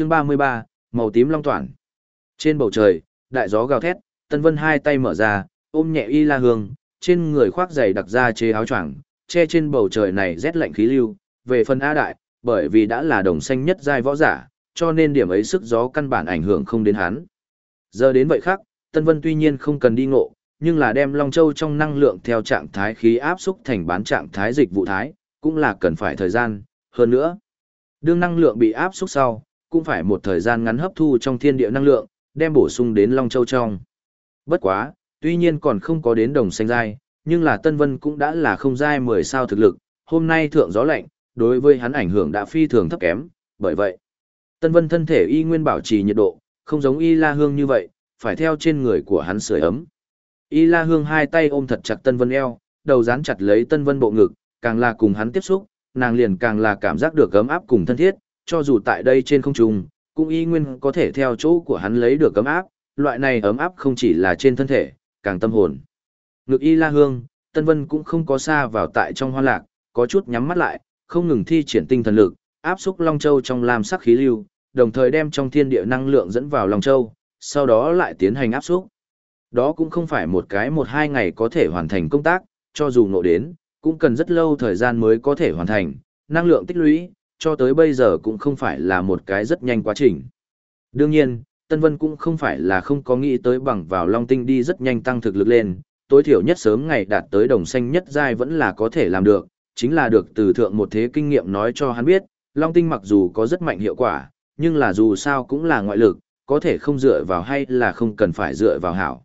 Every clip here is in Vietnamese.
Chương 33, màu tím long toàn. Trên bầu trời, đại gió gào thét, Tân Vân hai tay mở ra, ôm nhẹ Y La Hương, trên người khoác giày đặc ra chế áo choàng, che trên bầu trời này rét lạnh khí lưu, về phần A Đại, bởi vì đã là đồng xanh nhất giai võ giả, cho nên điểm ấy sức gió căn bản ảnh hưởng không đến hắn. Giờ đến vậy khác, Tân Vân tuy nhiên không cần đi ngộ, nhưng là đem Long Châu trong năng lượng theo trạng thái khí áp xúc thành bán trạng thái dịch vụ thái, cũng là cần phải thời gian, hơn nữa. Đương năng lượng bị áp xúc sau, cũng phải một thời gian ngắn hấp thu trong thiên địa năng lượng, đem bổ sung đến Long Châu trong. Bất quá, tuy nhiên còn không có đến đồng xanh giai, nhưng là Tân Vân cũng đã là không giai 10 sao thực lực, hôm nay thượng gió lạnh, đối với hắn ảnh hưởng đã phi thường thấp kém, bởi vậy, Tân Vân thân thể y nguyên bảo trì nhiệt độ, không giống Y La Hương như vậy, phải theo trên người của hắn sưởi ấm. Y La Hương hai tay ôm thật chặt Tân Vân eo, đầu dán chặt lấy Tân Vân bộ ngực, càng là cùng hắn tiếp xúc, nàng liền càng là cảm giác được ấm áp cùng thân thiết, cho dù tại đây trên không trung, cũng y nguyên có thể theo chỗ của hắn lấy được ấm áp, loại này ấm áp không chỉ là trên thân thể, càng tâm hồn. Ngực Y La Hương, Tân Vân cũng không có xa vào tại trong hoa lạc, có chút nhắm mắt lại, không ngừng thi triển tinh thần lực, áp xúc Long Châu trong lam sắc khí lưu, đồng thời đem trong thiên địa năng lượng dẫn vào Long Châu, sau đó lại tiến hành áp xúc. Đó cũng không phải một cái một hai ngày có thể hoàn thành công tác, cho dù nộ đến, cũng cần rất lâu thời gian mới có thể hoàn thành, năng lượng tích lũy, cho tới bây giờ cũng không phải là một cái rất nhanh quá trình. Đương nhiên, Tân Vân cũng không phải là không có nghĩ tới bằng vào Long Tinh đi rất nhanh tăng thực lực lên, tối thiểu nhất sớm ngày đạt tới đồng xanh nhất giai vẫn là có thể làm được, chính là được từ thượng một thế kinh nghiệm nói cho hắn biết, Long Tinh mặc dù có rất mạnh hiệu quả, nhưng là dù sao cũng là ngoại lực, có thể không dựa vào hay là không cần phải dựa vào hảo.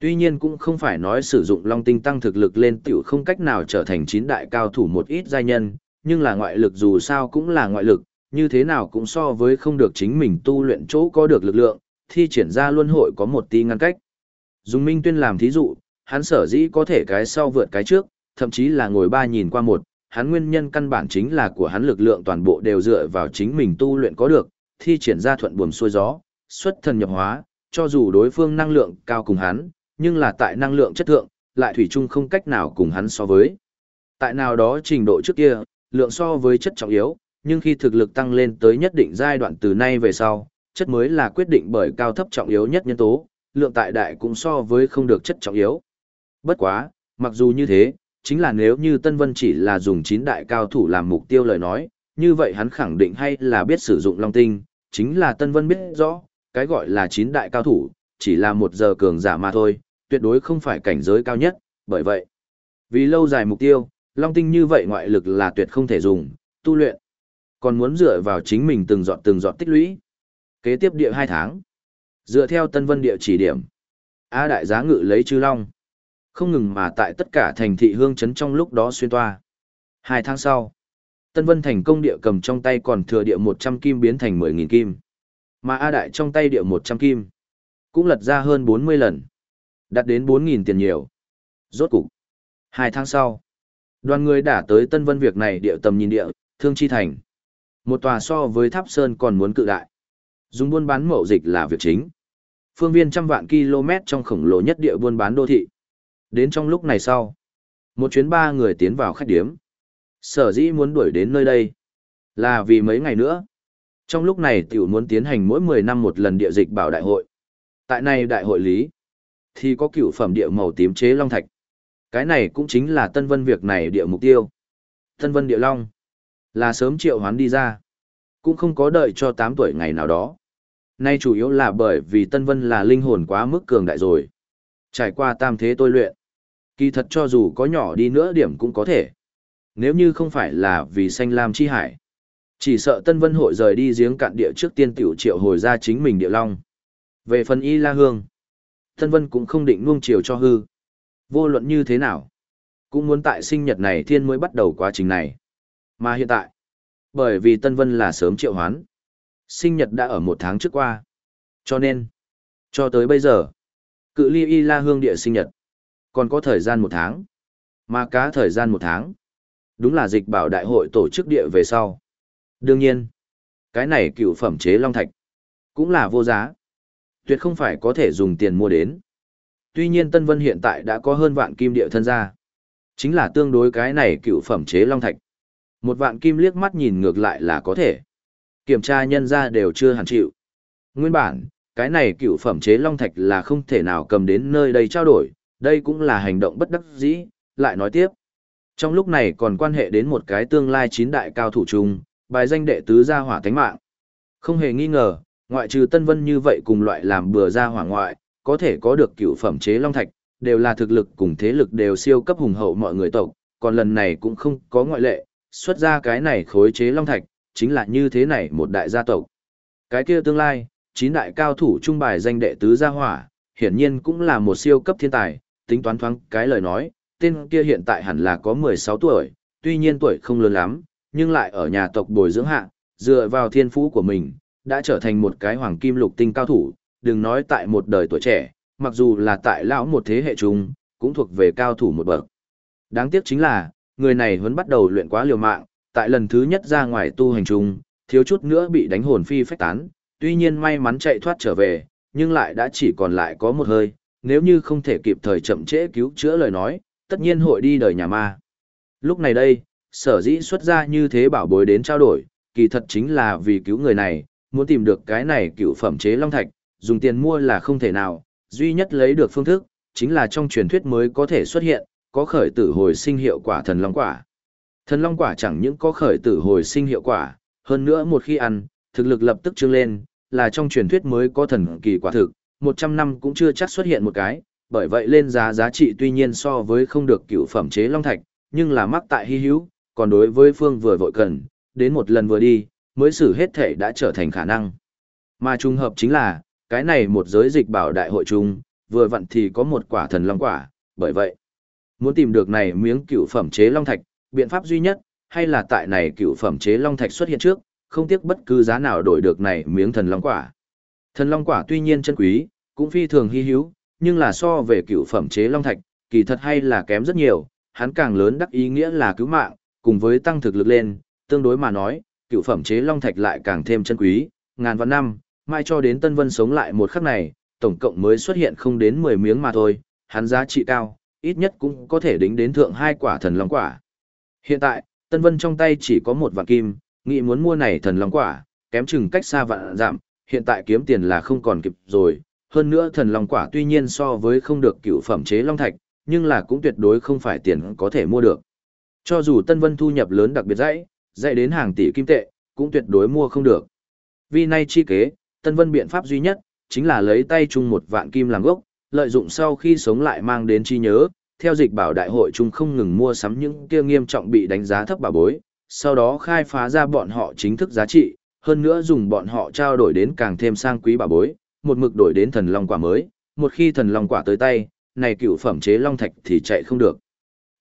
Tuy nhiên cũng không phải nói sử dụng Long Tinh tăng thực lực lên tiểu không cách nào trở thành chín đại cao thủ một ít giai nhân, nhưng là ngoại lực dù sao cũng là ngoại lực, như thế nào cũng so với không được chính mình tu luyện chỗ có được lực lượng, thi triển ra luân hội có một tí ngăn cách. Dùng Minh Tuyên làm thí dụ, hắn sở dĩ có thể cái sau vượt cái trước, thậm chí là ngồi ba nhìn qua một, hắn nguyên nhân căn bản chính là của hắn lực lượng toàn bộ đều dựa vào chính mình tu luyện có được, thi triển ra thuận buồm xuôi gió, xuất thần nhập hóa, cho dù đối phương năng lượng cao cùng hắn, nhưng là tại năng lượng chất thượng, lại thủy chung không cách nào cùng hắn so với. Tại nào đó trình độ trước kia, lượng so với chất trọng yếu, nhưng khi thực lực tăng lên tới nhất định giai đoạn từ nay về sau, chất mới là quyết định bởi cao thấp trọng yếu nhất nhân tố, lượng tại đại cũng so với không được chất trọng yếu. Bất quá, mặc dù như thế, chính là nếu như Tân Vân chỉ là dùng chín đại cao thủ làm mục tiêu lời nói, như vậy hắn khẳng định hay là biết sử dụng Long Tinh, chính là Tân Vân biết rõ, cái gọi là chín đại cao thủ, chỉ là một giờ cường giả mà thôi, tuyệt đối không phải cảnh giới cao nhất, bởi vậy, vì lâu dài mục tiêu, Long Tinh như vậy ngoại lực là tuyệt không thể dùng, tu luyện, còn muốn dựa vào chính mình từng dọn từng dọn tích lũy. Kế tiếp địa hai tháng, dựa theo Tân Vân địa chỉ điểm, A đại giá ngự lấy chư Long, không ngừng mà tại tất cả thành thị hương chấn trong lúc đó xuyên toa. Hai tháng sau, Tân Vân thành công địa cầm trong tay còn thừa địa 100 kim biến thành mười nghìn kim. Mà A Đại trong tay địa 100 kim, cũng lật ra hơn 40 lần. Đạt đến 4.000 tiền nhiều. Rốt cục. Hai tháng sau, đoàn người đã tới Tân Vân việc này địa tầm nhìn địa, thương chi thành. Một tòa so với Tháp Sơn còn muốn cự đại. Dùng buôn bán mậu dịch là việc chính. Phương viên trăm vạn km trong khổng lồ nhất địa buôn bán đô thị. Đến trong lúc này sau, một chuyến ba người tiến vào khách điếm. Sở dĩ muốn đuổi đến nơi đây, là vì mấy ngày nữa. Trong lúc này tiểu muốn tiến hành mỗi 10 năm một lần địa dịch bảo đại hội. Tại này đại hội lý, thì có cựu phẩm địa màu tím chế long thạch. Cái này cũng chính là Tân Vân việc này địa mục tiêu. Tân Vân địa long, là sớm triệu hoán đi ra. Cũng không có đợi cho 8 tuổi ngày nào đó. Nay chủ yếu là bởi vì Tân Vân là linh hồn quá mức cường đại rồi. Trải qua tam thế tôi luyện. Kỳ thật cho dù có nhỏ đi nữa điểm cũng có thể. Nếu như không phải là vì xanh lam chi hải. Chỉ sợ Tân Vân hội rời đi giếng cạn địa trước tiên tiểu triệu hồi ra chính mình địa long. Về phần y la hương, Tân Vân cũng không định nuông chiều cho hư. Vô luận như thế nào, cũng muốn tại sinh nhật này thiên mới bắt đầu quá trình này. Mà hiện tại, bởi vì Tân Vân là sớm triệu hoán, sinh nhật đã ở một tháng trước qua. Cho nên, cho tới bây giờ, cự ly y la hương địa sinh nhật, còn có thời gian một tháng. Mà cá thời gian một tháng, đúng là dịch bảo đại hội tổ chức địa về sau. Đương nhiên, cái này cựu phẩm chế long thạch, cũng là vô giá. Tuyệt không phải có thể dùng tiền mua đến. Tuy nhiên Tân Vân hiện tại đã có hơn vạn kim địa thân gia. Chính là tương đối cái này cựu phẩm chế long thạch. Một vạn kim liếc mắt nhìn ngược lại là có thể. Kiểm tra nhân ra đều chưa hẳn chịu. Nguyên bản, cái này cựu phẩm chế long thạch là không thể nào cầm đến nơi đây trao đổi, đây cũng là hành động bất đắc dĩ, lại nói tiếp. Trong lúc này còn quan hệ đến một cái tương lai chín đại cao thủ chung, bài danh đệ tứ gia hỏa thánh mạng. Không hề nghi ngờ, ngoại trừ Tân Vân như vậy cùng loại làm bừa gia hỏa ngoại, có thể có được cựu phẩm chế long thạch, đều là thực lực cùng thế lực đều siêu cấp hùng hậu mọi người tộc, còn lần này cũng không có ngoại lệ, xuất ra cái này khối chế long thạch, chính là như thế này một đại gia tộc. Cái kia tương lai, chín đại cao thủ trung bài danh đệ tứ gia hỏa, hiển nhiên cũng là một siêu cấp thiên tài, tính toán thoáng cái lời nói, tên kia hiện tại hẳn là có 16 tuổi, tuy nhiên tuổi không lớn lắm, nhưng lại ở nhà tộc bồi dưỡng hạ, dựa vào thiên phú của mình, đã trở thành một cái hoàng kim lục tinh cao thủ, đừng nói tại một đời tuổi trẻ, mặc dù là tại lão một thế hệ chúng, cũng thuộc về cao thủ một bậc. Đáng tiếc chính là, người này vẫn bắt đầu luyện quá liều mạng, tại lần thứ nhất ra ngoài tu hành chung, thiếu chút nữa bị đánh hồn phi phách tán, tuy nhiên may mắn chạy thoát trở về, nhưng lại đã chỉ còn lại có một hơi, nếu như không thể kịp thời chậm trễ cứu chữa lời nói, tất nhiên hội đi đời nhà ma. Lúc này đây, sở dĩ xuất ra như thế bảo bối đến trao đổi, kỳ thật chính là vì cứu người này, muốn tìm được cái này cựu phẩm chế long thạch, dùng tiền mua là không thể nào, duy nhất lấy được phương thức, chính là trong truyền thuyết mới có thể xuất hiện, có khởi tử hồi sinh hiệu quả thần long quả. Thần long quả chẳng những có khởi tử hồi sinh hiệu quả, hơn nữa một khi ăn, thực lực lập tức trương lên, là trong truyền thuyết mới có thần kỳ quả thực, 100 năm cũng chưa chắc xuất hiện một cái, bởi vậy lên giá giá trị tuy nhiên so với không được cựu phẩm chế long thạch, nhưng là mắc tại hy hữu, còn đối với phương vừa vội cần, đến một lần vừa đi, mới xử hết thể đã trở thành khả năng. Mà trùng hợp chính là, cái này một giới dịch bảo đại hội chung, vừa vặn thì có một quả thần long quả, bởi vậy, muốn tìm được này miếng cựu phẩm chế long thạch, biện pháp duy nhất, hay là tại này cựu phẩm chế long thạch xuất hiện trước, không tiếc bất cứ giá nào đổi được này miếng thần long quả. Thần long quả tuy nhiên chân quý, cũng phi thường hy hữu, nhưng là so về cựu phẩm chế long thạch, kỳ thật hay là kém rất nhiều, hắn càng lớn đắc ý nghĩa là cứu mạng, cùng với tăng thực lực lên, tương đối mà nói, cựu phẩm chế long thạch lại càng thêm chân quý, ngàn vạn năm, mai cho đến Tân Vân sống lại một khắc này, tổng cộng mới xuất hiện không đến 10 miếng mà thôi, hắn giá trị cao, ít nhất cũng có thể đính đến thượng hai quả thần long quả. Hiện tại, Tân Vân trong tay chỉ có một vạn kim, nghĩ muốn mua này thần long quả, kém chừng cách xa vạn giảm, hiện tại kiếm tiền là không còn kịp rồi. Hơn nữa thần long quả tuy nhiên so với không được cựu phẩm chế long thạch, nhưng là cũng tuyệt đối không phải tiền có thể mua được. Cho dù Tân Vân thu nhập lớn đặc biệt dãy, dãy đến hàng tỷ kim tệ, cũng tuyệt đối mua không được. Vì nay chi kế, Tân Vân biện pháp duy nhất, chính là lấy tay chung một vạn kim làm gốc, lợi dụng sau khi sống lại mang đến chi nhớ, theo dịch bảo đại hội chung không ngừng mua sắm những kia nghiêm trọng bị đánh giá thấp bảo bối, sau đó khai phá ra bọn họ chính thức giá trị, hơn nữa dùng bọn họ trao đổi đến càng thêm sang quý bảo bối, một mực đổi đến thần long quả mới, một khi thần long quả tới tay, này cựu phẩm chế long thạch thì chạy không được.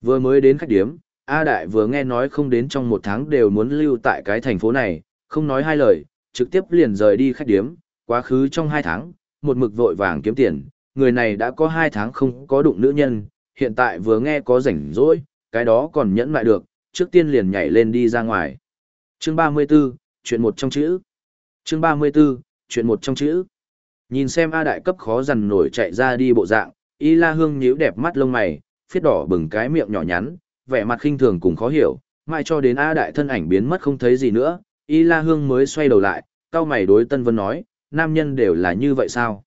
Vừa mới đến khách điếm, A Đại vừa nghe nói không đến trong một tháng đều muốn lưu tại cái thành phố này, không nói hai lời, trực tiếp liền rời đi khách điếm, quá khứ trong hai tháng, một mực vội vàng kiếm tiền, người này đã có hai tháng không có đụng nữ nhân, hiện tại vừa nghe có rảnh rỗi, cái đó còn nhẫn lại được, trước tiên liền nhảy lên đi ra ngoài. Chương 34, chuyện một trong chữ. Chương 34, chuyện một trong chữ. Nhìn xem A đại cấp khó dằn nổi chạy ra đi bộ dạng, Y La Hương nhíu đẹp mắt lông mày, phiết đỏ bừng cái miệng nhỏ nhắn, vẻ mặt khinh thường cùng khó hiểu, mai cho đến A đại thân ảnh biến mất không thấy gì nữa, Y La Hương mới xoay đầu lại, cao mày đối Tân Vân nói, nam nhân đều là như vậy sao?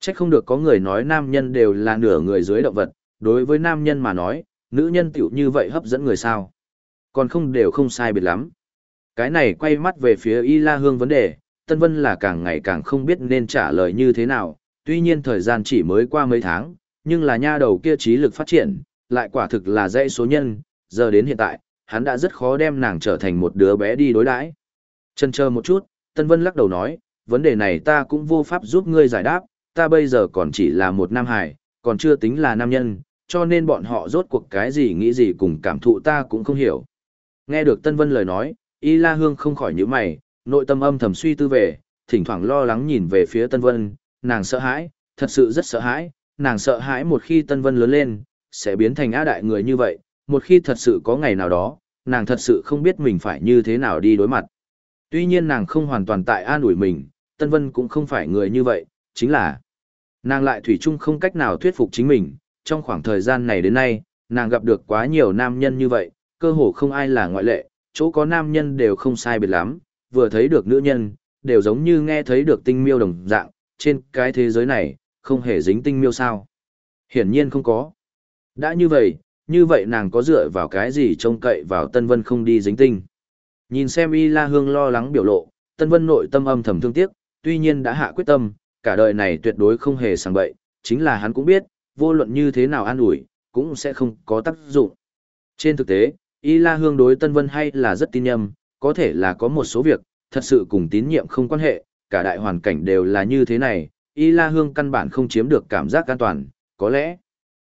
Chắc không được có người nói nam nhân đều là nửa người dưới động vật, đối với nam nhân mà nói, nữ nhân tiểu như vậy hấp dẫn người sao? Còn không đều không sai biệt lắm. Cái này quay mắt về phía Y La Hương vấn đề, Tân Vân là càng ngày càng không biết nên trả lời như thế nào, tuy nhiên thời gian chỉ mới qua mấy tháng, nhưng là nha đầu kia trí lực phát triển, lại quả thực là dãy số nhân, giờ đến hiện tại, hắn đã rất khó đem nàng trở thành một đứa bé đi đối đãi chần chờ một chút, Tân Vân lắc đầu nói, vấn đề này ta cũng vô pháp giúp ngươi giải đáp, ta bây giờ còn chỉ là một nam hải, còn chưa tính là nam nhân, cho nên bọn họ rốt cuộc cái gì nghĩ gì cùng cảm thụ ta cũng không hiểu. Nghe được Tân Vân lời nói, Y La Hương không khỏi nhíu mày, nội tâm âm thầm suy tư về, thỉnh thoảng lo lắng nhìn về phía Tân Vân, nàng sợ hãi, thật sự rất sợ hãi, nàng sợ hãi một khi Tân Vân lớn lên, sẽ biến thành á đại người như vậy, một khi thật sự có ngày nào đó, nàng thật sự không biết mình phải như thế nào đi đối mặt. Tuy nhiên nàng không hoàn toàn tại an ủi mình, Tân Vân cũng không phải người như vậy, chính là nàng lại thủy chung không cách nào thuyết phục chính mình, trong khoảng thời gian này đến nay, nàng gặp được quá nhiều nam nhân như vậy, cơ hồ không ai là ngoại lệ, chỗ có nam nhân đều không sai biệt lắm, vừa thấy được nữ nhân, đều giống như nghe thấy được tinh miêu đồng dạng, trên cái thế giới này, không hề dính tinh miêu sao. Hiển nhiên không có. Đã như vậy, như vậy nàng có dựa vào cái gì trông cậy vào Tân Vân không đi dính tinh. Nhìn xem Y La Hương lo lắng biểu lộ, Tân Vân nội tâm âm thầm thương tiếc, tuy nhiên đã hạ quyết tâm, cả đời này tuyệt đối không hề sang bậy, chính là hắn cũng biết, vô luận như thế nào an ủi, cũng sẽ không có tác dụng. Trên thực tế, Y La Hương đối Tân Vân hay là rất tin nhầm, có thể là có một số việc, thật sự cùng tín nhiệm không quan hệ, cả đại hoàn cảnh đều là như thế này, Y La Hương căn bản không chiếm được cảm giác an toàn, có lẽ.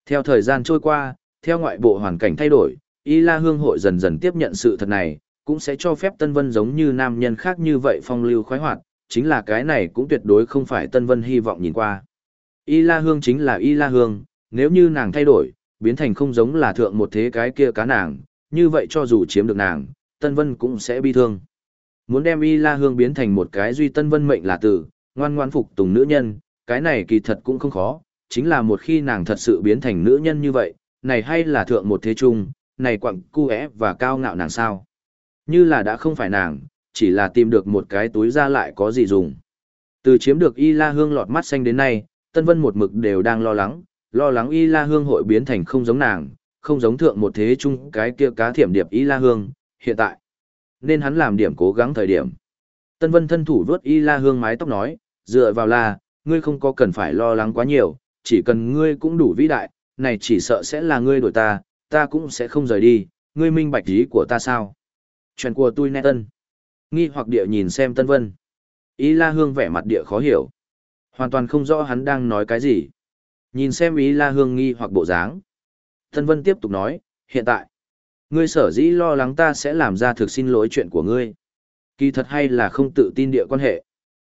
Theo thời gian trôi qua, theo ngoại bộ hoàn cảnh thay đổi, Y La Hương hội dần dần tiếp nhận sự thật này, cũng sẽ cho phép Tân Vân giống như nam nhân khác như vậy phong lưu khoái hoạt, chính là cái này cũng tuyệt đối không phải Tân Vân hy vọng nhìn qua. Y La Hương chính là Y La Hương, nếu như nàng thay đổi, biến thành không giống là thượng một thế cái kia cá nàng, như vậy cho dù chiếm được nàng, Tân Vân cũng sẽ bi thương. Muốn đem Y La Hương biến thành một cái duy Tân Vân mệnh là tử, ngoan ngoan phục tùng nữ nhân, cái này kỳ thật cũng không khó, chính là một khi nàng thật sự biến thành nữ nhân như vậy, này hay là thượng một thế trung, này quặng cu é và cao ngạo nàng sao. Như là đã không phải nàng, chỉ là tìm được một cái túi ra lại có gì dùng. Từ chiếm được Y La Hương lọt mắt xanh đến nay, Tân Vân một mực đều đang lo lắng, lo lắng Y La Hương hội biến thành không giống nàng, không giống thượng một thế chung cái kia cá thiểm điệp Y La Hương, hiện tại. Nên hắn làm điểm cố gắng thời điểm. Tân Vân thân thủ vuốt Y La Hương mái tóc nói, dựa vào là, ngươi không có cần phải lo lắng quá nhiều, chỉ cần ngươi cũng đủ vĩ đại, này chỉ sợ sẽ là ngươi đổi ta, ta cũng sẽ không rời đi, ngươi minh bạch ý của ta sao. Chuyện của tôi nét tân. Nghi hoặc địa nhìn xem Tân Vân. Ý La Hương vẻ mặt địa khó hiểu. Hoàn toàn không rõ hắn đang nói cái gì. Nhìn xem ý la hương nghi hoặc bộ dáng. Tân Vân tiếp tục nói, hiện tại, ngươi sở dĩ lo lắng ta sẽ làm ra thực xin lỗi chuyện của ngươi. Kỳ thật hay là không tự tin địa quan hệ.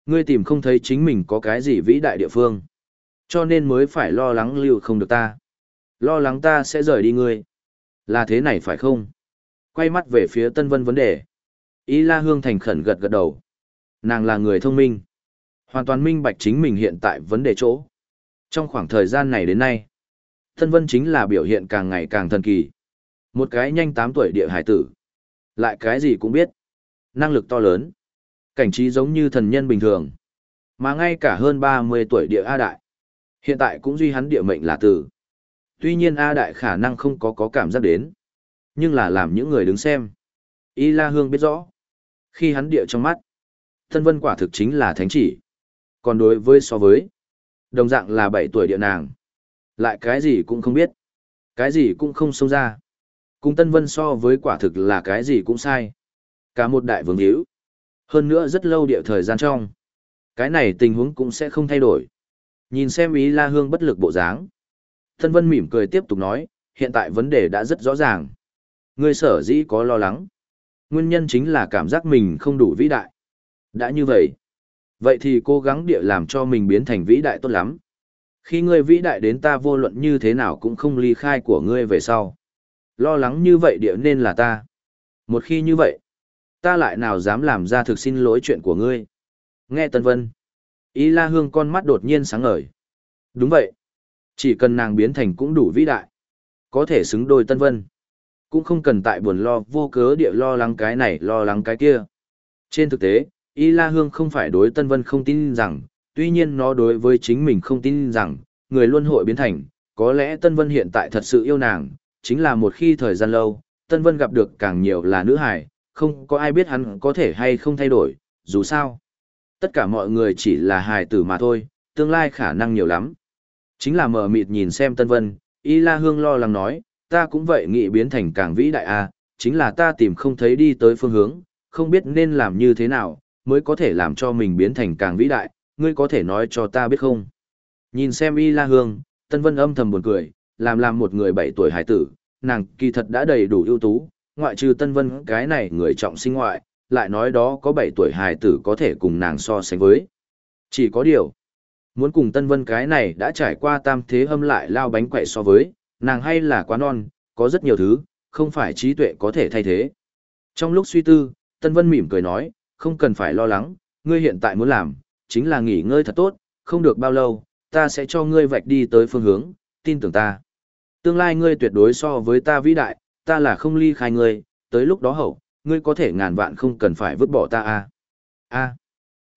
Ngươi tìm không thấy chính mình có cái gì vĩ đại địa phương. Cho nên mới phải lo lắng lưu không được ta. Lo lắng ta sẽ rời đi ngươi. Là thế này phải không? Quay mắt về phía Tân Vân vấn đề. Ý La Hương thành khẩn gật gật đầu. Nàng là người thông minh. Hoàn toàn minh bạch chính mình hiện tại vấn đề chỗ. Trong khoảng thời gian này đến nay, Tân Vân chính là biểu hiện càng ngày càng thần kỳ. Một cái nhanh 8 tuổi địa hải tử. Lại cái gì cũng biết. Năng lực to lớn. Cảnh trí giống như thần nhân bình thường. Mà ngay cả hơn 30 tuổi địa A Đại. Hiện tại cũng duy hắn địa mệnh là tử. Tuy nhiên A Đại khả năng không có có cảm giác đến. Nhưng là làm những người đứng xem. Y La Hương biết rõ. Khi hắn địa trong mắt. Tân Vân quả thực chính là thánh chỉ. Còn đối với so với, đồng dạng là 7 tuổi địa nàng. Lại cái gì cũng không biết. Cái gì cũng không xông ra. Cùng Tân Vân so với quả thực là cái gì cũng sai. Cả một đại vương hữu. Hơn nữa rất lâu địa thời gian trong. Cái này tình huống cũng sẽ không thay đổi. Nhìn xem ý la hương bất lực bộ dáng. Tân Vân mỉm cười tiếp tục nói, hiện tại vấn đề đã rất rõ ràng. Ngươi sở dĩ có lo lắng. Nguyên nhân chính là cảm giác mình không đủ vĩ đại. Đã như vậy, Vậy thì cố gắng địa làm cho mình biến thành vĩ đại tốt lắm. Khi ngươi vĩ đại đến ta vô luận như thế nào cũng không ly khai của ngươi về sau. Lo lắng như vậy địa nên là ta. Một khi như vậy, ta lại nào dám làm ra thực xin lỗi chuyện của ngươi. Nghe Tân Vân. Ý La Hương con mắt đột nhiên sáng ngời. Đúng vậy. Chỉ cần nàng biến thành cũng đủ vĩ đại. Có thể xứng đôi Tân Vân. Cũng không cần tại buồn lo vô cớ địa lo lắng cái này lo lắng cái kia. Trên thực tế, Y La Hương không phải đối Tân Vân không tin rằng, tuy nhiên nó đối với chính mình không tin rằng, người luân hội biến thành, có lẽ Tân Vân hiện tại thật sự yêu nàng, chính là một khi thời gian lâu, Tân Vân gặp được càng nhiều là nữ hài, không có ai biết hắn có thể hay không thay đổi, dù sao. Tất cả mọi người chỉ là hài tử mà thôi, tương lai khả năng nhiều lắm. Chính là mở mịt nhìn xem Tân Vân, Y La Hương lo lắng nói, ta cũng vậy nghĩ biến thành càng vĩ đại a, à, chính là ta tìm không thấy đi tới phương hướng, không biết nên làm như thế nào, mới có thể làm cho mình biến thành càng vĩ đại, ngươi có thể nói cho ta biết không? Nhìn xem Y La Hương, Tân Vân âm thầm buồn cười, làm làm một người 7 tuổi hải tử, nàng kỳ thật đã đầy đủ ưu tú, ngoại trừ Tân Vân cái này người trọng sinh ngoại, lại nói đó có 7 tuổi hải tử có thể cùng nàng so sánh với. Chỉ có điều, muốn cùng Tân Vân cái này đã trải qua tam thế hâm lại lao bánh quậy so với, nàng hay là quá non, có rất nhiều thứ, không phải trí tuệ có thể thay thế. Trong lúc suy tư, Tân Vân mỉm cười nói, không cần phải lo lắng, ngươi hiện tại muốn làm, chính là nghỉ ngơi thật tốt, không được bao lâu, ta sẽ cho ngươi vạch đi tới phương hướng, tin tưởng ta. Tương lai ngươi tuyệt đối so với ta vĩ đại, ta là không ly khai ngươi, tới lúc đó hậu, ngươi có thể ngàn vạn không cần phải vứt bỏ ta a a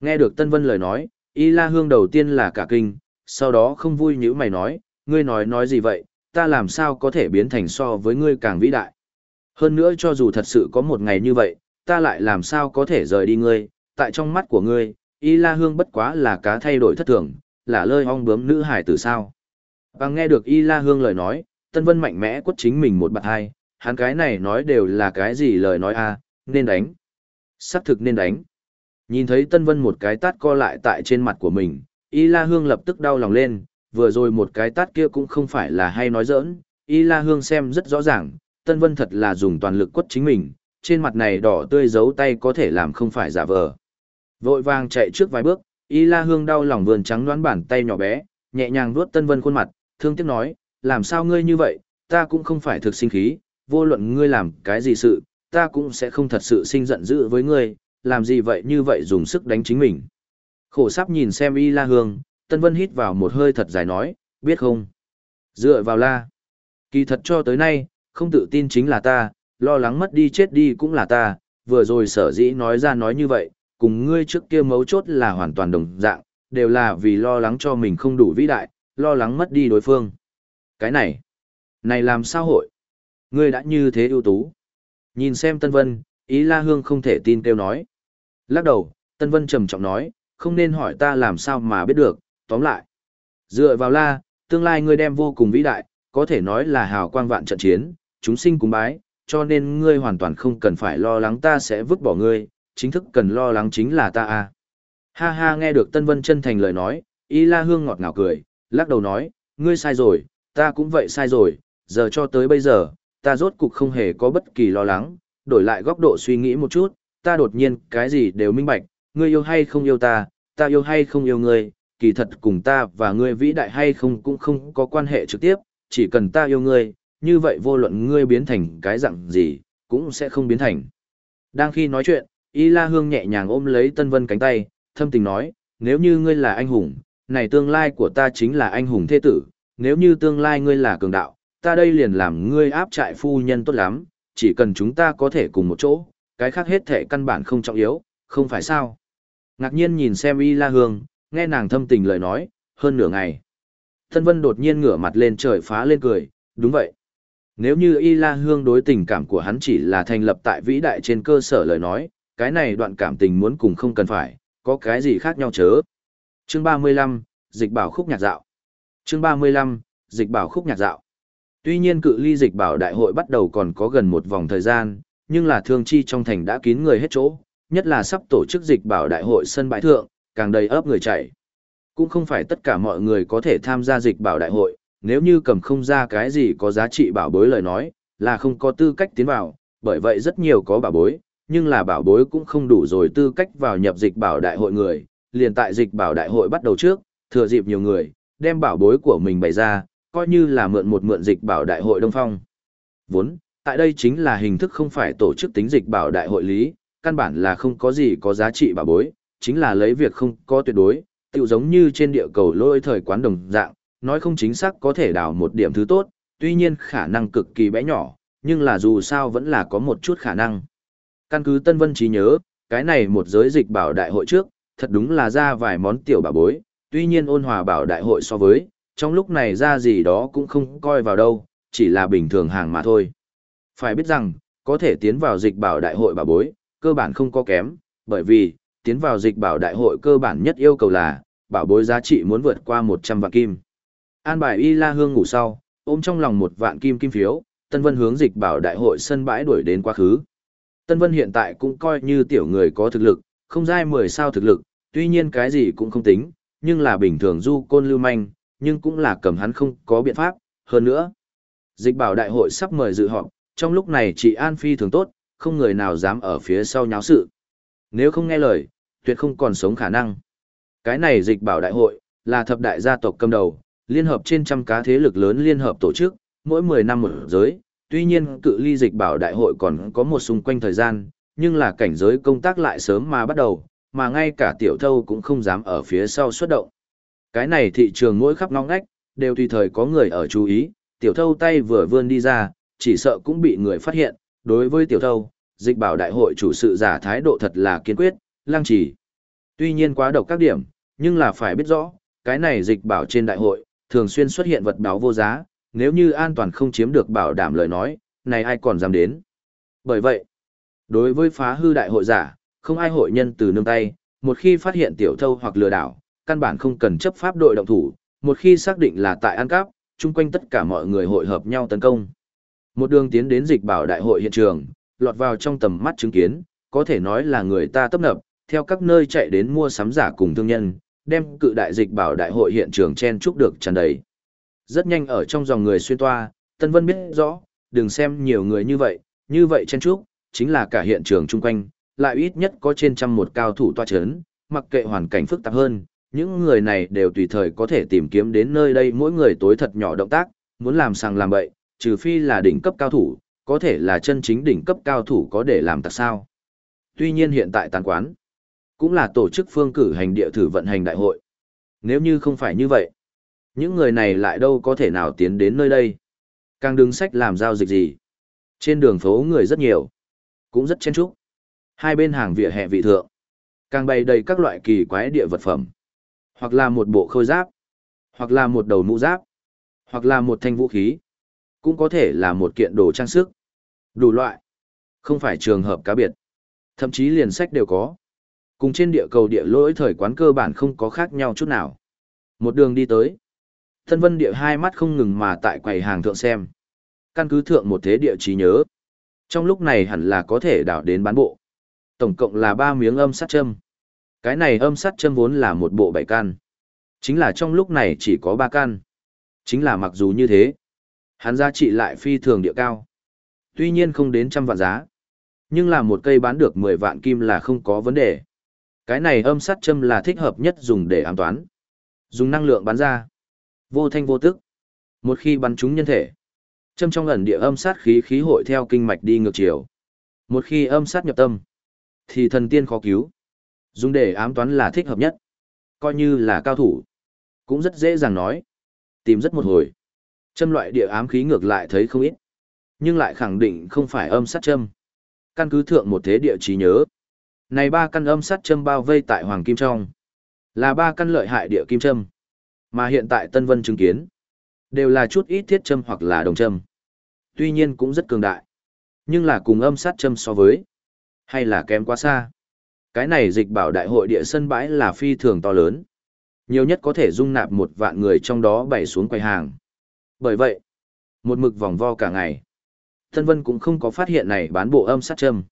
nghe được Tân Vân lời nói, Y La Hương đầu tiên là cả kinh, sau đó không vui như mày nói, ngươi nói nói gì vậy, ta làm sao có thể biến thành so với ngươi càng vĩ đại. Hơn nữa cho dù thật sự có một ngày như vậy, ta lại làm sao có thể rời đi ngươi, tại trong mắt của ngươi, Y La Hương bất quá là cá thay đổi thất thường, là lơi ong bướm nữ hải tử sao. Và nghe được Y La Hương lời nói, Tân Vân mạnh mẽ quất chính mình một bạc hai, hắn cái này nói đều là cái gì lời nói a nên đánh. Sắc thực nên đánh. Nhìn thấy Tân Vân một cái tát co lại tại trên mặt của mình, Y La Hương lập tức đau lòng lên, vừa rồi một cái tát kia cũng không phải là hay nói giỡn, Y La Hương xem rất rõ ràng, Tân Vân thật là dùng toàn lực quất chính mình, trên mặt này đỏ tươi giấu tay có thể làm không phải giả vờ. Vội vàng chạy trước vài bước, Y La Hương đau lòng vườn trắng đoán bàn tay nhỏ bé, nhẹ nhàng vuốt Tân Vân khuôn mặt, thương tiếc nói, làm sao ngươi như vậy, ta cũng không phải thực sinh khí, vô luận ngươi làm cái gì sự, ta cũng sẽ không thật sự sinh giận dữ với ngươi, làm gì vậy như vậy dùng sức đánh chính mình. Khổ sắp nhìn xem Y La Hương, Tân Vân hít vào một hơi thật dài nói, biết không? Dựa vào la. Kỳ thật cho tới nay, không tự tin chính là ta, lo lắng mất đi chết đi cũng là ta, vừa rồi sở dĩ nói ra nói như vậy, cùng ngươi trước kia mấu chốt là hoàn toàn đồng dạng, đều là vì lo lắng cho mình không đủ vĩ đại, lo lắng mất đi đối phương. Cái này, này làm sao hội? Ngươi đã như thế ưu tú. Nhìn xem Tân Vân, ý La Hương không thể tin kêu nói. Lắc đầu, Tân Vân trầm trọng nói, không nên hỏi ta làm sao mà biết được, tóm lại. Dựa vào La, tương lai ngươi đem vô cùng vĩ đại, có thể nói là hào quang vạn trận chiến, chúng sinh cùng bái, cho nên ngươi hoàn toàn không cần phải lo lắng ta sẽ vứt bỏ ngươi, chính thức cần lo lắng chính là ta a. Ha ha nghe được Tân Vân chân thành lời nói, Y La Hương ngọt ngào cười, lắc đầu nói, ngươi sai rồi, ta cũng vậy sai rồi, giờ cho tới bây giờ, ta rốt cục không hề có bất kỳ lo lắng, đổi lại góc độ suy nghĩ một chút, ta đột nhiên cái gì đều minh bạch, ngươi yêu hay không yêu ta, ta yêu hay không yêu ngươi, kỳ thật cùng ta và ngươi vĩ đại hay không cũng không có quan hệ trực tiếp, chỉ cần ta yêu ngươi, như vậy vô luận ngươi biến thành cái dạng gì, cũng sẽ không biến thành. Đang khi nói chuyện, Y La Hương nhẹ nhàng ôm lấy Tân Vân cánh tay, thâm tình nói, nếu như ngươi là anh hùng, này tương lai của ta chính là anh hùng thế tử, nếu như tương lai ngươi là cường đạo, ta đây liền làm ngươi áp trại phu nhân tốt lắm, chỉ cần chúng ta có thể cùng một chỗ, cái khác hết thể căn bản không trọng yếu, không phải sao. Ngạc nhiên nhìn xem Y La Hương, nghe nàng thâm tình lời nói, hơn nửa ngày. Tân Vân đột nhiên ngửa mặt lên trời phá lên cười, đúng vậy. Nếu như Y La Hương đối tình cảm của hắn chỉ là thành lập tại vĩ đại trên cơ sở lời nói, cái này đoạn cảm tình muốn cùng không cần phải, có cái gì khác nhau chớ. Chương 35, Dịch bảo khúc nhạc dạo. Chương 35, Dịch bảo khúc nhạc dạo. Tuy nhiên cự ly dịch bảo đại hội bắt đầu còn có gần một vòng thời gian, nhưng là thương chi trong thành đã kín người hết chỗ, nhất là sắp tổ chức dịch bảo đại hội sân bãi thượng, càng đầy ấp người chạy. Cũng không phải tất cả mọi người có thể tham gia dịch bảo đại hội, nếu như cầm không ra cái gì có giá trị bảo bối lời nói, là không có tư cách tiến vào, bởi vậy rất nhiều có bảo bối, nhưng là bảo bối cũng không đủ rồi tư cách vào nhập dịch bảo đại hội người, liền tại dịch bảo đại hội bắt đầu trước, thừa dịp nhiều người, đem bảo bối của mình bày ra, coi như là mượn một mượn dịch bảo đại hội Đông Phong. Vốn, tại đây chính là hình thức không phải tổ chức tính dịch bảo đại hội lý, căn bản là không có gì có giá trị bảo bối, chính là lấy việc không có tuyệt đối, tự giống như trên địa cầu lôi thời quán đồng dạng, nói không chính xác có thể đào một điểm thứ tốt, tuy nhiên khả năng cực kỳ bé nhỏ, nhưng là dù sao vẫn là có một chút khả năng. Căn cứ Tân Vân trí nhớ, cái này một giới dịch bảo đại hội trước, thật đúng là ra vài món tiểu bảo bối, tuy nhiên ôn hòa bảo đại hội so với, trong lúc này ra gì đó cũng không coi vào đâu, chỉ là bình thường hàng mà thôi. Phải biết rằng, có thể tiến vào dịch bảo đại hội bảo bối, cơ bản không có kém, bởi vì, tiến vào dịch bảo đại hội cơ bản nhất yêu cầu là, bảo bối giá trị muốn vượt qua 100 vạn kim. An bài Y La Hương ngủ sau, ôm trong lòng một vạn kim kim phiếu, Tân Vân hướng dịch bảo đại hội sân bãi đuổi đến quá khứ. Tân Vân hiện tại cũng coi như tiểu người có thực lực, không dai 10 sao thực lực, tuy nhiên cái gì cũng không tính, nhưng là bình thường du côn lưu manh, nhưng cũng là cầm hắn không có biện pháp, hơn nữa. Dịch bảo đại hội sắp mời dự họp, trong lúc này chị An Phi thường tốt, không người nào dám ở phía sau nháo sự. Nếu không nghe lời, tuyệt không còn sống khả năng. Cái này dịch bảo đại hội, là thập đại gia tộc cầm đầu, liên hợp trên trăm cá thế lực lớn liên hợp tổ chức, mỗi 10 năm một giới, tuy nhiên cự ly dịch bảo đại hội còn có một xung quanh thời gian, nhưng là cảnh giới công tác lại sớm mà bắt đầu, mà ngay cả tiểu thâu cũng không dám ở phía sau xuất động. Cái này thị trường mỗi khắp ngóc ngách, đều tùy thời có người ở chú ý, tiểu thâu tay vừa vươn đi ra, chỉ sợ cũng bị người phát hiện, đối với tiểu thâu, dịch bảo đại hội chủ sự giả thái độ thật là kiên quyết, Lang trì. Tuy nhiên quá độc các điểm, nhưng là phải biết rõ, cái này dịch bảo trên đại hội, thường xuyên xuất hiện vật báo vô giá, nếu như an toàn không chiếm được bảo đảm lời nói, này ai còn dám đến. Bởi vậy, đối với phá hư đại hội giả, không ai hội nhân từ nương tay, một khi phát hiện tiểu thâu hoặc lừa đảo, căn bản không cần chấp pháp đội động thủ, một khi xác định là tại ăn cắp, chung quanh tất cả mọi người hội hợp nhau tấn công. Một đường tiến đến dịch bảo đại hội hiện trường, lọt vào trong tầm mắt chứng kiến, có thể nói là người ta tấp nập, theo các nơi chạy đến mua sắm giả cùng thương nhân, đem cự đại dịch bảo đại hội hiện trường chen chúc được tràn đầy. Rất nhanh ở trong dòng người xuyên toa, Tân Vân biết rõ, đừng xem nhiều người như vậy, như vậy chen chúc, chính là cả hiện trường chung quanh, lại ít nhất có trên trăm một cao thủ toa chấn, mặc kệ hoàn cảnh phức tạp hơn, những người này đều tùy thời có thể tìm kiếm đến nơi đây mỗi người tối thật nhỏ động tác, muốn làm sàng làm bậy, trừ phi là đỉnh cấp cao thủ, có thể là chân chính đỉnh cấp cao thủ có để làm tạc sao. Tuy nhiên hiện tại tàn quán, cũng là tổ chức phương cử hành địa thử vận hành đại hội. Nếu như không phải như vậy, những người này lại đâu có thể nào tiến đến nơi đây. Càng đứng sách làm giao dịch gì. Trên đường phố người rất nhiều, cũng rất chen chúc. Hai bên hàng vỉa hè vị thượng, càng bày đầy các loại kỳ quái địa vật phẩm. Hoặc là một bộ khôi giáp, hoặc là một đầu mũ giáp, hoặc là một thanh vũ khí, cũng có thể là một kiện đồ trang sức. Đủ loại, không phải trường hợp cá biệt. Thậm chí liền sách đều có. Cùng trên địa cầu địa lỗi thời quán cơ bản không có khác nhau chút nào. Một đường đi tới. Thân vân địa hai mắt không ngừng mà tại quầy hàng thượng xem. Căn cứ thượng một thế địa trí nhớ. Trong lúc này hẳn là có thể đảo đến bán bộ. Tổng cộng là ba miếng âm sát châm. Cái này âm sát châm vốn là một bộ bảy căn. Chính là trong lúc này chỉ có ba căn. Chính là mặc dù như thế. Hắn giá trị lại phi thường địa cao. Tuy nhiên không đến trăm vạn giá. Nhưng là một cây bán được 10 vạn kim là không có vấn đề. Cái này âm sát châm là thích hợp nhất dùng để ám toán. Dùng năng lượng bắn ra. Vô thanh vô tức. Một khi bắn trúng nhân thể, châm trong ẩn địa âm sát khí khí hội theo kinh mạch đi ngược chiều. Một khi âm sát nhập tâm, thì thần tiên khó cứu. Dùng để ám toán là thích hợp nhất. Coi như là cao thủ. Cũng rất dễ dàng nói. Tìm rất một hồi. Châm loại địa ám khí ngược lại thấy không ít. Nhưng lại khẳng định không phải âm sát châm. Căn cứ thượng một thế địa trí nhớ. Này ba căn âm sát châm bao vây tại Hoàng Kim trong. Là ba căn lợi hại địa kim châm. Mà hiện tại Tân Vân chứng kiến. Đều là chút ít thiết châm hoặc là đồng châm. Tuy nhiên cũng rất cường đại. Nhưng là cùng âm sát châm so với. Hay là kém quá xa. Cái này dịch bảo đại hội địa sân bãi là phi thường to lớn. Nhiều nhất có thể dung nạp một vạn người trong đó bày xuống quầy hàng. Bởi vậy, một mực vòng vo cả ngày. Tân Vân cũng không có phát hiện này bán bộ âm sát châm.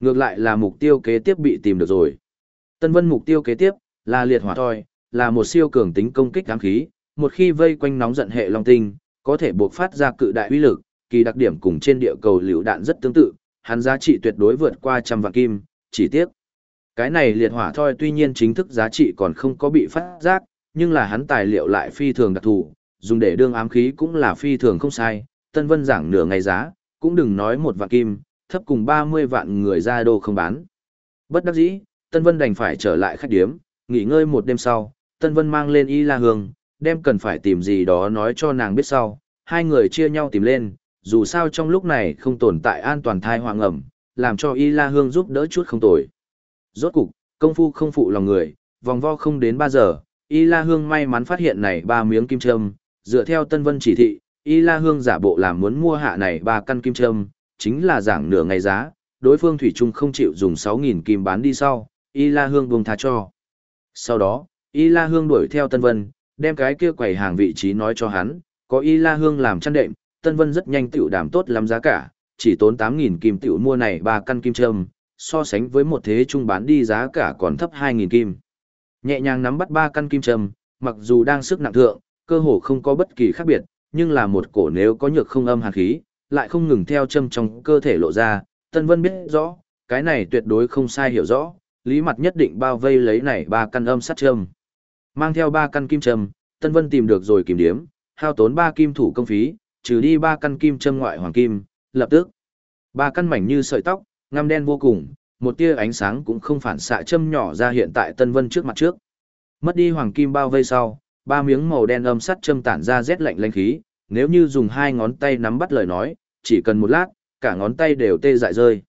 Ngược lại là mục tiêu kế tiếp bị tìm được rồi. Tân Vân mục tiêu kế tiếp là liệt hỏa thoi, là một siêu cường tính công kích ám khí, một khi vây quanh nóng giận hệ long tinh, có thể buộc phát ra cự đại uy lực, kỳ đặc điểm cùng trên địa cầu liều đạn rất tương tự, hắn giá trị tuyệt đối vượt qua trăm vạn kim, chỉ tiếc. Cái này liệt hỏa thoi tuy nhiên chính thức giá trị còn không có bị phát giác, nhưng là hắn tài liệu lại phi thường đặc thù, dùng để đương ám khí cũng là phi thường không sai, Tân Vân giảng nửa ngày giá, cũng đừng nói một vạn kim, thấp cùng 30 vạn người ra đô không bán. Bất đắc dĩ, Tân Vân đành phải trở lại khách điếm, nghỉ ngơi một đêm sau, Tân Vân mang lên Y La Hương, đem cần phải tìm gì đó nói cho nàng biết sau, hai người chia nhau tìm lên, dù sao trong lúc này không tồn tại an toàn thai hoang ẩm, làm cho Y La Hương giúp đỡ chút không tồi. Rốt cục, công phu không phụ lòng người, vòng vo không đến 3 giờ, Y La Hương may mắn phát hiện này ba miếng kim châm, dựa theo Tân Vân chỉ thị, Y La Hương giả bộ làm muốn mua hạ này ba căn kim châm, chính là giảng nửa ngày giá, đối phương Thủy Trung không chịu dùng 6.000 kim bán đi sau, Y La Hương buông tha cho. Sau đó, Y La Hương đuổi theo Tân Vân, đem cái kia quầy hàng vị trí nói cho hắn, có Y La Hương làm chăn đệm, Tân Vân rất nhanh tiểu đảm tốt lắm giá cả, chỉ tốn 8.000 kim tiểu mua này ba căn kim châm, so sánh với một thế trung bán đi giá cả còn thấp 2.000 kim. Nhẹ nhàng nắm bắt ba căn kim châm, mặc dù đang sức nặng thượng, cơ hồ không có bất kỳ khác biệt, nhưng là một cổ nếu có nhược không âm hàn khí, lại không ngừng theo châm trong cơ thể lộ ra, Tân Vân biết rõ, cái này tuyệt đối không sai hiểu rõ, lý mặt nhất định bao vây lấy này ba căn âm sát châm. Mang theo ba căn kim châm, Tân Vân tìm được rồi kiểm điếm, hao tốn ba kim thủ công phí, trừ đi ba căn kim châm ngoại hoàng kim, lập tức. Ba căn mảnh như sợi tóc, ngăm đen vô cùng, một tia ánh sáng cũng không phản xạ châm nhỏ ra hiện tại Tân Vân trước mặt trước. Mất đi hoàng kim bao vây sau, ba miếng màu đen âm sắt châm tản ra rét lạnh lanh khí, nếu như dùng hai ngón tay nắm bắt lời nói, chỉ cần một lát, cả ngón tay đều tê dại rơi.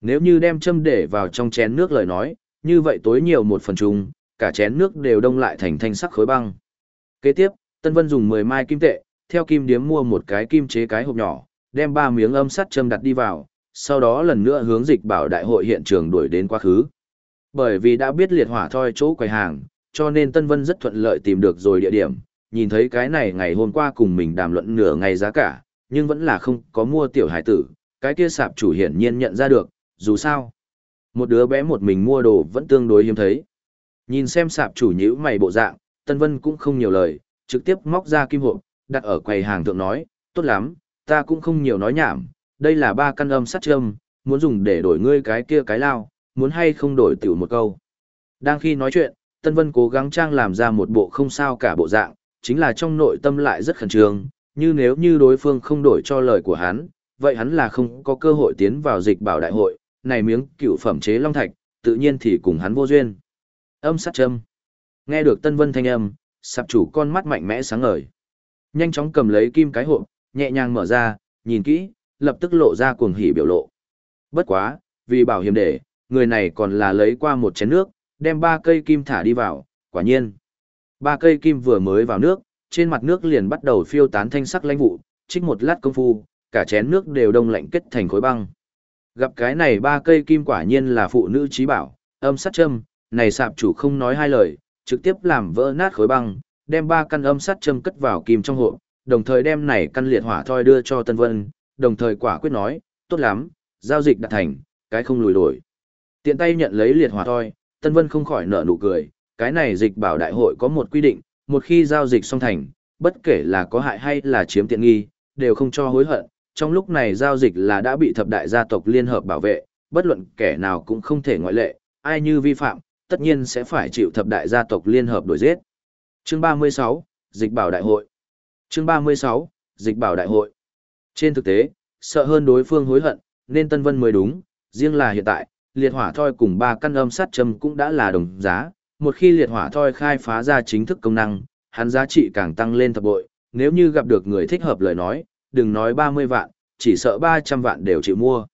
Nếu như đem châm để vào trong chén nước lời nói, như vậy tối nhiều một phần chung, cả chén nước đều đông lại thành thanh sắc khối băng. Kế tiếp, Tân Vân dùng 10 mai kim tệ, theo kim điếm mua một cái kim chế cái hộp nhỏ, đem ba miếng âm sắt châm đặt đi vào, sau đó lần nữa hướng dịch bảo đại hội hiện trường đuổi đến quá khứ. Bởi vì đã biết liệt hỏa thoi chỗ quầy hàng, cho nên Tân Vân rất thuận lợi tìm được rồi địa điểm, nhìn thấy cái này ngày hôm qua cùng mình đàm luận nửa ngày giá cả, nhưng vẫn là không có mua tiểu hải tử, cái kia sạp chủ hiển nhiên nhận ra được, dù sao. Một đứa bé một mình mua đồ vẫn tương đối hiếm thấy. Nhìn xem sạp chủ nhữ mày bộ dạng, Tân Vân cũng không nhiều lời, trực tiếp móc ra kim hộp, đặt ở quầy hàng thượng nói, tốt lắm, ta cũng không nhiều nói nhảm, đây là ba căn âm sắt châm, muốn dùng để đổi ngươi cái kia cái lao, muốn hay không đổi tiểu một câu. Đang khi nói chuyện, Tân Vân cố gắng trang làm ra một bộ không sao cả bộ dạng, chính là trong nội tâm lại rất khẩn trương, như nếu như đối phương không đổi cho lời của hắn, vậy hắn là không có cơ hội tiến vào dịch bảo đại hội, này miếng cựu phẩm chế long thạch, tự nhiên thì cùng hắn vô duyên. Âm sát châm. Nghe được Tân Vân thanh âm, sạp chủ con mắt mạnh mẽ sáng ngời. Nhanh chóng cầm lấy kim cái hộp, nhẹ nhàng mở ra, nhìn kỹ, lập tức lộ ra cuồng hỉ biểu lộ. Bất quá, vì bảo hiểm để, người này còn là lấy qua một chén nước, đem ba cây kim thả đi vào, quả nhiên. Ba cây kim vừa mới vào nước, trên mặt nước liền bắt đầu phiêu tán thanh sắc lãnh vụ, trích một lát công phu, cả chén nước đều đông lạnh kết thành khối băng. Gặp cái này ba cây kim quả nhiên là phụ nữ trí bảo, âm sát châm, này sạp chủ không nói hai lời, trực tiếp làm vỡ nát khối băng, đem ba căn âm sát châm cất vào kim trong hộp, đồng thời đem này căn liệt hỏa thoi đưa cho Tân Vân, đồng thời quả quyết nói, tốt lắm, giao dịch đã thành, cái không lùi đổi. Tiện tay nhận lấy liệt hỏa thoi, Tân Vân không khỏi nở nụ cười, cái này dịch bảo đại hội có một quy định, một khi giao dịch xong thành, bất kể là có hại hay là chiếm tiện nghi, đều không cho hối hận. Trong lúc này giao dịch là đã bị thập đại gia tộc liên hợp bảo vệ, bất luận kẻ nào cũng không thể ngoại lệ, ai như vi phạm, tất nhiên sẽ phải chịu thập đại gia tộc liên hợp đổi giết. Chương 36, Dịch bảo đại hội. Chương 36, Dịch bảo đại hội. Trên thực tế, sợ hơn đối phương hối hận, nên Tân Vân mới đúng, riêng là hiện tại, liệt hỏa thoi cùng ba căn âm sát châm cũng đã là đồng giá, một khi liệt hỏa thoi khai phá ra chính thức công năng, hắn giá trị càng tăng lên thập bội, nếu như gặp được người thích hợp lời nói, đừng nói 30 vạn, chỉ sợ 300 vạn đều chịu mua.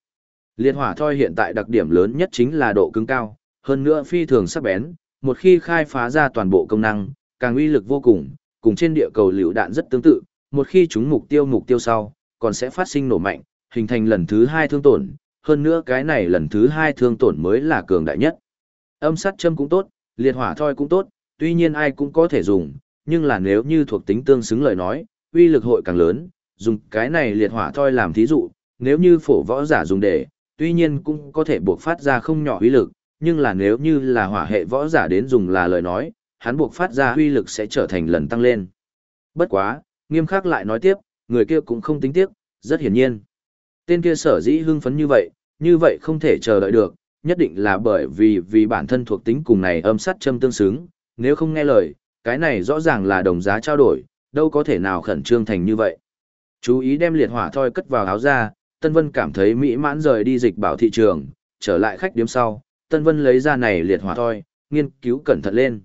Liệt hỏa thoi hiện tại đặc điểm lớn nhất chính là độ cứng cao, hơn nữa phi thường sắc bén, một khi khai phá ra toàn bộ công năng, càng uy lực vô cùng, cùng trên địa cầu liều đạn rất tương tự, một khi chúng mục tiêu mục tiêu sau, còn sẽ phát sinh nổ mạnh, hình thành lần thứ hai thương tổn, hơn nữa cái này lần thứ hai thương tổn mới là cường đại nhất. Âm sát châm cũng tốt, liệt hỏa thoi cũng tốt, tuy nhiên ai cũng có thể dùng, nhưng là nếu như thuộc tính tương xứng lời nói, uy lực hội càng lớn, dùng cái này liệt hỏa thoi làm thí dụ, nếu như phổ võ giả dùng để, tuy nhiên cũng có thể buộc phát ra không nhỏ uy lực, nhưng là nếu như là hỏa hệ võ giả đến dùng là lời nói, hắn buộc phát ra uy lực sẽ trở thành lần tăng lên. Bất quá, nghiêm khắc lại nói tiếp, người kia cũng không tính tiếc, rất hiển nhiên. Tên kia sở dĩ hưng phấn như vậy, như vậy không thể chờ đợi được, nhất định là bởi vì vì bản thân thuộc tính cùng này âm sát châm tương xứng, nếu không nghe lời, cái này rõ ràng là đồng giá trao đổi, đâu có thể nào khẩn trương thành như vậy. Chú ý đem liệt hỏa thoi cất vào áo ra, Tân Vân cảm thấy mỹ mãn rời đi dịch bảo thị trường, trở lại khách điếm sau, Tân Vân lấy ra này liệt hỏa thoi, nghiên cứu cẩn thận lên.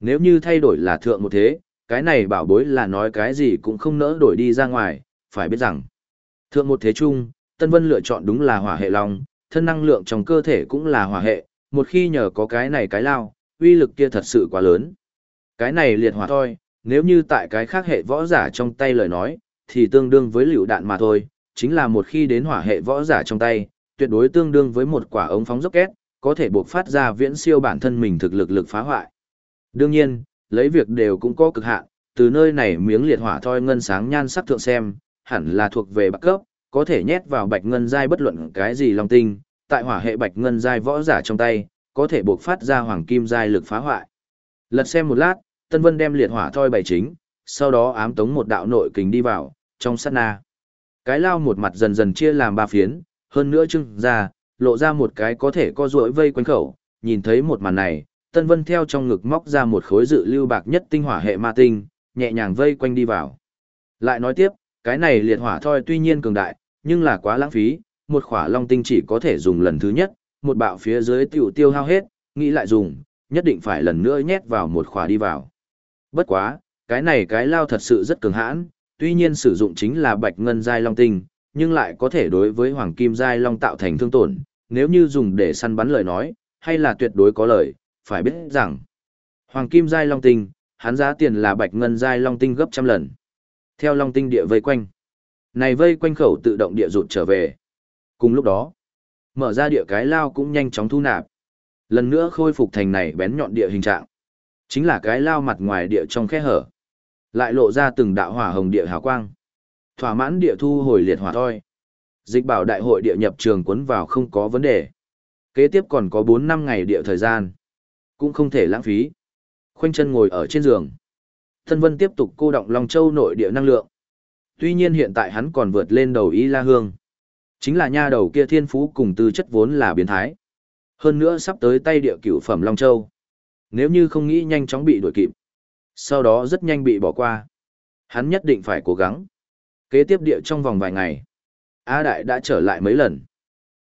Nếu như thay đổi là thượng một thế, cái này bảo bối là nói cái gì cũng không nỡ đổi đi ra ngoài, phải biết rằng. Thượng một thế chung, Tân Vân lựa chọn đúng là hỏa hệ long, thân năng lượng trong cơ thể cũng là hỏa hệ, một khi nhờ có cái này cái lao, uy lực kia thật sự quá lớn. Cái này liệt hỏa thôi, nếu như tại cái khác hệ võ giả trong tay lời nói, thì tương đương với liều đạn mà thôi, chính là một khi đến hỏa hệ võ giả trong tay, tuyệt đối tương đương với một quả ống phóng rocket, có thể buộc phát ra viễn siêu bản thân mình thực lực lực phá hoại. Đương nhiên, lấy việc đều cũng có cực hạn, từ nơi này miếng liệt hỏa thoi ngân sáng nhan sắc thượng xem, hẳn là thuộc về bạc cấp, có thể nhét vào bạch ngân giai bất luận cái gì long tinh, tại hỏa hệ bạch ngân giai võ giả trong tay, có thể buộc phát ra hoàng kim giai lực phá hoại. Lật xem một lát, Tân Vân đem liệt hỏa thoi bày chính, sau đó ám tống một đạo nội kình đi vào, trong sát na. Cái lao một mặt dần dần chia làm ba phiến, hơn nữa trưng ra, lộ ra một cái có thể co duỗi vây quanh khẩu, nhìn thấy một màn này, Tân Vân theo trong ngực móc ra một khối dự lưu bạc nhất tinh hỏa hệ ma tinh, nhẹ nhàng vây quanh đi vào. Lại nói tiếp, cái này liệt hỏa thoi tuy nhiên cường đại, nhưng là quá lãng phí, một khỏa long tinh chỉ có thể dùng lần thứ nhất, một bạo phía dưới tiểu tiêu hao hết, nghĩ lại dùng, nhất định phải lần nữa nhét vào một khỏa đi vào. Bất quá, cái này cái lao thật sự rất cường hãn, tuy nhiên sử dụng chính là bạch ngân giai long tinh, nhưng lại có thể đối với hoàng kim giai long tạo thành thương tổn, nếu như dùng để săn bắn lời nói, hay là tuyệt đối có lời, phải biết rằng, hoàng kim giai long tinh, hắn giá tiền là bạch ngân giai long tinh gấp trăm lần. Theo long tinh địa vây quanh, này vây quanh khẩu tự động địa rụt trở về. Cùng lúc đó, mở ra địa cái lao cũng nhanh chóng thu nạp. Lần nữa khôi phục thành này bén nhọn địa hình trạng. Chính là cái lao mặt ngoài địa trong khe hở. Lại lộ ra từng đạo hỏa hồng địa hào quang. Thỏa mãn địa thu hồi liệt hỏa thôi. Dịch bảo đại hội địa nhập trường cuốn vào không có vấn đề. Kế tiếp còn có bốn năm ngày địa thời gian. Cũng không thể lãng phí. Khoanh chân ngồi ở trên giường. Thân Vân tiếp tục cô động Long Châu nội địa năng lượng. Tuy nhiên hiện tại hắn còn vượt lên đầu Y La Hương. Chính là nha đầu kia thiên phú cùng tư chất vốn là biến thái. Hơn nữa sắp tới tay địa cửu phẩm Long Châu. Nếu như không nghĩ nhanh chóng bị đuổi kịp, sau đó rất nhanh bị bỏ qua. Hắn nhất định phải cố gắng. Kế tiếp địa trong vòng vài ngày, A Đại đã trở lại mấy lần.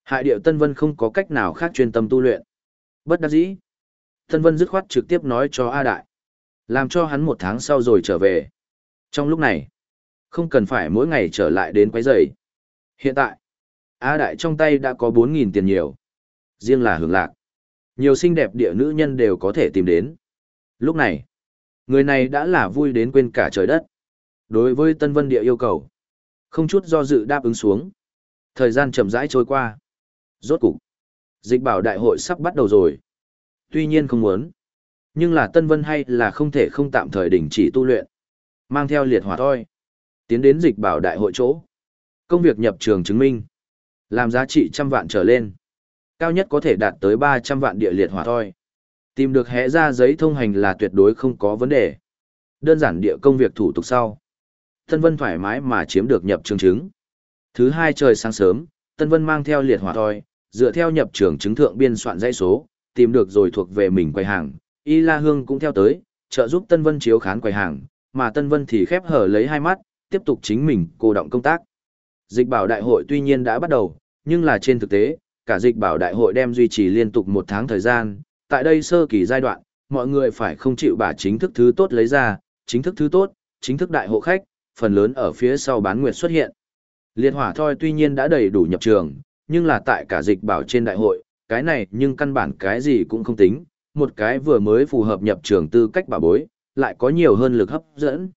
Hại điệu Tân Vân không có cách nào khác chuyên tâm tu luyện. Bất đắc dĩ. Tân Vân dứt khoát trực tiếp nói cho A Đại. Làm cho hắn một tháng sau rồi trở về. Trong lúc này, không cần phải mỗi ngày trở lại đến quấy rầy. Hiện tại, A Đại trong tay đã có 4.000 tiền nhiều. Riêng là hưởng lạc. Nhiều xinh đẹp địa nữ nhân đều có thể tìm đến. Lúc này, người này đã là vui đến quên cả trời đất. Đối với Tân Vân địa yêu cầu, không chút do dự đáp ứng xuống. Thời gian chậm rãi trôi qua. Rốt cục, dịch bảo đại hội sắp bắt đầu rồi. Tuy nhiên không muốn, nhưng là Tân Vân hay là không thể không tạm thời đình chỉ tu luyện. Mang theo liệt hỏa thôi. Tiến đến dịch bảo đại hội chỗ. Công việc nhập trường chứng minh. Làm giá trị trăm vạn trở lên. Cao nhất có thể đạt tới 300 vạn địa liệt hỏa thôi. Tìm được hẽ ra giấy thông hành là tuyệt đối không có vấn đề. Đơn giản địa công việc thủ tục sau. Tân Vân thoải mái mà chiếm được nhập trường chứng. Thứ hai trời sáng sớm, Tân Vân mang theo liệt hỏa thôi, dựa theo nhập trường chứng thượng biên soạn dãy số, tìm được rồi thuộc về mình quầy hàng. Y La Hương cũng theo tới, trợ giúp Tân Vân chiếu khán quầy hàng, mà Tân Vân thì khép hở lấy hai mắt, tiếp tục chính mình cô động công tác. Dịch bảo đại hội tuy nhiên đã bắt đầu, nhưng là trên thực tế, cả dịch bảo đại hội đem duy trì liên tục một tháng thời gian, tại đây sơ kỳ giai đoạn, mọi người phải không chịu bà chính thức thứ tốt lấy ra, chính thức thứ tốt, chính thức đại hộ khách, phần lớn ở phía sau bán nguyệt xuất hiện. Liệt hỏa thôi tuy nhiên đã đầy đủ nhập trường, nhưng là tại cả dịch bảo trên đại hội, cái này nhưng căn bản cái gì cũng không tính, một cái vừa mới phù hợp nhập trường tư cách bảo bối, lại có nhiều hơn lực hấp dẫn.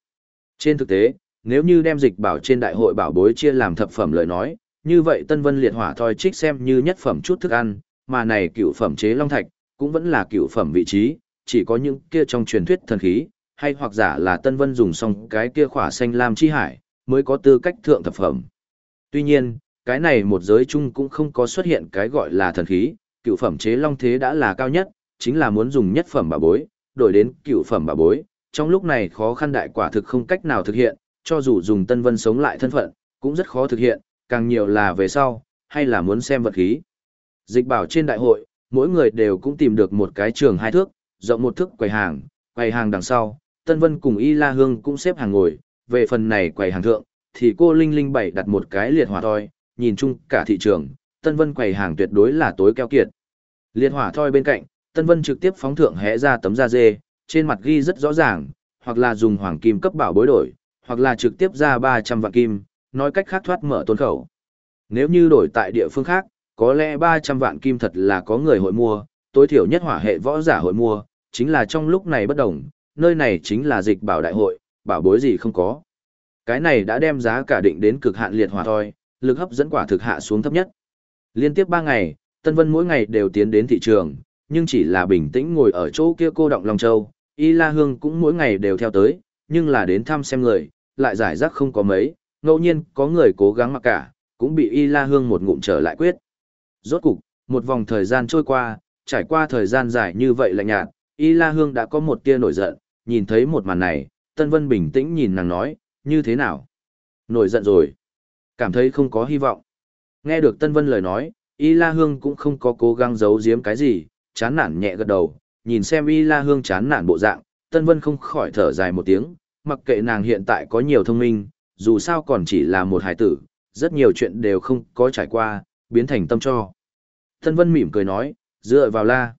Trên thực tế, nếu như đem dịch bảo trên đại hội bảo bối chia làm thập phẩm lời nói, như vậy Tân Vân liệt hỏa thoi trích xem như nhất phẩm chút thức ăn, mà này cựu phẩm chế long thạch, cũng vẫn là cựu phẩm vị trí, chỉ có những kia trong truyền thuyết thần khí, hay hoặc giả là Tân Vân dùng xong cái kia khỏa xanh lam chi hải, mới có tư cách thượng thập phẩm. Tuy nhiên, cái này một giới chung cũng không có xuất hiện cái gọi là thần khí, cựu phẩm chế long thế đã là cao nhất, chính là muốn dùng nhất phẩm bà bối, đổi đến cựu phẩm bà bối, trong lúc này khó khăn đại quả thực không cách nào thực hiện, cho dù dùng Tân Vân sống lại thân phận, cũng rất khó thực hiện, càng nhiều là về sau, hay là muốn xem vật khí. Dịch bảo trên đại hội, mỗi người đều cũng tìm được một cái trường hai thước, rộng một thước quầy hàng, quầy hàng đằng sau, Tân Vân cùng Y La Hương cũng xếp hàng ngồi, về phần này quầy hàng thượng, thì cô Linh Linh bảy đặt một cái liệt hỏa thoi, nhìn chung cả thị trường, Tân Vân quầy hàng tuyệt đối là tối keo kiệt. Liệt hỏa thoi bên cạnh, Tân Vân trực tiếp phóng thượng hẽ ra tấm da dê, trên mặt ghi rất rõ ràng, hoặc là dùng hoàng kim cấp bảo bối đổi, hoặc là trực tiếp ra 300 vạn kim, nói cách khác thoát mở tôn khẩu. Nếu như đổi tại địa phương khác, có lẽ 300 vạn kim thật là có người hội mua, tối thiểu nhất hỏa hệ võ giả hội mua, chính là trong lúc này bất đồng, nơi này chính là dịch bảo đại hội, bảo bối gì không có. Cái này đã đem giá cả định đến cực hạn liệt hỏa thôi, lực hấp dẫn quả thực hạ xuống thấp nhất. Liên tiếp 3 ngày, Tân Vân mỗi ngày đều tiến đến thị trường, nhưng chỉ là bình tĩnh ngồi ở chỗ kia cô động Long Châu, Y La Hương cũng mỗi ngày đều theo tới, nhưng là đến thăm xem người, lại giải rác không có mấy, ngẫu nhiên có người cố gắng mặc cả, cũng bị Y La Hương một ngụm trở lại quyết. Rốt cục, một vòng thời gian trôi qua, trải qua thời gian dài như vậy lạnh nhạt, Y La Hương đã có một tia nổi giận, nhìn thấy một màn này, Tân Vân bình tĩnh nhìn nàng nói, như thế nào? Nổi giận rồi. Cảm thấy không có hy vọng. Nghe được Tân Vân lời nói, Y La Hương cũng không có cố gắng giấu giếm cái gì, chán nản nhẹ gật đầu, nhìn xem Y La Hương chán nản bộ dạng, Tân Vân không khỏi thở dài một tiếng, mặc kệ nàng hiện tại có nhiều thông minh, dù sao còn chỉ là một hải tử, rất nhiều chuyện đều không có trải qua, biến thành tâm cho. Tân Vân mỉm cười nói, dựa vào la.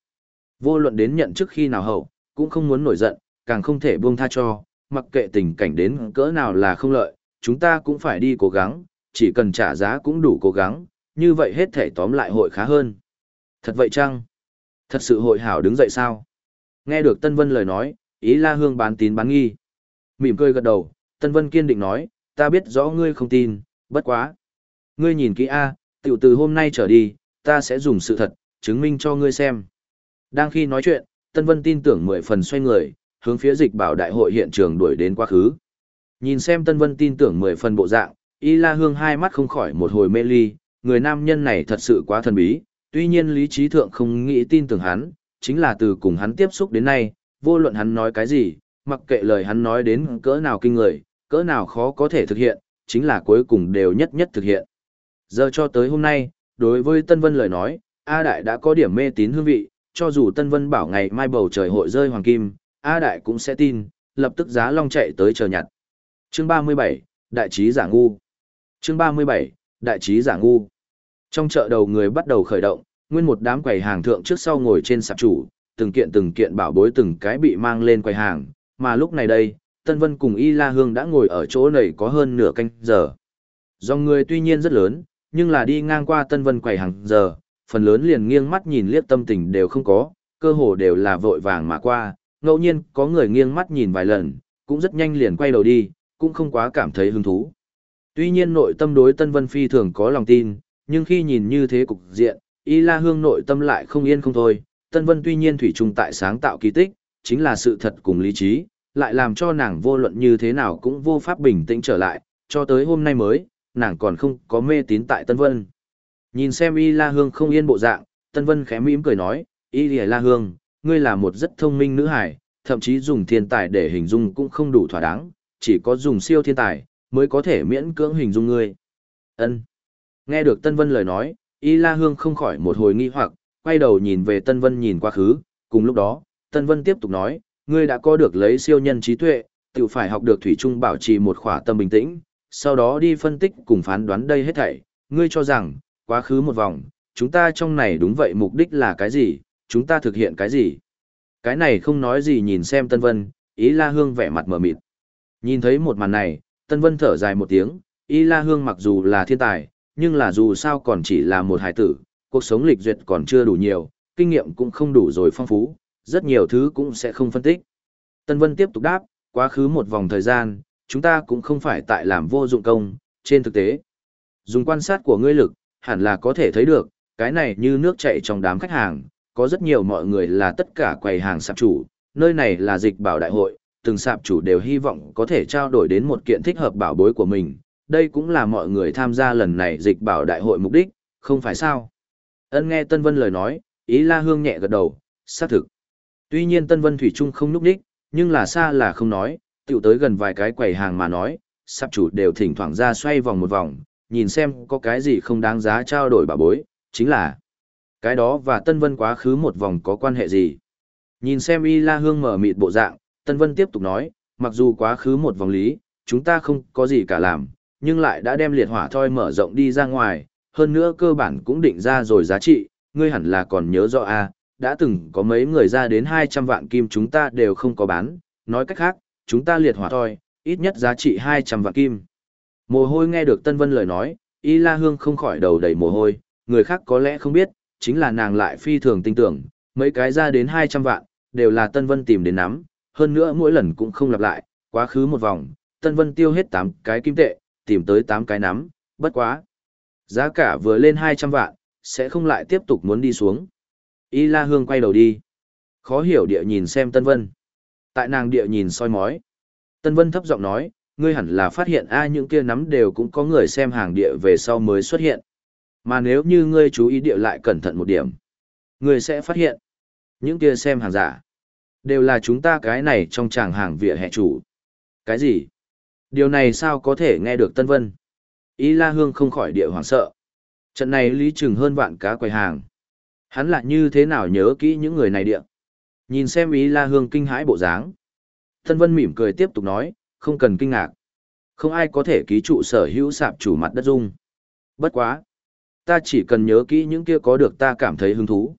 Vô luận đến nhận trước khi nào hậu, cũng không muốn nổi giận, càng không thể buông tha cho, mặc kệ tình cảnh đến cỡ nào là không lợi, chúng ta cũng phải đi cố gắng, chỉ cần trả giá cũng đủ cố gắng, như vậy hết thể tóm lại hội khá hơn. Thật vậy chăng? Thật sự hội hảo đứng dậy sao? Nghe được Tân Vân lời nói, ý La Hương bán tín bán nghi. Mỉm cười gật đầu, Tân Vân kiên định nói, ta biết rõ ngươi không tin, bất quá. Ngươi nhìn kỹ A, tiểu từ hôm nay trở đi, ta sẽ dùng sự thật, chứng minh cho ngươi xem. Đang khi nói chuyện, Tân Vân tin tưởng mười phần xoay người, hướng phía dịch bảo đại hội hiện trường đuổi đến quá khứ. Nhìn xem Tân Vân tin tưởng mười phần bộ dạng, Y La Hương hai mắt không khỏi một hồi mê ly, người nam nhân này thật sự quá thần bí, tuy nhiên lý trí thượng không nghĩ tin tưởng hắn, chính là từ cùng hắn tiếp xúc đến nay, vô luận hắn nói cái gì, mặc kệ lời hắn nói đến cỡ nào kinh người, cỡ nào khó có thể thực hiện, chính là cuối cùng đều nhất nhất thực hiện. Giờ cho tới hôm nay, đối với Tân Vân lời nói, A Đại đã có điểm mê tín hương vị, cho dù Tân Vân bảo ngày mai bầu trời hội rơi hoàng kim, A Đại cũng sẽ tin, lập tức giá long chạy tới chờ nhặt. Chương 37, Đại trí giả ngu. Chương 37, Đại trí giả ngu. Trong chợ đầu người bắt đầu khởi động, nguyên một đám quầy hàng thượng trước sau ngồi trên sạp chủ, từng kiện từng kiện bảo bối từng cái bị mang lên quầy hàng, mà lúc này đây, Tân Vân cùng Y La Hương đã ngồi ở chỗ này có hơn nửa canh giờ. Dòng người tuy nhiên rất lớn, nhưng là đi ngang qua Tân Vân quầy hàng giờ, phần lớn liền nghiêng mắt nhìn liếc tâm tình đều không có, cơ hồ đều là vội vàng mà qua, ngẫu nhiên có người nghiêng mắt nhìn vài lần, cũng rất nhanh liền quay đầu đi, cũng không quá cảm thấy hứng thú. Tuy nhiên nội tâm đối Tân Vân phi thường có lòng tin, nhưng khi nhìn như thế cục diện, Y La Hương nội tâm lại không yên không thôi, Tân Vân tuy nhiên thủy chung tại sáng tạo kỳ tích, chính là sự thật cùng lý trí, lại làm cho nàng vô luận như thế nào cũng vô pháp bình tĩnh trở lại, cho tới hôm nay mới, nàng còn không có mê tín tại Tân Vân. Nhìn xem Y La Hương không yên bộ dạng, Tân Vân khẽ mỉm cười nói, Y La Hương, ngươi là một rất thông minh nữ hải, thậm chí dùng thiên tài để hình dung cũng không đủ thỏa đáng, chỉ có dùng siêu thiên tài, mới có thể miễn cưỡng hình dung ngươi. Ân. Nghe được Tân Vân lời nói, Y La Hương không khỏi một hồi nghi hoặc, quay đầu nhìn về Tân Vân nhìn quá khứ, cùng lúc đó, Tân Vân tiếp tục nói, ngươi đã có được lấy siêu nhân trí tuệ, tự phải học được thủy chung bảo trì một khỏa tâm bình tĩnh, sau đó đi phân tích cùng phán đoán đây hết thảy, ngươi cho rằng, quá khứ một vòng, chúng ta trong này đúng vậy mục đích là cái gì, chúng ta thực hiện cái gì. Cái này không nói gì nhìn xem Tân Vân, ý La Hương vẻ mặt mờ mịt. Nhìn thấy một màn này, Tân Vân thở dài một tiếng, ý La Hương mặc dù là thiên tài, nhưng là dù sao còn chỉ là một hải tử, cuộc sống lịch duyệt còn chưa đủ nhiều, kinh nghiệm cũng không đủ rồi phong phú, rất nhiều thứ cũng sẽ không phân tích. Tân Vân tiếp tục đáp, quá khứ một vòng thời gian, chúng ta cũng không phải tại làm vô dụng công, trên thực tế. Dùng quan sát của ngươi lực, hẳn là có thể thấy được, cái này như nước chảy trong đám khách hàng, có rất nhiều mọi người là tất cả quầy hàng sạp chủ, nơi này là dịch bảo đại hội, từng sạp chủ đều hy vọng có thể trao đổi đến một kiện thích hợp bảo bối của mình, đây cũng là mọi người tham gia lần này dịch bảo đại hội mục đích, không phải sao. Ân nghe Tân Vân lời nói, ý La Hương nhẹ gật đầu, xác thực. Tuy nhiên Tân Vân Thủy Trung không núp đích, nhưng là xa là không nói, tiểu tới gần vài cái quầy hàng mà nói, sạp chủ đều thỉnh thoảng ra xoay vòng một vòng, nhìn xem có cái gì không đáng giá trao đổi bà bối, chính là cái đó và Tân Vân quá khứ một vòng có quan hệ gì. Nhìn xem Y La Hương mở mịt bộ dạng, Tân Vân tiếp tục nói, mặc dù quá khứ một vòng lý, chúng ta không có gì cả làm, nhưng lại đã đem liệt hỏa thoi mở rộng đi ra ngoài, hơn nữa cơ bản cũng định ra rồi giá trị, ngươi hẳn là còn nhớ rõ a, đã từng có mấy người ra đến 200 vạn kim chúng ta đều không có bán, nói cách khác, chúng ta liệt hỏa thôi, ít nhất giá trị 200 vạn kim. Mồ hôi nghe được Tân Vân lời nói, Y La Hương không khỏi đầu đầy mồ hôi, người khác có lẽ không biết, chính là nàng lại phi thường tin tưởng, mấy cái ra đến 200 vạn, đều là Tân Vân tìm đến nắm, hơn nữa mỗi lần cũng không lặp lại, quá khứ một vòng, Tân Vân tiêu hết 8 cái kim tệ, tìm tới 8 cái nắm, bất quá. Giá cả vừa lên 200 vạn, sẽ không lại tiếp tục muốn đi xuống. Y La Hương quay đầu đi. Khó hiểu địa nhìn xem Tân Vân. Tại nàng địa nhìn soi mói. Tân Vân thấp giọng nói, ngươi hẳn là phát hiện ai những kia nắm đều cũng có người xem hàng địa về sau mới xuất hiện. Mà nếu như ngươi chú ý địa lại cẩn thận một điểm, ngươi sẽ phát hiện những kia xem hàng giả đều là chúng ta cái này trong tràng hàng vỉa hè chủ. Cái gì? Điều này sao có thể nghe được Tân Vân? Y La Hương không khỏi địa hoảng sợ. Trận này lý chừng hơn vạn cá quầy hàng. Hắn lại như thế nào nhớ kỹ những người này địa? Nhìn xem ý La Hương kinh hãi bộ dáng. Tân Vân mỉm cười tiếp tục nói, không cần kinh ngạc. Không ai có thể ký trụ sở hữu sạp chủ mặt đất dung. Bất quá. Ta chỉ cần nhớ kỹ những kia có được ta cảm thấy hứng thú.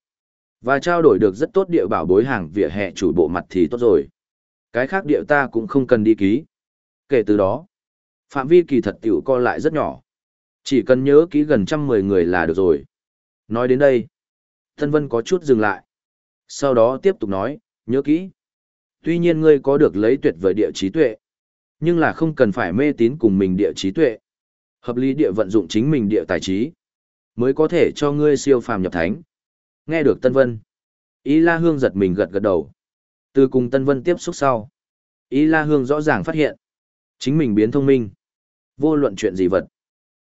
Và trao đổi được rất tốt địa bảo bối hàng vỉa hè chủ bộ mặt thì tốt rồi. Cái khác địa ta cũng không cần đi ký. Kể từ đó, phạm vi kỳ thật tiểu co lại rất nhỏ. Chỉ cần nhớ kỹ gần trăm mười người là được rồi. Nói đến đây, Tân Vân có chút dừng lại. Sau đó tiếp tục nói, nhớ kỹ. Tuy nhiên ngươi có được lấy tuyệt vời địa trí tuệ, nhưng là không cần phải mê tín cùng mình địa trí tuệ. Hợp lý địa vận dụng chính mình địa tài trí, mới có thể cho ngươi siêu phàm nhập thánh. Nghe được Tân Vân, Ý La Hương giật mình gật gật đầu. Từ cùng Tân Vân tiếp xúc sau, Ý La Hương rõ ràng phát hiện, chính mình biến thông minh. Vô luận chuyện gì vật,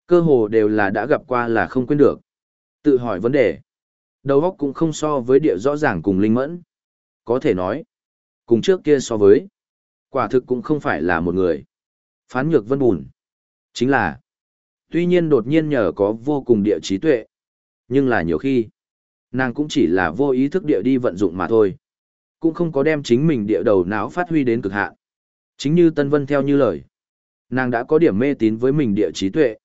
cơ hồ đều là đã gặp qua là không quên được. Tự hỏi vấn đề, đầu óc cũng không so với địa rõ ràng cùng linh mẫn. Có thể nói, cùng trước kia so với, quả thực cũng không phải là một người. Phán nhược vân bùn, chính là, tuy nhiên đột nhiên nhờ có vô cùng địa trí tuệ, nhưng là nhiều khi, nàng cũng chỉ là vô ý thức địa đi vận dụng mà thôi. Cũng không có đem chính mình địa đầu não phát huy đến cực hạn. Chính như Tân Vân theo như lời, nàng đã có điểm mê tín với mình địa trí tuệ.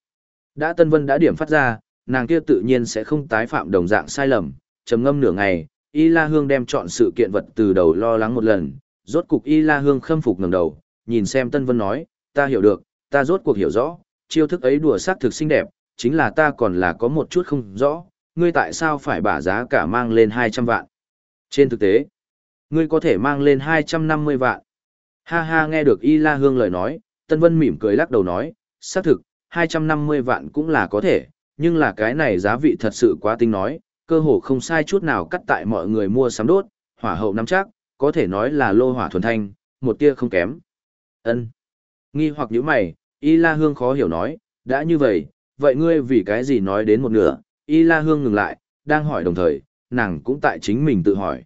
Đã Tân Vân đã điểm phát ra, nàng kia tự nhiên sẽ không tái phạm đồng dạng sai lầm, trầm ngâm nửa ngày, Y La Hương đem chọn sự kiện vật từ đầu lo lắng một lần, rốt cục Y La Hương khâm phục ngẩng đầu, nhìn xem Tân Vân nói, ta hiểu được, ta rốt cuộc hiểu rõ, chiêu thức ấy đùa sắc thực xinh đẹp, chính là ta còn là có một chút không rõ, ngươi tại sao phải bả giá cả mang lên 200 vạn. Trên thực tế, ngươi có thể mang lên 250 vạn. Ha ha nghe được Y La Hương lời nói, Tân Vân mỉm cười lắc đầu nói, xác thực, 250 vạn cũng là có thể, nhưng là cái này giá vị thật sự quá tinh nói, cơ hồ không sai chút nào cắt tại mọi người mua sắm đốt, hỏa hậu nắm chắc, có thể nói là lô hỏa thuần thanh, một tia không kém. Ân. Nghi hoặc những mày, Y La Hương khó hiểu nói, đã như vậy, vậy ngươi vì cái gì nói đến một nửa, Y La Hương ngừng lại, đang hỏi đồng thời, nàng cũng tại chính mình tự hỏi.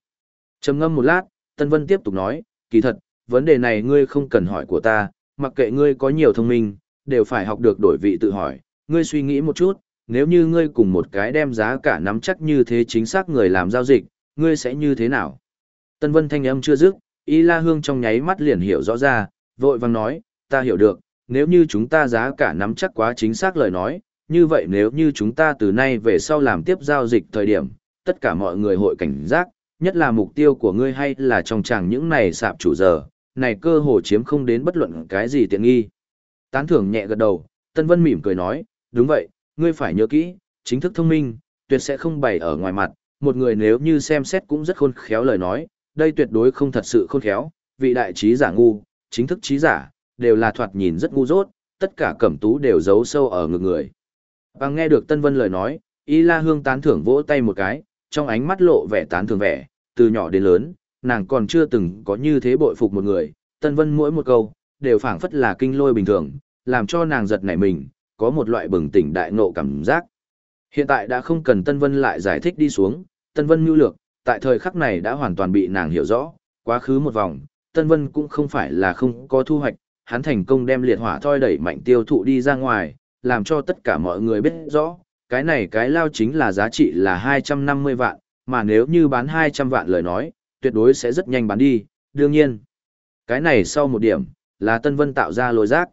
trầm ngâm một lát, Tân Vân tiếp tục nói, kỳ thật, vấn đề này ngươi không cần hỏi của ta, mặc kệ ngươi có nhiều thông minh, đều phải học được đổi vị tự hỏi, ngươi suy nghĩ một chút, nếu như ngươi cùng một cái đem giá cả nắm chắc như thế chính xác người làm giao dịch, ngươi sẽ như thế nào? Tân Vân thanh âm chưa dứt, Y La Hương trong nháy mắt liền hiểu rõ ra, vội vàng nói, ta hiểu được, nếu như chúng ta giá cả nắm chắc quá chính xác lời nói, như vậy nếu như chúng ta từ nay về sau làm tiếp giao dịch thời điểm, tất cả mọi người hội cảnh giác, nhất là mục tiêu của ngươi hay là trong chẳng những này sạp chủ giờ, này cơ hồ chiếm không đến bất luận cái gì tiện nghi. Tán thưởng nhẹ gật đầu, Tân Vân mỉm cười nói, đúng vậy, ngươi phải nhớ kỹ, chính thức thông minh, tuyệt sẽ không bày ở ngoài mặt, một người nếu như xem xét cũng rất khôn khéo lời nói, đây tuyệt đối không thật sự khôn khéo, vị đại trí giả ngu, chính thức trí giả, đều là thoạt nhìn rất ngu dốt, tất cả cẩm tú đều giấu sâu ở ngực người. Bằng nghe được Tân Vân lời nói, Y La Hương tán thưởng vỗ tay một cái, trong ánh mắt lộ vẻ tán thưởng vẻ, từ nhỏ đến lớn, nàng còn chưa từng có như thế bội phục một người, Tân Vân mỗi một câu, đều phảng phất là kinh lôi bình thường, làm cho nàng giật nảy mình, có một loại bừng tỉnh đại ngộ cảm giác. Hiện tại đã không cần Tân Vân lại giải thích đi xuống, Tân Vân mưu lược, tại thời khắc này đã hoàn toàn bị nàng hiểu rõ, quá khứ một vòng, Tân Vân cũng không phải là không có thu hoạch, hắn thành công đem liệt hỏa thoi đẩy mạnh tiêu thụ đi ra ngoài, làm cho tất cả mọi người biết rõ, cái này cái lao chính là giá trị là 250 vạn, mà nếu như bán 200 vạn lời nói, tuyệt đối sẽ rất nhanh bán đi, đương nhiên. Cái này sau một điểm, là Tân Vân tạo ra lối rác.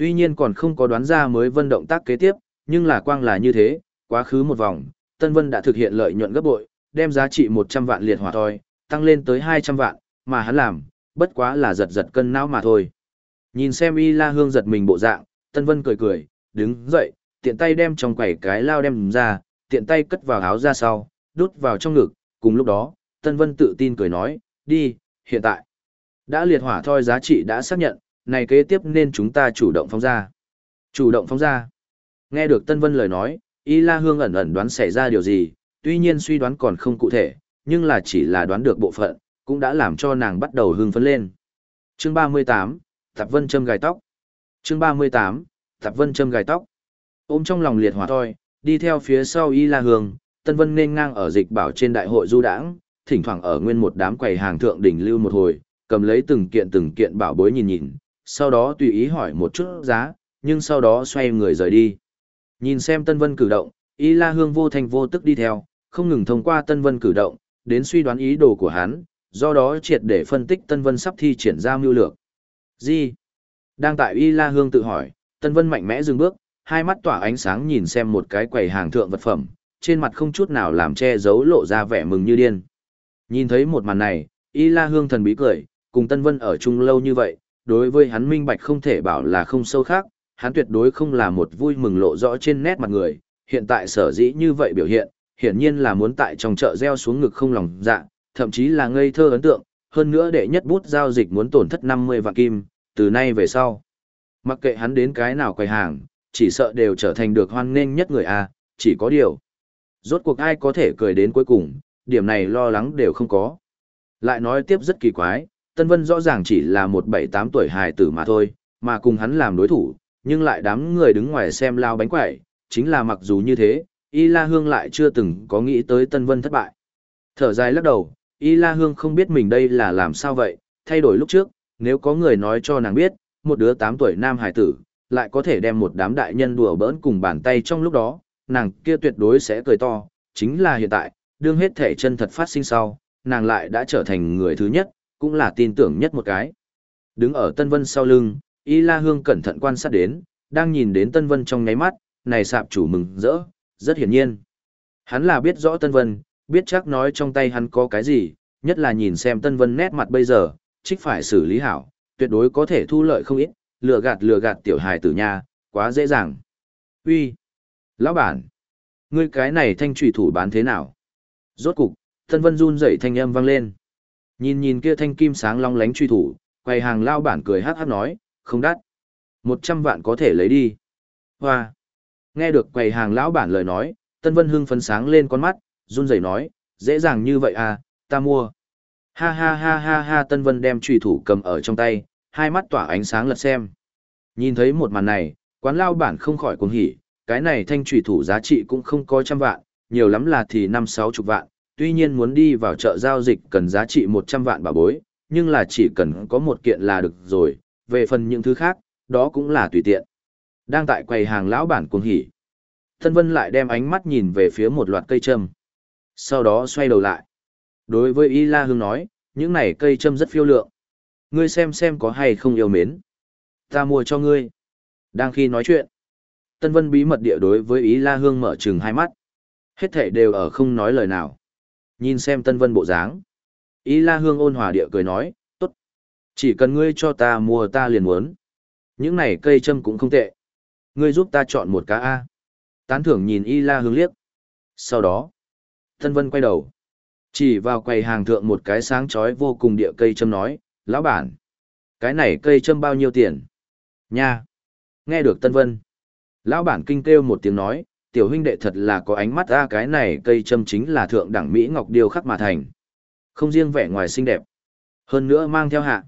Tuy nhiên còn không có đoán ra mới vân động tác kế tiếp, nhưng là quang là như thế, quá khứ một vòng, Tân Vân đã thực hiện lợi nhuận gấp bội, đem giá trị 100 vạn liệt hỏa thôi, tăng lên tới 200 vạn, mà hắn làm, bất quá là giật giật cân não mà thôi. Nhìn xem Y La Hương giật mình bộ dạng, Tân Vân cười cười, đứng dậy, tiện tay đem trong quẩy cái lao đem ra, tiện tay cất vào áo ra sau, đút vào trong ngực, cùng lúc đó, Tân Vân tự tin cười nói, đi, hiện tại. Đã liệt hỏa thoi giá trị đã xác nhận, này kế tiếp nên chúng ta chủ động phóng ra. Chủ động phóng ra. Nghe được Tân Vân lời nói, Y La Hương ẩn ẩn đoán xảy ra điều gì, tuy nhiên suy đoán còn không cụ thể, nhưng là chỉ là đoán được bộ phận, cũng đã làm cho nàng bắt đầu hưng phấn lên. Chương 38, Tạp Vân châm gài tóc. Chương 38, Tạp Vân châm gài tóc. Ôm trong lòng liệt hỏa thôi, đi theo phía sau Y La Hương, Tân Vân nên ngang ở dịch bảo trên đại hội du đảng, thỉnh thoảng ở nguyên một đám quầy hàng thượng đỉnh lưu một hồi, cầm lấy từng kiện từng kiện bảo bối nhìn nhìn, sau đó tùy ý hỏi một chút giá, nhưng sau đó xoay người rời đi. Nhìn xem Tân Vân cử động, Y La Hương vô thành vô tức đi theo, không ngừng thông qua Tân Vân cử động, đến suy đoán ý đồ của hắn, do đó triệt để phân tích Tân Vân sắp thi triển ra mưu lược. Gì? Đang tại Y La Hương tự hỏi, Tân Vân mạnh mẽ dừng bước, hai mắt tỏa ánh sáng nhìn xem một cái quầy hàng thượng vật phẩm, trên mặt không chút nào làm che giấu lộ ra vẻ mừng như điên. Nhìn thấy một màn này, Y La Hương thần bí cười, cùng Tân Vân ở chung lâu như vậy, đối với hắn minh bạch không thể bảo là không sâu khác, hắn tuyệt đối không là một vui mừng lộ rõ trên nét mặt người, hiện tại sở dĩ như vậy biểu hiện, hiển nhiên là muốn tại trong chợ gieo xuống ngực không lòng dạ, thậm chí là ngây thơ ấn tượng, hơn nữa đệ nhất bút giao dịch muốn tổn thất 50 vạn kim, từ nay về sau. Mặc kệ hắn đến cái nào quầy hàng, chỉ sợ đều trở thành được hoan nghênh nhất người A, chỉ có điều. Rốt cuộc ai có thể cười đến cuối cùng, điểm này lo lắng đều không có. Lại nói tiếp rất kỳ quái, Tân Vân rõ ràng chỉ là một bảy tám tuổi hài tử mà thôi, mà cùng hắn làm đối thủ, nhưng lại đám người đứng ngoài xem lao bánh quẩy, chính là mặc dù như thế, Y La Hương lại chưa từng có nghĩ tới Tân Vân thất bại. Thở dài lắc đầu, Y La Hương không biết mình đây là làm sao vậy, thay đổi lúc trước, nếu có người nói cho nàng biết, một đứa 8 tuổi nam hải tử, lại có thể đem một đám đại nhân đùa bỡn cùng bàn tay trong lúc đó, nàng kia tuyệt đối sẽ cười to, chính là hiện tại, đương hết thể chân thật phát sinh sau, nàng lại đã trở thành người thứ nhất, cũng là tin tưởng nhất một cái. Đứng ở Tân Vân sau lưng, Y La Hương cẩn thận quan sát đến, đang nhìn đến Tân Vân trong nháy mắt, này sạp chủ mừng rỡ, rất hiển nhiên. Hắn là biết rõ Tân Vân, biết chắc nói trong tay hắn có cái gì, nhất là nhìn xem Tân Vân nét mặt bây giờ, trích phải xử lý hảo, tuyệt đối có thể thu lợi không ít, lừa gạt lừa gạt tiểu hài tử nhà, quá dễ dàng. Uy, lão bản, ngươi cái này thanh trùy thủ bán thế nào? Rốt cục, Tân Vân run rẩy thanh âm vang lên. Nhìn nhìn kia thanh kim sáng long lánh truy thủ, quầy hàng lao bản cười hát hát nói, không đắt. Một trăm vạn có thể lấy đi. Hoa. Nghe được quầy hàng lão bản lời nói, Tân Vân hưng phấn sáng lên con mắt, run rẩy nói, dễ dàng như vậy à, ta mua. Ha ha ha ha ha Tân Vân đem trùy thủ cầm ở trong tay, hai mắt tỏa ánh sáng lật xem. Nhìn thấy một màn này, quán lao bản không khỏi cuồng hỉ, cái này thanh trùy thủ giá trị cũng không có trăm vạn, nhiều lắm là thì năm sáu chục vạn, tuy nhiên muốn đi vào chợ giao dịch cần giá trị một trăm vạn bảo bối, nhưng là chỉ cần có một kiện là được rồi, về phần những thứ khác, đó cũng là tùy tiện. Đang tại quầy hàng lão bản cuồng hỉ. Tân Vân lại đem ánh mắt nhìn về phía một loạt cây châm. Sau đó xoay đầu lại. Đối với Y La Hương nói, những này cây châm rất phiêu lượng. Ngươi xem xem có hay không yêu mến. Ta mua cho ngươi. Đang khi nói chuyện, Tân Vân bí mật địa đối với Y La Hương mở trừng hai mắt. Hết thể đều ở không nói lời nào. Nhìn xem Tân Vân bộ dáng. Y La Hương ôn hòa địa cười nói, tốt. Chỉ cần ngươi cho ta mua ta liền muốn. Những này cây châm cũng không tệ. Ngươi giúp ta chọn một cá A. Tán thưởng nhìn Y La Hương liếc. Sau đó, Tân Vân quay đầu. Chỉ vào quầy hàng thượng một cái sáng chói vô cùng địa cây châm nói, lão bản. Cái này cây châm bao nhiêu tiền? Nha! Nghe được Tân Vân. Lão bản kinh kêu một tiếng nói, tiểu huynh đệ thật là có ánh mắt ra cái này cây châm chính là thượng đẳng Mỹ Ngọc Điêu khắc mà thành. Không riêng vẻ ngoài xinh đẹp. Hơn nữa mang theo hạ.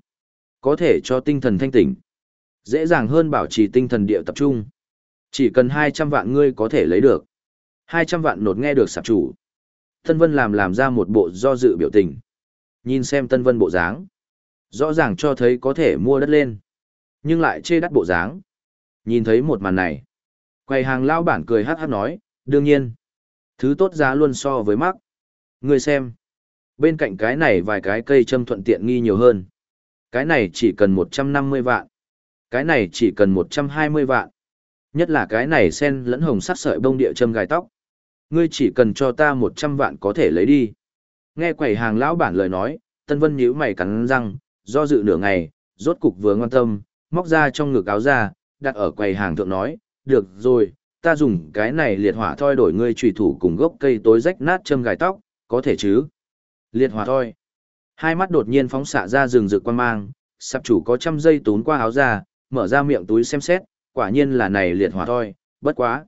Có thể cho tinh thần thanh tỉnh. Dễ dàng hơn bảo trì tinh thần địa tập trung. Chỉ cần 200 vạn ngươi có thể lấy được. 200 vạn nột nghe được sạp chủ. Tân Vân làm làm ra một bộ do dự biểu tình. Nhìn xem Tân Vân bộ dáng. Rõ ràng cho thấy có thể mua đất lên. Nhưng lại chê đắt bộ dáng. Nhìn thấy một màn này. Quầy hàng lao bản cười hát hát nói, đương nhiên. Thứ tốt giá luôn so với mắc. Người xem. Bên cạnh cái này vài cái cây châm thuận tiện nghi nhiều hơn. Cái này chỉ cần 150 vạn. Cái này chỉ cần 120 vạn. Nhất là cái này sen lẫn hồng sắc sợi bông địa châm gài tóc. Ngươi chỉ cần cho ta 100 vạn có thể lấy đi. Nghe quầy hàng lão bản lời nói, Tân Vân nhíu mày cắn răng, do dự nửa ngày, rốt cục vừa ngoan tâm, móc ra trong ngực áo ra, đặt ở quầy hàng thượng nói, được rồi, ta dùng cái này liệt hỏa thoi đổi ngươi trùy thủ cùng gốc cây tối rách nát châm gài tóc, có thể chứ? Liệt hỏa thoi. Hai mắt đột nhiên phóng xạ ra rừng rực quan mang, sạp chủ có trăm dây tốn qua áo ra, mở ra miệng túi xem xét, quả nhiên là này liệt hỏa thoi, bất quá.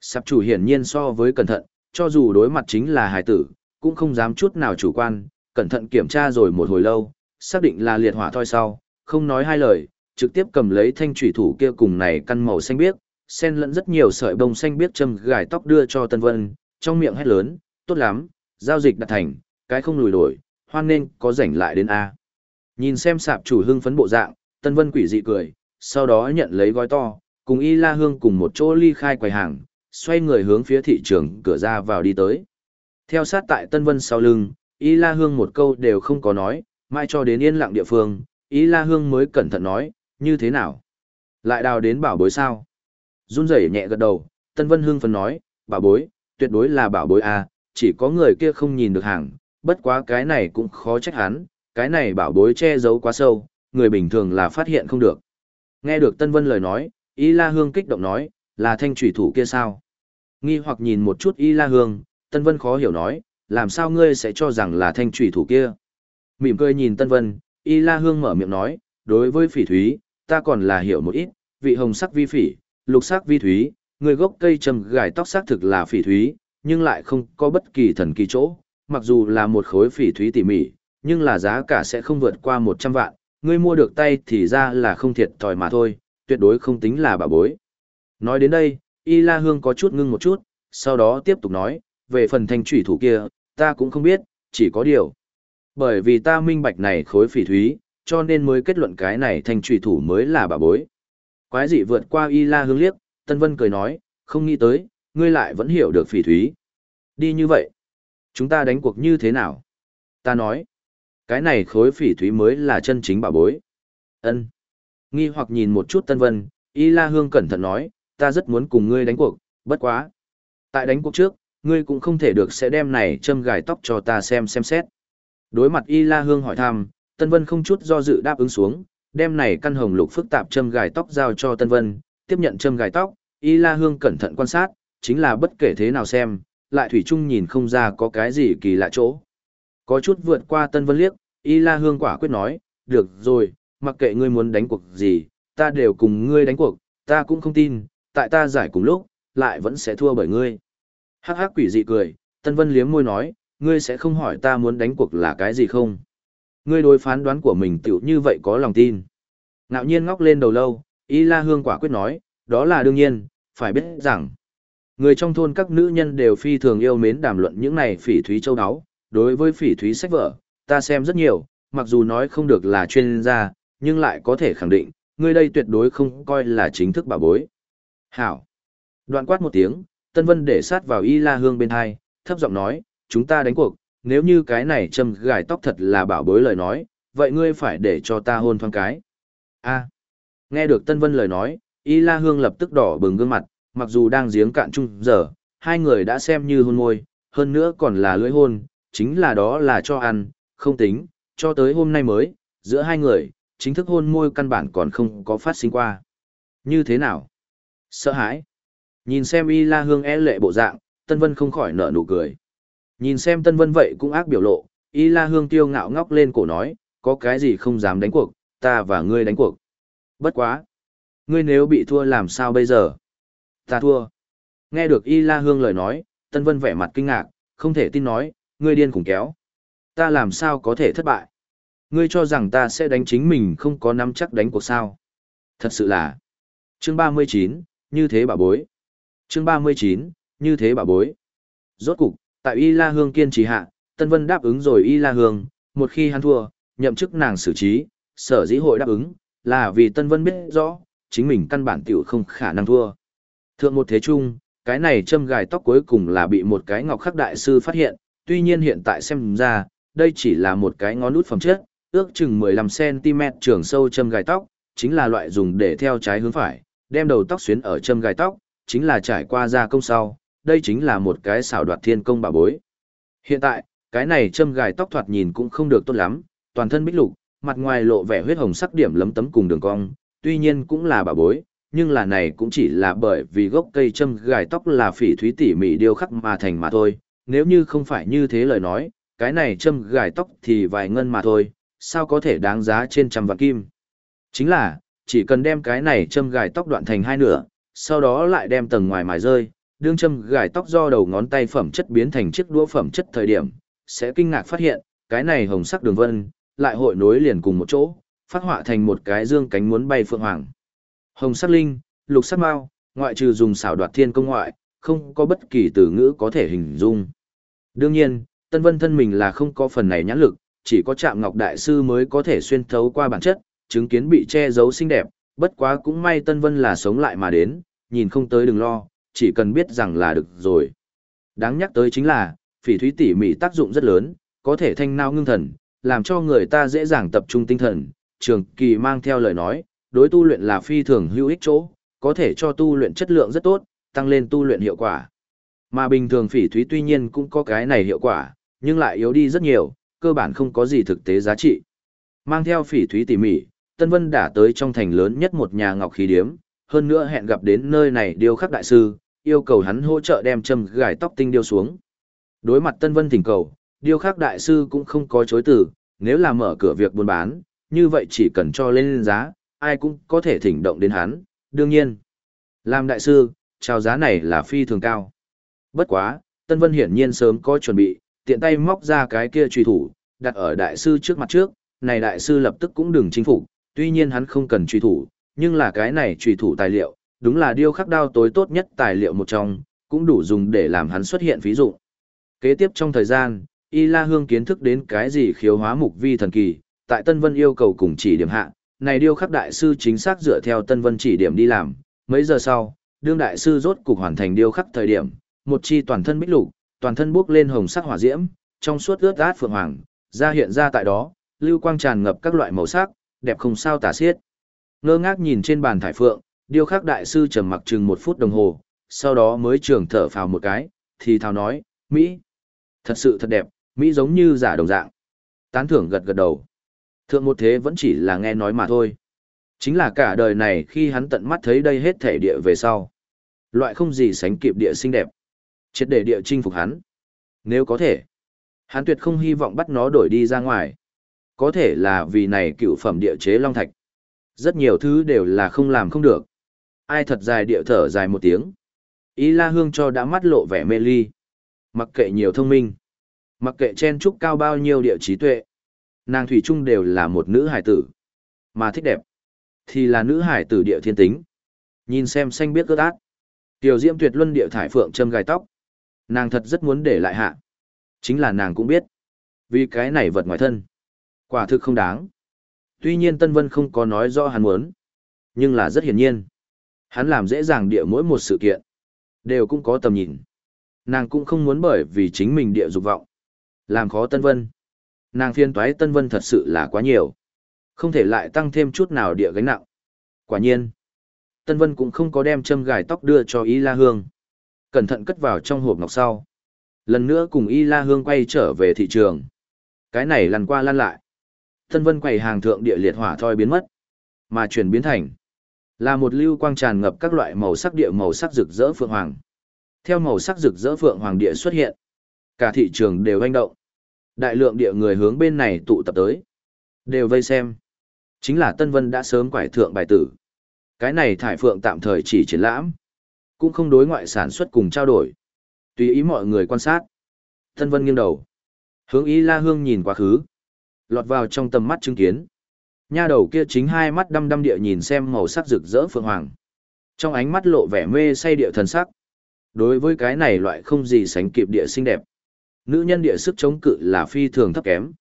Sạp chủ hiển nhiên so với cẩn thận, cho dù đối mặt chính là hải tử, cũng không dám chút nào chủ quan, cẩn thận kiểm tra rồi một hồi lâu, xác định là liệt hỏa thoi sau, không nói hai lời, trực tiếp cầm lấy thanh thủy thủ kia cùng này căn màu xanh biếc, sen lẫn rất nhiều sợi bông xanh biết châm gài tóc đưa cho Tân Vân, trong miệng hét lớn, tốt lắm, giao dịch đạt thành, cái không lùi đổi, hoan nên có rảnh lại đến A. Nhìn xem sạp chủ hưng phấn bộ dạng, Tân Vân quỷ dị cười, sau đó nhận lấy gói to, cùng Y La Hương cùng một chỗ ly khai quầy hàng, xoay người hướng phía thị trường cửa ra vào đi tới. Theo sát tại Tân Vân sau lưng, Y La Hương một câu đều không có nói, mai cho đến yên lặng địa phương, Y La Hương mới cẩn thận nói, như thế nào? Lại đào đến bảo bối sao? Run rẩy nhẹ gật đầu, Tân Vân Hương phân nói, bảo bối, tuyệt đối là bảo bối a, chỉ có người kia không nhìn được hàng, bất quá cái này cũng khó trách hắn, cái này bảo bối che giấu quá sâu, người bình thường là phát hiện không được. Nghe được Tân Vân lời nói, Y La Hương kích động nói, là thanh trùy thủ kia sao? Nghi hoặc nhìn một chút Y La Hương, Tân Vân khó hiểu nói, làm sao ngươi sẽ cho rằng là thanh trùy thủ kia? Mỉm cười nhìn Tân Vân, Y La Hương mở miệng nói, đối với phỉ thúy, ta còn là hiểu một ít, vị hồng sắc vi phỉ, lục sắc vi thúy, người gốc cây trầm gài tóc sắc thực là phỉ thúy, nhưng lại không có bất kỳ thần kỳ chỗ, mặc dù là một khối phỉ thúy tỉ mỉ, nhưng là giá cả sẽ không vượt qua 100 vạn, ngươi mua được tay thì ra là không thiệt thòi mà thôi, tuyệt đối không tính là bà bối. Nói đến đây, Y La Hương có chút ngưng một chút, sau đó tiếp tục nói, về phần thanh trùy thủ kia, ta cũng không biết, chỉ có điều. Bởi vì ta minh bạch này khối phỉ thúy, cho nên mới kết luận cái này thanh trùy thủ mới là bà bối. Quái dị vượt qua Y La Hương liếc, Tân Vân cười nói, không nghĩ tới, ngươi lại vẫn hiểu được phỉ thúy. Đi như vậy, chúng ta đánh cuộc như thế nào? Ta nói, cái này khối phỉ thúy mới là chân chính bảo bối. Ân. Nghi hoặc nhìn một chút Tân Vân, Y La Hương cẩn thận nói, ta rất muốn cùng ngươi đánh cuộc, bất quá. Tại đánh cuộc trước, ngươi cũng không thể được sẽ đem này châm gài tóc cho ta xem xem xét. Đối mặt Y La Hương hỏi thăm, Tân Vân không chút do dự đáp ứng xuống, đem này căn hồng lục phức tạp châm gài tóc giao cho Tân Vân, tiếp nhận châm gài tóc, Y La Hương cẩn thận quan sát, chính là bất kể thế nào xem, lại Thủy Trung nhìn không ra có cái gì kỳ lạ chỗ. Có chút vượt qua Tân Vân liếc, Y La Hương quả quyết nói, được rồi, mặc kệ ngươi muốn đánh cuộc gì, ta đều cùng ngươi đánh cuộc, ta cũng không tin, tại ta giải cùng lúc, lại vẫn sẽ thua bởi ngươi. Hắc hắc quỷ dị cười, Tân Vân liếm môi nói, ngươi sẽ không hỏi ta muốn đánh cuộc là cái gì không? Ngươi đối phán đoán của mình tiểu như vậy có lòng tin. Ngạo nhiên ngóc lên đầu lâu, Y La Hương quả quyết nói, đó là đương nhiên, phải biết rằng, người trong thôn các nữ nhân đều phi thường yêu mến đàm luận những này phỉ thúy châu áo, đối với phỉ thúy sách vở, ta xem rất nhiều, mặc dù nói không được là chuyên gia, nhưng lại có thể khẳng định, ngươi đây tuyệt đối không coi là chính thức bà bối. Hảo. Đoạn quát một tiếng, Tân Vân để sát vào Y La Hương bên hai, thấp giọng nói, chúng ta đánh cuộc, nếu như cái này châm gài tóc thật là bảo bối lời nói, vậy ngươi phải để cho ta hôn thoáng cái. A. Nghe được Tân Vân lời nói, Y La Hương lập tức đỏ bừng gương mặt, mặc dù đang giếng cạn chung giờ, hai người đã xem như hôn môi, hơn nữa còn là lưỡi hôn, chính là đó là cho ăn, không tính, cho tới hôm nay mới, giữa hai người, chính thức hôn môi căn bản còn không có phát sinh qua. Như thế nào? Sợ hãi. Nhìn xem Y La Hương e lệ bộ dạng, Tân Vân không khỏi nở nụ cười. Nhìn xem Tân Vân vậy cũng ác biểu lộ, Y La Hương tiêu ngạo ngóc lên cổ nói, có cái gì không dám đánh cuộc, ta và ngươi đánh cuộc. Bất quá. Ngươi nếu bị thua làm sao bây giờ? Ta thua. Nghe được Y La Hương lời nói, Tân Vân vẻ mặt kinh ngạc, không thể tin nói, ngươi điên cùng kéo. Ta làm sao có thể thất bại? Ngươi cho rằng ta sẽ đánh chính mình không có nắm chắc đánh cuộc sao? Thật sự là. Chương 39, như thế bà bối. Chương 39, như thế bà bối. Rốt cục, tại Y La Hương kiên trì hạ, Tân Vân đáp ứng rồi Y La Hương, một khi hắn thua, nhậm chức nàng xử trí, sở dĩ hội đáp ứng, là vì Tân Vân biết rõ, chính mình căn bản tiểu không khả năng thua. Thượng một thế chung, cái này châm gài tóc cuối cùng là bị một cái ngọc khắc đại sư phát hiện, tuy nhiên hiện tại xem ra, đây chỉ là một cái ngón nút phẩm chất, ước chừng 15cm trường sâu châm gài tóc, chính là loại dùng để theo trái hướng phải, đem đầu tóc xuyến ở châm gài tóc, chính là trải qua gia công sau, đây chính là một cái xảo đoạt thiên công bà bối. Hiện tại, cái này châm gài tóc thoạt nhìn cũng không được tốt lắm, toàn thân bích lục, mặt ngoài lộ vẻ huyết hồng sắc điểm lấm tấm cùng đường cong, tuy nhiên cũng là bà bối, nhưng là này cũng chỉ là bởi vì gốc cây châm gài tóc là phỉ thúy tỉ mỉ điêu khắc mà thành mà thôi, nếu như không phải như thế lời nói, cái này châm gài tóc thì vài ngân mà thôi, sao có thể đáng giá trên trăm vạn kim. Chính là, chỉ cần đem cái này châm gài tóc đoạn thành hai nửa, sau đó lại đem tầng ngoài mài rơi, đương châm gài tóc do đầu ngón tay phẩm chất biến thành chiếc đũa phẩm chất thời điểm, sẽ kinh ngạc phát hiện, cái này hồng sắc đường vân, lại hội nối liền cùng một chỗ, phát họa thành một cái dương cánh muốn bay phượng hoàng. Hồng sắc linh, lục sắc mao, ngoại trừ dùng xảo đoạt thiên công ngoại, không có bất kỳ từ ngữ có thể hình dung. Đương nhiên, Tân Vân thân mình là không có phần này nhãn lực, chỉ có Trạm Ngọc Đại Sư mới có thể xuyên thấu qua bản chất, chứng kiến bị che giấu xinh đẹp, bất quá cũng may Tân Vân là sống lại mà đến, nhìn không tới đừng lo, chỉ cần biết rằng là được rồi. Đáng nhắc tới chính là, phỉ thúy tỉ mỉ tác dụng rất lớn, có thể thanh nao ngưng thần, làm cho người ta dễ dàng tập trung tinh thần, trường kỳ mang theo lời nói, đối tu luyện là phi thường hữu ích chỗ, có thể cho tu luyện chất lượng rất tốt, tăng lên tu luyện hiệu quả. Mà bình thường phỉ thúy tuy nhiên cũng có cái này hiệu quả, nhưng lại yếu đi rất nhiều, cơ bản không có gì thực tế giá trị. Mang theo phỉ thúy tỉ mỉ, Tân Vân đã tới trong thành lớn nhất một nhà ngọc khí điếm, hơn nữa hẹn gặp đến nơi này điêu khắc đại sư, yêu cầu hắn hỗ trợ đem châm gài tóc tinh điêu xuống. Đối mặt Tân Vân thỉnh cầu, điêu khắc đại sư cũng không có chối từ, nếu là mở cửa việc buôn bán, như vậy chỉ cần cho lên giá, ai cũng có thể thỉnh động đến hắn, đương nhiên. Làm đại sư, chào giá này là phi thường cao. Bất quá, Tân Vân hiển nhiên sớm có chuẩn bị, tiện tay móc ra cái kia truy thủ, đặt ở đại sư trước mặt trước, này đại sư lập tức cũng đừng chính phủ, tuy nhiên hắn không cần truy thủ, nhưng là cái này truy thủ tài liệu, đúng là điêu khắc đao tối tốt nhất tài liệu một trong, cũng đủ dùng để làm hắn xuất hiện ví dụ. Kế tiếp trong thời gian, Y La Hương kiến thức đến cái gì khiếu hóa mục vi thần kỳ, tại Tân Vân yêu cầu cùng chỉ điểm hạ, này điêu khắc đại sư chính xác dựa theo Tân Vân chỉ điểm đi làm, mấy giờ sau, đương đại sư rốt cục hoàn thành điêu khắc thời điểm, một chi toàn thân bích lục, toàn thân bốc lên hồng sắc hỏa diễm, trong suốt ướt át phượng hoàng, ra hiện ra tại đó, lưu quang tràn ngập các loại màu sắc, đẹp không sao tả xiết. Ngơ ngác nhìn trên bàn thải phượng, điêu khắc đại sư trầm mặc chừng một phút đồng hồ, sau đó mới trường thở phào một cái, thì thào nói, Mỹ, thật sự thật đẹp, Mỹ giống như giả đồng dạng. Tán thưởng gật gật đầu. Thượng một thế vẫn chỉ là nghe nói mà thôi. Chính là cả đời này khi hắn tận mắt thấy đây hết thể địa về sau. Loại không gì sánh kịp địa xinh đẹp. Chết để địa chinh phục hắn. Nếu có thể, hắn tuyệt không hy vọng bắt nó đổi đi ra ngoài. Có thể là vì này cựu phẩm địa chế long thạch. Rất nhiều thứ đều là không làm không được. Ai thật dài địa thở dài một tiếng. Ý la hương cho đã mắt lộ vẻ mê ly. Mặc kệ nhiều thông minh. Mặc kệ chen trúc cao bao nhiêu địa trí tuệ. Nàng thủy chung đều là một nữ hải tử. Mà thích đẹp. Thì là nữ hải tử địa thiên tính. Nhìn xem xanh biết cơ át. Tiểu diễm tuyệt luân địa thải phượng châm gai tóc. Nàng thật rất muốn để lại hạ. Chính là nàng cũng biết. Vì cái này vật ngoài thân. Quả thực không đáng. Tuy nhiên Tân Vân không có nói rõ hắn muốn. Nhưng là rất hiển nhiên. Hắn làm dễ dàng địa mỗi một sự kiện. Đều cũng có tầm nhìn. Nàng cũng không muốn bởi vì chính mình địa dục vọng. Làm khó Tân Vân. Nàng phiên toái Tân Vân thật sự là quá nhiều. Không thể lại tăng thêm chút nào địa gánh nặng. Quả nhiên. Tân Vân cũng không có đem châm gài tóc đưa cho Y La Hương. Cẩn thận cất vào trong hộp ngọc sau. Lần nữa cùng Y La Hương quay trở về thị trường. Cái này lăn qua lăn lại. Tân Vân quầy hàng thượng địa liệt hỏa thoi biến mất. Mà chuyển biến thành. Là một lưu quang tràn ngập các loại màu sắc địa màu sắc rực rỡ phượng hoàng. Theo màu sắc rực rỡ phượng hoàng địa xuất hiện. Cả thị trường đều hoành động. Đại lượng địa người hướng bên này tụ tập tới. Đều vây xem. Chính là Tân Vân đã sớm quải thượng bài tử. Cái này thải phượng tạm thời chỉ triển lãm. Cũng không đối ngoại sản xuất cùng trao đổi. Tùy ý mọi người quan sát. Tân Vân nghiêng đầu. Hướng ý la hương nhìn quá khứ. Lọt vào trong tầm mắt chứng kiến. Nha đầu kia chính hai mắt đăm đăm địa nhìn xem màu sắc rực rỡ phượng hoàng. Trong ánh mắt lộ vẻ mê say địa thần sắc. Đối với cái này loại không gì sánh kịp địa xinh đẹp. Nữ nhân địa sức chống cự là phi thường thấp kém.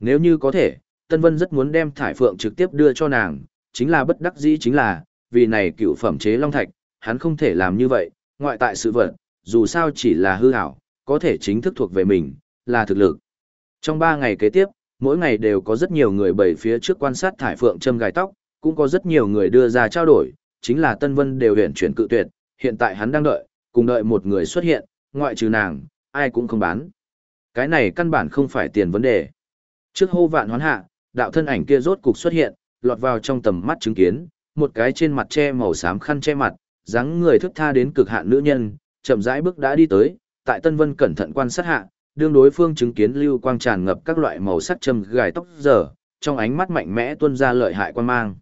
Nếu như có thể, Tân Vân rất muốn đem thải phượng trực tiếp đưa cho nàng, chính là bất đắc dĩ chính là, vì này cựu phẩm chế long thạch, hắn không thể làm như vậy, ngoại tại sự vật, dù sao chỉ là hư ảo, có thể chính thức thuộc về mình, là thực lực. Trong ba ngày kế tiếp, mỗi ngày đều có rất nhiều người bày phía trước quan sát thải phượng châm gài tóc, cũng có rất nhiều người đưa ra trao đổi, chính là Tân Vân đều hiện chuyển cự tuyệt, hiện tại hắn đang đợi, cùng đợi một người xuất hiện, ngoại trừ nàng, ai cũng không bán. Cái này căn bản không phải tiền vấn đề. Trước hô vạn hoán hạ, đạo thân ảnh kia rốt cục xuất hiện, lọt vào trong tầm mắt chứng kiến, một cái trên mặt che màu xám khăn che mặt, dáng người thức tha đến cực hạn nữ nhân, chậm rãi bước đã đi tới, tại Tân Vân cẩn thận quan sát hạ, đương đối phương chứng kiến lưu quang tràn ngập các loại màu sắc châm gài tóc giờ, trong ánh mắt mạnh mẽ tuôn ra lợi hại quan mang.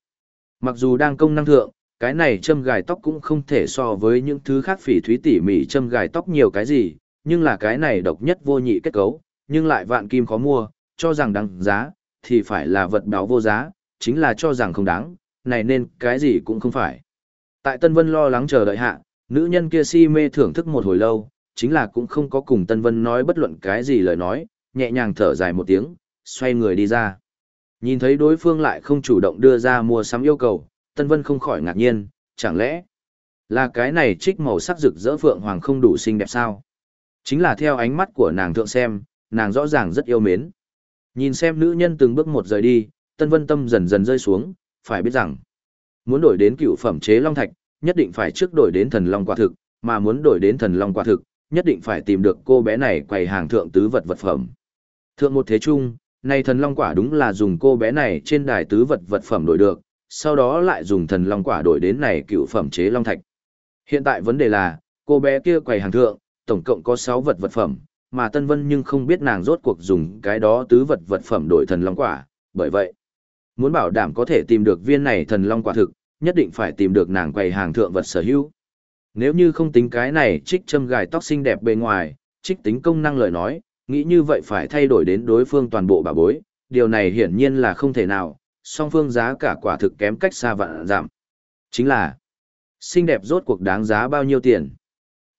Mặc dù đang công năng thượng, cái này châm gài tóc cũng không thể so với những thứ khác phỉ thúy tỉ mỉ châm gài tóc nhiều cái gì, nhưng là cái này độc nhất vô nhị kết cấu, nhưng lại vạn kim khó mua, cho rằng đáng giá, thì phải là vật báo vô giá, chính là cho rằng không đáng, này nên cái gì cũng không phải. Tại Tân Vân lo lắng chờ đợi hạ, nữ nhân kia si mê thưởng thức một hồi lâu, chính là cũng không có cùng Tân Vân nói bất luận cái gì lời nói, nhẹ nhàng thở dài một tiếng, xoay người đi ra. Nhìn thấy đối phương lại không chủ động đưa ra mua sắm yêu cầu, Tân Vân không khỏi ngạc nhiên, chẳng lẽ là cái này trích màu sắc rực rỡ phượng hoàng không đủ xinh đẹp sao? Chính là theo ánh mắt của nàng thượng xem, nàng rõ ràng rất yêu mến. Nhìn xem nữ nhân từng bước một rời đi, Tân Vân tâm dần dần rơi xuống, phải biết rằng, muốn đổi đến cựu phẩm chế long thạch, nhất định phải trước đổi đến thần long quả thực, mà muốn đổi đến thần long quả thực, nhất định phải tìm được cô bé này quầy hàng thượng tứ vật vật phẩm. Thượng một thế trung, này thần long quả đúng là dùng cô bé này trên đài tứ vật vật phẩm đổi được, sau đó lại dùng thần long quả đổi đến này cựu phẩm chế long thạch. Hiện tại vấn đề là, cô bé kia quầy hàng thượng, tổng cộng có 6 vật vật phẩm, mà Tân Vân nhưng không biết nàng rốt cuộc dùng cái đó tứ vật vật phẩm đổi thần long quả, bởi vậy, muốn bảo đảm có thể tìm được viên này thần long quả thực, nhất định phải tìm được nàng quầy hàng thượng vật sở hữu. Nếu như không tính cái này trích châm gài tóc xinh đẹp bề ngoài, trích tính công năng lời nói, nghĩ như vậy phải thay đổi đến đối phương toàn bộ bà bối, điều này hiển nhiên là không thể nào, song phương giá cả quả thực kém cách xa vạn giảm. Chính là, xinh đẹp rốt cuộc đáng giá bao nhiêu tiền.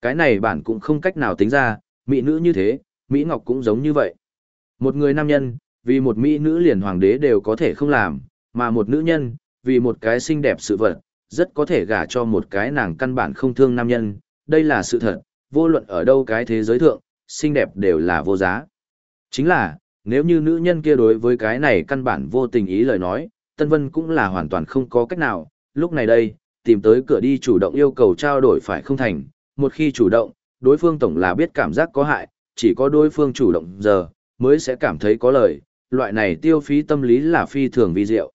Cái này bản cũng không cách nào tính ra, mỹ nữ như thế, Mỹ Ngọc cũng giống như vậy. Một người nam nhân, vì một mỹ nữ liền hoàng đế đều có thể không làm, mà một nữ nhân, vì một cái xinh đẹp sự vật, rất có thể gả cho một cái nàng căn bản không thương nam nhân, đây là sự thật, vô luận ở đâu cái thế giới thượng, xinh đẹp đều là vô giá. Chính là, nếu như nữ nhân kia đối với cái này căn bản vô tình ý lời nói, Tân Vân cũng là hoàn toàn không có cách nào, lúc này đây, tìm tới cửa đi chủ động yêu cầu trao đổi phải không thành, một khi chủ động, đối phương tổng là biết cảm giác có hại, chỉ có đối phương chủ động giờ, mới sẽ cảm thấy có lời, loại này tiêu phí tâm lý là phi thường vi diệu.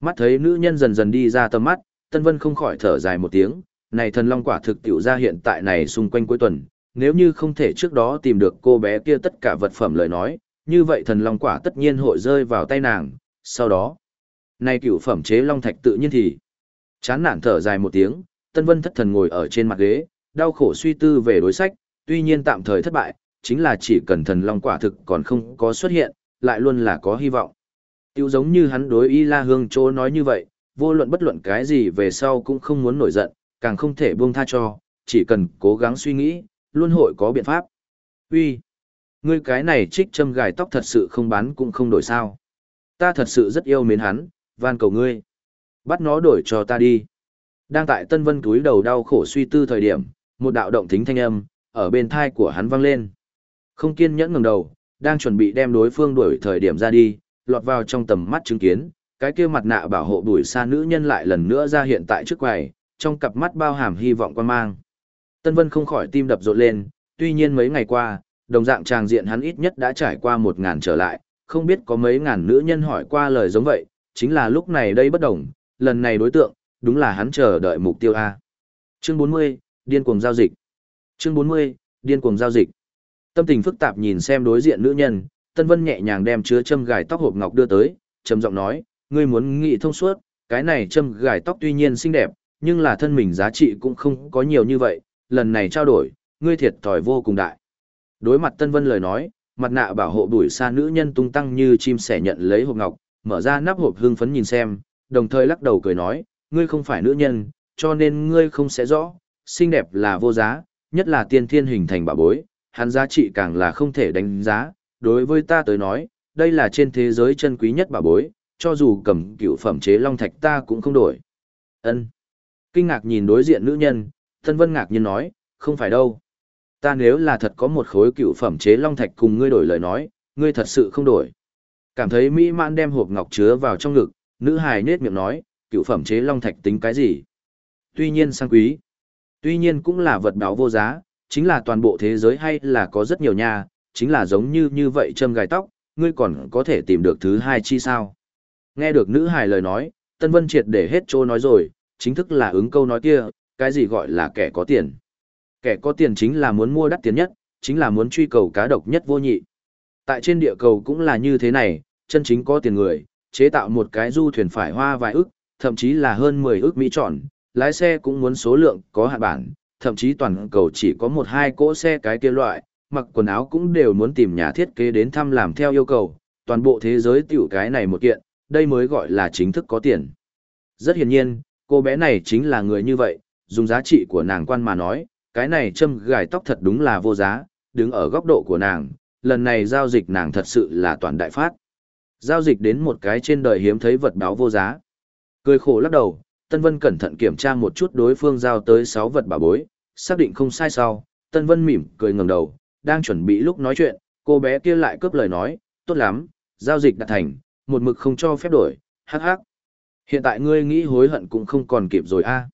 Mắt thấy nữ nhân dần dần đi ra tầm mắt, Tân Vân không khỏi thở dài một tiếng, này thần long quả thực tiểu ra hiện tại này xung quanh cuối tuần, nếu như không thể trước đó tìm được cô bé kia tất cả vật phẩm lời nói, như vậy thần long quả tất nhiên hội rơi vào tay nàng, sau đó, này cựu phẩm chế long thạch tự nhiên thì, chán nản thở dài một tiếng, Tân Vân thất thần ngồi ở trên mặt ghế, đau khổ suy tư về đối sách, tuy nhiên tạm thời thất bại, chính là chỉ cần thần long quả thực còn không có xuất hiện, lại luôn là có hy vọng. Tiêu giống như hắn đối Y La Hương chỗ nói như vậy, vô luận bất luận cái gì về sau cũng không muốn nổi giận, càng không thể buông tha cho, chỉ cần cố gắng suy nghĩ, luôn hội có biện pháp. Uy, ngươi cái này trích châm gài tóc thật sự không bán cũng không đổi sao. Ta thật sự rất yêu mến hắn, van cầu ngươi. Bắt nó đổi cho ta đi. Đang tại Tân Vân túi đầu đau khổ suy tư thời điểm, một đạo động tính thanh âm, ở bên thai của hắn vang lên. Không kiên nhẫn ngẩng đầu, đang chuẩn bị đem đối phương đuổi thời điểm ra đi, lọt vào trong tầm mắt chứng kiến, cái kia mặt nạ bảo hộ đuổi xa nữ nhân lại lần nữa ra hiện tại trước quầy, trong cặp mắt bao hàm hy vọng quan mang. Tân Vân không khỏi tim đập rộn lên, tuy nhiên mấy ngày qua, đồng dạng tràng diện hắn ít nhất đã trải qua một ngàn trở lại, không biết có mấy ngàn nữ nhân hỏi qua lời giống vậy, chính là lúc này đây bất đồng, lần này đối tượng, đúng là hắn chờ đợi mục tiêu A. Chương 40, điên cuồng giao dịch. Chương 40, điên cuồng giao dịch. Tâm tình phức tạp nhìn xem đối diện nữ nhân, Tân Vân nhẹ nhàng đem chứa châm gài tóc hộp ngọc đưa tới, trầm giọng nói, ngươi muốn nghĩ thông suốt, cái này châm gài tóc tuy nhiên xinh đẹp, nhưng là thân mình giá trị cũng không có nhiều như vậy, lần này trao đổi, ngươi thiệt thòi vô cùng đại. Đối mặt Tân Vân lời nói, mặt nạ bảo hộ đuổi xa nữ nhân tung tăng như chim sẻ nhận lấy hộp ngọc, mở ra nắp hộp hưng phấn nhìn xem, đồng thời lắc đầu cười nói, ngươi không phải nữ nhân, cho nên ngươi không sẽ rõ, xinh đẹp là vô giá, nhất là tiên thiên hình thành bảo bối, hắn giá trị càng là không thể đánh giá, đối với ta tới nói, đây là trên thế giới chân quý nhất bảo bối, cho dù cầm cựu phẩm chế long thạch ta cũng không đổi. Ân. Kinh ngạc nhìn đối diện nữ nhân, Tân Vân ngạc nhiên nói, không phải đâu. Ta nếu là thật có một khối cựu phẩm chế long thạch cùng ngươi đổi lời nói, ngươi thật sự không đổi. Cảm thấy mỹ mãn đem hộp ngọc chứa vào trong ngực, nữ hài nết miệng nói, cựu phẩm chế long thạch tính cái gì? Tuy nhiên sang quý, tuy nhiên cũng là vật báo vô giá, chính là toàn bộ thế giới hay là có rất nhiều nhà, chính là giống như như vậy châm gài tóc, ngươi còn có thể tìm được thứ hai chi sao? Nghe được nữ hài lời nói, Tân Vân triệt để hết trô nói rồi, chính thức là ứng câu nói kia, cái gì gọi là kẻ có tiền. Kẻ có tiền chính là muốn mua đắt tiền nhất, chính là muốn truy cầu cá độc nhất vô nhị. Tại trên địa cầu cũng là như thế này, chân chính có tiền người, chế tạo một cái du thuyền phải hoa vài ức, thậm chí là hơn 10 ức mỹ tròn, lái xe cũng muốn số lượng có hạn bản, thậm chí toàn cầu chỉ có một hai cỗ xe cái kia loại, mặc quần áo cũng đều muốn tìm nhà thiết kế đến thăm làm theo yêu cầu, toàn bộ thế giới tiểu cái này một kiện, đây mới gọi là chính thức có tiền. Rất hiển nhiên, cô bé này chính là người như vậy, dùng giá trị của nàng quan mà nói, cái này châm gài tóc thật đúng là vô giá, đứng ở góc độ của nàng, lần này giao dịch nàng thật sự là toàn đại phát. Giao dịch đến một cái trên đời hiếm thấy vật báo vô giá. Cười khổ lắc đầu, Tân Vân cẩn thận kiểm tra một chút đối phương giao tới 6 vật bảo bối, xác định không sai sau, Tân Vân mỉm cười ngẩng đầu, đang chuẩn bị lúc nói chuyện, cô bé kia lại cướp lời nói, tốt lắm, giao dịch đã thành, một mực không cho phép đổi, hắc hắc. Hiện tại ngươi nghĩ hối hận cũng không còn kịp rồi a.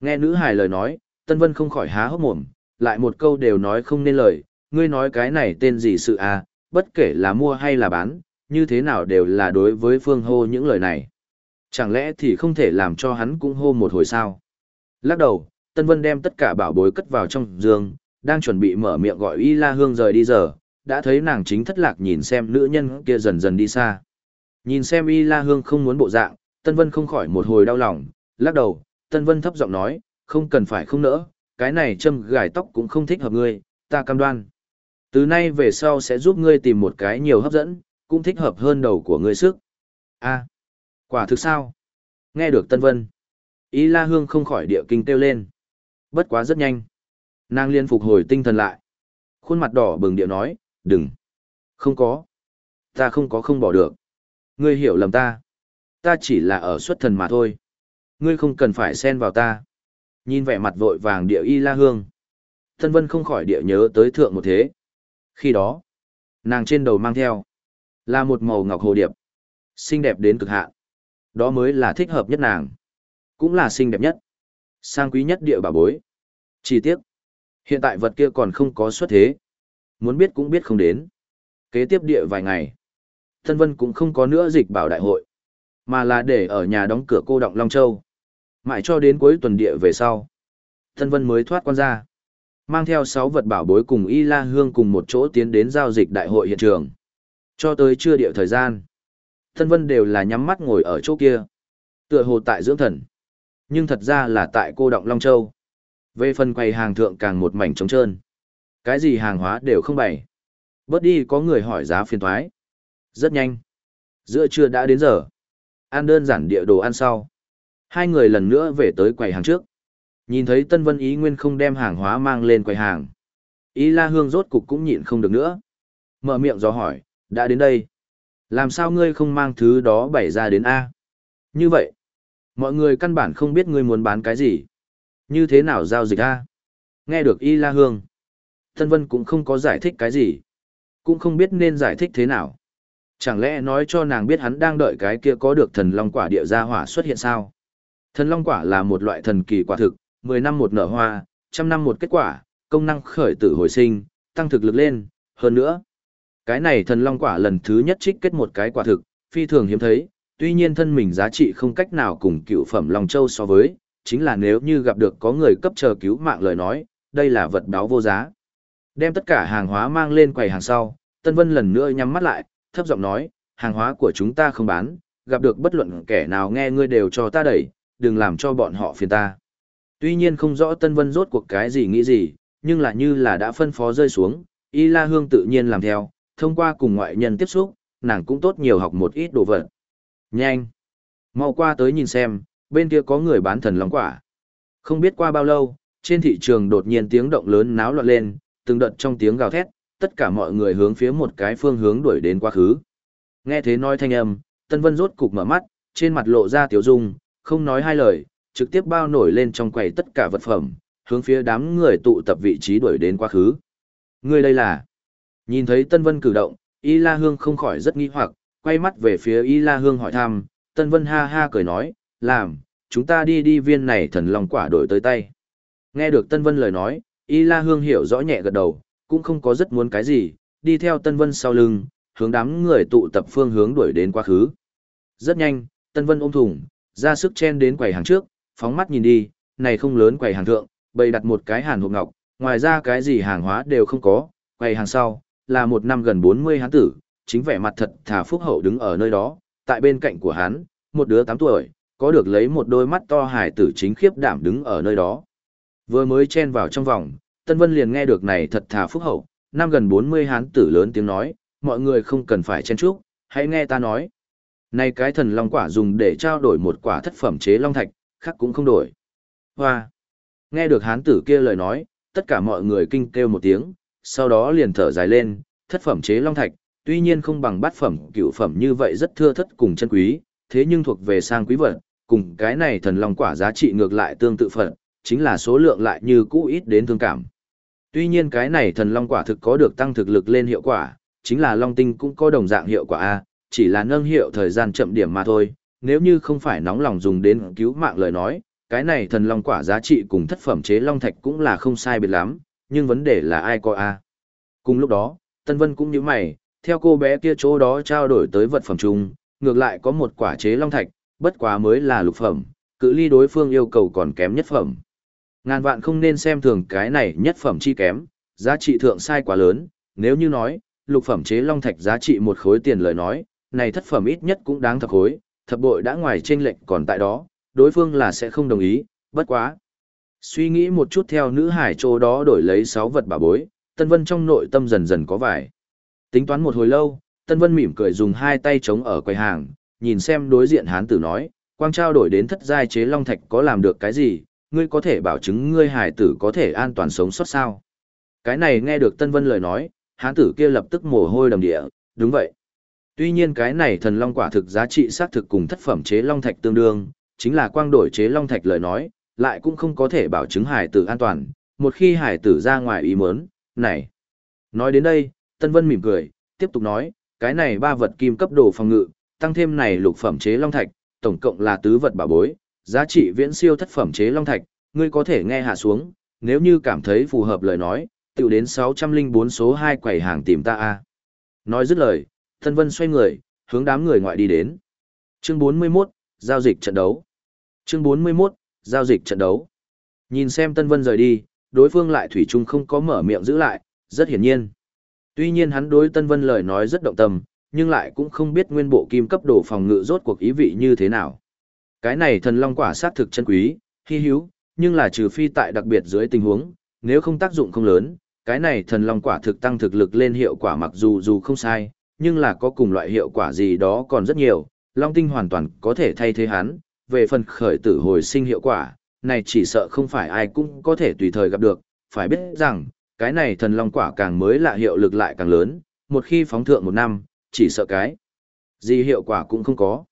Nghe nữ hài lời nói, Tân Vân không khỏi há hốc mồm, lại một câu đều nói không nên lời, ngươi nói cái này tên gì sự a, bất kể là mua hay là bán, như thế nào đều là đối với Phương Hô những lời này. Chẳng lẽ thì không thể làm cho hắn cũng hô một hồi sao? Lắc đầu, Tân Vân đem tất cả bảo bối cất vào trong giường, đang chuẩn bị mở miệng gọi Y La Hương rời đi giờ, đã thấy nàng chính thất lạc nhìn xem nữ nhân kia dần dần đi xa. Nhìn xem Y La Hương không muốn bộ dạng, Tân Vân không khỏi một hồi đau lòng, lắc đầu, Tân Vân thấp giọng nói, không cần phải không nỡ, cái này châm gài tóc cũng không thích hợp ngươi, ta cam đoan. Từ nay về sau sẽ giúp ngươi tìm một cái nhiều hấp dẫn, cũng thích hợp hơn đầu của ngươi sức. a quả thực sao? Nghe được Tân Vân. Y La Hương không khỏi địa kinh kêu lên. Bất quá rất nhanh. Nàng liên phục hồi tinh thần lại. Khuôn mặt đỏ bừng điệu nói, đừng. Không có. Ta không có không bỏ được. Ngươi hiểu lầm ta. Ta chỉ là ở xuất thần mà thôi. Ngươi không cần phải xen vào ta. Nhìn vẻ mặt vội vàng địa y la hương. Tân Vân không khỏi địa nhớ tới thượng một thế. Khi đó, nàng trên đầu mang theo là một màu ngọc hồ điệp. Xinh đẹp đến cực hạn. Đó mới là thích hợp nhất nàng. Cũng là xinh đẹp nhất. Sang quý nhất địa bà bối. Chỉ tiếc. Hiện tại vật kia còn không có xuất thế. Muốn biết cũng biết không đến. Kế tiếp địa vài ngày. Thân Vân cũng không có nữa dịch bảo đại hội. Mà là để ở nhà đóng cửa cô động Long Châu. Mãi cho đến cuối tuần địa về sau. Thân Vân mới thoát quan ra. Mang theo 6 vật bảo bối cùng Y La Hương cùng một chỗ tiến đến giao dịch đại hội hiện trường. Cho tới trưa địa thời gian. Thân Vân đều là nhắm mắt ngồi ở chỗ kia. Tựa hồ tại dưỡng thần. Nhưng thật ra là tại cô động Long Châu. Về phần quầy hàng thượng càng một mảnh trống trơn. Cái gì hàng hóa đều không bày. Bớt đi có người hỏi giá phiền thoái. Rất nhanh. Giữa trưa đã đến giờ. Ăn đơn giản địa đồ ăn sau. Hai người lần nữa về tới quầy hàng trước. Nhìn thấy Tân Vân Ý Nguyên không đem hàng hóa mang lên quầy hàng. Ý La Hương rốt cục cũng nhịn không được nữa. Mở miệng do hỏi, đã đến đây. Làm sao ngươi không mang thứ đó bày ra đến A? Như vậy, mọi người căn bản không biết ngươi muốn bán cái gì. Như thế nào giao dịch A? Nghe được Y La Hương. Tân Vân cũng không có giải thích cái gì. Cũng không biết nên giải thích thế nào. Chẳng lẽ nói cho nàng biết hắn đang đợi cái kia có được thần long quả địa gia hỏa xuất hiện sao? Thần long quả là một loại thần kỳ quả thực, 10 năm một nở hoa, trăm năm một kết quả, công năng khởi tử hồi sinh, tăng thực lực lên, hơn nữa. Cái này thần long quả lần thứ nhất trích kết một cái quả thực, phi thường hiếm thấy, tuy nhiên thân mình giá trị không cách nào cùng cựu phẩm long châu so với, chính là nếu như gặp được có người cấp chờ cứu mạng lời nói, đây là vật báo vô giá. Đem tất cả hàng hóa mang lên quầy hàng sau, Tân Vân lần nữa nhắm mắt lại, thấp giọng nói, hàng hóa của chúng ta không bán, gặp được bất luận kẻ nào nghe ngươi đều cho ta đẩy, đừng làm cho bọn họ phiền ta. Tuy nhiên không rõ Tân Vân rốt cuộc cái gì nghĩ gì, nhưng là như là đã phân phó rơi xuống, Y La Hương tự nhiên làm theo, thông qua cùng ngoại nhân tiếp xúc, nàng cũng tốt nhiều học một ít đồ vật. Nhanh! Mau qua tới nhìn xem, bên kia có người bán thần long quả. Không biết qua bao lâu, trên thị trường đột nhiên tiếng động lớn náo loạn lên, từng đợt trong tiếng gào thét, tất cả mọi người hướng phía một cái phương hướng đuổi đến quá khứ. Nghe thế nói thanh âm, Tân Vân rốt cục mở mắt, trên mặt lộ ra tiểu dung, không nói hai lời, trực tiếp bao nổi lên trong quầy tất cả vật phẩm, hướng phía đám người tụ tập vị trí đuổi đến quá khứ. Người đây là... Nhìn thấy Tân Vân cử động, Y La Hương không khỏi rất nghi hoặc, quay mắt về phía Y La Hương hỏi thăm, Tân Vân ha ha cười nói, làm, chúng ta đi đi viên này thần long quả đổi tới tay. Nghe được Tân Vân lời nói, Y La Hương hiểu rõ nhẹ gật đầu, cũng không có rất muốn cái gì, đi theo Tân Vân sau lưng, hướng đám người tụ tập phương hướng đuổi đến quá khứ. Rất nhanh, Tân Vân ôm thùng, ra sức chen đến quầy hàng trước, phóng mắt nhìn đi, này không lớn quầy hàng thượng, bày đặt một cái hàn hộp ngọc, ngoài ra cái gì hàng hóa đều không có, quầy hàng sau, là một năm gần 40 hán tử, chính vẻ mặt thật thà phúc hậu đứng ở nơi đó, tại bên cạnh của hắn, một đứa 8 tuổi, có được lấy một đôi mắt to hài tử chính khiếp đảm đứng ở nơi đó. Vừa mới chen vào trong vòng, Tân Vân liền nghe được này thật thà phúc hậu, năm gần 40 hán tử lớn tiếng nói, mọi người không cần phải chen chúc, hãy nghe ta nói. Này cái thần long quả dùng để trao đổi một quả thất phẩm chế long thạch, khác cũng không đổi. Hoa! Nghe được hán tử kia lời nói, tất cả mọi người kinh kêu một tiếng, sau đó liền thở dài lên, thất phẩm chế long thạch, tuy nhiên không bằng bát phẩm cửu phẩm như vậy rất thưa thất cùng chân quý, thế nhưng thuộc về sang quý vật, cùng cái này thần long quả giá trị ngược lại tương tự phận, chính là số lượng lại như cũ ít đến thương cảm. Tuy nhiên cái này thần long quả thực có được tăng thực lực lên hiệu quả, chính là long tinh cũng có đồng dạng hiệu quả A, chỉ là nâng hiệu thời gian chậm điểm mà thôi, nếu như không phải nóng lòng dùng đến cứu mạng lời nói, cái này thần long quả giá trị cùng thất phẩm chế long thạch cũng là không sai biệt lắm, nhưng vấn đề là ai có A. Cùng lúc đó, Tân Vân cũng như mày, theo cô bé kia chỗ đó trao đổi tới vật phẩm chung, ngược lại có một quả chế long thạch, bất quá mới là lục phẩm, cự ly đối phương yêu cầu còn kém nhất phẩm. Ngàn vạn không nên xem thường cái này nhất phẩm chi kém, giá trị thượng sai quá lớn, nếu như nói, lục phẩm chế long thạch giá trị một khối tiền lời nói, này thất phẩm ít nhất cũng đáng thập khối, thập bội đã ngoài trên lệnh còn tại đó, đối phương là sẽ không đồng ý, bất quá. Suy nghĩ một chút theo nữ hải chỗ đó đổi lấy 6 vật bà bối, Tân Vân trong nội tâm dần dần có vải. Tính toán một hồi lâu, Tân Vân mỉm cười dùng hai tay chống ở quầy hàng, nhìn xem đối diện hán tử nói, quang trao đổi đến thất giai chế long thạch có làm được cái gì, ngươi có thể bảo chứng ngươi hải tử có thể an toàn sống sót sao. Cái này nghe được Tân Vân lời nói, hán tử kia lập tức mồ hôi đầm địa, đúng vậy. Tuy nhiên cái này thần long quả thực giá trị xác thực cùng thất phẩm chế long thạch tương đương, chính là quang đổi chế long thạch lời nói, lại cũng không có thể bảo chứng hải tử an toàn, một khi hải tử ra ngoài ý muốn, này. Nói đến đây, Tân Vân mỉm cười, tiếp tục nói, cái này ba vật kim cấp đồ phòng ngự, tăng thêm này lục phẩm chế long thạch, tổng cộng là tứ vật bảo bối, giá trị viễn siêu thất phẩm chế long thạch, ngươi có thể nghe hạ xuống, nếu như cảm thấy phù hợp lời nói, tự đến 604 số 2 quầy hàng tìm ta a. Nói dứt lời, Tân Vân xoay người, hướng đám người ngoại đi đến. Chương 41, giao dịch trận đấu. Chương 41, giao dịch trận đấu. Nhìn xem Tân Vân rời đi, đối phương lại thủy chung không có mở miệng giữ lại, rất hiển nhiên. Tuy nhiên hắn đối Tân Vân lời nói rất động tâm, nhưng lại cũng không biết nguyên bộ kim cấp đồ phòng ngự rốt cuộc ý vị như thế nào. Cái này thần long quả sát thực chân quý, hy hữu, nhưng là trừ phi tại đặc biệt dưới tình huống, nếu không tác dụng không lớn, cái này thần long quả thực tăng thực lực lên hiệu quả mặc dù dù không sai, nhưng là có cùng loại hiệu quả gì đó còn rất nhiều, long tinh hoàn toàn có thể thay thế hắn, về phần khởi tử hồi sinh hiệu quả, này chỉ sợ không phải ai cũng có thể tùy thời gặp được, phải biết rằng, cái này thần long quả càng mới lạ hiệu lực lại càng lớn, một khi phóng thượng một năm, chỉ sợ cái gì hiệu quả cũng không có.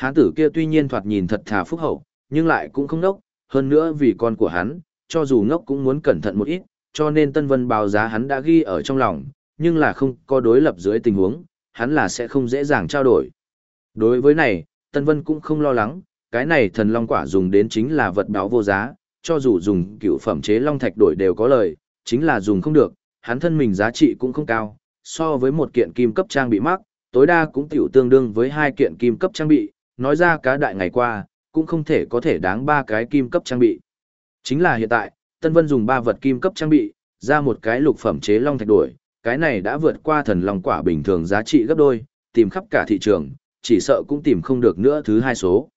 Hán tử kia tuy nhiên thoạt nhìn thật thà phúc hậu, nhưng lại cũng không ngốc, hơn nữa vì con của hắn, cho dù ngốc cũng muốn cẩn thận một ít, cho nên Tân Vân báo giá hắn đã ghi ở trong lòng, nhưng là không có đối lập dưới tình huống, hắn là sẽ không dễ dàng trao đổi. Đối với này, Tân Vân cũng không lo lắng, cái này thần long quả dùng đến chính là vật báo vô giá, cho dù dùng cựu phẩm chế long thạch đổi đều có lời, chính là dùng không được, hắn thân mình giá trị cũng không cao, so với một kiện kim cấp trang bị mắc, tối đa cũng tiểu tương đương với hai kiện kim cấp trang bị, nói ra cá đại ngày qua, cũng không thể có thể đáng ba cái kim cấp trang bị. Chính là hiện tại, Tân Vân dùng ba vật kim cấp trang bị, ra một cái lục phẩm chế long thạch đổi, cái này đã vượt qua thần long quả bình thường giá trị gấp đôi, tìm khắp cả thị trường, chỉ sợ cũng tìm không được nữa thứ hai số.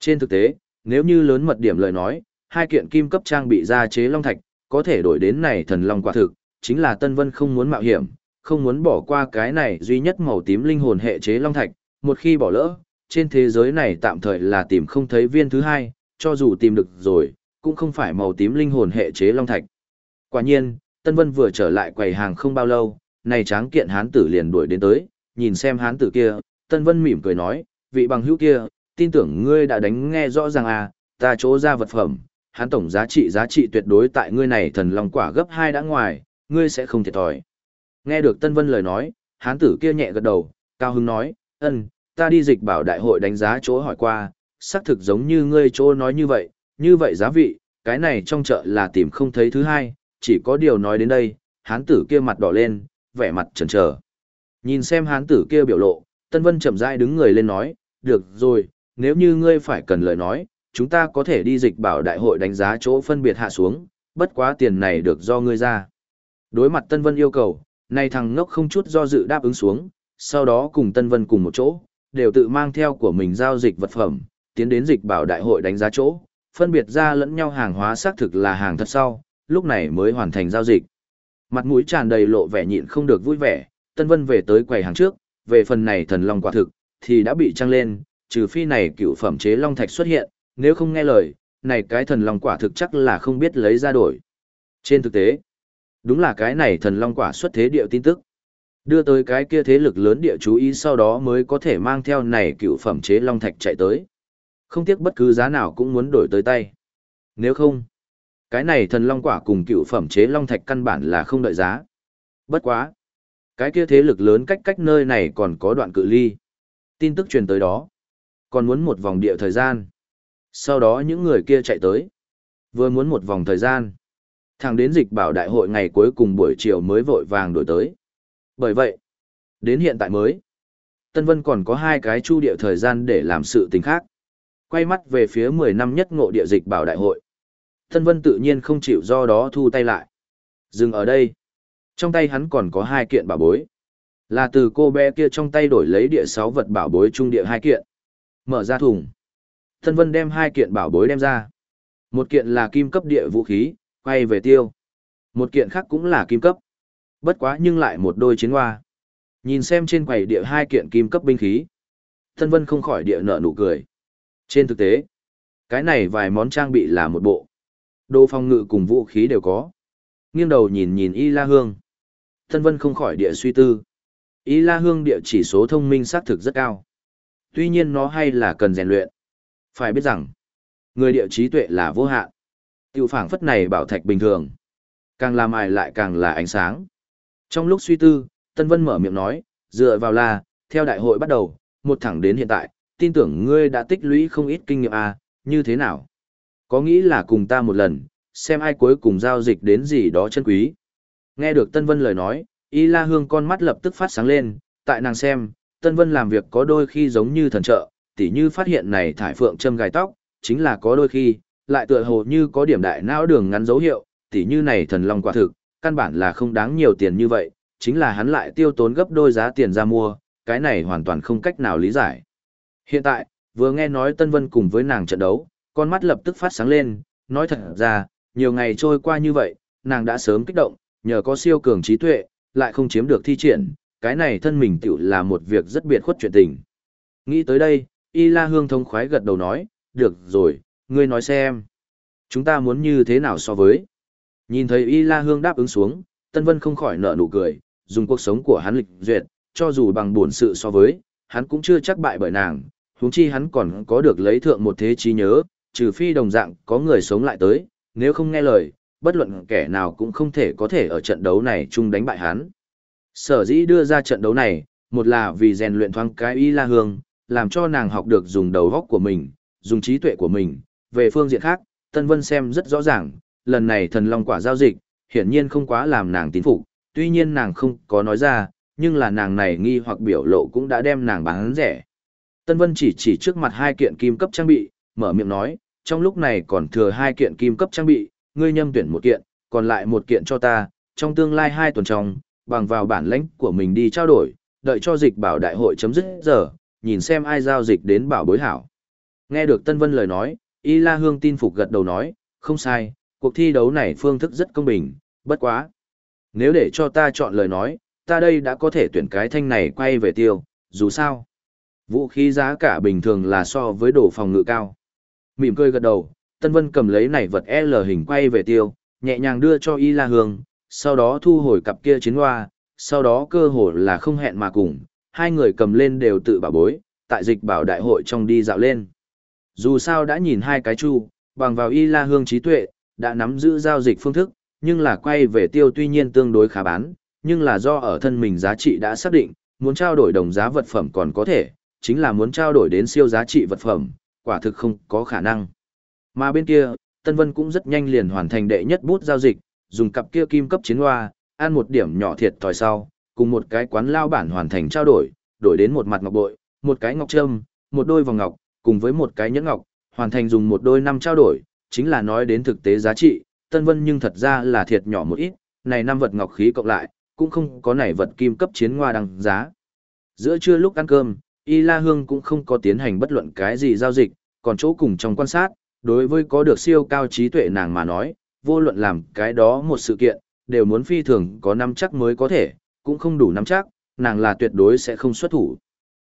Trên thực tế, nếu như lớn mật điểm lời nói, hai kiện kim cấp trang bị ra chế long thạch, có thể đổi đến này thần long quả thực, chính là Tân Vân không muốn mạo hiểm, không muốn bỏ qua cái này duy nhất màu tím linh hồn hệ chế long thạch, một khi bỏ lỡ, trên thế giới này tạm thời là tìm không thấy viên thứ hai, cho dù tìm được rồi, cũng không phải màu tím linh hồn hệ chế long thạch. Quả nhiên, Tân Vân vừa trở lại quầy hàng không bao lâu, này tráng kiện hán tử liền đuổi đến tới, nhìn xem hán tử kia, Tân Vân mỉm cười nói, vị bằng hữu kia, tin tưởng ngươi đã đánh nghe rõ ràng à, ta chỗ ra vật phẩm, hán tổng giá trị giá trị tuyệt đối tại ngươi này thần long quả gấp hai đã ngoài, ngươi sẽ không thiệt thòi. Nghe được Tân Vân lời nói, hán tử kia nhẹ gật đầu, cao hứng nói, ân, ta đi dịch bảo đại hội đánh giá chỗ hỏi qua, xác thực giống như ngươi chỗ nói như vậy, như vậy giá vị, cái này trong chợ là tìm không thấy thứ hai, chỉ có điều nói đến đây, hán tử kia mặt đỏ lên, vẻ mặt chần chờ. Nhìn xem hán tử kia biểu lộ, Tân Vân chậm rãi đứng người lên nói, được rồi, nếu như ngươi phải cần lời nói, chúng ta có thể đi dịch bảo đại hội đánh giá chỗ phân biệt hạ xuống, bất quá tiền này được do ngươi ra. Đối mặt Tân Vân yêu cầu, này thằng ngốc không chút do dự đáp ứng xuống, sau đó cùng Tân Vân cùng một chỗ, đều tự mang theo của mình giao dịch vật phẩm, tiến đến dịch bảo đại hội đánh giá chỗ, phân biệt ra lẫn nhau hàng hóa xác thực là hàng thật sau, lúc này mới hoàn thành giao dịch. Mặt mũi tràn đầy lộ vẻ nhịn không được vui vẻ, Tân Vân về tới quầy hàng trước, về phần này thần long quả thực, thì đã bị trăng lên, trừ phi này cựu phẩm chế long thạch xuất hiện, nếu không nghe lời, này cái thần long quả thực chắc là không biết lấy ra đổi. Trên thực tế, đúng là cái này thần long quả xuất thế điệu tin tức. Đưa tới cái kia thế lực lớn địa chú ý sau đó mới có thể mang theo này cựu phẩm chế long thạch chạy tới. Không tiếc bất cứ giá nào cũng muốn đổi tới tay. Nếu không, cái này thần long quả cùng cựu phẩm chế long thạch căn bản là không đợi giá. Bất quá. Cái kia thế lực lớn cách cách nơi này còn có đoạn cự ly. Tin tức truyền tới đó. Còn muốn một vòng địa thời gian. Sau đó những người kia chạy tới. Vừa muốn một vòng thời gian. Thẳng đến dịch bảo đại hội ngày cuối cùng buổi chiều mới vội vàng đổi tới. Bởi vậy, đến hiện tại mới, Tân Vân còn có hai cái chu địa thời gian để làm sự tình khác. Quay mắt về phía 10 năm nhất ngộ địa dịch bảo đại hội. Tân Vân tự nhiên không chịu do đó thu tay lại. Dừng ở đây. Trong tay hắn còn có hai kiện bảo bối. Là từ cô bé kia trong tay đổi lấy địa sáu vật bảo bối trung địa hai kiện. Mở ra thùng. Tân Vân đem hai kiện bảo bối đem ra. Một kiện là kim cấp địa vũ khí, quay về tiêu. Một kiện khác cũng là kim cấp. Bất quá nhưng lại một đôi chiến hoa. Nhìn xem trên quầy địa hai kiện kim cấp binh khí. Tân Vân không khỏi địa nợ nụ cười. Trên thực tế, cái này vài món trang bị là một bộ. Đồ phòng ngự cùng vũ khí đều có. Nghiêng đầu nhìn nhìn Y La Hương. Tân Vân không khỏi địa suy tư. Y La Hương địa chỉ số thông minh xác thực rất cao. Tuy nhiên nó hay là cần rèn luyện. Phải biết rằng, người địa trí tuệ là vô hạn. Tiêu phảng phất này bảo thạch bình thường. Càng làm ai lại càng là ánh sáng. Trong lúc suy tư, Tân Vân mở miệng nói, dựa vào là, theo đại hội bắt đầu, một thẳng đến hiện tại, tin tưởng ngươi đã tích lũy không ít kinh nghiệm à, như thế nào? Có nghĩ là cùng ta một lần, xem ai cuối cùng giao dịch đến gì đó chân quý. Nghe được Tân Vân lời nói, Y La Hương con mắt lập tức phát sáng lên, tại nàng xem, Tân Vân làm việc có đôi khi giống như thần trợ, tỉ như phát hiện này thải phượng châm gai tóc, chính là có đôi khi, lại tựa hồ như có điểm đại não đường ngắn dấu hiệu, tỉ như này thần long quả thực, căn bản là không đáng nhiều tiền như vậy, chính là hắn lại tiêu tốn gấp đôi giá tiền ra mua, cái này hoàn toàn không cách nào lý giải. Hiện tại, vừa nghe nói Tân Vân cùng với nàng trận đấu, con mắt lập tức phát sáng lên, nói thật ra, nhiều ngày trôi qua như vậy, nàng đã sớm kích động, nhờ có siêu cường trí tuệ, lại không chiếm được thi triển, cái này thân mình tiểu là một việc rất biệt khuất chuyện tình. Nghĩ tới đây, Y La Hương thông khoái gật đầu nói, được rồi, ngươi nói xem. Chúng ta muốn như thế nào so với. Nhìn thấy Y La Hương đáp ứng xuống, Tân Vân không khỏi nở nụ cười, dùng cuộc sống của hắn lịch duyệt, cho dù bằng buồn sự so với, hắn cũng chưa chắc bại bởi nàng, huống chi hắn còn có được lấy thượng một thế trí nhớ, trừ phi đồng dạng có người sống lại tới, nếu không nghe lời, bất luận kẻ nào cũng không thể có thể ở trận đấu này chung đánh bại hắn. Sở dĩ đưa ra trận đấu này, một là vì rèn luyện thoáng cái y la hương, làm cho nàng học được dùng đầu góc của mình, dùng trí tuệ của mình. Về phương diện khác, Tân Vân xem rất rõ ràng, lần này thần long quả giao dịch, hiển nhiên không quá làm nàng tín phục, tuy nhiên nàng không có nói ra, nhưng là nàng này nghi hoặc biểu lộ cũng đã đem nàng bán rẻ. Tân Vân chỉ chỉ trước mặt hai kiện kim cấp trang bị, mở miệng nói, trong lúc này còn thừa hai kiện kim cấp trang bị, ngươi nhâm tuyển một kiện, còn lại một kiện cho ta, trong tương lai hai tuần trong, bằng vào bản lãnh của mình đi trao đổi, đợi cho dịch bảo đại hội chấm dứt giờ, nhìn xem ai giao dịch đến bảo bối hảo. Nghe được Tân Vân lời nói, Y La Hương tin phục gật đầu nói, không sai, cuộc thi đấu này phương thức rất công bình, bất quá. Nếu để cho ta chọn lời nói, ta đây đã có thể tuyển cái thanh này quay về tiêu, dù sao. Vũ khí giá cả bình thường là so với đồ phòng ngự cao. Mỉm cười gật đầu, Tân Vân cầm lấy này vật L hình quay về tiêu, nhẹ nhàng đưa cho Y La Hương, sau đó thu hồi cặp kia chiến hoa, sau đó cơ hồ là không hẹn mà cùng, hai người cầm lên đều tự bảo bối, tại dịch bảo đại hội trong đi dạo lên. Dù sao đã nhìn hai cái chu, bằng vào Y La Hương trí tuệ, đã nắm giữ giao dịch phương thức, nhưng là quay về tiêu tuy nhiên tương đối khá bán, nhưng là do ở thân mình giá trị đã xác định, muốn trao đổi đồng giá vật phẩm còn có thể, chính là muốn trao đổi đến siêu giá trị vật phẩm, quả thực không có khả năng. Mà bên kia, Tân Vân cũng rất nhanh liền hoàn thành đệ nhất bút giao dịch, dùng cặp kia kim cấp chiến hoa, ăn một điểm nhỏ thiệt thòi sau, cùng một cái quán lao bản hoàn thành trao đổi, đổi đến một mặt ngọc bội, một cái ngọc trâm, một đôi vòng ngọc, cùng với một cái nhẫn ngọc, hoàn thành dùng một đôi năm trao đổi, chính là nói đến thực tế giá trị, Tân Vân nhưng thật ra là thiệt nhỏ một ít, này năm vật ngọc khí cộng lại, cũng không có này vật kim cấp chiến hoa đăng giá. Giữa trưa lúc ăn cơm, Y La Hương cũng không có tiến hành bất luận cái gì giao dịch, còn chỗ cùng trong quan sát, đối với có được siêu cao trí tuệ nàng mà nói, vô luận làm cái đó một sự kiện, đều muốn phi thường có năm chắc mới có thể, cũng không đủ năm chắc, nàng là tuyệt đối sẽ không xuất thủ.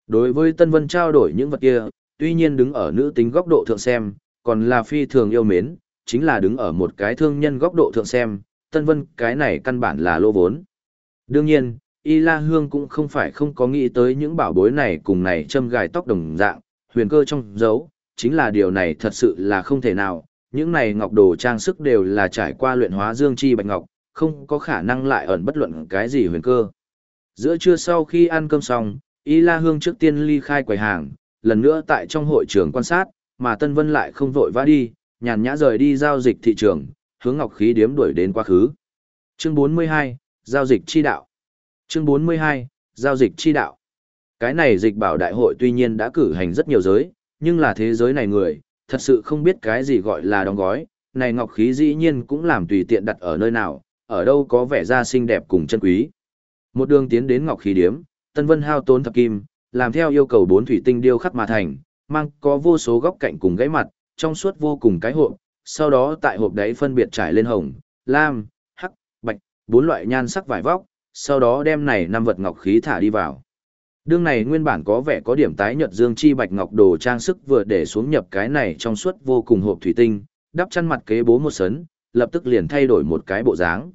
Đối với Tân Vân trao đổi những vật kia, tuy nhiên đứng ở nữ tính góc độ thượng xem, còn là phi thường yêu mến, chính là đứng ở một cái thương nhân góc độ thượng xem, Tân Vân cái này căn bản là lô vốn. Đương nhiên, Y La Hương cũng không phải không có nghĩ tới những bảo bối này cùng này châm gài tóc đồng dạng, huyền cơ trong dấu, chính là điều này thật sự là không thể nào, những này ngọc đồ trang sức đều là trải qua luyện hóa dương chi bạch ngọc, không có khả năng lại ẩn bất luận cái gì huyền cơ. Giữa trưa sau khi ăn cơm xong, Y La Hương trước tiên ly khai quầy hàng, lần nữa tại trong hội trường quan sát, mà Tân Vân lại không vội vã đi, nhàn nhã rời đi giao dịch thị trường, hướng ngọc khí điếm đuổi đến quá khứ. Chương 42, Giao dịch chi đạo. Chương 42, Giao dịch chi đạo. Cái này dịch bảo đại hội tuy nhiên đã cử hành rất nhiều giới, Nhưng là thế giới này người, thật sự không biết cái gì gọi là đóng gói, này ngọc khí dĩ nhiên cũng làm tùy tiện đặt ở nơi nào, ở đâu có vẻ ra xinh đẹp cùng chân quý. Một đường tiến đến ngọc khí điếm, Tân Vân hao tốn thập kim, làm theo yêu cầu bốn thủy tinh điêu khắc mà thành, mang có vô số góc cạnh cùng gãy mặt, trong suốt vô cùng cái hộp, sau đó tại hộp đấy phân biệt trải lên hồng, lam, hắc, bạch, bốn loại nhan sắc vải vóc, sau đó đem này năm vật ngọc khí thả đi vào. Đương này nguyên bản có vẻ có điểm tái nhợt dương chi bạch ngọc đồ trang sức vừa để xuống nhập cái này trong suốt vô cùng hộp thủy tinh, đắp chăn mặt kế bố một sấn, lập tức liền thay đổi một cái bộ dáng.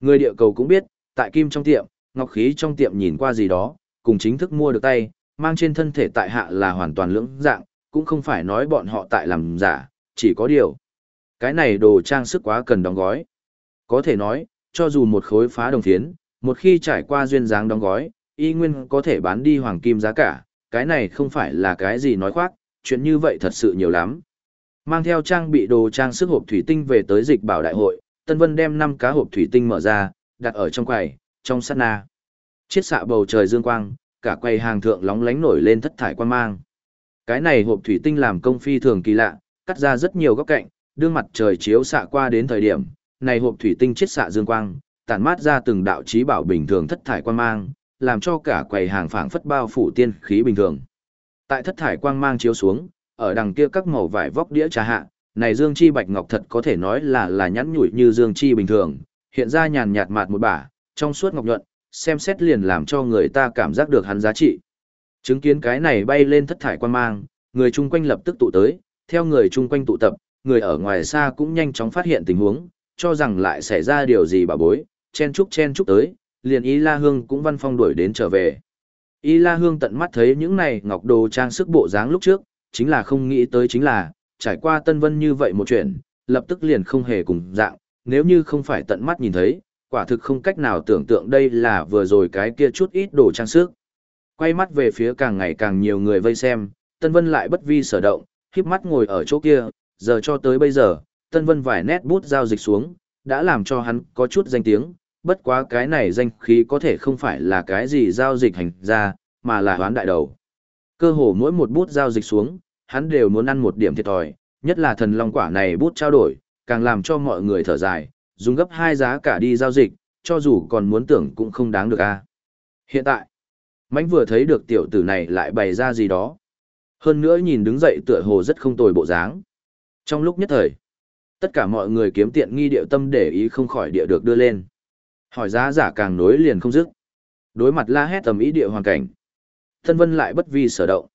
Người địa cầu cũng biết, tại kim trong tiệm, ngọc khí trong tiệm nhìn qua gì đó, cùng chính thức mua được tay, mang trên thân thể tại hạ là hoàn toàn lưỡng dạng, cũng không phải nói bọn họ tại làm giả, chỉ có điều. Cái này đồ trang sức quá cần đóng gói. Có thể nói, cho dù một khối phá đồng thiến, một khi trải qua duyên dáng đóng gói, y nguyên có thể bán đi hoàng kim giá cả, cái này không phải là cái gì nói khoác, chuyện như vậy thật sự nhiều lắm. Mang theo trang bị đồ trang sức hộp thủy tinh về tới dịch bảo đại hội, Tân Vân đem 5 cá hộp thủy tinh mở ra, đặt ở trong quầy, trong sát na. Chiết xạ bầu trời dương quang, cả quầy hàng thượng lóng lánh nổi lên thất thải quan mang. Cái này hộp thủy tinh làm công phi thường kỳ lạ, cắt ra rất nhiều góc cạnh, đương mặt trời chiếu xạ qua đến thời điểm, này hộp thủy tinh chiết xạ dương quang, tản mát ra từng đạo chí bảo bình thường thất thải quan mang, làm cho cả quầy hàng phảng phất bao phủ tiên khí bình thường. Tại thất thải quang mang chiếu xuống, ở đằng kia các màu vải vóc đĩa trà hạ, này dương chi bạch ngọc thật có thể nói là là nhẵn nhụi như dương chi bình thường, hiện ra nhàn nhạt mạt một bả, trong suốt ngọc nhuận, xem xét liền làm cho người ta cảm giác được hắn giá trị. Chứng kiến cái này bay lên thất thải quan mang, người chung quanh lập tức tụ tới, theo người chung quanh tụ tập, người ở ngoài xa cũng nhanh chóng phát hiện tình huống, cho rằng lại xảy ra điều gì bà bối, chen chúc chen chúc tới, liền Y La Hương cũng văn phong đuổi đến trở về. Y La Hương tận mắt thấy những này ngọc đồ trang sức bộ dáng lúc trước, chính là không nghĩ tới chính là, trải qua Tân Vân như vậy một chuyện, lập tức liền không hề cùng dạng, nếu như không phải tận mắt nhìn thấy, quả thực không cách nào tưởng tượng đây là vừa rồi cái kia chút ít đồ trang sức. Quay mắt về phía càng ngày càng nhiều người vây xem, Tân Vân lại bất vi sở động, khiếp mắt ngồi ở chỗ kia, giờ cho tới bây giờ, Tân Vân vài nét bút giao dịch xuống, đã làm cho hắn có chút danh tiếng, bất quá cái này danh khí có thể không phải là cái gì giao dịch hành ra, mà là hoán đại đầu. Cơ hồ mỗi một bút giao dịch xuống, hắn đều muốn ăn một điểm thiệt thòi, nhất là thần long quả này bút trao đổi, càng làm cho mọi người thở dài, dùng gấp hai giá cả đi giao dịch, cho dù còn muốn tưởng cũng không đáng được a. Hiện tại, mãnh vừa thấy được tiểu tử này lại bày ra gì đó. Hơn nữa nhìn đứng dậy tựa hồ rất không tồi bộ dáng. Trong lúc nhất thời, tất cả mọi người kiếm tiện nghi điệu tâm để ý không khỏi địa được đưa lên. Hỏi giá giả càng nối liền không dứt. Đối mặt la hét tầm ý địa hoàn cảnh. Thân vân lại bất vi sở động.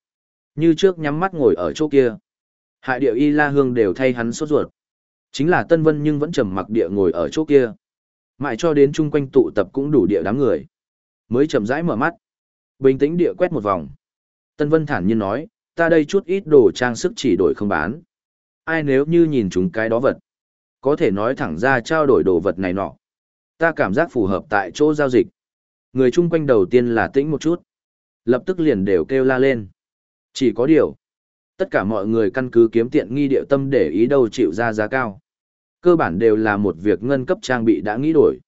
Như trước nhắm mắt ngồi ở chỗ kia. Hại điệu y la hương đều thay hắn sốt ruột. Chính là Tân Vân nhưng vẫn trầm mặc địa ngồi ở chỗ kia. Mãi cho đến chung quanh tụ tập cũng đủ địa đám người. Mới chậm rãi mở mắt. Bình tĩnh địa quét một vòng. Tân Vân thản nhiên nói, ta đây chút ít đồ trang sức chỉ đổi không bán. Ai nếu như nhìn chúng cái đó vật, có thể nói thẳng ra trao đổi đồ vật này nọ. Ta cảm giác phù hợp tại chỗ giao dịch. Người chung quanh đầu tiên là tĩnh một chút. Lập tức liền đều kêu la lên. Chỉ có điều. Tất cả mọi người căn cứ kiếm tiện nghi địa tâm để ý đâu chịu ra giá cao. Cơ bản đều là một việc ngân cấp trang bị đã nghĩ đổi.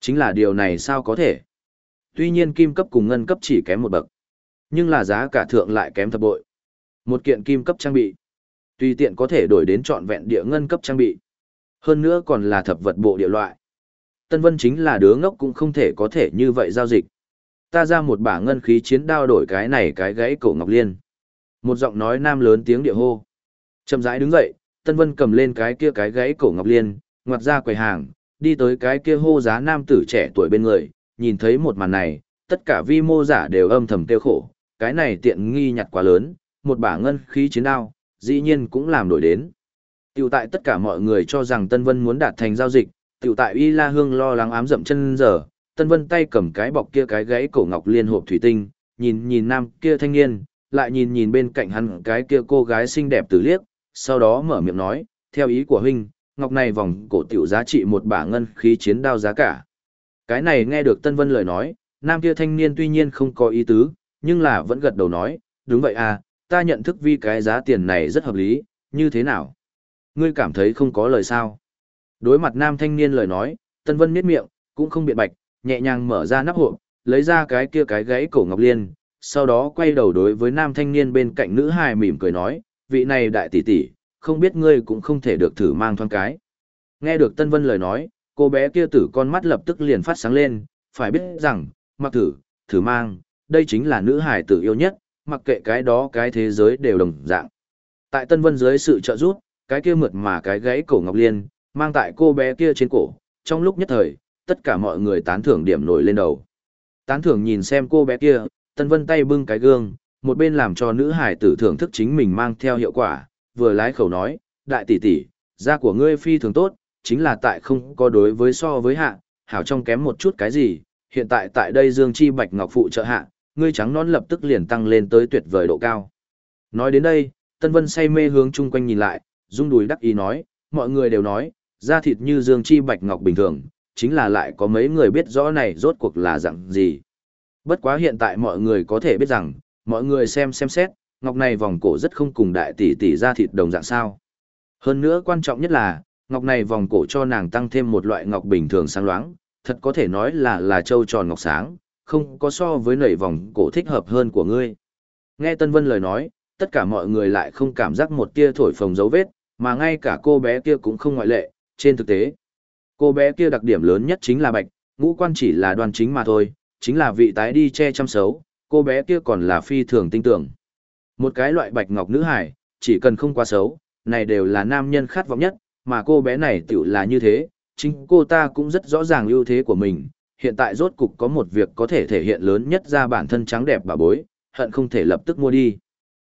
Chính là điều này sao có thể. Tuy nhiên kim cấp cùng ngân cấp chỉ kém một bậc. Nhưng là giá cả thượng lại kém thập bội. Một kiện kim cấp trang bị. Tùy tiện có thể đổi đến trọn vẹn địa ngân cấp trang bị. Hơn nữa còn là thập vật bộ địa loại. Tân Vân chính là đứa ngốc cũng không thể có thể như vậy giao dịch. Ta ra một bả ngân khí chiến đao đổi cái này cái gãy cổ ngọc liên. Một giọng nói nam lớn tiếng địa hô. Chậm rãi đứng dậy, Tân Vân cầm lên cái kia cái gãy cổ ngọc liên, ngoặt ra quầy hàng, đi tới cái kia hô giá nam tử trẻ tuổi bên người, nhìn thấy một màn này, tất cả vi mô giả đều âm thầm tiêu khổ, cái này tiện nghi nhặt quá lớn, một bả ngân khí chiến đao, dĩ nhiên cũng làm đổi đến. Tiểu tại tất cả mọi người cho rằng Tân Vân muốn đạt thành giao dịch, tiểu tại Y La Hương lo lắng ám dậm chân giờ, Tân Vân tay cầm cái bọc kia cái gãy cổ ngọc liên hộp thủy tinh, nhìn nhìn nam kia thanh niên, lại nhìn nhìn bên cạnh hắn cái kia cô gái xinh đẹp tử liếc, sau đó mở miệng nói, theo ý của huynh, ngọc này vòng cổ tiểu giá trị một bả ngân khí chiến đao giá cả. Cái này nghe được Tân Vân lời nói, nam kia thanh niên tuy nhiên không có ý tứ, nhưng là vẫn gật đầu nói, đúng vậy à, ta nhận thức vi cái giá tiền này rất hợp lý, như thế nào? Ngươi cảm thấy không có lời sao? Đối mặt nam thanh niên lời nói, Tân Vân miết miệng, cũng không biện bạch, nhẹ nhàng mở ra nắp hộp, lấy ra cái kia cái gãy cổ ngọc liên, sau đó quay đầu đối với nam thanh niên bên cạnh nữ hài mỉm cười nói, vị này đại tỷ tỷ, không biết ngươi cũng không thể được thử mang thoáng cái. Nghe được Tân Vân lời nói, cô bé kia tử con mắt lập tức liền phát sáng lên, phải biết rằng, mặc thử, thử mang, đây chính là nữ hài tử yêu nhất, mặc kệ cái đó cái thế giới đều đồng dạng. Tại Tân Vân dưới sự trợ giúp, cái kia mượt mà cái gãy cổ ngọc liên, mang tại cô bé kia trên cổ, trong lúc nhất thời, tất cả mọi người tán thưởng điểm nổi lên đầu. Tán thưởng nhìn xem cô bé kia, Tân Vân tay bưng cái gương, một bên làm cho nữ hải tử thưởng thức chính mình mang theo hiệu quả, vừa lái khẩu nói, đại tỷ tỷ, da của ngươi phi thường tốt, chính là tại không có đối với so với hạ, hảo trong kém một chút cái gì, hiện tại tại đây Dương Chi Bạch Ngọc phụ trợ hạ, ngươi trắng nón lập tức liền tăng lên tới tuyệt vời độ cao. Nói đến đây, Tân Vân say mê hướng chung quanh nhìn lại, rung đùi đắc ý nói, mọi người đều nói, da thịt như Dương Chi Bạch Ngọc bình thường, chính là lại có mấy người biết rõ này rốt cuộc là dạng gì. Bất quá hiện tại mọi người có thể biết rằng, mọi người xem xem xét, ngọc này vòng cổ rất không cùng đại tỷ tỷ ra thịt đồng dạng sao. Hơn nữa quan trọng nhất là, ngọc này vòng cổ cho nàng tăng thêm một loại ngọc bình thường sáng loáng, thật có thể nói là là châu tròn ngọc sáng, không có so với nảy vòng cổ thích hợp hơn của ngươi. Nghe Tân Vân lời nói, tất cả mọi người lại không cảm giác một tia thổi phồng dấu vết, mà ngay cả cô bé kia cũng không ngoại lệ, trên thực tế. Cô bé kia đặc điểm lớn nhất chính là bạch, ngũ quan chỉ là đoan chính mà thôi, chính là vị tái đi che chăm xấu, cô bé kia còn là phi thường tinh tưởng. Một cái loại bạch ngọc nữ hải, chỉ cần không quá xấu, này đều là nam nhân khát vọng nhất, mà cô bé này tiểu là như thế, chính cô ta cũng rất rõ ràng ưu thế của mình, hiện tại rốt cục có một việc có thể thể hiện lớn nhất ra bản thân trắng đẹp bà bối, hận không thể lập tức mua đi.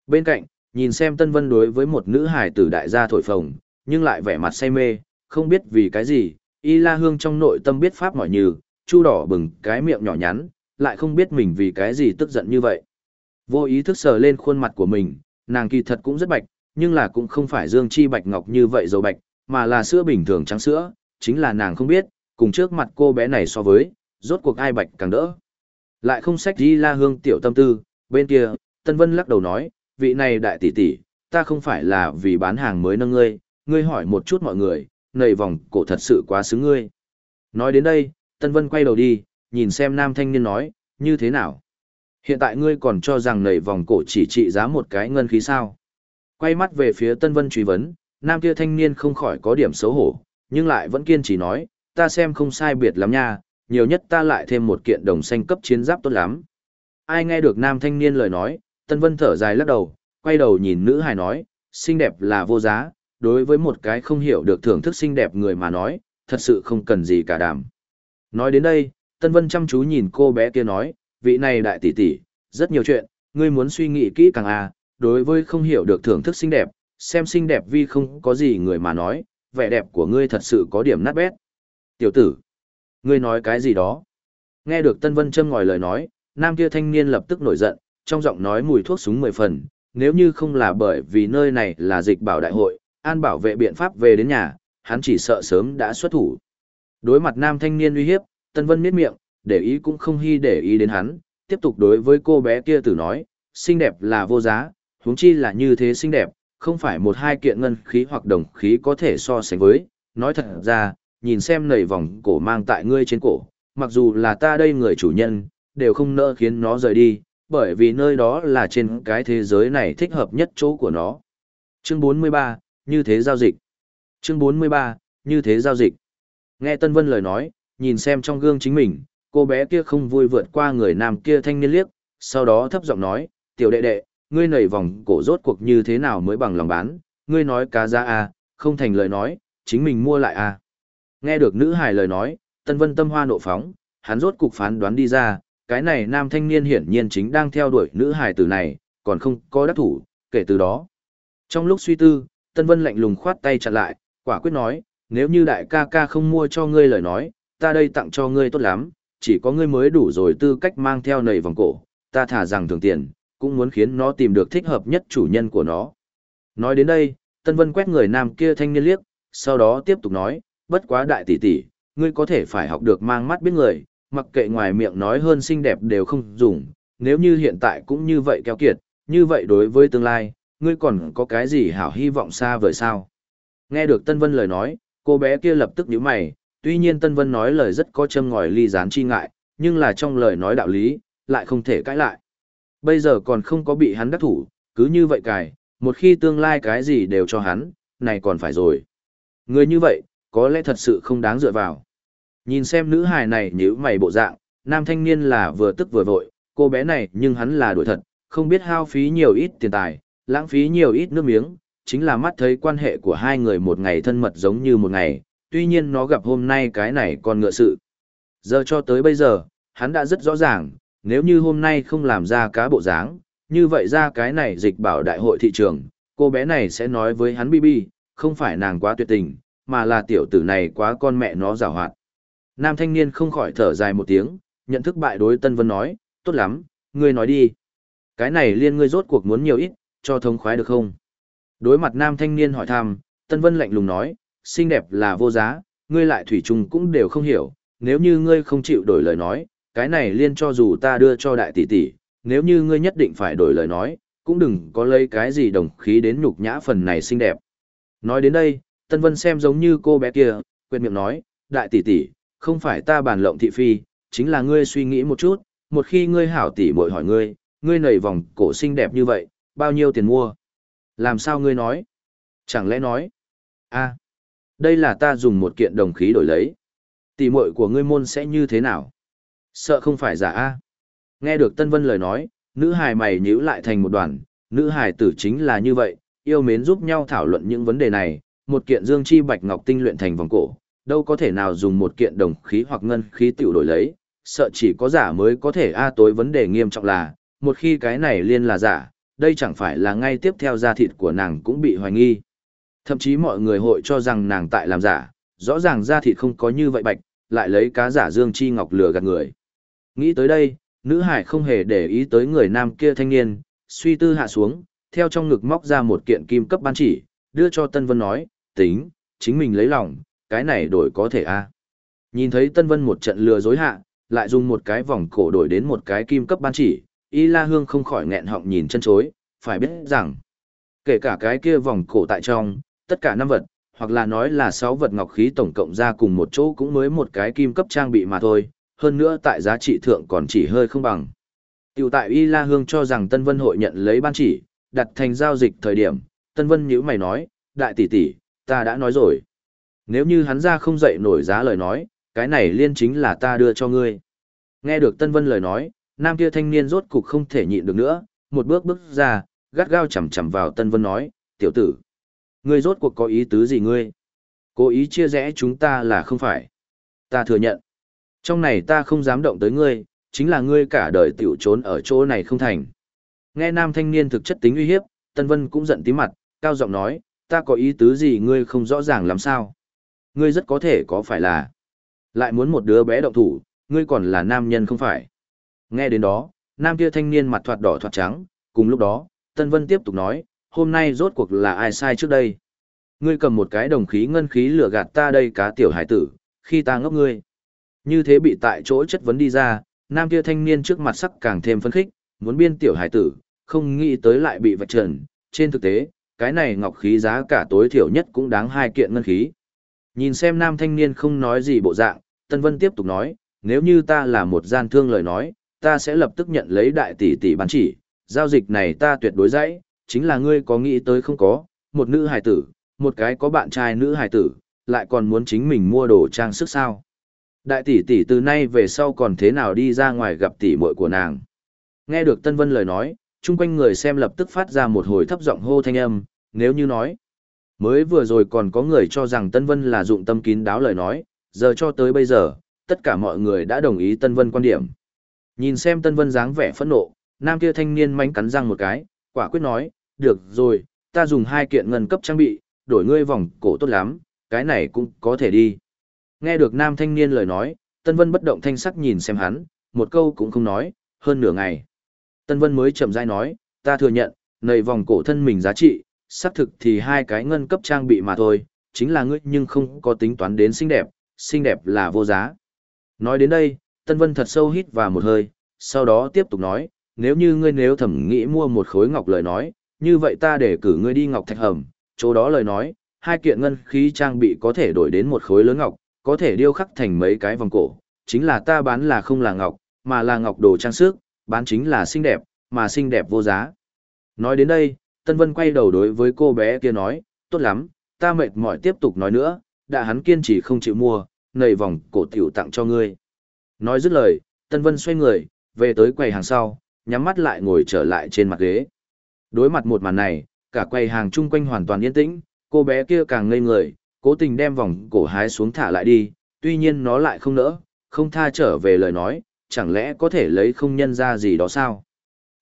Bên cạnh, nhìn xem Tân Vân đối với một nữ hải tử đại gia thổi phồng, nhưng lại vẻ mặt say mê, không biết vì cái gì, Y La Hương trong nội tâm biết pháp mỏi như, chu đỏ bừng cái miệng nhỏ nhắn, lại không biết mình vì cái gì tức giận như vậy. Vô ý thức sờ lên khuôn mặt của mình, nàng kỳ thật cũng rất bạch, nhưng là cũng không phải dương chi bạch ngọc như vậy dầu bạch, mà là sữa bình thường trắng sữa, chính là nàng không biết, cùng trước mặt cô bé này so với, rốt cuộc ai bạch càng đỡ. Lại không sách đi la hương tiểu tâm tư, bên kia, Tân Vân lắc đầu nói, vị này đại tỷ tỷ, ta không phải là vì bán hàng mới nâng ngươi, ngươi hỏi một chút mọi người, nầy vòng cổ thật sự quá xứng ngươi. Nói đến đây, Tân Vân quay đầu đi, nhìn xem nam thanh niên nói, như thế nào? Hiện tại ngươi còn cho rằng nảy vòng cổ chỉ trị giá một cái ngân khí sao? Quay mắt về phía Tân Vân truy vấn, nam kia thanh niên không khỏi có điểm xấu hổ, nhưng lại vẫn kiên trì nói, ta xem không sai biệt lắm nha, nhiều nhất ta lại thêm một kiện đồng xanh cấp chiến giáp tốt lắm. Ai nghe được nam thanh niên lời nói, Tân Vân thở dài lắc đầu, quay đầu nhìn nữ hài nói, xinh đẹp là vô giá, đối với một cái không hiểu được thưởng thức xinh đẹp người mà nói, thật sự không cần gì cả đảm. Nói đến đây, Tân Vân chăm chú nhìn cô bé kia nói, vị này đại tỷ tỷ, rất nhiều chuyện, ngươi muốn suy nghĩ kỹ càng à, đối với không hiểu được thưởng thức xinh đẹp, xem xinh đẹp vì không có gì người mà nói, vẻ đẹp của ngươi thật sự có điểm nát bét. Tiểu tử, ngươi nói cái gì đó? Nghe được Tân Vân châm ngòi lời nói, nam kia thanh niên lập tức nổi giận, trong giọng nói mùi thuốc súng mười phần, nếu như không là bởi vì nơi này là dịch bảo đại hội, an bảo vệ biện pháp về đến nhà, hắn chỉ sợ sớm đã xuất thủ. Đối mặt nam thanh niên uy hiếp, Tân Vân miết miệng, để ý cũng không hy để ý đến hắn, tiếp tục đối với cô bé kia tử nói, xinh đẹp là vô giá, huống chi là như thế xinh đẹp, không phải một hai kiện ngân khí hoặc đồng khí có thể so sánh với, nói thật ra, nhìn xem nảy vòng cổ mang tại ngươi trên cổ, mặc dù là ta đây người chủ nhân, đều không nỡ khiến nó rời đi, bởi vì nơi đó là trên cái thế giới này thích hợp nhất chỗ của nó. Chương 43, như thế giao dịch. Chương 43, như thế giao dịch. Nghe Tân Vân lời nói, nhìn xem trong gương chính mình, cô bé kia không vui vượt qua người nam kia thanh niên liếc, sau đó thấp giọng nói, tiểu đệ đệ, ngươi nảy vòng cổ rốt cuộc như thế nào mới bằng lòng bán, ngươi nói cá ra à, không thành lời nói, chính mình mua lại à. Nghe được nữ hài lời nói, Tân Vân tâm hoa nộ phóng, hắn rốt cục phán đoán đi ra, cái này nam thanh niên hiển nhiên chính đang theo đuổi nữ hài tử này, còn không có đắc thủ, kể từ đó. Trong lúc suy tư, Tân Vân lạnh lùng khoát tay chặn lại, quả quyết nói, nếu như đại ca ca không mua cho ngươi lời nói, ta đây tặng cho ngươi tốt lắm, chỉ có ngươi mới đủ rồi tư cách mang theo nầy vòng cổ, ta thả rằng thường tiền, cũng muốn khiến nó tìm được thích hợp nhất chủ nhân của nó. Nói đến đây, Tân Vân quét người nam kia thanh niên liếc, sau đó tiếp tục nói, bất quá đại tỷ tỷ, ngươi có thể phải học được mang mắt biết người, mặc kệ ngoài miệng nói hơn xinh đẹp đều không dùng, nếu như hiện tại cũng như vậy keo kiệt, như vậy đối với tương lai, ngươi còn có cái gì hảo hy vọng xa vời sao? Nghe được Tân Vân lời nói, cô bé kia lập tức nhíu mày, tuy nhiên Tân Vân nói lời rất có châm ngòi ly gián chi ngại, nhưng là trong lời nói đạo lý, lại không thể cãi lại. Bây giờ còn không có bị hắn đắc thủ, cứ như vậy cài, một khi tương lai cái gì đều cho hắn, này còn phải rồi. Người như vậy, có lẽ thật sự không đáng dựa vào. Nhìn xem nữ hài này nhíu mày bộ dạng, nam thanh niên là vừa tức vừa vội, cô bé này nhưng hắn là đuổi thật, không biết hao phí nhiều ít tiền tài, lãng phí nhiều ít nước miếng, chính là mắt thấy quan hệ của hai người một ngày thân mật giống như một ngày, tuy nhiên nó gặp hôm nay cái này còn ngựa sự. Giờ cho tới bây giờ, hắn đã rất rõ ràng, nếu như hôm nay không làm ra cá bộ dáng, như vậy ra cái này dịch bảo đại hội thị trường, cô bé này sẽ nói với hắn bi bi. không phải nàng quá tuyệt tình, mà là tiểu tử này quá con mẹ nó rào hoạt. Nam thanh niên không khỏi thở dài một tiếng, nhận thức bại đối Tân Vân nói, tốt lắm, ngươi nói đi. Cái này liên ngươi rốt cuộc muốn nhiều ít, cho thống khoái được không? Đối mặt nam thanh niên hỏi thăm, Tân Vân lạnh lùng nói, xinh đẹp là vô giá, ngươi lại thủy chung cũng đều không hiểu, nếu như ngươi không chịu đổi lời nói, cái này liên cho dù ta đưa cho đại tỷ tỷ, nếu như ngươi nhất định phải đổi lời nói, cũng đừng có lấy cái gì đồng khí đến nhục nhã phần này xinh đẹp. Nói đến đây, Tân Vân xem giống như cô bé kia, quên miệng nói, đại tỷ tỷ, không phải ta bàn lộng thị phi, chính là ngươi suy nghĩ một chút, một khi ngươi hảo tỷ muội hỏi ngươi, ngươi nảy vòng cổ xinh đẹp như vậy, bao nhiêu tiền mua? Làm sao ngươi nói? Chẳng lẽ nói? a đây là ta dùng một kiện đồng khí đổi lấy. Tỷ muội của ngươi môn sẽ như thế nào? Sợ không phải giả a Nghe được Tân Vân lời nói, nữ hài mày nhíu lại thành một đoàn, nữ hài tử chính là như vậy, yêu mến giúp nhau thảo luận những vấn đề này, một kiện dương chi bạch ngọc tinh luyện thành vòng cổ, đâu có thể nào dùng một kiện đồng khí hoặc ngân khí tiểu đổi lấy, sợ chỉ có giả mới có thể a tối vấn đề nghiêm trọng là, một khi cái này liên là giả, đây chẳng phải là ngay tiếp theo da thịt của nàng cũng bị hoài nghi. Thậm chí mọi người hội cho rằng nàng tại làm giả, rõ ràng da thịt không có như vậy bạch, lại lấy cá giả dương chi ngọc lừa gạt người. Nghĩ tới đây, nữ hải không hề để ý tới người nam kia thanh niên, suy tư hạ xuống, theo trong ngực móc ra một kiện kim cấp ban chỉ, đưa cho Tân Vân nói, tính, chính mình lấy lòng, cái này đổi có thể a Nhìn thấy Tân Vân một trận lừa dối hạ, lại dùng một cái vòng cổ đổi đến một cái kim cấp ban chỉ, Y La Hương không khỏi nghẹn họng nhìn chân chối, phải biết rằng, kể cả cái kia vòng cổ tại trong, tất cả năm vật, hoặc là nói là sáu vật ngọc khí tổng cộng ra cùng một chỗ cũng mới một cái kim cấp trang bị mà thôi, hơn nữa tại giá trị thượng còn chỉ hơi không bằng. Tiểu tại Y La Hương cho rằng Tân Vân hội nhận lấy ban chỉ, đặt thành giao dịch thời điểm, Tân Vân nhíu mày nói, đại tỷ tỷ, ta đã nói rồi. Nếu như hắn ra không dậy nổi giá lời nói, cái này liên chính là ta đưa cho ngươi. Nghe được Tân Vân lời nói, nam kia thanh niên rốt cục không thể nhịn được nữa, một bước bước ra, gắt gao chầm chầm vào Tân Vân nói, tiểu tử, ngươi rốt cuộc có ý tứ gì ngươi? Cố ý chia rẽ chúng ta là không phải. Ta thừa nhận. Trong này ta không dám động tới ngươi, chính là ngươi cả đời tiểu trốn ở chỗ này không thành. Nghe nam thanh niên thực chất tính uy hiếp, Tân Vân cũng giận tí mặt, cao giọng nói, ta có ý tứ gì ngươi không rõ ràng làm sao. Ngươi rất có thể có phải là, lại muốn một đứa bé động thủ, ngươi còn là nam nhân không phải. Nghe đến đó, nam kia thanh niên mặt thoạt đỏ thoạt trắng, cùng lúc đó, Tân Vân tiếp tục nói, hôm nay rốt cuộc là ai sai trước đây. Ngươi cầm một cái đồng khí ngân khí lửa gạt ta đây cá tiểu hải tử, khi ta ngốc ngươi. Như thế bị tại chỗ chất vấn đi ra, nam kia thanh niên trước mặt sắc càng thêm phấn khích, muốn biên tiểu hải tử, không nghĩ tới lại bị vạch trần. Trên thực tế, cái này ngọc khí giá cả tối thiểu nhất cũng đáng hai kiện ngân khí. Nhìn xem nam thanh niên không nói gì bộ dạng, Tân Vân tiếp tục nói, nếu như ta là một gian thương lời nói, ta sẽ lập tức nhận lấy đại tỷ tỷ bán chỉ, giao dịch này ta tuyệt đối dãy, chính là ngươi có nghĩ tới không có, một nữ hài tử, một cái có bạn trai nữ hài tử, lại còn muốn chính mình mua đồ trang sức sao. Đại tỷ tỷ từ nay về sau còn thế nào đi ra ngoài gặp tỷ muội của nàng. Nghe được Tân Vân lời nói, chung quanh người xem lập tức phát ra một hồi thấp giọng hô thanh âm, nếu như nói. Mới vừa rồi còn có người cho rằng Tân Vân là dụng tâm kín đáo lời nói, giờ cho tới bây giờ, tất cả mọi người đã đồng ý Tân Vân quan điểm. Nhìn xem Tân Vân dáng vẻ phẫn nộ, nam kia thanh niên mánh cắn răng một cái, quả quyết nói, được rồi, ta dùng hai kiện ngân cấp trang bị, đổi ngươi vòng cổ tốt lắm, cái này cũng có thể đi. Nghe được nam thanh niên lời nói, Tân Vân bất động thanh sắc nhìn xem hắn, một câu cũng không nói, hơn nửa ngày. Tân Vân mới chậm rãi nói, ta thừa nhận, nầy vòng cổ thân mình giá trị, xác thực thì hai cái ngân cấp trang bị mà thôi, chính là ngươi nhưng không có tính toán đến xinh đẹp, xinh đẹp là vô giá. Nói đến đây, Tân Vân thật sâu hít vào một hơi, sau đó tiếp tục nói, nếu như ngươi nếu thẩm nghĩ mua một khối ngọc lời nói, như vậy ta để cử ngươi đi ngọc thạch hầm, chỗ đó lời nói, hai kiện ngân khí trang bị có thể đổi đến một khối lớn ngọc, có thể điêu khắc thành mấy cái vòng cổ, chính là ta bán là không là ngọc, mà là ngọc đồ trang sức, bán chính là xinh đẹp, mà xinh đẹp vô giá. Nói đến đây, Tân Vân quay đầu đối với cô bé kia nói, tốt lắm, ta mệt mỏi tiếp tục nói nữa, đã hắn kiên trì không chịu mua, nầy vòng cổ tiểu tặng cho ngươi. Nói dứt lời, Tân Vân xoay người, về tới quầy hàng sau, nhắm mắt lại ngồi trở lại trên mặt ghế. Đối mặt một màn này, cả quầy hàng chung quanh hoàn toàn yên tĩnh, cô bé kia càng ngây người, cố tình đem vòng cổ hái xuống thả lại đi, tuy nhiên nó lại không nỡ, không tha trở về lời nói, chẳng lẽ có thể lấy không nhân ra gì đó sao?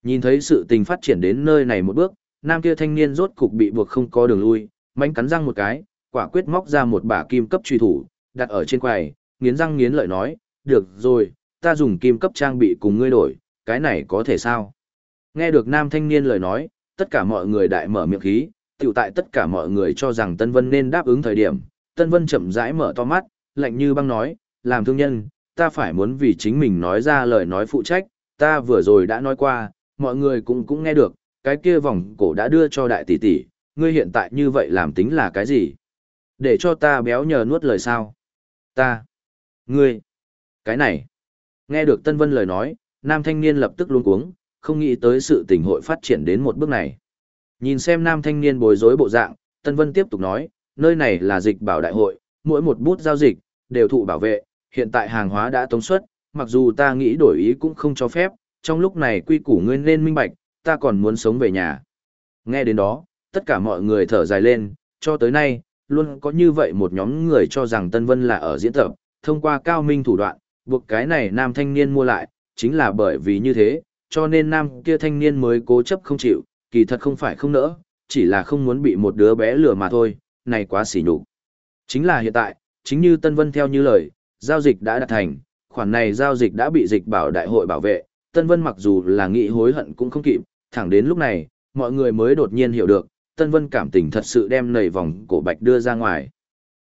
Nhìn thấy sự tình phát triển đến nơi này một bước, nam kia thanh niên rốt cục bị buộc không có đường lui, mánh cắn răng một cái, quả quyết móc ra một bả kim cấp truy thủ, đặt ở trên quầy, nghiến răng nghiến lợi nói, được rồi, ta dùng kim cấp trang bị cùng ngươi đổi, cái này có thể sao? Nghe được nam thanh niên lời nói, tất cả mọi người đại mở miệng khí, tiểu tại tất cả mọi người cho rằng Tân Vân nên đáp ứng thời điểm, Tân Vân chậm rãi mở to mắt, lạnh như băng nói, làm thương nhân, ta phải muốn vì chính mình nói ra lời nói phụ trách, ta vừa rồi đã nói qua, mọi người cũng cũng nghe được, cái kia vòng cổ đã đưa cho đại tỷ tỷ, ngươi hiện tại như vậy làm tính là cái gì? Để cho ta béo nhờ nuốt lời sao? Ta, ngươi, cái này. Nghe được Tân Vân lời nói, nam thanh niên lập tức luống cuống, không nghĩ tới sự tình hội phát triển đến một bước này. Nhìn xem nam thanh niên bối rối bộ dạng, Tân Vân tiếp tục nói, nơi này là dịch bảo đại hội, mỗi một bút giao dịch, đều thụ bảo vệ, hiện tại hàng hóa đã tống xuất, mặc dù ta nghĩ đổi ý cũng không cho phép, trong lúc này quy củ ngươi nên minh bạch, ta còn muốn sống về nhà. Nghe đến đó, tất cả mọi người thở dài lên, cho tới nay, luôn có như vậy một nhóm người cho rằng Tân Vân là ở diễn tập, thông qua cao minh thủ đoạn, buộc cái này nam thanh niên mua lại, chính là bởi vì như thế, cho nên nam kia thanh niên mới cố chấp không chịu, kỳ thật không phải không nỡ, chỉ là không muốn bị một đứa bé lừa mà thôi, này quá xỉ nhục. Chính là hiện tại, chính như Tân Vân theo như lời, giao dịch đã đạt thành, khoản này giao dịch đã bị dịch bảo đại hội bảo vệ, Tân Vân mặc dù là nghĩ hối hận cũng không kịp, thẳng đến lúc này, mọi người mới đột nhiên hiểu được, Tân Vân cảm tình thật sự đem nảy vòng cổ bạch đưa ra ngoài.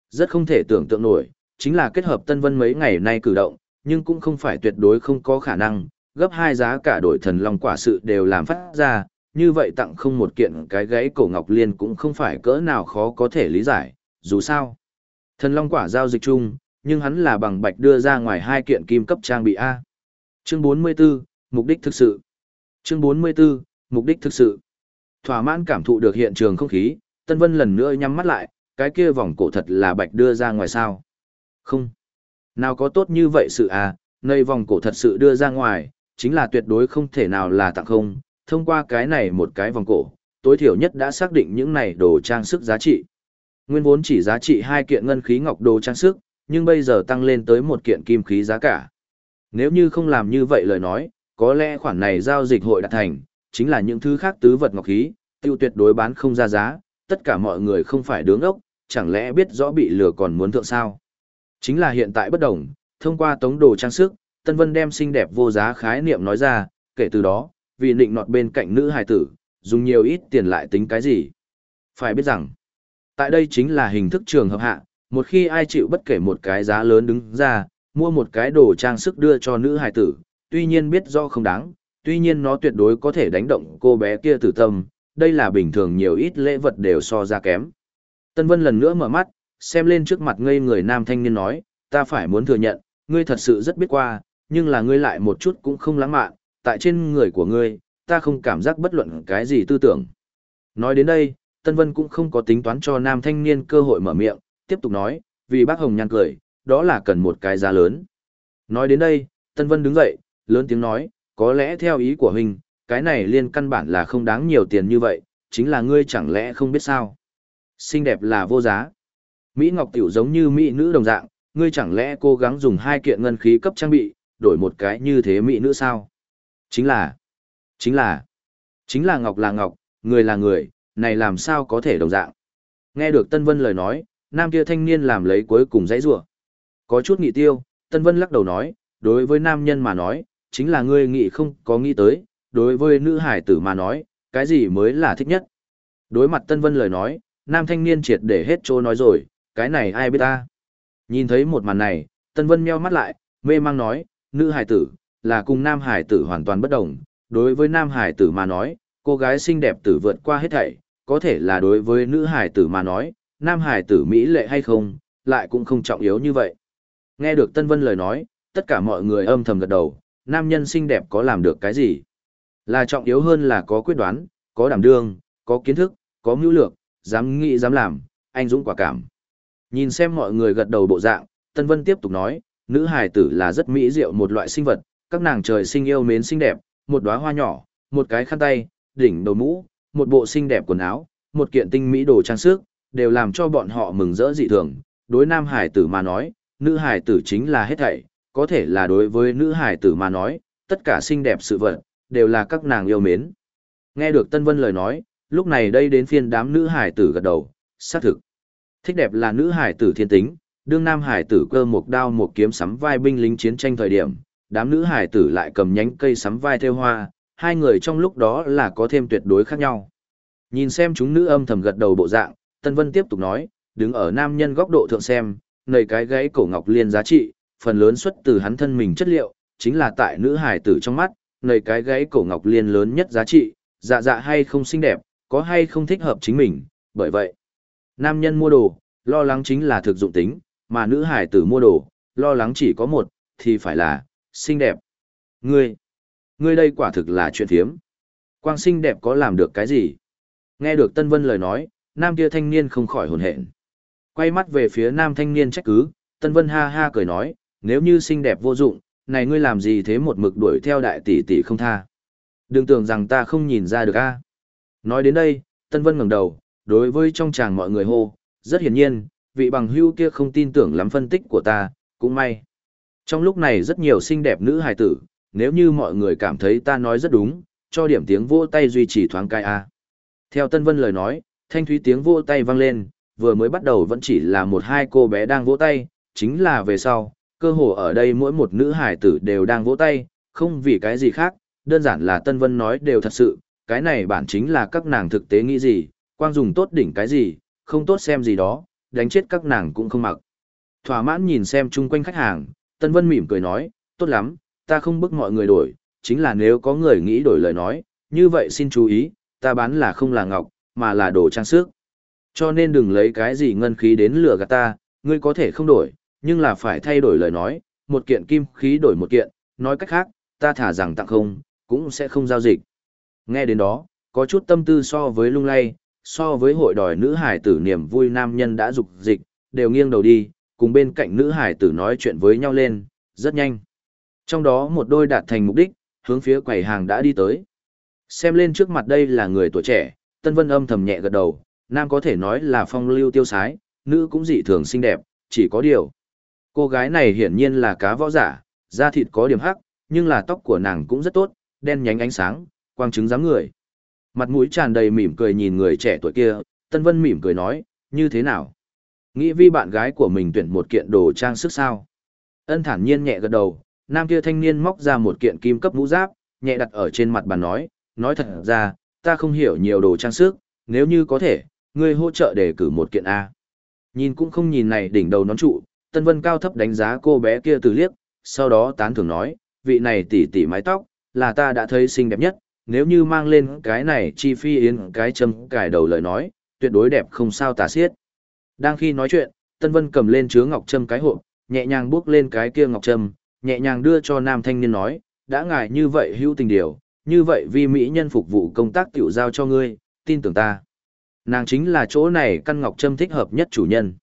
Rất không thể tưởng tượng nổi, chính là kết hợp Tân Vân mấy ngày nay cử động, nhưng cũng không phải tuyệt đối không có khả năng, gấp hai giá cả đổi thần long quả sự đều làm phát ra, như vậy tặng không một kiện cái gãy cổ ngọc liên cũng không phải cỡ nào khó có thể lý giải, dù sao. Thần long quả giao dịch chung, nhưng hắn là bằng bạch đưa ra ngoài hai kiện kim cấp trang bị A. Chương 44, mục đích thực sự. Chương 44, mục đích thực sự. Thỏa mãn cảm thụ được hiện trường không khí, Tân Vân lần nữa nhắm mắt lại, cái kia vòng cổ thật là bạch đưa ra ngoài sao. Không. Nào có tốt như vậy sự à, nơi vòng cổ thật sự đưa ra ngoài, chính là tuyệt đối không thể nào là tặng không, thông qua cái này một cái vòng cổ, tối thiểu nhất đã xác định những này đồ trang sức giá trị. Nguyên vốn chỉ giá trị hai kiện ngân khí ngọc đồ trang sức, nhưng bây giờ tăng lên tới một kiện kim khí giá cả. Nếu như không làm như vậy lời nói, có lẽ khoản này giao dịch hội đạt thành, chính là những thứ khác tứ vật ngọc khí, tiêu tuyệt đối bán không ra giá, tất cả mọi người không phải đứng ốc, chẳng lẽ biết rõ bị lừa còn muốn thượng sao. Chính là hiện tại bất đồng, thông qua tống đồ trang sức, Tân Vân đem xinh đẹp vô giá khái niệm nói ra, kể từ đó, vì nịnh nọt bên cạnh nữ hài tử, dùng nhiều ít tiền lại tính cái gì. Phải biết rằng, tại đây chính là hình thức trường hợp hạ, một khi ai chịu bất kể một cái giá lớn đứng ra, mua một cái đồ trang sức đưa cho nữ hài tử, tuy nhiên biết do không đáng, tuy nhiên nó tuyệt đối có thể đánh động cô bé kia tử tâm, đây là bình thường nhiều ít lễ vật đều so ra kém. Tân Vân lần nữa mở mắt, xem lên trước mặt ngây người nam thanh niên nói, ta phải muốn thừa nhận, ngươi thật sự rất biết qua, nhưng là ngươi lại một chút cũng không lãng mạn, tại trên người của ngươi, ta không cảm giác bất luận cái gì tư tưởng. Nói đến đây, Tân Vân cũng không có tính toán cho nam thanh niên cơ hội mở miệng, tiếp tục nói, vì bác Hồng nhăn cười, đó là cần một cái giá lớn. Nói đến đây, Tân Vân đứng dậy, lớn tiếng nói, có lẽ theo ý của huynh, cái này liên căn bản là không đáng nhiều tiền như vậy, chính là ngươi chẳng lẽ không biết sao. Xinh đẹp là vô giá. Mỹ Ngọc Tiểu giống như Mỹ nữ đồng dạng, ngươi chẳng lẽ cố gắng dùng hai kiện ngân khí cấp trang bị, đổi một cái như thế Mỹ nữ sao? Chính là, chính là, chính là Ngọc là Ngọc, người là người, này làm sao có thể đồng dạng. Nghe được Tân Vân lời nói, nam kia thanh niên làm lấy cuối cùng dãy rủa Có chút nghị tiêu, Tân Vân lắc đầu nói, đối với nam nhân mà nói, chính là ngươi nghĩ không có nghĩ tới, đối với nữ hải tử mà nói, cái gì mới là thích nhất. Đối mặt Tân Vân lời nói, nam thanh niên triệt để hết chỗ nói rồi, cái này ai biết ta. Nhìn thấy một màn này, Tân Vân meo mắt lại, mê mang nói, nữ hải tử, là cùng nam hải tử hoàn toàn bất đồng. Đối với nam hải tử mà nói, cô gái xinh đẹp tử vượt qua hết thảy, có thể là đối với nữ hải tử mà nói, nam hải tử mỹ lệ hay không, lại cũng không trọng yếu như vậy. Nghe được Tân Vân lời nói, tất cả mọi người âm thầm gật đầu, nam nhân xinh đẹp có làm được cái gì? Là trọng yếu hơn là có quyết đoán, có đảm đương, có kiến thức, có mưu lược, dám nghĩ dám làm, anh dũng quả cảm. Nhìn xem mọi người gật đầu bộ dạng, Tân Vân tiếp tục nói, nữ hài tử là rất mỹ diệu một loại sinh vật, các nàng trời sinh yêu mến xinh đẹp, một đóa hoa nhỏ, một cái khăn tay, đỉnh đầu mũ, một bộ xinh đẹp quần áo, một kiện tinh mỹ đồ trang sức, đều làm cho bọn họ mừng rỡ dị thường. Đối nam hải tử mà nói, nữ hải tử chính là hết thảy, có thể là đối với nữ hải tử mà nói, tất cả xinh đẹp sự vật, đều là các nàng yêu mến. Nghe được Tân Vân lời nói, lúc này đây đến phiên đám nữ hải tử gật đầu, xác thực. Thích đẹp là nữ hải tử thiên tính, đương nam hải tử cơ một đao một kiếm sắm vai binh lính chiến tranh thời điểm, đám nữ hải tử lại cầm nhánh cây sắm vai theo hoa, hai người trong lúc đó là có thêm tuyệt đối khác nhau. Nhìn xem chúng nữ âm thầm gật đầu bộ dạng, Tân Vân tiếp tục nói, đứng ở nam nhân góc độ thượng xem, nầy cái gãy cổ ngọc liên giá trị, phần lớn xuất từ hắn thân mình chất liệu, chính là tại nữ hải tử trong mắt, nầy cái gãy cổ ngọc liên lớn nhất giá trị, dạ dạ hay không xinh đẹp, có hay không thích hợp chính mình, bởi vậy, nam nhân mua đồ, lo lắng chính là thực dụng tính, mà nữ hải tử mua đồ, lo lắng chỉ có một, thì phải là, xinh đẹp. Ngươi, ngươi đây quả thực là chuyện thiếm. Quang xinh đẹp có làm được cái gì? Nghe được Tân Vân lời nói, nam kia thanh niên không khỏi hồn hện. Quay mắt về phía nam thanh niên trách cứ, Tân Vân ha ha cười nói, nếu như xinh đẹp vô dụng, này ngươi làm gì thế một mực đuổi theo đại tỷ tỷ không tha. Đừng tưởng rằng ta không nhìn ra được a. Nói đến đây, Tân Vân ngẩng đầu, đối với trong chàng mọi người hô, rất hiển nhiên, vị bằng hưu kia không tin tưởng lắm phân tích của ta, cũng may. Trong lúc này rất nhiều xinh đẹp nữ hài tử, nếu như mọi người cảm thấy ta nói rất đúng, cho điểm tiếng vỗ tay duy trì thoáng cai a. Theo Tân Vân lời nói, thanh thúy tiếng vỗ tay vang lên, vừa mới bắt đầu vẫn chỉ là một hai cô bé đang vỗ tay, chính là về sau, cơ hồ ở đây mỗi một nữ hài tử đều đang vỗ tay, không vì cái gì khác, đơn giản là Tân Vân nói đều thật sự, cái này bản chính là các nàng thực tế nghĩ gì, quang dùng tốt đỉnh cái gì, không tốt xem gì đó, đánh chết các nàng cũng không mặc. Thỏa mãn nhìn xem chung quanh khách hàng, Tân Vân mỉm cười nói, tốt lắm, ta không bức mọi người đổi, chính là nếu có người nghĩ đổi lời nói, như vậy xin chú ý, ta bán là không là ngọc, mà là đồ trang sức. Cho nên đừng lấy cái gì ngân khí đến lừa gạt ta, ngươi có thể không đổi, nhưng là phải thay đổi lời nói, một kiện kim khí đổi một kiện, nói cách khác, ta thả rằng tặng không, cũng sẽ không giao dịch. Nghe đến đó, có chút tâm tư so với lung lay, so với hội đòi nữ hải tử niềm vui nam nhân đã dục dịch, đều nghiêng đầu đi, cùng bên cạnh nữ hải tử nói chuyện với nhau lên, rất nhanh. Trong đó một đôi đạt thành mục đích, hướng phía quầy hàng đã đi tới. Xem lên trước mặt đây là người tuổi trẻ, Tân Vân âm thầm nhẹ gật đầu, nam có thể nói là phong lưu tiêu sái, nữ cũng dị thường xinh đẹp, chỉ có điều. Cô gái này hiển nhiên là cá võ giả, da thịt có điểm hắc, nhưng là tóc của nàng cũng rất tốt, đen nhánh ánh sáng, quang trứng dáng người. Mặt mũi tràn đầy mỉm cười nhìn người trẻ tuổi kia, Tân Vân mỉm cười nói, như thế nào? Nghĩ vi bạn gái của mình tuyển một kiện đồ trang sức sao? Ân thản nhiên nhẹ gật đầu, nam kia thanh niên móc ra một kiện kim cấp mũ giáp, nhẹ đặt ở trên mặt bàn nói, nói thật ra, ta không hiểu nhiều đồ trang sức, nếu như có thể, ngươi hỗ trợ để cử một kiện A. Nhìn cũng không nhìn này đỉnh đầu nón trụ, Tân Vân cao thấp đánh giá cô bé kia từ liếc, sau đó tán thưởng nói, vị này tỉ tỉ mái tóc, là ta đã thấy xinh đẹp nhất, nếu như mang lên cái này chi phi yến cái châm cài đầu lời nói, tuyệt đối đẹp không sao tả xiết. Đang khi nói chuyện, Tân Vân cầm lên chứa ngọc châm cái hộp, nhẹ nhàng bước lên cái kia ngọc trâm, nhẹ nhàng đưa cho nam thanh niên nói, đã ngài như vậy hữu tình điều, như vậy vì mỹ nhân phục vụ công tác tiểu giao cho ngươi, tin tưởng ta. Nàng chính là chỗ này căn ngọc trâm thích hợp nhất chủ nhân.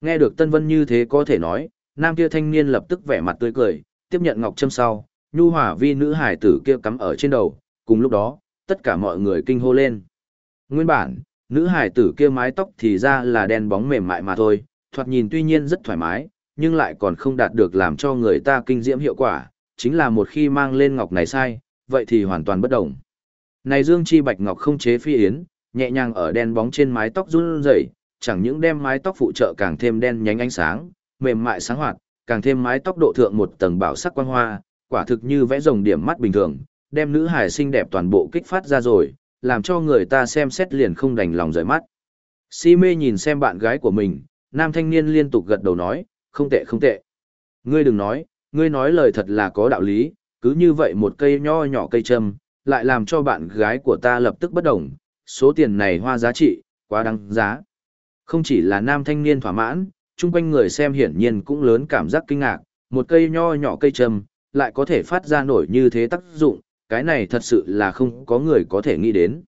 Nghe được Tân Vân như thế có thể nói, nam kia thanh niên lập tức vẻ mặt tươi cười, tiếp nhận ngọc trâm sau, nhu hỏa vi nữ hải tử kia cắm ở trên đầu, cùng lúc đó, tất cả mọi người kinh hô lên. Nguyên bản, nữ hải tử kia mái tóc thì ra là đen bóng mềm mại mà thôi, thoạt nhìn tuy nhiên rất thoải mái, nhưng lại còn không đạt được làm cho người ta kinh diễm hiệu quả, chính là một khi mang lên ngọc này sai, vậy thì hoàn toàn bất động Này Dương Chi Bạch Ngọc không chế phi yến, nhẹ nhàng ở đen bóng trên mái tóc run rẩy, chẳng những đem mái tóc phụ trợ càng thêm đen nhánh ánh sáng, mềm mại sáng hoạt, càng thêm mái tóc độ thượng một tầng bảo sắc quang hoa, quả thực như vẽ rồng điểm mắt bình thường, đem nữ hài xinh đẹp toàn bộ kích phát ra rồi, làm cho người ta xem xét liền không đành lòng rời mắt. Si mê nhìn xem bạn gái của mình, nam thanh niên liên tục gật đầu nói, không tệ không tệ. Ngươi đừng nói, ngươi nói lời thật là có đạo lý, cứ như vậy một cây nho nhỏ cây châm, lại làm cho bạn gái của ta lập tức bất đồng, số tiền này hoa giá trị, quá đáng giá. Không chỉ là nam thanh niên thỏa mãn, chung quanh người xem hiển nhiên cũng lớn cảm giác kinh ngạc, một cây nho nhỏ cây châm, lại có thể phát ra nổi như thế tác dụng, cái này thật sự là không có người có thể nghĩ đến.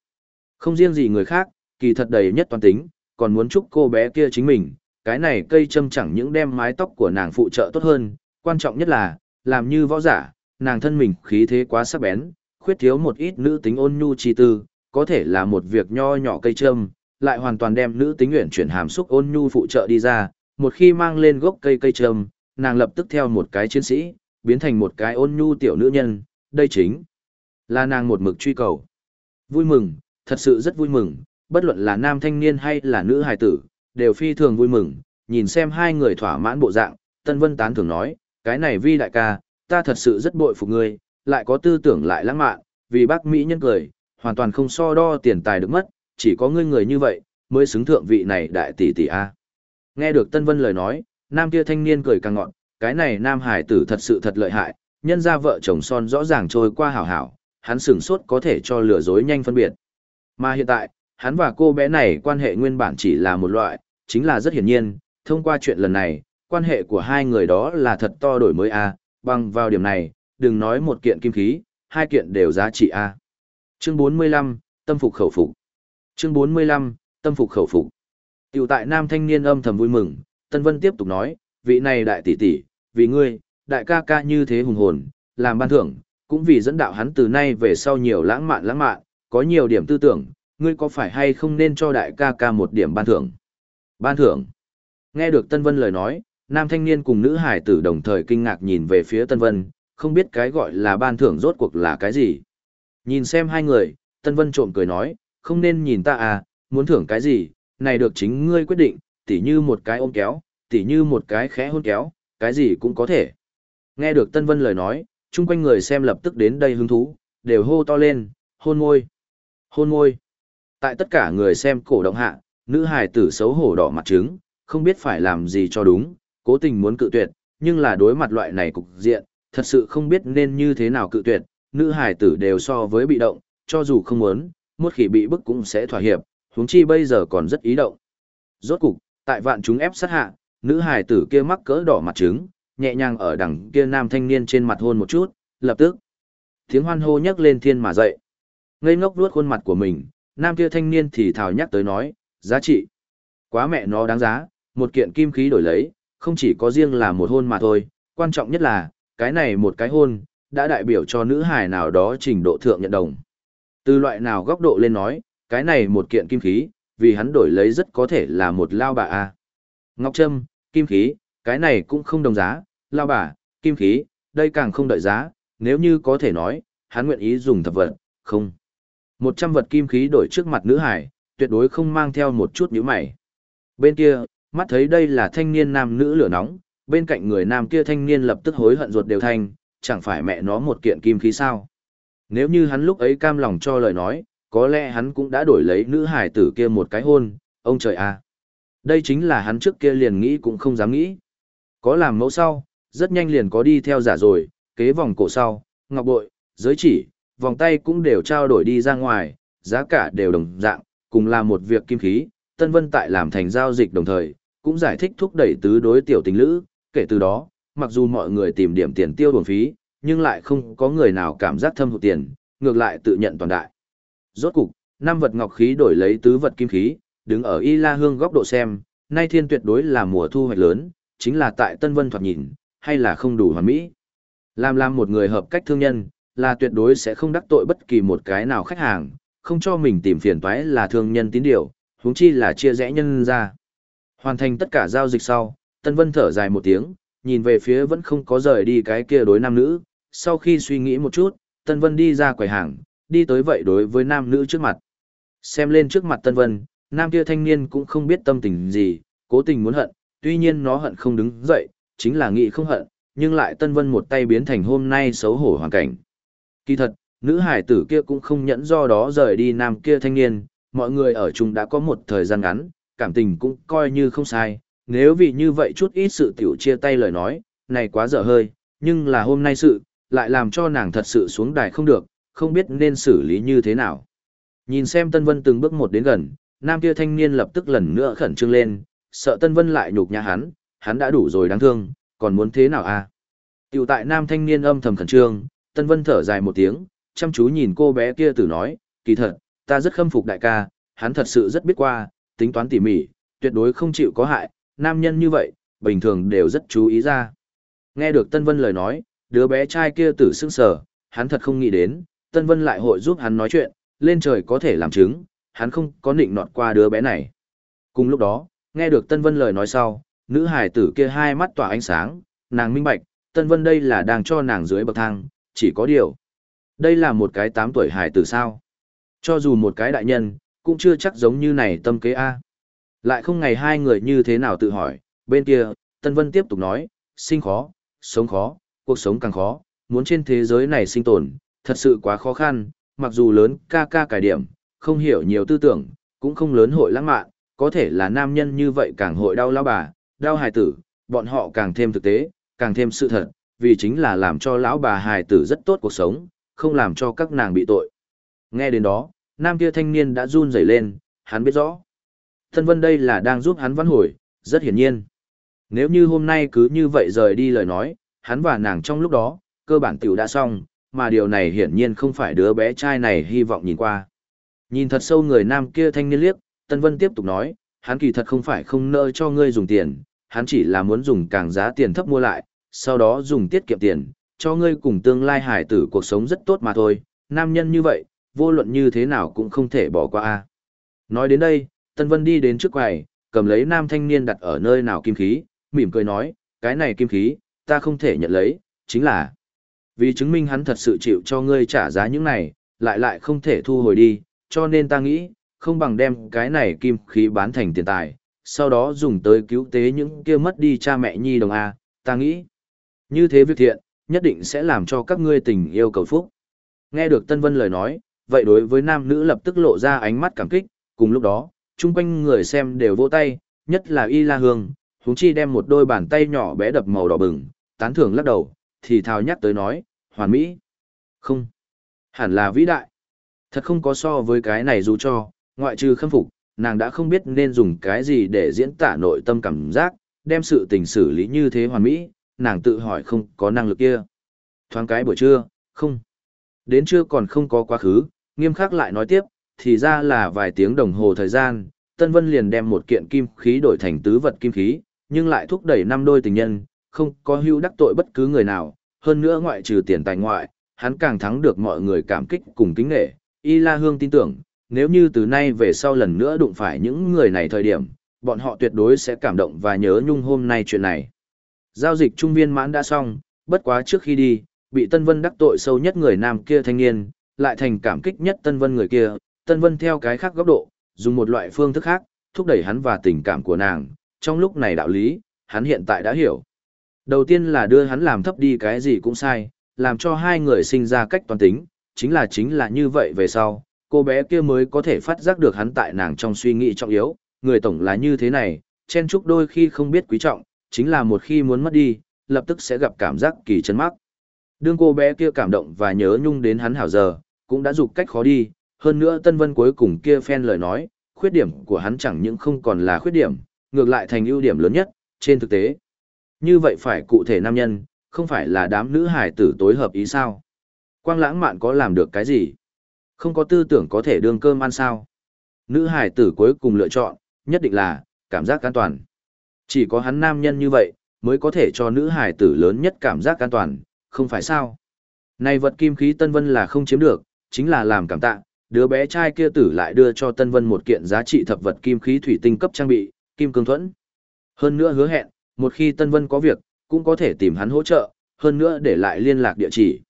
Không riêng gì người khác, kỳ thật đầy nhất toàn tính, còn muốn chúc cô bé kia chính mình, cái này cây châm chẳng những đem mái tóc của nàng phụ trợ tốt hơn, quan trọng nhất là, làm như võ giả, nàng thân mình khí thế quá sắc bén, khuyết thiếu một ít nữ tính ôn nhu chi tư, có thể là một việc nho nhỏ cây châm, lại hoàn toàn đem nữ tính nguyện chuyển hàm xúc ôn nhu phụ trợ đi ra, một khi mang lên gốc cây cây châm, nàng lập tức theo một cái chiến sĩ, biến thành một cái ôn nhu tiểu nữ nhân, đây chính là nàng một mực truy cầu. Vui mừng, thật sự rất vui mừng, bất luận là nam thanh niên hay là nữ hài tử, đều phi thường vui mừng, nhìn xem hai người thỏa mãn bộ dạng, Tân Vân tán thường nói, cái này vi đại ca, ta thật sự rất bội phục ngươi, lại có tư tưởng lại lãng mạn, vì bác Mỹ nhân cười, hoàn toàn không so đo tiền tài được mất, chỉ có ngươi người như vậy, mới xứng thượng vị này đại tỷ tỷ A. Nghe được Tân Vân lời nói, nam kia thanh niên cười càng ngọn, cái này nam hải tử thật sự thật lợi hại, nhân ra vợ chồng son rõ ràng trôi qua hảo hảo, hắn sửng sốt có thể cho lừa dối nhanh phân biệt. Mà hiện tại, hắn và cô bé này quan hệ nguyên bản chỉ là một loại, chính là rất hiển nhiên, thông qua chuyện lần này, quan hệ của hai người đó là thật to đổi mới a, bằng vào điểm này, đừng nói một kiện kim khí, hai kiện đều giá trị a. Chương 45, tâm phục khẩu phục. Chương 45, tâm phục khẩu phục. Tiểu tại nam thanh niên âm thầm vui mừng, Tân Vân tiếp tục nói, vị này đại tỷ tỷ, vì ngươi, đại ca ca như thế hùng hồn, làm ban thưởng, cũng vì dẫn đạo hắn từ nay về sau nhiều lãng mạn lãng mạn, có nhiều điểm tư tưởng, ngươi có phải hay không nên cho đại ca ca một điểm ban thưởng? Ban thưởng. Nghe được Tân Vân lời nói, nam thanh niên cùng nữ hải tử đồng thời kinh ngạc nhìn về phía Tân Vân, không biết cái gọi là ban thưởng rốt cuộc là cái gì. Nhìn xem hai người, Tân Vân trộm cười nói, không nên nhìn ta à, muốn thưởng cái gì, này được chính ngươi quyết định, tỉ như một cái ôm kéo, tỉ như một cái khẽ hôn kéo, cái gì cũng có thể. Nghe được Tân Vân lời nói, chung quanh người xem lập tức đến đây hứng thú, đều hô to lên, hôn môi, hôn môi. Tại tất cả người xem cổ động hạ, nữ hài tử xấu hổ đỏ mặt trứng, không biết phải làm gì cho đúng, cố tình muốn cự tuyệt, nhưng là đối mặt loại này cục diện, thật sự không biết nên như thế nào cự tuyệt, nữ hài tử đều so với bị động, cho dù không muốn, một khi bị bức cũng sẽ thỏa hiệp, huống chi bây giờ còn rất ý động. Rốt cục, tại vạn chúng ép sát hạ, nữ hài tử kia mắc cỡ đỏ mặt trứng, nhẹ nhàng ở đằng kia nam thanh niên trên mặt hôn một chút, lập tức. Tiếng hoan hô nhấc lên thiên mà dậy. Ngây ngốc vuốt khuôn mặt của mình, nam kia thanh niên thì thào nhắc tới nói, giá trị. Quá mẹ nó đáng giá, một kiện kim khí đổi lấy, không chỉ có riêng là một hôn mà thôi, quan trọng nhất là, cái này một cái hôn, đã đại biểu cho nữ hài nào đó trình độ thượng nhận đồng. Từ loại nào góc độ lên nói, cái này một kiện kim khí, vì hắn đổi lấy rất có thể là một lao bà a. Ngọc Trâm, kim khí, cái này cũng không đồng giá, lao bà, kim khí, đây càng không đợi giá, nếu như có thể nói, hắn nguyện ý dùng thập vật, không. Một trăm vật kim khí đổi trước mặt nữ hải, tuyệt đối không mang theo một chút nhíu mày. Bên kia, mắt thấy đây là thanh niên nam nữ lửa nóng, bên cạnh người nam kia thanh niên lập tức hối hận ruột đều thanh, chẳng phải mẹ nó một kiện kim khí sao. Nếu như hắn lúc ấy cam lòng cho lời nói, có lẽ hắn cũng đã đổi lấy nữ hải tử kia một cái hôn, ông trời à. Đây chính là hắn trước kia liền nghĩ cũng không dám nghĩ. Có làm mẫu sau, rất nhanh liền có đi theo giả rồi, kế vòng cổ sau, ngọc bội, giới chỉ, vòng tay cũng đều trao đổi đi ra ngoài, giá cả đều đồng dạng, cùng là một việc kim khí, Tân Vân tại làm thành giao dịch đồng thời, cũng giải thích thúc đẩy tứ đối tiểu tình lữ, kể từ đó, mặc dù mọi người tìm điểm tiền tiêu bổng phí, nhưng lại không có người nào cảm giác thâm hụt tiền, ngược lại tự nhận toàn đại. Rốt cục, năm vật ngọc khí đổi lấy tứ vật kim khí, đứng ở Y La Hương góc độ xem, nay thiên tuyệt đối là mùa thu hoạch lớn, chính là tại Tân Vân thoạt nhìn, hay là không đủ hoàn mỹ. Làm làm một người hợp cách thương nhân, là tuyệt đối sẽ không đắc tội bất kỳ một cái nào khách hàng, không cho mình tìm phiền toái là thương nhân tín điều, huống chi là chia rẽ nhân ra. Hoàn thành tất cả giao dịch sau, Tân Vân thở dài một tiếng, nhìn về phía vẫn không có rời đi cái kia đối nam nữ, sau khi suy nghĩ một chút, Tân Vân đi ra quầy hàng, đi tới vậy đối với nam nữ trước mặt. Xem lên trước mặt Tân Vân, nam kia thanh niên cũng không biết tâm tình gì, cố tình muốn hận, tuy nhiên nó hận không đứng dậy, chính là nghĩ không hận, nhưng lại Tân Vân một tay biến thành hôm nay xấu hổ hoàn cảnh. Kỳ thật, nữ hải tử kia cũng không nhẫn do đó rời đi nam kia thanh niên, mọi người ở chung đã có một thời gian ngắn, cảm tình cũng coi như không sai, nếu vì như vậy chút ít sự tiểu chia tay lời nói, này quá dở hơi, nhưng là hôm nay sự, lại làm cho nàng thật sự xuống đài không được, không biết nên xử lý như thế nào. Nhìn xem Tân Vân từng bước một đến gần, nam kia thanh niên lập tức lần nữa khẩn trương lên, sợ Tân Vân lại nhục nhã hắn, hắn đã đủ rồi đáng thương, còn muốn thế nào à? Tiểu tại nam thanh niên âm thầm khẩn trương, Tân Vân thở dài một tiếng, chăm chú nhìn cô bé kia tử nói, kỳ thật, ta rất khâm phục đại ca, hắn thật sự rất biết qua, tính toán tỉ mỉ, tuyệt đối không chịu có hại, nam nhân như vậy, bình thường đều rất chú ý ra. Nghe được Tân Vân lời nói, đứa bé trai kia tử sững sờ, hắn thật không nghĩ đến, Tân Vân lại hội giúp hắn nói chuyện, lên trời có thể làm chứng, hắn không có định nọt qua đứa bé này. Cùng lúc đó, nghe được Tân Vân lời nói sau, nữ hải tử kia hai mắt tỏa ánh sáng, nàng minh bạch, Tân Vân đây là đang cho nàng dưới bậc thang, chỉ có điều. Đây là một cái tám tuổi hải tử sao. Cho dù một cái đại nhân, cũng chưa chắc giống như này tâm kế A. Lại không ngày hai người như thế nào tự hỏi, bên kia, Tân Vân tiếp tục nói, sinh khó, sống khó, cuộc sống càng khó, muốn trên thế giới này sinh tồn, thật sự quá khó khăn, mặc dù lớn ca ca cải điểm, không hiểu nhiều tư tưởng, cũng không lớn hội lãng mạn, có thể là nam nhân như vậy càng hội đau lão bà, đau hài tử, bọn họ càng thêm thực tế, càng thêm sự thật, vì chính là làm cho lão bà hài tử rất tốt cuộc sống, không làm cho các nàng bị tội. Nghe đến đó, nam kia thanh niên đã run rẩy lên, hắn biết rõ. Thân vân đây là đang giúp hắn văn hồi, rất hiển nhiên. Nếu như hôm nay cứ như vậy rời đi lời nói, hắn và nàng trong lúc đó, cơ bản tiểu đã xong, mà điều này hiển nhiên không phải đứa bé trai này hy vọng nhìn qua. Nhìn thật sâu người nam kia thanh niên liếc, Tân Vân tiếp tục nói, hắn kỳ thật không phải không nợ cho ngươi dùng tiền, hắn chỉ là muốn dùng càng giá tiền thấp mua lại, sau đó dùng tiết kiệm tiền, cho ngươi cùng tương lai hải tử cuộc sống rất tốt mà thôi, nam nhân như vậy, vô luận như thế nào cũng không thể bỏ qua. a. Nói đến đây, Tân Vân đi đến trước quầy, cầm lấy nam thanh niên đặt ở nơi nào kim khí, mỉm cười nói, cái này kim khí, ta không thể nhận lấy, chính là vì chứng minh hắn thật sự chịu cho ngươi trả giá những này, lại lại không thể thu hồi đi, cho nên ta nghĩ, không bằng đem cái này kim khí bán thành tiền tài, sau đó dùng tới cứu tế những kia mất đi cha mẹ nhi đồng A, ta nghĩ. Như thế việc thiện, nhất định sẽ làm cho các ngươi tình yêu cầu phúc. Nghe được Tân Vân lời nói, vậy đối với nam nữ lập tức lộ ra ánh mắt cảm kích, cùng lúc đó, chung quanh người xem đều vỗ tay, nhất là Y La Hương, huống chi đem một đôi bàn tay nhỏ bé đập màu đỏ bừng, tán thưởng lắc đầu, thì thào nhắc tới nói, hoàn mỹ. Không, hẳn là vĩ đại. Thật không có so với cái này dù cho, ngoại trừ khâm phục, nàng đã không biết nên dùng cái gì để diễn tả nội tâm cảm giác, đem sự tình xử lý như thế hoàn mỹ, nàng tự hỏi không có năng lực kia. Thoáng cái buổi trưa, không. Đến trưa còn không có quá khứ, nghiêm khắc lại nói tiếp, thì ra là vài tiếng đồng hồ thời gian, Tân Vân liền đem một kiện kim khí đổi thành tứ vật kim khí, nhưng lại thúc đẩy năm đôi tình nhân, không có hưu đắc tội bất cứ người nào, hơn nữa ngoại trừ tiền tài ngoại, hắn càng thắng được mọi người cảm kích cùng kính nghệ. Y La Hương tin tưởng, nếu như từ nay về sau lần nữa đụng phải những người này thời điểm, bọn họ tuyệt đối sẽ cảm động và nhớ nhung hôm nay chuyện này. Giao dịch trung viên mãn đã xong, bất quá trước khi đi, bị Tân Vân đắc tội sâu nhất người nam kia thanh niên, lại thành cảm kích nhất Tân Vân người kia, Tân Vân theo cái khác góc độ, dùng một loại phương thức khác, thúc đẩy hắn và tình cảm của nàng, trong lúc này đạo lý, hắn hiện tại đã hiểu. Đầu tiên là đưa hắn làm thấp đi cái gì cũng sai, làm cho hai người sinh ra cách toàn tính, chính là chính là như vậy về sau, cô bé kia mới có thể phát giác được hắn tại nàng trong suy nghĩ trọng yếu, người tổng là như thế này, chen chúc đôi khi không biết quý trọng, chính là một khi muốn mất đi, lập tức sẽ gặp cảm giác kỳ chấn mắc. Đương cô bé kia cảm động và nhớ nhung đến hắn hảo giờ, cũng đã dục cách khó đi, hơn nữa Tân Vân cuối cùng kia phen lời nói, khuyết điểm của hắn chẳng những không còn là khuyết điểm, ngược lại thành ưu điểm lớn nhất, trên thực tế. Như vậy phải cụ thể nam nhân, không phải là đám nữ hài tử tối hợp ý sao? Quang lãng mạn có làm được cái gì? Không có tư tưởng có thể đương cơm ăn sao? Nữ hải tử cuối cùng lựa chọn, nhất định là, cảm giác an toàn. Chỉ có hắn nam nhân như vậy, mới có thể cho nữ hải tử lớn nhất cảm giác an toàn, không phải sao? Này vật kim khí Tân Vân là không chiếm được, chính là làm cảm tạ, đứa bé trai kia tử lại đưa cho Tân Vân một kiện giá trị thập vật kim khí thủy tinh cấp trang bị, kim cương thuẫn. Hơn nữa hứa hẹn, một khi Tân Vân có việc, cũng có thể tìm hắn hỗ trợ, hơn nữa để lại liên lạc địa chỉ.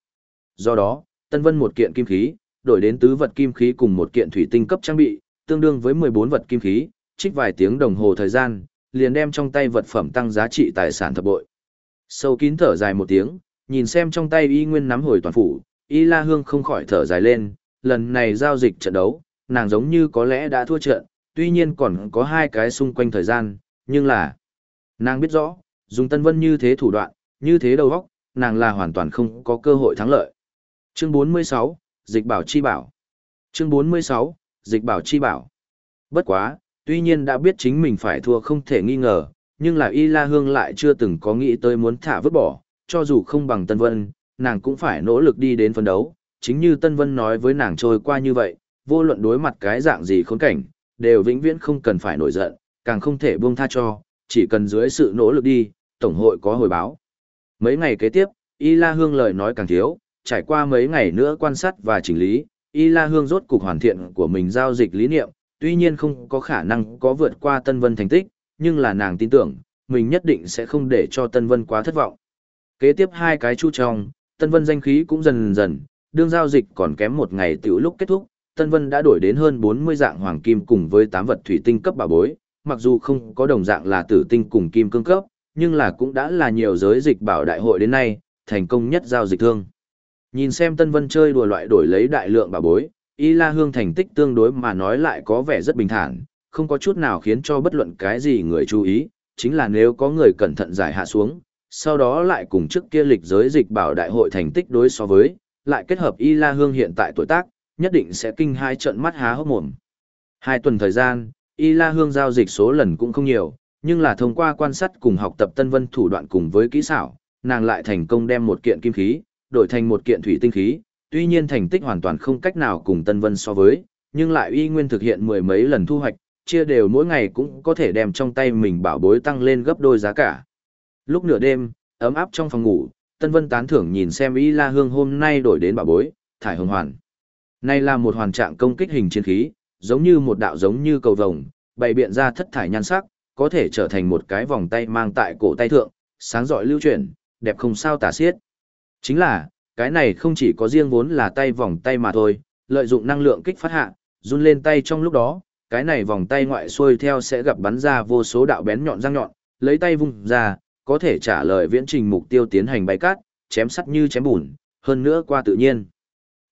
Do đó, Tân Vân một kiện kim khí, đổi đến tứ vật kim khí cùng một kiện thủy tinh cấp trang bị, tương đương với 14 vật kim khí, trích vài tiếng đồng hồ thời gian, liền đem trong tay vật phẩm tăng giá trị tài sản thập bội. Sâu kín thở dài một tiếng, nhìn xem trong tay y nguyên nắm hồi toàn phủ, y la hương không khỏi thở dài lên, lần này giao dịch trận đấu, nàng giống như có lẽ đã thua trận, tuy nhiên còn có hai cái xung quanh thời gian, nhưng là nàng biết rõ, dùng Tân Vân như thế thủ đoạn, như thế đầu óc, nàng là hoàn toàn không có cơ hội thắng lợi. Chương 46, Dịch Bảo Chi Bảo. Chương 46, Dịch Bảo Chi Bảo. Bất quá, tuy nhiên đã biết chính mình phải thua không thể nghi ngờ, nhưng là Y La Hương lại chưa từng có nghĩ tới muốn thả vứt bỏ, cho dù không bằng Tân Vân, nàng cũng phải nỗ lực đi đến phân đấu, chính như Tân Vân nói với nàng trôi qua như vậy, vô luận đối mặt cái dạng gì khốn cảnh, đều vĩnh viễn không cần phải nổi giận, càng không thể buông tha cho, chỉ cần dưới sự nỗ lực đi, tổng hội có hồi báo. Mấy ngày kế tiếp, Y La Hương lời nói càng thiếu, trải qua mấy ngày nữa quan sát và chỉnh lý, Y La Hương rốt cục hoàn thiện của mình giao dịch lý niệm, tuy nhiên không có khả năng có vượt qua Tân Vân thành tích, nhưng là nàng tin tưởng, mình nhất định sẽ không để cho Tân Vân quá thất vọng. Kế tiếp hai cái chu trong, Tân Vân danh khí cũng dần dần, đương giao dịch còn kém một ngày tiểu lúc kết thúc, Tân Vân đã đổi đến hơn 40 dạng hoàng kim cùng với 8 vật thủy tinh cấp bảo bối, mặc dù không có đồng dạng là tử tinh cùng kim cương cấp, nhưng là cũng đã là nhiều giới dịch bảo đại hội đến nay, thành công nhất giao dịch thương. Nhìn xem Tân Vân chơi đùa loại đổi lấy đại lượng bà bối, Y La Hương thành tích tương đối mà nói lại có vẻ rất bình thản, không có chút nào khiến cho bất luận cái gì người chú ý, chính là nếu có người cẩn thận giải hạ xuống, sau đó lại cùng trước kia lịch giới dịch bảo đại hội thành tích đối so với, lại kết hợp Y La Hương hiện tại tuổi tác, nhất định sẽ kinh hai trận mắt há hốc mồm. Hai tuần thời gian, Y La Hương giao dịch số lần cũng không nhiều, nhưng là thông qua quan sát cùng học tập Tân Vân thủ đoạn cùng với kỹ xảo, nàng lại thành công đem một kiện kim khí, đổi thành một kiện thủy tinh khí, tuy nhiên thành tích hoàn toàn không cách nào cùng Tân Vân so với, nhưng lại uy nguyên thực hiện mười mấy lần thu hoạch, chia đều mỗi ngày cũng có thể đem trong tay mình bảo bối tăng lên gấp đôi giá cả. Lúc nửa đêm, ấm áp trong phòng ngủ, Tân Vân tán thưởng nhìn xem Y La Hương hôm nay đổi đến bảo bối, thải hồng hoàn. Này là một hoàn trạng công kích hình chiến khí, giống như một đạo giống như cầu vồng, bày biện ra thất thải nhan sắc, có thể trở thành một cái vòng tay mang tại cổ tay thượng, sáng rọi lưu chuyển, đẹp không sao tả xiết. Chính là, cái này không chỉ có riêng vốn là tay vòng tay mà thôi, lợi dụng năng lượng kích phát hạ, run lên tay trong lúc đó, cái này vòng tay ngoại xuôi theo sẽ gặp bắn ra vô số đạo bén nhọn răng nhọn, lấy tay vung ra, có thể trả lời viễn trình mục tiêu tiến hành bay cát, chém sắt như chém bùn, hơn nữa qua tự nhiên.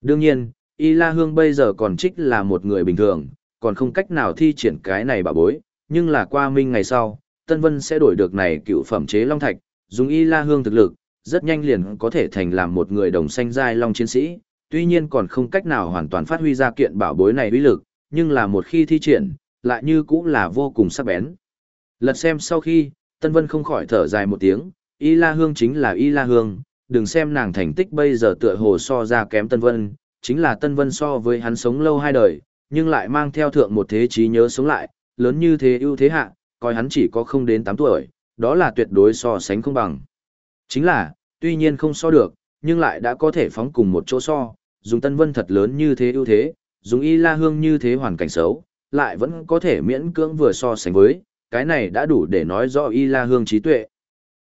Đương nhiên, Y La Hương bây giờ còn trích là một người bình thường, còn không cách nào thi triển cái này bà bối, nhưng là qua minh ngày sau, Tân Vân sẽ đổi được này cựu phẩm chế long thạch, dùng Y La Hương thực lực, rất nhanh liền có thể thành làm một người đồng xanh giai long chiến sĩ, tuy nhiên còn không cách nào hoàn toàn phát huy ra kiện bảo bối này uy lực, nhưng là một khi thi triển, lại như cũng là vô cùng sắc bén. Lật xem sau khi, Tân Vân không khỏi thở dài một tiếng, Y La Hương chính là Y La Hương, đừng xem nàng thành tích bây giờ tựa hồ so ra kém Tân Vân, chính là Tân Vân so với hắn sống lâu hai đời, nhưng lại mang theo thượng một thế trí nhớ sống lại, lớn như thế ưu thế hạ, coi hắn chỉ có không đến 8 tuổi, đó là tuyệt đối so sánh không bằng. Chính là, tuy nhiên không so được, nhưng lại đã có thể phóng cùng một chỗ so, dùng Tân Vân thật lớn như thế ưu thế, dùng Y La Hương như thế hoàn cảnh xấu, lại vẫn có thể miễn cưỡng vừa so sánh với, cái này đã đủ để nói rõ Y La Hương trí tuệ.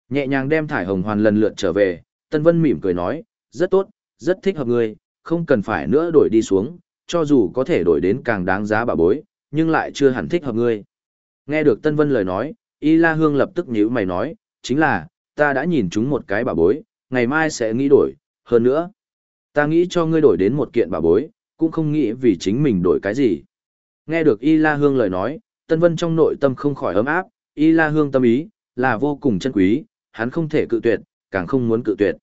Nhẹ nhàng đem thải hồng hoàn lần lượt trở về, Tân Vân mỉm cười nói, rất tốt, rất thích hợp ngươi, không cần phải nữa đổi đi xuống, cho dù có thể đổi đến càng đáng giá bà bối, nhưng lại chưa hẳn thích hợp ngươi. Nghe được Tân Vân lời nói, Y La Hương lập tức nhíu mày nói, chính là, ta đã nhìn chúng một cái bà bối, ngày mai sẽ nghĩ đổi, hơn nữa. Ta nghĩ cho ngươi đổi đến một kiện bà bối, cũng không nghĩ vì chính mình đổi cái gì. Nghe được Y La Hương lời nói, Tân Vân trong nội tâm không khỏi ấm áp, Y La Hương tâm ý, là vô cùng chân quý, hắn không thể cự tuyệt, càng không muốn cự tuyệt.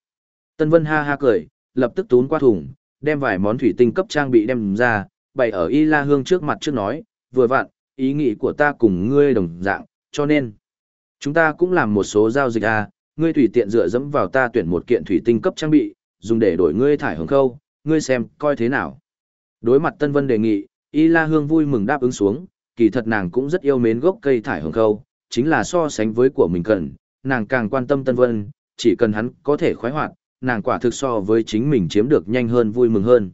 Tân Vân ha ha cười, lập tức tún qua thùng, đem vài món thủy tinh cấp trang bị đem ra, bày ở Y La Hương trước mặt trước nói, vừa vặn, ý nghĩ của ta cùng ngươi đồng dạng, cho nên, chúng ta cũng làm một số giao dịch à, ngươi tùy tiện dựa dẫm vào ta tuyển một kiện thủy tinh cấp trang bị, dùng để đổi ngươi thải hồng khâu, ngươi xem, coi thế nào. Đối mặt Tân Vân đề nghị, Y La Hương vui mừng đáp ứng xuống, kỳ thật nàng cũng rất yêu mến gốc cây thải hồng khâu, chính là so sánh với của mình cần, nàng càng quan tâm Tân Vân, chỉ cần hắn có thể khoái hoạt, nàng quả thực so với chính mình chiếm được nhanh hơn vui mừng hơn.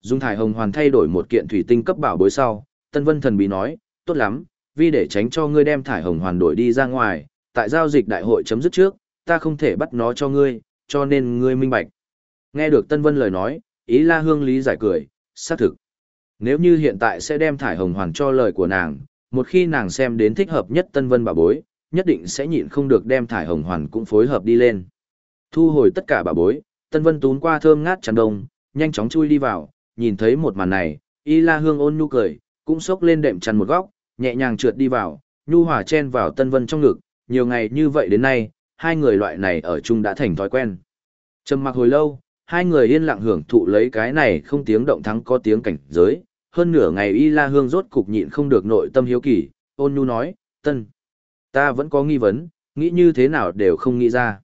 Dung thải hồng hoàn thay đổi một kiện thủy tinh cấp bảo bối sau, Tân Vân thần bí nói, tốt lắm, vì để tránh cho ngươi đem thải hồng hoàn đổi đi ra ngoài, tại giao dịch đại hội chấm dứt trước, ta không thể bắt nó cho ngươi, cho nên ngươi minh bạch. Nghe được Tân Vân lời nói, ý la hương lý giải cười, xác thực. Nếu như hiện tại sẽ đem thải hồng hoàn cho lời của nàng, một khi nàng xem đến thích hợp nhất Tân Vân bà bối, nhất định sẽ nhịn không được đem thải hồng hoàn cũng phối hợp đi lên. Thu hồi tất cả bà bối, Tân Vân tún qua thơm ngát tràn đông, nhanh chóng chui đi vào, nhìn thấy một màn này, Y La Hương ôn nhu cười, cũng xốc lên đệm chăn một góc, nhẹ nhàng trượt đi vào, nhu hòa chen vào Tân Vân trong ngực, nhiều ngày như vậy đến nay, hai người loại này ở chung đã thành thói quen. Trầm mặc hồi lâu, hai người yên lặng hưởng thụ lấy cái này không tiếng động thắng có tiếng cảnh giới, hơn nửa ngày Y La Hương rốt cục nhịn không được nội tâm hiếu kỳ, ôn nhu nói, Tân, ta vẫn có nghi vấn, nghĩ như thế nào đều không nghĩ ra.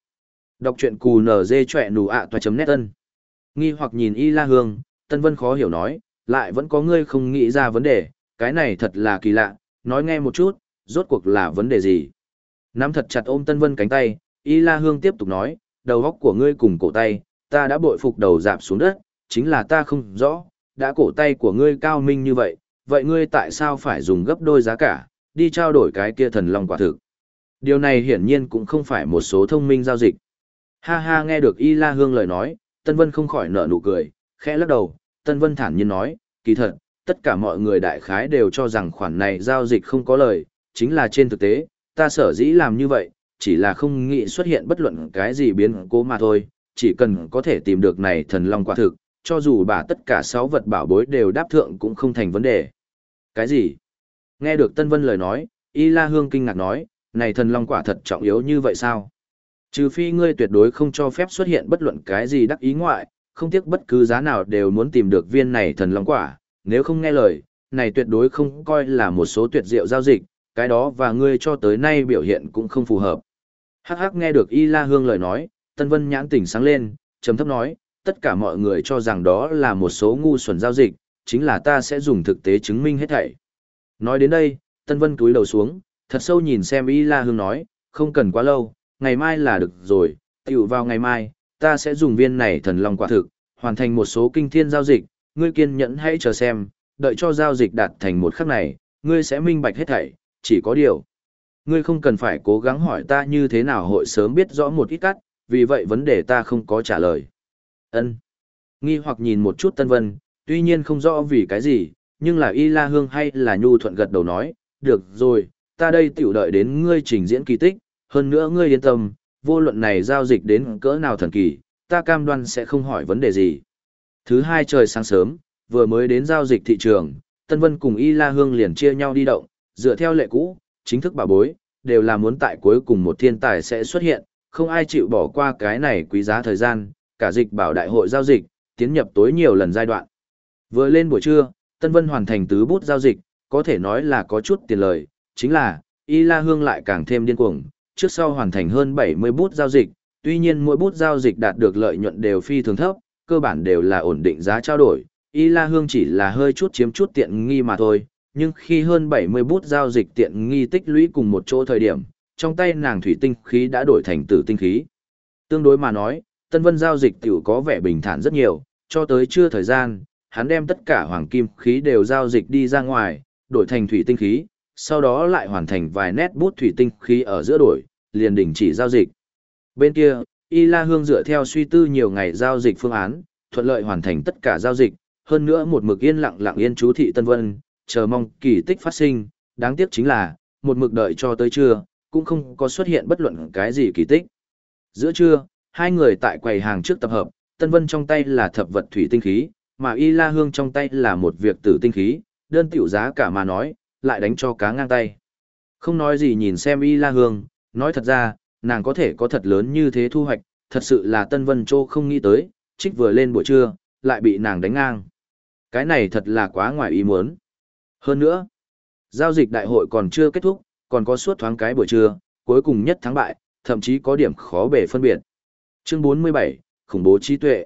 Đọc truyện cù nở dê chọe nù ạ toa chấm nét ân. Nghi hoặc nhìn Y La Hương, Tân Vân khó hiểu nói, lại vẫn có ngươi không nghĩ ra vấn đề, cái này thật là kỳ lạ, nói nghe một chút, rốt cuộc là vấn đề gì. Nắm thật chặt ôm Tân Vân cánh tay, Y La Hương tiếp tục nói, đầu góc của ngươi cùng cổ tay, ta đã bội phục đầu dạp xuống đất, chính là ta không rõ, đã cổ tay của ngươi cao minh như vậy, vậy ngươi tại sao phải dùng gấp đôi giá cả, đi trao đổi cái kia thần long quả thực. Điều này hiển nhiên cũng không phải một số thông minh giao dịch. Ha ha nghe được Y La Hương lời nói, Tân Vân không khỏi nở nụ cười, khẽ lắc đầu, Tân Vân thản nhiên nói, kỳ thật, tất cả mọi người đại khái đều cho rằng khoản này giao dịch không có lời, chính là trên thực tế, ta sở dĩ làm như vậy, chỉ là không nghĩ xuất hiện bất luận cái gì biến cố mà thôi, chỉ cần có thể tìm được này thần long quả thực, cho dù bà tất cả sáu vật bảo bối đều đáp thượng cũng không thành vấn đề. Cái gì? Nghe được Tân Vân lời nói, Y La Hương kinh ngạc nói, này thần long quả thật trọng yếu như vậy sao? Trừ phi ngươi tuyệt đối không cho phép xuất hiện bất luận cái gì đắc ý ngoại, không tiếc bất cứ giá nào đều muốn tìm được viên này thần long quả, nếu không nghe lời, này tuyệt đối không coi là một số tuyệt diệu giao dịch, cái đó và ngươi cho tới nay biểu hiện cũng không phù hợp. Hắc hắc nghe được Y La Hương lời nói, Tân Vân nhãn tỉnh sáng lên, trầm thấp nói, tất cả mọi người cho rằng đó là một số ngu xuẩn giao dịch, chính là ta sẽ dùng thực tế chứng minh hết thảy. Nói đến đây, Tân Vân cúi đầu xuống, thật sâu nhìn xem Y La Hương nói, không cần quá lâu, ngày mai là được rồi, tiểu vào ngày mai, ta sẽ dùng viên này thần long quả thực, hoàn thành một số kinh thiên giao dịch, ngươi kiên nhẫn hãy chờ xem, đợi cho giao dịch đạt thành một khắc này, ngươi sẽ minh bạch hết thảy, chỉ có điều. Ngươi không cần phải cố gắng hỏi ta như thế nào hội sớm biết rõ một ít cắt, vì vậy vấn đề ta không có trả lời. Ân. Nghi hoặc nhìn một chút Tân Vân, tuy nhiên không rõ vì cái gì, nhưng là Y La Hương hay là Nhu Thuận gật đầu nói, được rồi, ta đây tiểu đợi đến ngươi trình diễn kỳ tích, hơn nữa ngươi yên tâm, vô luận này giao dịch đến cỡ nào thần kỳ, ta cam đoan sẽ không hỏi vấn đề gì. Thứ hai trời sáng sớm, vừa mới đến giao dịch thị trường, Tân Vân cùng Y La Hương liền chia nhau đi động, dựa theo lệ cũ, chính thức bảo bối, đều là muốn tại cuối cùng một thiên tài sẽ xuất hiện, không ai chịu bỏ qua cái này quý giá thời gian, cả dịch bảo đại hội giao dịch, tiến nhập tối nhiều lần giai đoạn. Vừa lên buổi trưa, Tân Vân hoàn thành tứ bút giao dịch, có thể nói là có chút tiền lời, chính là, Y La Hương lại càng thêm điên cuồng, trước sau hoàn thành hơn 70 bút giao dịch, tuy nhiên mỗi bút giao dịch đạt được lợi nhuận đều phi thường thấp, cơ bản đều là ổn định giá trao đổi, Y La Hương chỉ là hơi chút chiếm chút tiện nghi mà thôi, nhưng khi hơn 70 bút giao dịch tiện nghi tích lũy cùng một chỗ thời điểm, trong tay nàng thủy tinh khí đã đổi thành tử tinh khí. Tương đối mà nói, Tân Vân giao dịch tiểu có vẻ bình thản rất nhiều, cho tới chưa thời gian, hắn đem tất cả hoàng kim khí đều giao dịch đi ra ngoài, đổi thành thủy tinh khí, sau đó lại hoàn thành vài nét bút thủy tinh khí ở giữa đổi, liền đình chỉ giao dịch. Bên kia, Y La Hương dựa theo suy tư nhiều ngày giao dịch phương án, thuận lợi hoàn thành tất cả giao dịch, hơn nữa một mực yên lặng lặng yên chú thị Tân Vân, chờ mong kỳ tích phát sinh, đáng tiếc chính là, một mực đợi cho tới trưa, cũng không có xuất hiện bất luận cái gì kỳ tích. Giữa trưa, hai người tại quầy hàng trước tập hợp, Tân Vân trong tay là thập vật thủy tinh khí, mà Y La Hương trong tay là một việc tử tinh khí, đơn tiểu giá cả mà nói, lại đánh cho cá ngang tay. Không nói gì nhìn xem Y La Hương, nói thật ra, nàng có thể có thật lớn như thế thu hoạch, thật sự là Tân Vân Châu không nghĩ tới, trích vừa lên buổi trưa, lại bị nàng đánh ngang. Cái này thật là quá ngoài ý muốn. Hơn nữa, giao dịch đại hội còn chưa kết thúc, còn có suốt thoáng cái buổi trưa, cuối cùng nhất thắng bại, thậm chí có điểm khó bể phân biệt. Chương 47, khủng bố trí tuệ.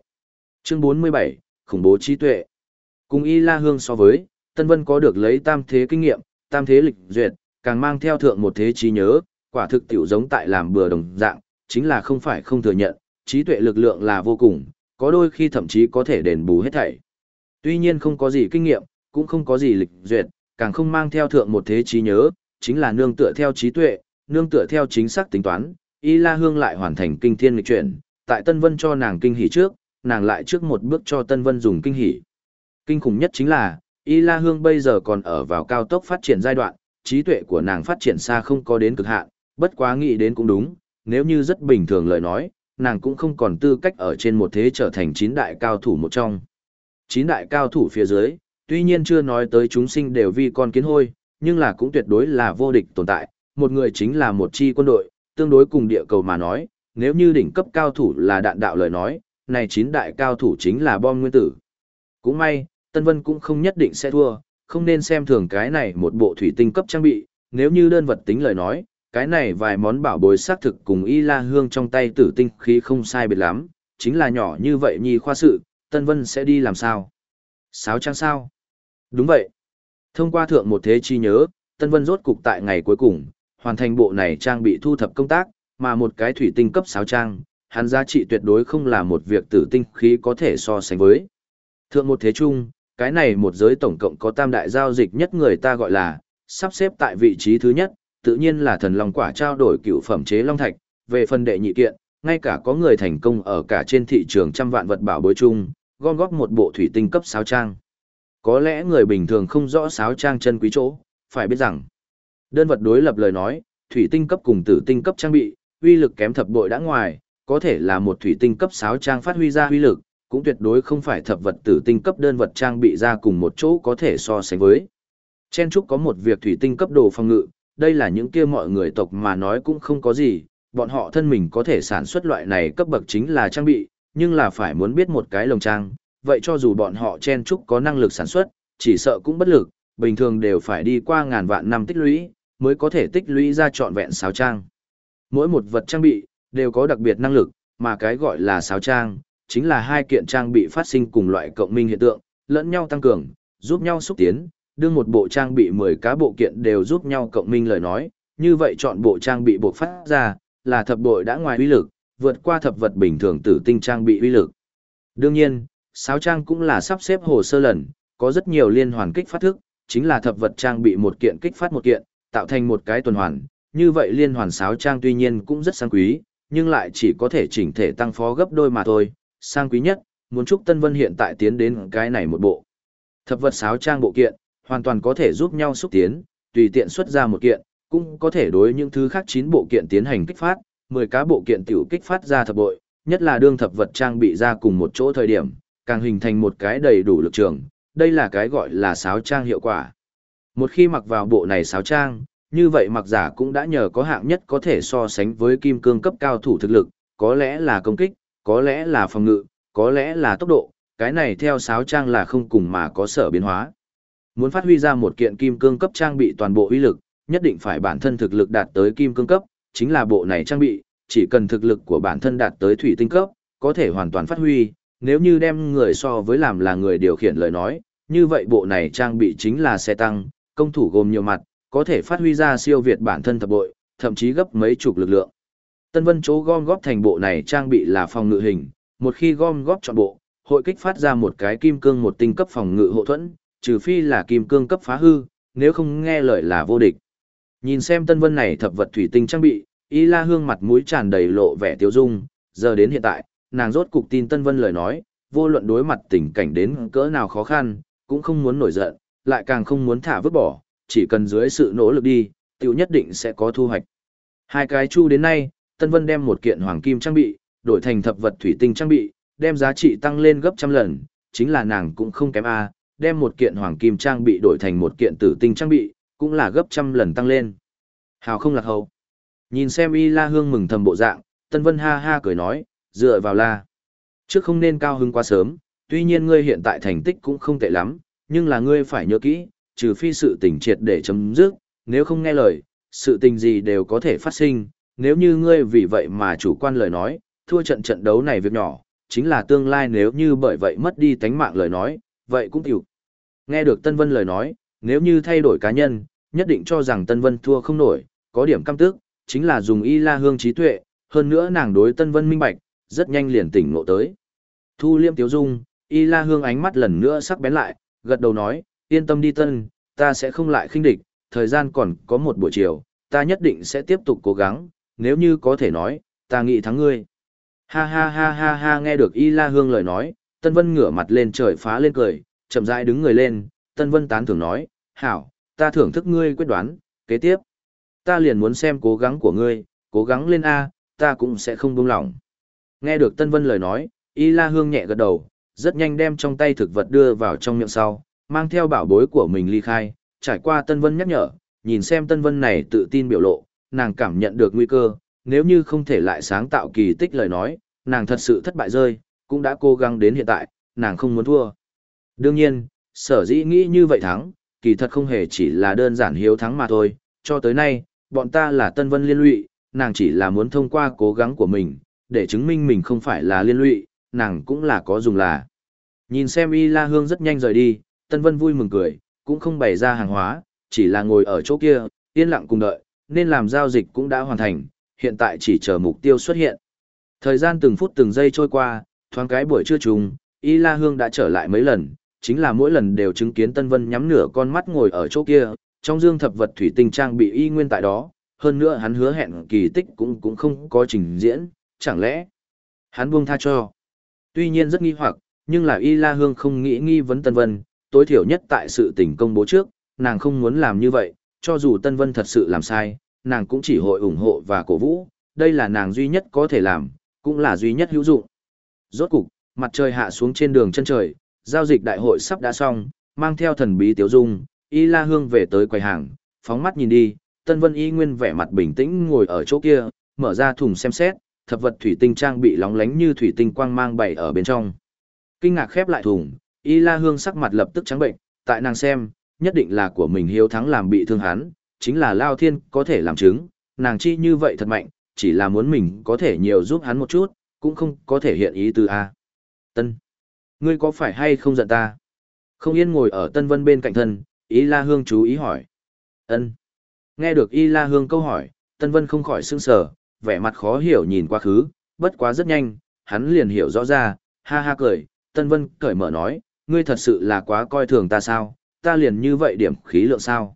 Chương 47, khủng bố trí tuệ. Cùng Y La Hương so với, Tân Vân có được lấy tam thế kinh nghiệm, tam thế lịch duyệt, càng mang theo thượng một thế trí nhớ, quả thực tiểu giống tại làm bừa đồng dạng, chính là không phải không thừa nhận, trí tuệ lực lượng là vô cùng, có đôi khi thậm chí có thể đền bù hết thảy. Tuy nhiên không có gì kinh nghiệm, cũng không có gì lịch duyệt, càng không mang theo thượng một thế trí nhớ, chính là nương tựa theo trí tuệ, nương tựa theo chính xác tính toán, Y La Hương lại hoàn thành kinh thiên lịch chuyển, tại Tân Vân cho nàng kinh hỉ trước, nàng lại trước một bước cho Tân Vân dùng kinh hỉ. Kinh khủng nhất chính là, Y La Hương bây giờ còn ở vào cao tốc phát triển giai đoạn, trí tuệ của nàng phát triển xa không có đến cực hạn, bất quá nghĩ đến cũng đúng, nếu như rất bình thường lời nói, nàng cũng không còn tư cách ở trên một thế trở thành chín đại cao thủ một trong. Chín đại cao thủ phía dưới, tuy nhiên chưa nói tới chúng sinh đều vi con kiến hôi, nhưng là cũng tuyệt đối là vô địch tồn tại, một người chính là một chi quân đội, tương đối cùng địa cầu mà nói, nếu như đỉnh cấp cao thủ là đạn đạo lời nói, này chín đại cao thủ chính là bom nguyên tử. Cũng may, Tân Vân cũng không nhất định sẽ thua, không nên xem thường cái này một bộ thủy tinh cấp trang bị, nếu như đơn vật tính lời nói, cái này vài món bảo bối xác thực cùng y la hương trong tay tử tinh khí không sai biệt lắm, chính là nhỏ như vậy nhi khoa sự, Tân Vân sẽ đi làm sao? Sáo trang sao? Đúng vậy. Thông qua thượng một thế chi nhớ, Tân Vân rốt cục tại ngày cuối cùng, hoàn thành bộ này trang bị thu thập công tác, mà một cái thủy tinh cấp sáo trang, hắn giá trị tuyệt đối không là một việc tử tinh khí có thể so sánh với. Thượng một thế chung, cái này một giới tổng cộng có tam đại giao dịch nhất người ta gọi là, sắp xếp tại vị trí thứ nhất, tự nhiên là thần long quả trao đổi cựu phẩm chế long thạch, về phần đệ nhị kiện, ngay cả có người thành công ở cả trên thị trường trăm vạn vật bảo bối chung, gom góp một bộ thủy tinh cấp sáo trang. Có lẽ người bình thường không rõ sáo trang chân quý chỗ, phải biết rằng, đơn vật đối lập lời nói, thủy tinh cấp cùng tử tinh cấp trang bị, uy lực kém thập bội đã ngoài, có thể là một thủy tinh cấp sáo trang phát huy ra uy lực, cũng tuyệt đối không phải thập vật tử tinh cấp đơn vật trang bị ra cùng một chỗ có thể so sánh với. Chen Trúc có một việc thủy tinh cấp đồ phòng ngự, đây là những kia mọi người tộc mà nói cũng không có gì, bọn họ thân mình có thể sản xuất loại này cấp bậc chính là trang bị, nhưng là phải muốn biết một cái lồng trang, vậy cho dù bọn họ chen trúc có năng lực sản xuất, chỉ sợ cũng bất lực, bình thường đều phải đi qua ngàn vạn năm tích lũy, mới có thể tích lũy ra trọn vẹn sáo trang. Mỗi một vật trang bị, đều có đặc biệt năng lực, mà cái gọi là sáo trang, chính là hai kiện trang bị phát sinh cùng loại cộng minh hiện tượng, lẫn nhau tăng cường, giúp nhau xúc tiến, đưa một bộ trang bị 10 cá bộ kiện đều giúp nhau cộng minh lời nói, như vậy chọn bộ trang bị buộc phát ra, là thập bội đã ngoài uy lực, vượt qua thập vật bình thường tử tinh trang bị uy lực. Đương nhiên, sáo trang cũng là sắp xếp hồ sơ lần, có rất nhiều liên hoàn kích phát thức, chính là thập vật trang bị một kiện kích phát một kiện, tạo thành một cái tuần hoàn. Như vậy liên hoàn sáo trang tuy nhiên cũng rất sang quý, nhưng lại chỉ có thể chỉnh thể tăng phó gấp đôi mà thôi. Sang quý nhất, muốn chúc Tân Vân hiện tại tiến đến cái này một bộ. Thập vật sáo trang bộ kiện, hoàn toàn có thể giúp nhau xúc tiến, tùy tiện xuất ra một kiện, cũng có thể đối những thứ khác chín bộ kiện tiến hành kích phát, 10 cá bộ kiện tiểu kích phát ra thập bội, nhất là đương thập vật trang bị ra cùng một chỗ thời điểm, càng hình thành một cái đầy đủ lực trường, đây là cái gọi là sáo trang hiệu quả. Một khi mặc vào bộ này sáo trang, như vậy mặc giả cũng đã nhờ có hạng nhất có thể so sánh với kim cương cấp cao thủ thực lực, có lẽ là công kích, có lẽ là phòng ngự, có lẽ là tốc độ, cái này theo sáo trang là không cùng mà có sở biến hóa. Muốn phát huy ra một kiện kim cương cấp trang bị toàn bộ uy lực, nhất định phải bản thân thực lực đạt tới kim cương cấp, chính là bộ này trang bị, chỉ cần thực lực của bản thân đạt tới thủy tinh cấp, có thể hoàn toàn phát huy, nếu như đem người so với làm là người điều khiển lời nói, như vậy bộ này trang bị chính là xe tăng, công thủ gồm nhiều mặt, có thể phát huy ra siêu việt bản thân thập bội, thậm chí gấp mấy chục lực lượng. Tân Vân chỗ gom góp thành bộ này trang bị là phòng ngự hình, một khi gom góp chọn bộ, hội kích phát ra một cái kim cương một tinh cấp phòng ngự hộ thuẫn, trừ phi là kim cương cấp phá hư, nếu không nghe lời là vô địch. Nhìn xem Tân Vân này thập vật thủy tinh trang bị, Y La Hương mặt mũi tràn đầy lộ vẻ tiêu dung, giờ đến hiện tại, nàng rốt cục tin Tân Vân lời nói, vô luận đối mặt tình cảnh đến cỡ nào khó khăn, cũng không muốn nổi giận, lại càng không muốn thả vứt bỏ, chỉ cần dưới sự nỗ lực đi, tiểu nhất định sẽ có thu hoạch. Hai cái chu đến nay, Tân Vân đem một kiện hoàng kim trang bị, đổi thành thập vật thủy tinh trang bị, đem giá trị tăng lên gấp trăm lần, chính là nàng cũng không kém a, đem một kiện hoàng kim trang bị đổi thành một kiện tử tinh trang bị, cũng là gấp trăm lần tăng lên. Hào không lạc hậu. Nhìn xem Y La Hương mừng thầm bộ dạng, Tân Vân ha ha cười nói, dựa vào La. Trước không nên cao hứng quá sớm, tuy nhiên ngươi hiện tại thành tích cũng không tệ lắm, nhưng là ngươi phải nhớ kỹ, trừ phi sự tình triệt để chấm dứt, nếu không nghe lời, sự tình gì đều có thể phát sinh, nếu như ngươi vì vậy mà chủ quan lời nói, thua trận trận đấu này việc nhỏ, chính là tương lai nếu như bởi vậy mất đi tánh mạng lời nói, vậy cũng hiểu. Nghe được Tân Vân lời nói, nếu như thay đổi cá nhân, nhất định cho rằng Tân Vân thua không nổi, có điểm căm tức, chính là dùng y la hương trí tuệ, hơn nữa nàng đối Tân Vân minh bạch, rất nhanh liền tỉnh ngộ tới. Thu liêm tiếu dung, y la hương ánh mắt lần nữa sắc bén lại, gật đầu nói, yên tâm đi Tân, ta sẽ không lại khinh địch, thời gian còn có một buổi chiều, ta nhất định sẽ tiếp tục cố gắng, nếu như có thể nói, ta nghĩ thắng ngươi. Ha ha ha ha ha nghe được y la hương lời nói, Tân Vân ngửa mặt lên trời phá lên cười, chậm rãi đứng người lên, Tân Vân tán thưởng nói, hảo, ta thưởng thức ngươi quyết đoán, kế tiếp. Ta liền muốn xem cố gắng của ngươi, cố gắng lên A, ta cũng sẽ không buông lỏng. Nghe được Tân Vân lời nói, Y La Hương nhẹ gật đầu, rất nhanh đem trong tay thực vật đưa vào trong miệng sau, mang theo bảo bối của mình ly khai, trải qua Tân Vân nhắc nhở, nhìn xem Tân Vân này tự tin biểu lộ, nàng cảm nhận được nguy cơ, nếu như không thể lại sáng tạo kỳ tích lời nói, nàng thật sự thất bại rơi, cũng đã cố gắng đến hiện tại, nàng không muốn thua. Đương nhiên, sở dĩ nghĩ như vậy thắng, kỳ thật không hề chỉ là đơn giản hiếu thắng mà thôi, cho tới nay, bọn ta là Tân Vân liên lụy, nàng chỉ là muốn thông qua cố gắng của mình, để chứng minh mình không phải là liên lụy, nàng cũng là có dùng là. Nhìn xem Y La Hương rất nhanh rời đi, Tân Vân vui mừng cười, cũng không bày ra hàng hóa, chỉ là ngồi ở chỗ kia, yên lặng cùng đợi, nên làm giao dịch cũng đã hoàn thành, hiện tại chỉ chờ mục tiêu xuất hiện. Thời gian từng phút từng giây trôi qua, thoáng cái buổi trưa trùng, Y La Hương đã trở lại mấy lần, chính là mỗi lần đều chứng kiến Tân Vân nhắm nửa con mắt ngồi ở chỗ kia, trong dương thập vật thủy tinh trang bị y nguyên tại đó, hơn nữa hắn hứa hẹn kỳ tích cũng cũng không có trình diễn, chẳng lẽ hắn buông tha cho. Tuy nhiên rất nghi hoặc, nhưng là Y La Hương không nghĩ nghi vấn Tân Vân, tối thiểu nhất tại sự tình công bố trước, nàng không muốn làm như vậy, cho dù Tân Vân thật sự làm sai, nàng cũng chỉ hội ủng hộ và cổ vũ, đây là nàng duy nhất có thể làm, cũng là duy nhất hữu dụng. Rốt cục, mặt trời hạ xuống trên đường chân trời, giao dịch đại hội sắp đã xong, mang theo thần bí tiểu dung, Y La Hương về tới quầy hàng, phóng mắt nhìn đi, Tân Vân Y nguyên vẻ mặt bình tĩnh ngồi ở chỗ kia, mở ra thùng xem xét, thập vật thủy tinh trang bị lóng lánh như thủy tinh quang mang bày ở bên trong. Kinh ngạc khép lại thùng, Y La Hương sắc mặt lập tức trắng bệnh, tại nàng xem, nhất định là của mình hiếu thắng làm bị thương hắn, chính là Lao Thiên có thể làm chứng, nàng chi như vậy thật mạnh, chỉ là muốn mình có thể nhiều giúp hắn một chút, cũng không có thể hiện ý từ A. Tân, ngươi có phải hay không giận ta? Không yên ngồi ở Tân Vân bên cạnh thân, Y La Hương chú ý hỏi. Ân. Nghe được Y La Hương câu hỏi, Tân Vân không khỏi sững sờ, vẻ mặt khó hiểu nhìn quá khứ, bất quá rất nhanh, hắn liền hiểu rõ ra, ha ha cười, Tân Vân cởi mở nói, ngươi thật sự là quá coi thường ta sao, ta liền như vậy điểm khí lượng sao.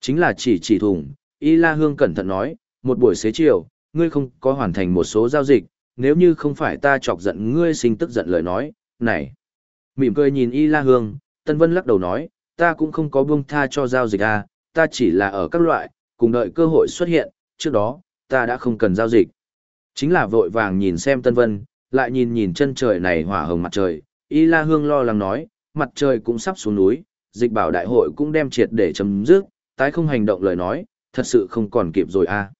Chính là chỉ chỉ thùng, Y La Hương cẩn thận nói, một buổi xế chiều, ngươi không có hoàn thành một số giao dịch, nếu như không phải ta chọc giận ngươi sinh tức giận lời nói, này. Mỉm cười nhìn Y La Hương, Tân Vân lắc đầu nói, ta cũng không có buông tha cho giao dịch à, ta chỉ là ở các loại, cùng đợi cơ hội xuất hiện, trước đó, ta đã không cần giao dịch. Chính là vội vàng nhìn xem Tân Vân, lại nhìn nhìn chân trời này hỏa hồng mặt trời, Y La Hương lo lắng nói, mặt trời cũng sắp xuống núi, dịch bảo đại hội cũng đem triệt để chấm dứt, tái không hành động lời nói, thật sự không còn kịp rồi a. À.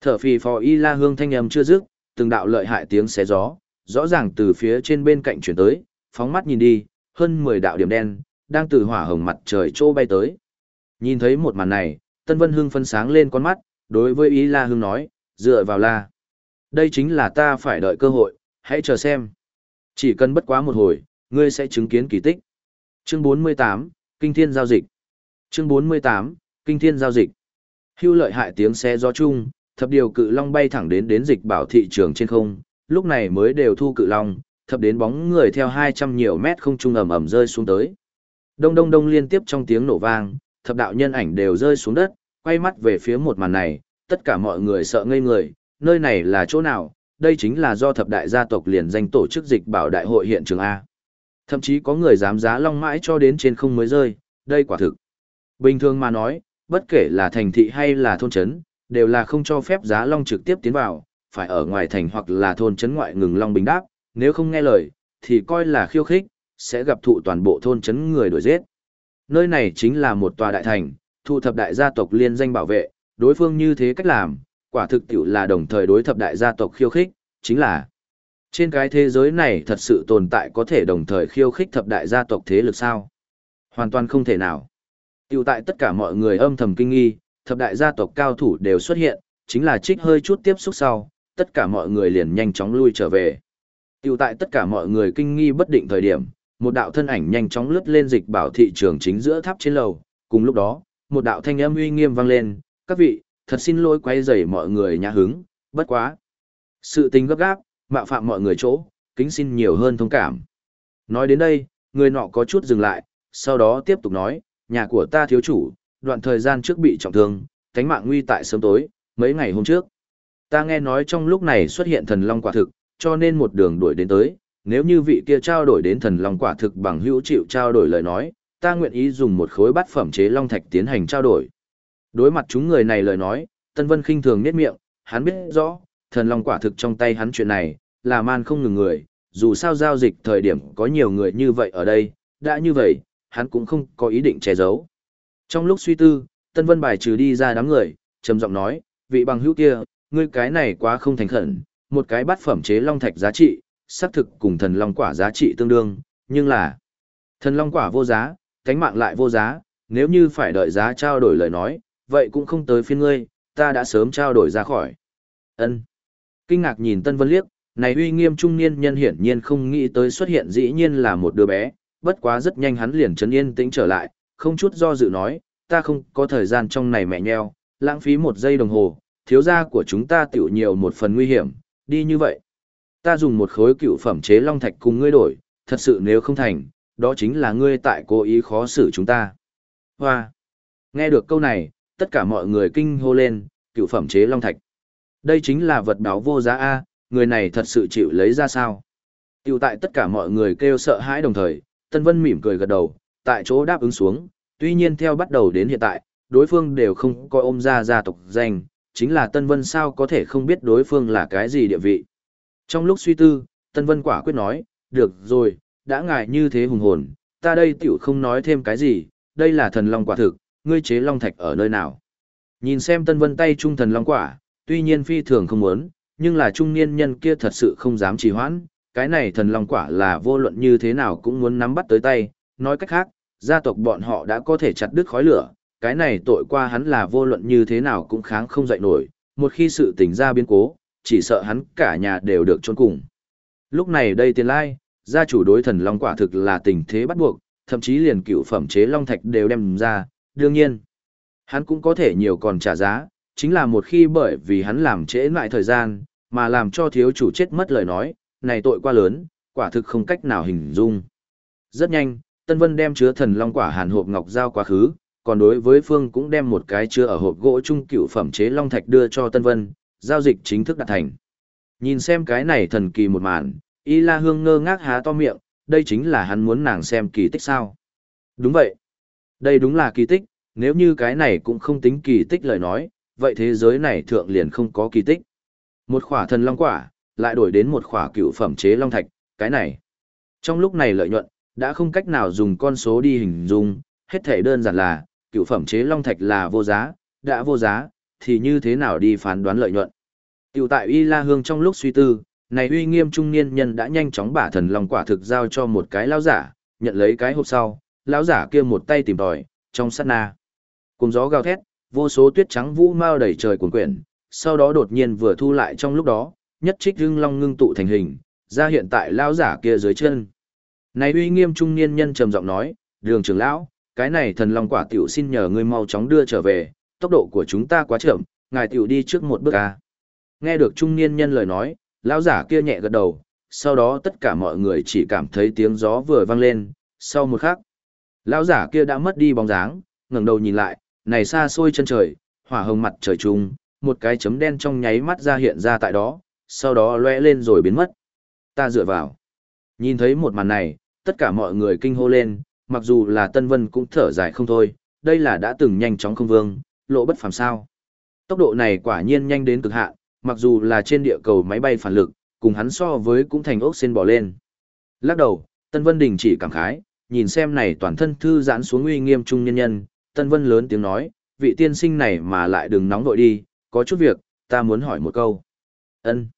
Thở phì phò Y La Hương thanh âm chưa dứt, từng đạo lợi hại tiếng xé gió, rõ ràng từ phía trên bên cạnh chuyển tới, phóng mắt nhìn đi, hơn 10 đạo điểm đen, đang từ hỏa hồng mặt trời trô bay tới. Nhìn thấy một màn này, Tân Vân Hương phân sáng lên con mắt, đối với ý La Hương nói, dựa vào la. Đây chính là ta phải đợi cơ hội, hãy chờ xem. Chỉ cần bất quá một hồi, ngươi sẽ chứng kiến kỳ tích. Chương 48, Kinh Thiên Giao Dịch Chương 48, Kinh Thiên Giao Dịch Hưu lợi hại tiếng xe gió chung, thập điều cự long bay thẳng đến đến dịch bảo thị trường trên không, lúc này mới đều thu cự long, thập đến bóng người theo 200 nhiều mét không trung ầm ầm rơi xuống tới. Đông đông đông liên tiếp trong tiếng nổ vang, thập đạo nhân ảnh đều rơi xuống đất, quay mắt về phía một màn này, tất cả mọi người sợ ngây người, nơi này là chỗ nào, đây chính là do thập đại gia tộc liền danh tổ chức dịch bảo đại hội hiện trường A. Thậm chí có người dám giá long mãi cho đến trên không mới rơi, đây quả thực. Bình thường mà nói, bất kể là thành thị hay là thôn trấn, đều là không cho phép giá long trực tiếp tiến vào, phải ở ngoài thành hoặc là thôn trấn ngoại ngừng long bình đáp, nếu không nghe lời, thì coi là khiêu khích, sẽ gặp thụ toàn bộ thôn trấn người đuổi giết. Nơi này chính là một tòa đại thành, thu thập đại gia tộc liên danh bảo vệ, đối phương như thế cách làm, quả thực tiểu là đồng thời đối thập đại gia tộc khiêu khích, chính là trên cái thế giới này thật sự tồn tại có thể đồng thời khiêu khích thập đại gia tộc thế lực sao? Hoàn toàn không thể nào. Tiểu tại tất cả mọi người âm thầm kinh nghi, thập đại gia tộc cao thủ đều xuất hiện, chính là trích hơi chút tiếp xúc sau, tất cả mọi người liền nhanh chóng lui trở về. Tiểu tại tất cả mọi người kinh nghi bất định thời điểm, một đạo thân ảnh nhanh chóng lướt lên dịch bảo thị trường chính giữa tháp trên lầu, cùng lúc đó, một đạo thanh âm uy nghiêm vang lên, các vị, thật xin lỗi quay rầy mọi người nhã hứng, bất quá. Sự tình gấp gáp, mạo phạm mọi người chỗ, kính xin nhiều hơn thông cảm. Nói đến đây, người nọ có chút dừng lại, sau đó tiếp tục nói, nhà của ta thiếu chủ, đoạn thời gian trước bị trọng thương, cánh mạng nguy tại sớm tối, mấy ngày hôm trước. Ta nghe nói trong lúc này xuất hiện thần long quả thực, cho nên một đường đuổi đến tới, nếu như vị kia trao đổi đến thần long quả thực bằng hữu chịu trao đổi lời nói, ta nguyện ý dùng một khối bát phẩm chế long thạch tiến hành trao đổi. Đối mặt chúng người này lời nói, Tân Vân khinh thường nhếch miệng, hắn biết rõ, thần long quả thực trong tay hắn chuyện này, là man không ngừng người, dù sao giao dịch thời điểm có nhiều người như vậy ở đây, đã như vậy, hắn cũng không có ý định che giấu. Trong lúc suy tư, Tân Vân bài trừ đi ra đám người, trầm giọng nói, vị bằng hữu kia, ngươi cái này quá không thành khẩn, một cái bát phẩm chế long thạch giá trị, xác thực cùng thần long quả giá trị tương đương, nhưng là thần long quả vô giá, cánh mạng lại vô giá, nếu như phải đợi giá trao đổi lời nói, vậy cũng không tới phiên ngươi, ta đã sớm trao đổi ra khỏi. Ân. Kinh ngạc nhìn Tân Vân liếc, Này uy nghiêm trung niên nhân hiển nhiên không nghĩ tới xuất hiện dĩ nhiên là một đứa bé, bất quá rất nhanh hắn liền trấn yên tĩnh trở lại, không chút do dự nói, ta không có thời gian trong này mẹ nheo, lãng phí một giây đồng hồ, thiếu gia của chúng ta tiểu nhiều một phần nguy hiểm, đi như vậy. Ta dùng một khối cựu phẩm chế long thạch cùng ngươi đổi, thật sự nếu không thành, đó chính là ngươi tại cố ý khó xử chúng ta. Hoa! Nghe được câu này, tất cả mọi người kinh hô lên, cựu phẩm chế long thạch. Đây chính là vật báo vô giá A, người này thật sự chịu lấy ra sao? Tiểu tại tất cả mọi người kêu sợ hãi đồng thời, Tân Vân mỉm cười gật đầu, tại chỗ đáp ứng xuống, tuy nhiên theo bắt đầu đến hiện tại, đối phương đều không coi ôm ra gia tộc danh, chính là Tân Vân sao có thể không biết đối phương là cái gì địa vị. Trong lúc suy tư, Tân Vân quả quyết nói, được rồi, đã ngại như thế hùng hồn, ta đây tiểu không nói thêm cái gì, đây là thần long quả thực, ngươi chế long thạch ở nơi nào. Nhìn xem Tân Vân tay trung thần long quả, tuy nhiên phi thường không muốn, nhưng là trung niên nhân kia thật sự không dám trì hoãn, cái này thần long quả là vô luận như thế nào cũng muốn nắm bắt tới tay, nói cách khác, gia tộc bọn họ đã có thể chặt đứt khói lửa, cái này tội qua hắn là vô luận như thế nào cũng kháng không dậy nổi, một khi sự tình ra biến cố, chỉ sợ hắn cả nhà đều được trôn cùng. Lúc này đây tiền lai, gia chủ đối thần long quả thực là tình thế bắt buộc, thậm chí liền cựu phẩm chế long thạch đều đem ra, đương nhiên. Hắn cũng có thể nhiều còn trả giá, chính là một khi bởi vì hắn làm trễ lại thời gian, mà làm cho thiếu chủ chết mất lời nói, này tội quá lớn, quả thực không cách nào hình dung. Rất nhanh, Tân Vân đem chứa thần long quả hàn hộp ngọc giao quá khứ, còn đối với Phương cũng đem một cái chứa ở hộp gỗ trung cựu phẩm chế long thạch đưa cho Tân Vân, giao dịch chính thức đạt thành. Nhìn xem cái này thần kỳ một màn, Y La Hương ngơ ngác há to miệng, đây chính là hắn muốn nàng xem kỳ tích sao. Đúng vậy. Đây đúng là kỳ tích, nếu như cái này cũng không tính kỳ tích lời nói, vậy thế giới này thượng liền không có kỳ tích. Một khỏa thần long quả, lại đổi đến một khỏa cựu phẩm chế long thạch, cái này. Trong lúc này lợi nhuận, đã không cách nào dùng con số đi hình dung, hết thể đơn giản là, cựu phẩm chế long thạch là vô giá, đã vô giá, thì như thế nào đi phán đoán lợi nhuận. Tiểu tại Y La Hương trong lúc suy tư, này uy nghiêm trung niên nhân đã nhanh chóng bả thần long quả thực giao cho một cái lão giả, nhận lấy cái hộp sau, lão giả kia một tay tìm tòi, trong sát na. Cùng gió gào thét, vô số tuyết trắng vũ mau đầy trời cuồn quyển, sau đó đột nhiên vừa thu lại trong lúc đó, nhất trích hưng long ngưng tụ thành hình, ra hiện tại lão giả kia dưới chân. Này uy nghiêm trung niên nhân trầm giọng nói, đường trưởng lão, cái này thần long quả tiểu xin nhờ ngươi mau chóng đưa trở về, tốc độ của chúng ta quá chậm, ngài tiểu đi trước một bước a. Nghe được trung niên nhân lời nói, lão giả kia nhẹ gật đầu, sau đó tất cả mọi người chỉ cảm thấy tiếng gió vừa vang lên, sau một khắc, lão giả kia đã mất đi bóng dáng, ngẩng đầu nhìn lại, này xa xôi chân trời, hỏa hồng mặt trời trung, một cái chấm đen trong nháy mắt ra hiện ra tại đó, sau đó lóe lên rồi biến mất. Ta dựa vào. Nhìn thấy một màn này, tất cả mọi người kinh hô lên, mặc dù là Tân Vân cũng thở dài không thôi, đây là đã từng nhanh chóng không vương, lộ bất phàm sao. Tốc độ này quả nhiên nhanh đến cực hạn, mặc dù là trên địa cầu máy bay phản lực, cùng hắn so với cũng thành ốc sen bỏ lên. Lắc đầu, Tân Vân đình chỉ cảm khái, nhìn xem này toàn thân thư giãn xuống uy nghiêm trung nhân nhân, Tân Vân lớn tiếng nói, vị tiên sinh này mà lại đừng nóng vội đi, có chút việc, ta muốn hỏi một câu. Ân.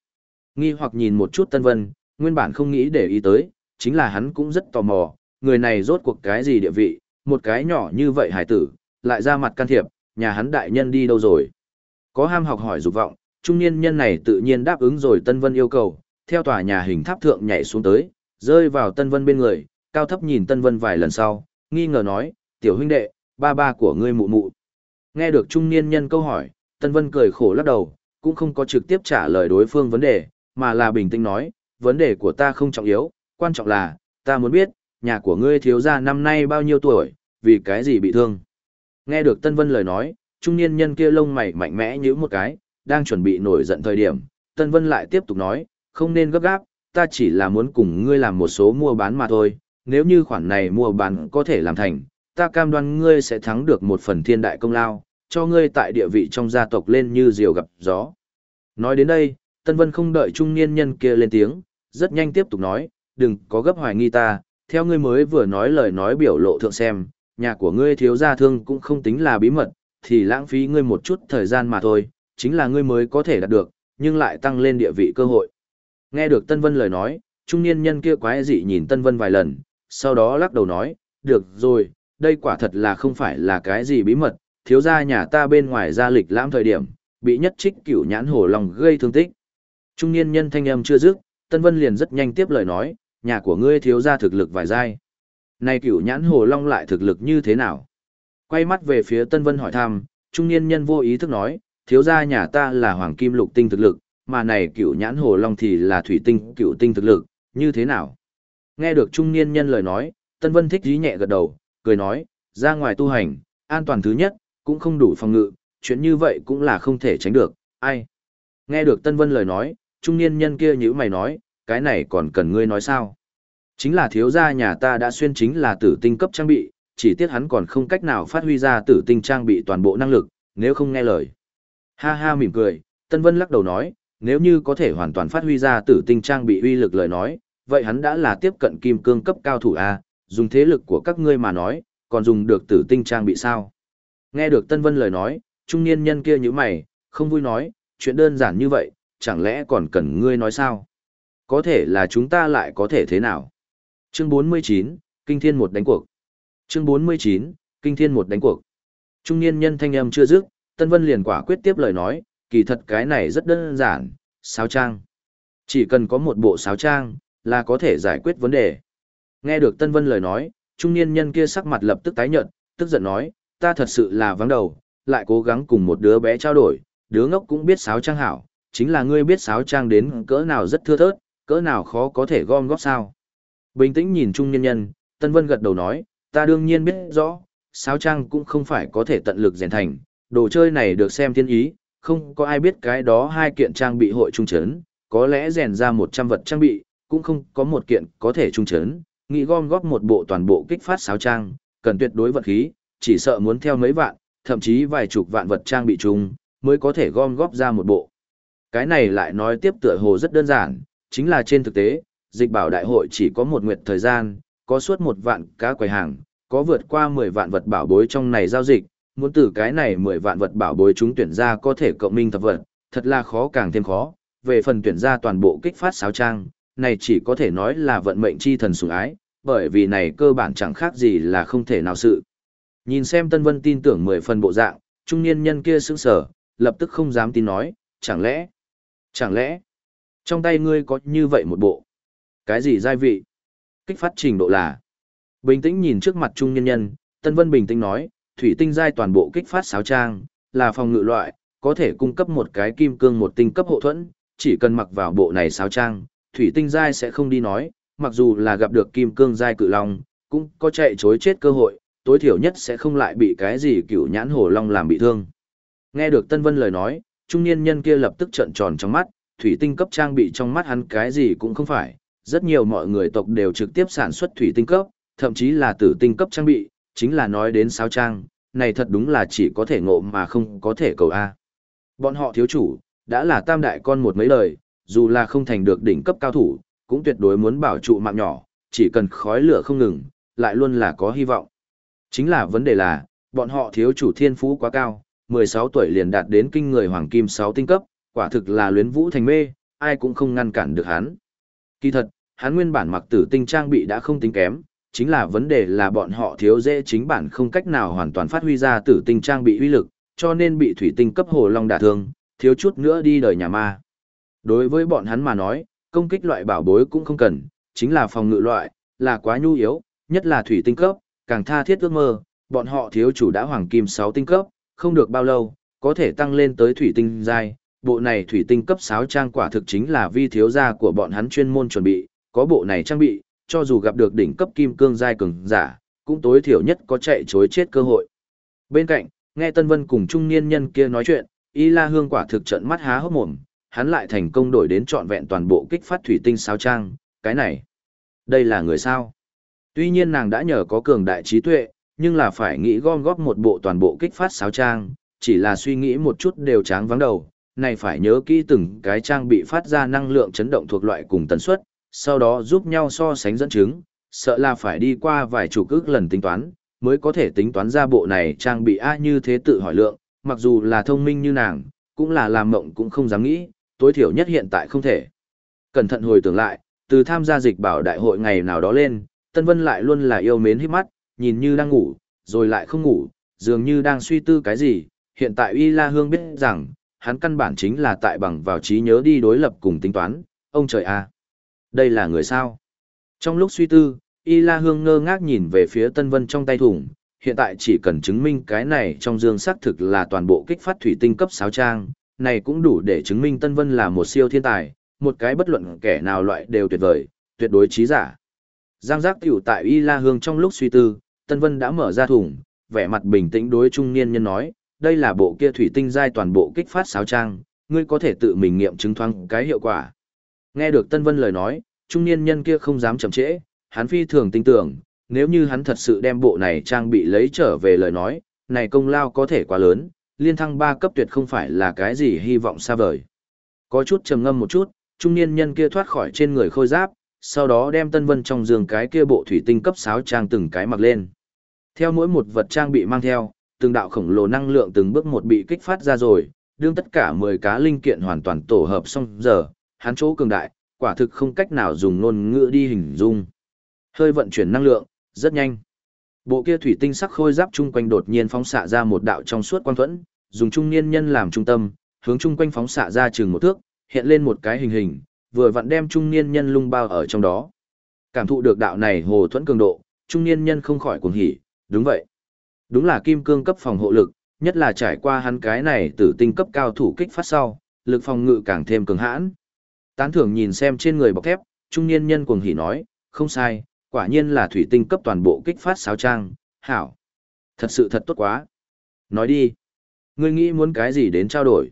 Nghi hoặc nhìn một chút Tân Vân, nguyên bản không nghĩ để ý tới, chính là hắn cũng rất tò mò, người này rốt cuộc cái gì địa vị, một cái nhỏ như vậy hải tử, lại ra mặt can thiệp, nhà hắn đại nhân đi đâu rồi. Có ham học hỏi dục vọng, trung niên nhân này tự nhiên đáp ứng rồi Tân Vân yêu cầu, theo tòa nhà hình tháp thượng nhảy xuống tới, rơi vào Tân Vân bên người, cao thấp nhìn Tân Vân vài lần sau, nghi ngờ nói, tiểu huynh đệ, ba ba của ngươi mụ mụ. Nghe được trung niên nhân câu hỏi, Tân Vân cười khổ lắc đầu, cũng không có trực tiếp trả lời đối phương vấn đề, mà là bình tĩnh nói, vấn đề của ta không trọng yếu, quan trọng là, ta muốn biết, nhà của ngươi thiếu gia năm nay bao nhiêu tuổi, vì cái gì bị thương. Nghe được Tân Vân lời nói, trung niên nhân kia lông mày mạnh mẽ như một cái, đang chuẩn bị nổi giận thời điểm, Tân Vân lại tiếp tục nói, không nên gấp gáp, ta chỉ là muốn cùng ngươi làm một số mua bán mà thôi, nếu như khoản này mua bán có thể làm thành, ta cam đoan ngươi sẽ thắng được một phần thiên đại công lao, cho ngươi tại địa vị trong gia tộc lên như diều gặp gió. Nói đến đây, Tân Vân không đợi trung niên nhân kia lên tiếng, rất nhanh tiếp tục nói, đừng có gấp hoài nghi ta, theo ngươi mới vừa nói lời nói biểu lộ thượng xem, nhà của ngươi thiếu gia thương cũng không tính là bí mật, thì lãng phí ngươi một chút thời gian mà thôi, chính là ngươi mới có thể đạt được, nhưng lại tăng lên địa vị cơ hội. Nghe được Tân Vân lời nói, trung niên nhân kia quái dị nhìn Tân Vân vài lần, sau đó lắc đầu nói, được rồi, đây quả thật là không phải là cái gì bí mật, thiếu gia nhà ta bên ngoài ra lịch lãm thời điểm, bị nhất trích cửu nhãn hổ lòng gây thương tích. Trung niên nhân thanh âm chưa dứt, Tân Vân liền rất nhanh tiếp lời nói, nhà của ngươi thiếu gia thực lực vài giai. Này cửu nhãn hồ long lại thực lực như thế nào? Quay mắt về phía Tân Vân hỏi thăm, trung niên nhân vô ý thức nói, thiếu gia nhà ta là hoàng kim lục tinh thực lực, mà này cựu nhãn hồ long thì là thủy tinh Cựu tinh thực lực, như thế nào? Nghe được trung niên nhân lời nói, Tân Vân thích dí nhẹ gật đầu, cười nói, ra ngoài tu hành, an toàn thứ nhất, cũng không đủ phòng ngự, chuyện như vậy cũng là không thể tránh được, ai? Nghe được Tân Vân lời nói, trung niên nhân kia nhữ mày nói, cái này còn cần ngươi nói sao? Chính là thiếu gia nhà ta đã xuyên chính là tử tinh cấp trang bị, chỉ tiếc hắn còn không cách nào phát huy ra tử tinh trang bị toàn bộ năng lực, nếu không nghe lời. Ha ha mỉm cười, Tân Vân lắc đầu nói, nếu như có thể hoàn toàn phát huy ra tử tinh trang bị uy lực lời nói, vậy hắn đã là tiếp cận kim cương cấp cao thủ A, dùng thế lực của các ngươi mà nói, còn dùng được tử tinh trang bị sao? Nghe được Tân Vân lời nói, trung niên nhân kia như mày, không vui nói, chuyện đơn giản như vậy, chẳng lẽ còn cần ngươi nói sao? Có thể là chúng ta lại có thể thế nào? Chương 49, Kinh Thiên một đánh cuộc. Chương 49, Kinh Thiên một đánh cuộc. Trung niên nhân thanh âm chưa dứt, Tân Vân liền quả quyết tiếp lời nói, kỳ thật cái này rất đơn giản, sáo trang. Chỉ cần có một bộ sáo trang, là có thể giải quyết vấn đề. Nghe được Tân Vân lời nói, trung niên nhân kia sắc mặt lập tức tái nhợt, tức giận nói, ta thật sự là vắng đầu, lại cố gắng cùng một đứa bé trao đổi, đứa ngốc cũng biết sáo trang hảo, chính là ngươi biết sáo trang đến cỡ nào rất thưa thớt, cỡ nào khó có thể gom góp sao. Bình tĩnh nhìn trung niên nhân, Tân Vân gật đầu nói, ta đương nhiên biết rõ, sáo trang cũng không phải có thể tận lực rèn thành, đồ chơi này được xem thiên ý, không có ai biết cái đó hai kiện trang bị hội trung chấn, có lẽ rèn ra 100 vật trang bị, cũng không có một kiện có thể trung chấn, nghĩ gom góp một bộ toàn bộ kích phát sáo trang, cần tuyệt đối vật khí, chỉ sợ muốn theo mấy vạn, thậm chí vài chục vạn vật trang bị chung, mới có thể gom góp ra một bộ. Cái này lại nói tiếp tựa hồ rất đơn giản, chính là trên thực tế, dịch bảo đại hội chỉ có một nguyệt thời gian, có suốt một vạn cá quầy hàng, có vượt qua 10 vạn vật bảo bối trong này giao dịch, muốn từ cái này 10 vạn vật bảo bối chúng tuyển ra có thể cộng minh thập vật, thật là khó càng thêm khó. Về phần tuyển ra toàn bộ kích phát sáo trang, này chỉ có thể nói là vận mệnh chi thần sủng ái, bởi vì này cơ bản chẳng khác gì là không thể nào sự. Nhìn xem Tân Vân tin tưởng 10 phần bộ dạng, trung niên nhân kia sững sờ, lập tức không dám tin nói, chẳng lẽ, chẳng lẽ, trong tay ngươi có như vậy một bộ. Cái gì giai vị? Kích phát trình độ là. Bình tĩnh nhìn trước mặt trung nhân nhân, Tân Vân bình tĩnh nói, thủy tinh giai toàn bộ kích phát sáo trang, là phòng ngự loại, có thể cung cấp một cái kim cương một tinh cấp hộ thuẫn, chỉ cần mặc vào bộ này sáo trang, thủy tinh giai sẽ không đi nói, mặc dù là gặp được kim cương giai cự long, cũng có chạy chối chết cơ hội, tối thiểu nhất sẽ không lại bị cái gì cửu nhãn hổ long làm bị thương. Nghe được Tân Vân lời nói, trung niên nhân kia lập tức trợn tròn trong mắt, thủy tinh cấp trang bị trong mắt hắn cái gì cũng không phải, rất nhiều mọi người tộc đều trực tiếp sản xuất thủy tinh cấp, thậm chí là tử tinh cấp trang bị, chính là nói đến sao trang, này thật đúng là chỉ có thể ngộ mà không có thể cầu A. Bọn họ thiếu chủ, đã là tam đại con một mấy lời, dù là không thành được đỉnh cấp cao thủ, cũng tuyệt đối muốn bảo trụ mạng nhỏ, chỉ cần khói lửa không ngừng, lại luôn là có hy vọng. Chính là vấn đề là, bọn họ thiếu chủ thiên phú quá cao, 16 tuổi liền đạt đến kinh người hoàng kim 6 tinh cấp, quả thực là luyến vũ thành mê, ai cũng không ngăn cản được hắn. Kỳ thật, hắn nguyên bản mặc tử tinh trang bị đã không tính kém, chính là vấn đề là bọn họ thiếu dễ chính bản không cách nào hoàn toàn phát huy ra tử tinh trang bị uy lực, cho nên bị thủy tinh cấp hồ long đả thương, thiếu chút nữa đi đời nhà ma. Đối với bọn hắn mà nói, công kích loại bảo bối cũng không cần, chính là phòng ngự loại, là quá nhu yếu, nhất là thủy tinh cấp, càng tha thiết ước mơ, bọn họ thiếu chủ đã hoàng kim 6 tinh cấp, không được bao lâu, có thể tăng lên tới thủy tinh giai, bộ này thủy tinh cấp 6 trang quả thực chính là vi thiếu gia của bọn hắn chuyên môn chuẩn bị, có bộ này trang bị, cho dù gặp được đỉnh cấp kim cương giai cường giả, cũng tối thiểu nhất có chạy chối chết cơ hội. Bên cạnh, nghe Tân Vân cùng trung niên nhân kia nói chuyện, Y La Hương quả thực trận mắt há hốc mồm, hắn lại thành công đổi đến trọn vẹn toàn bộ kích phát thủy tinh sao trang, cái này, đây là người sao? Tuy nhiên nàng đã nhờ có cường đại trí tuệ, nhưng là phải nghĩ gom góp một bộ toàn bộ kích phát sao trang, chỉ là suy nghĩ một chút đều tráng vắng đầu, này phải nhớ kỹ từng cái trang bị phát ra năng lượng chấn động thuộc loại cùng tần suất, sau đó giúp nhau so sánh dẫn chứng, sợ là phải đi qua vài chục ước lần tính toán, mới có thể tính toán ra bộ này trang bị A như thế tự hỏi lượng, mặc dù là thông minh như nàng, cũng là làm mộng cũng không dám nghĩ, tối thiểu nhất hiện tại không thể. Cẩn thận hồi tưởng lại, từ tham gia dịch bảo đại hội ngày nào đó lên, Tân Vân lại luôn là yêu mến hít mắt, nhìn như đang ngủ, rồi lại không ngủ, dường như đang suy tư cái gì, hiện tại Y La Hương biết rằng, hắn căn bản chính là tại bằng vào trí nhớ đi đối lập cùng tính toán, ông trời a. Đây là người sao? Trong lúc suy tư, Y La Hương ngơ ngác nhìn về phía Tân Vân trong tay thủng, hiện tại chỉ cần chứng minh cái này trong dương xác thực là toàn bộ kích phát thủy tinh cấp sáo trang, này cũng đủ để chứng minh Tân Vân là một siêu thiên tài, một cái bất luận kẻ nào loại đều tuyệt vời, tuyệt đối trí giả. Giang giác tiểu tại Y La Hương trong lúc suy tư, Tân Vân đã mở ra thủng, vẻ mặt bình tĩnh đối trung niên nhân nói, đây là bộ kia thủy tinh giai toàn bộ kích phát sáo trang, ngươi có thể tự mình nghiệm chứng thoáng cái hiệu quả. Nghe được Tân Vân lời nói, trung niên nhân kia không dám chậm trễ, hắn phi thường tin tưởng, nếu như hắn thật sự đem bộ này trang bị lấy trở về lời nói, này công lao có thể quá lớn, liên thăng ba cấp tuyệt không phải là cái gì hy vọng xa vời. Có chút trầm ngâm một chút, trung niên nhân kia thoát khỏi trên người khôi giáp, sau đó đem Tân Vân trong giường cái kia bộ thủy tinh cấp sáo trang từng cái mặc lên. Theo mỗi một vật trang bị mang theo, từng đạo khổng lồ năng lượng từng bước một bị kích phát ra rồi, đương tất cả 10 cá linh kiện hoàn toàn tổ hợp xong giờ, hắn chỗ cường đại, quả thực không cách nào dùng ngôn ngữ đi hình dung. Hơi vận chuyển năng lượng, rất nhanh. Bộ kia thủy tinh sắc khôi giáp chung quanh đột nhiên phóng xạ ra một đạo trong suốt quang thuẫn, dùng trung niên nhân làm trung tâm, hướng chung quanh phóng xạ ra chừng một thước, hiện lên một cái hình hình, vừa vặn đem trung niên nhân lung bao ở trong đó. Cảm thụ được đạo này hồ thuẫn cường độ, trung niên nhân không khỏi cuồng hỉ, đúng vậy. Đúng là kim cương cấp phòng hộ lực, nhất là trải qua hắn cái này tử tinh cấp cao thủ kích phát sau, lực phòng ngự càng thêm cường hãn. Tán thưởng nhìn xem trên người bọc thép, trung niên nhân cuồng hỉ nói, không sai, quả nhiên là thủy tinh cấp toàn bộ kích phát sáo trang, hảo. Thật sự thật tốt quá. Nói đi. Ngươi nghĩ muốn cái gì đến trao đổi?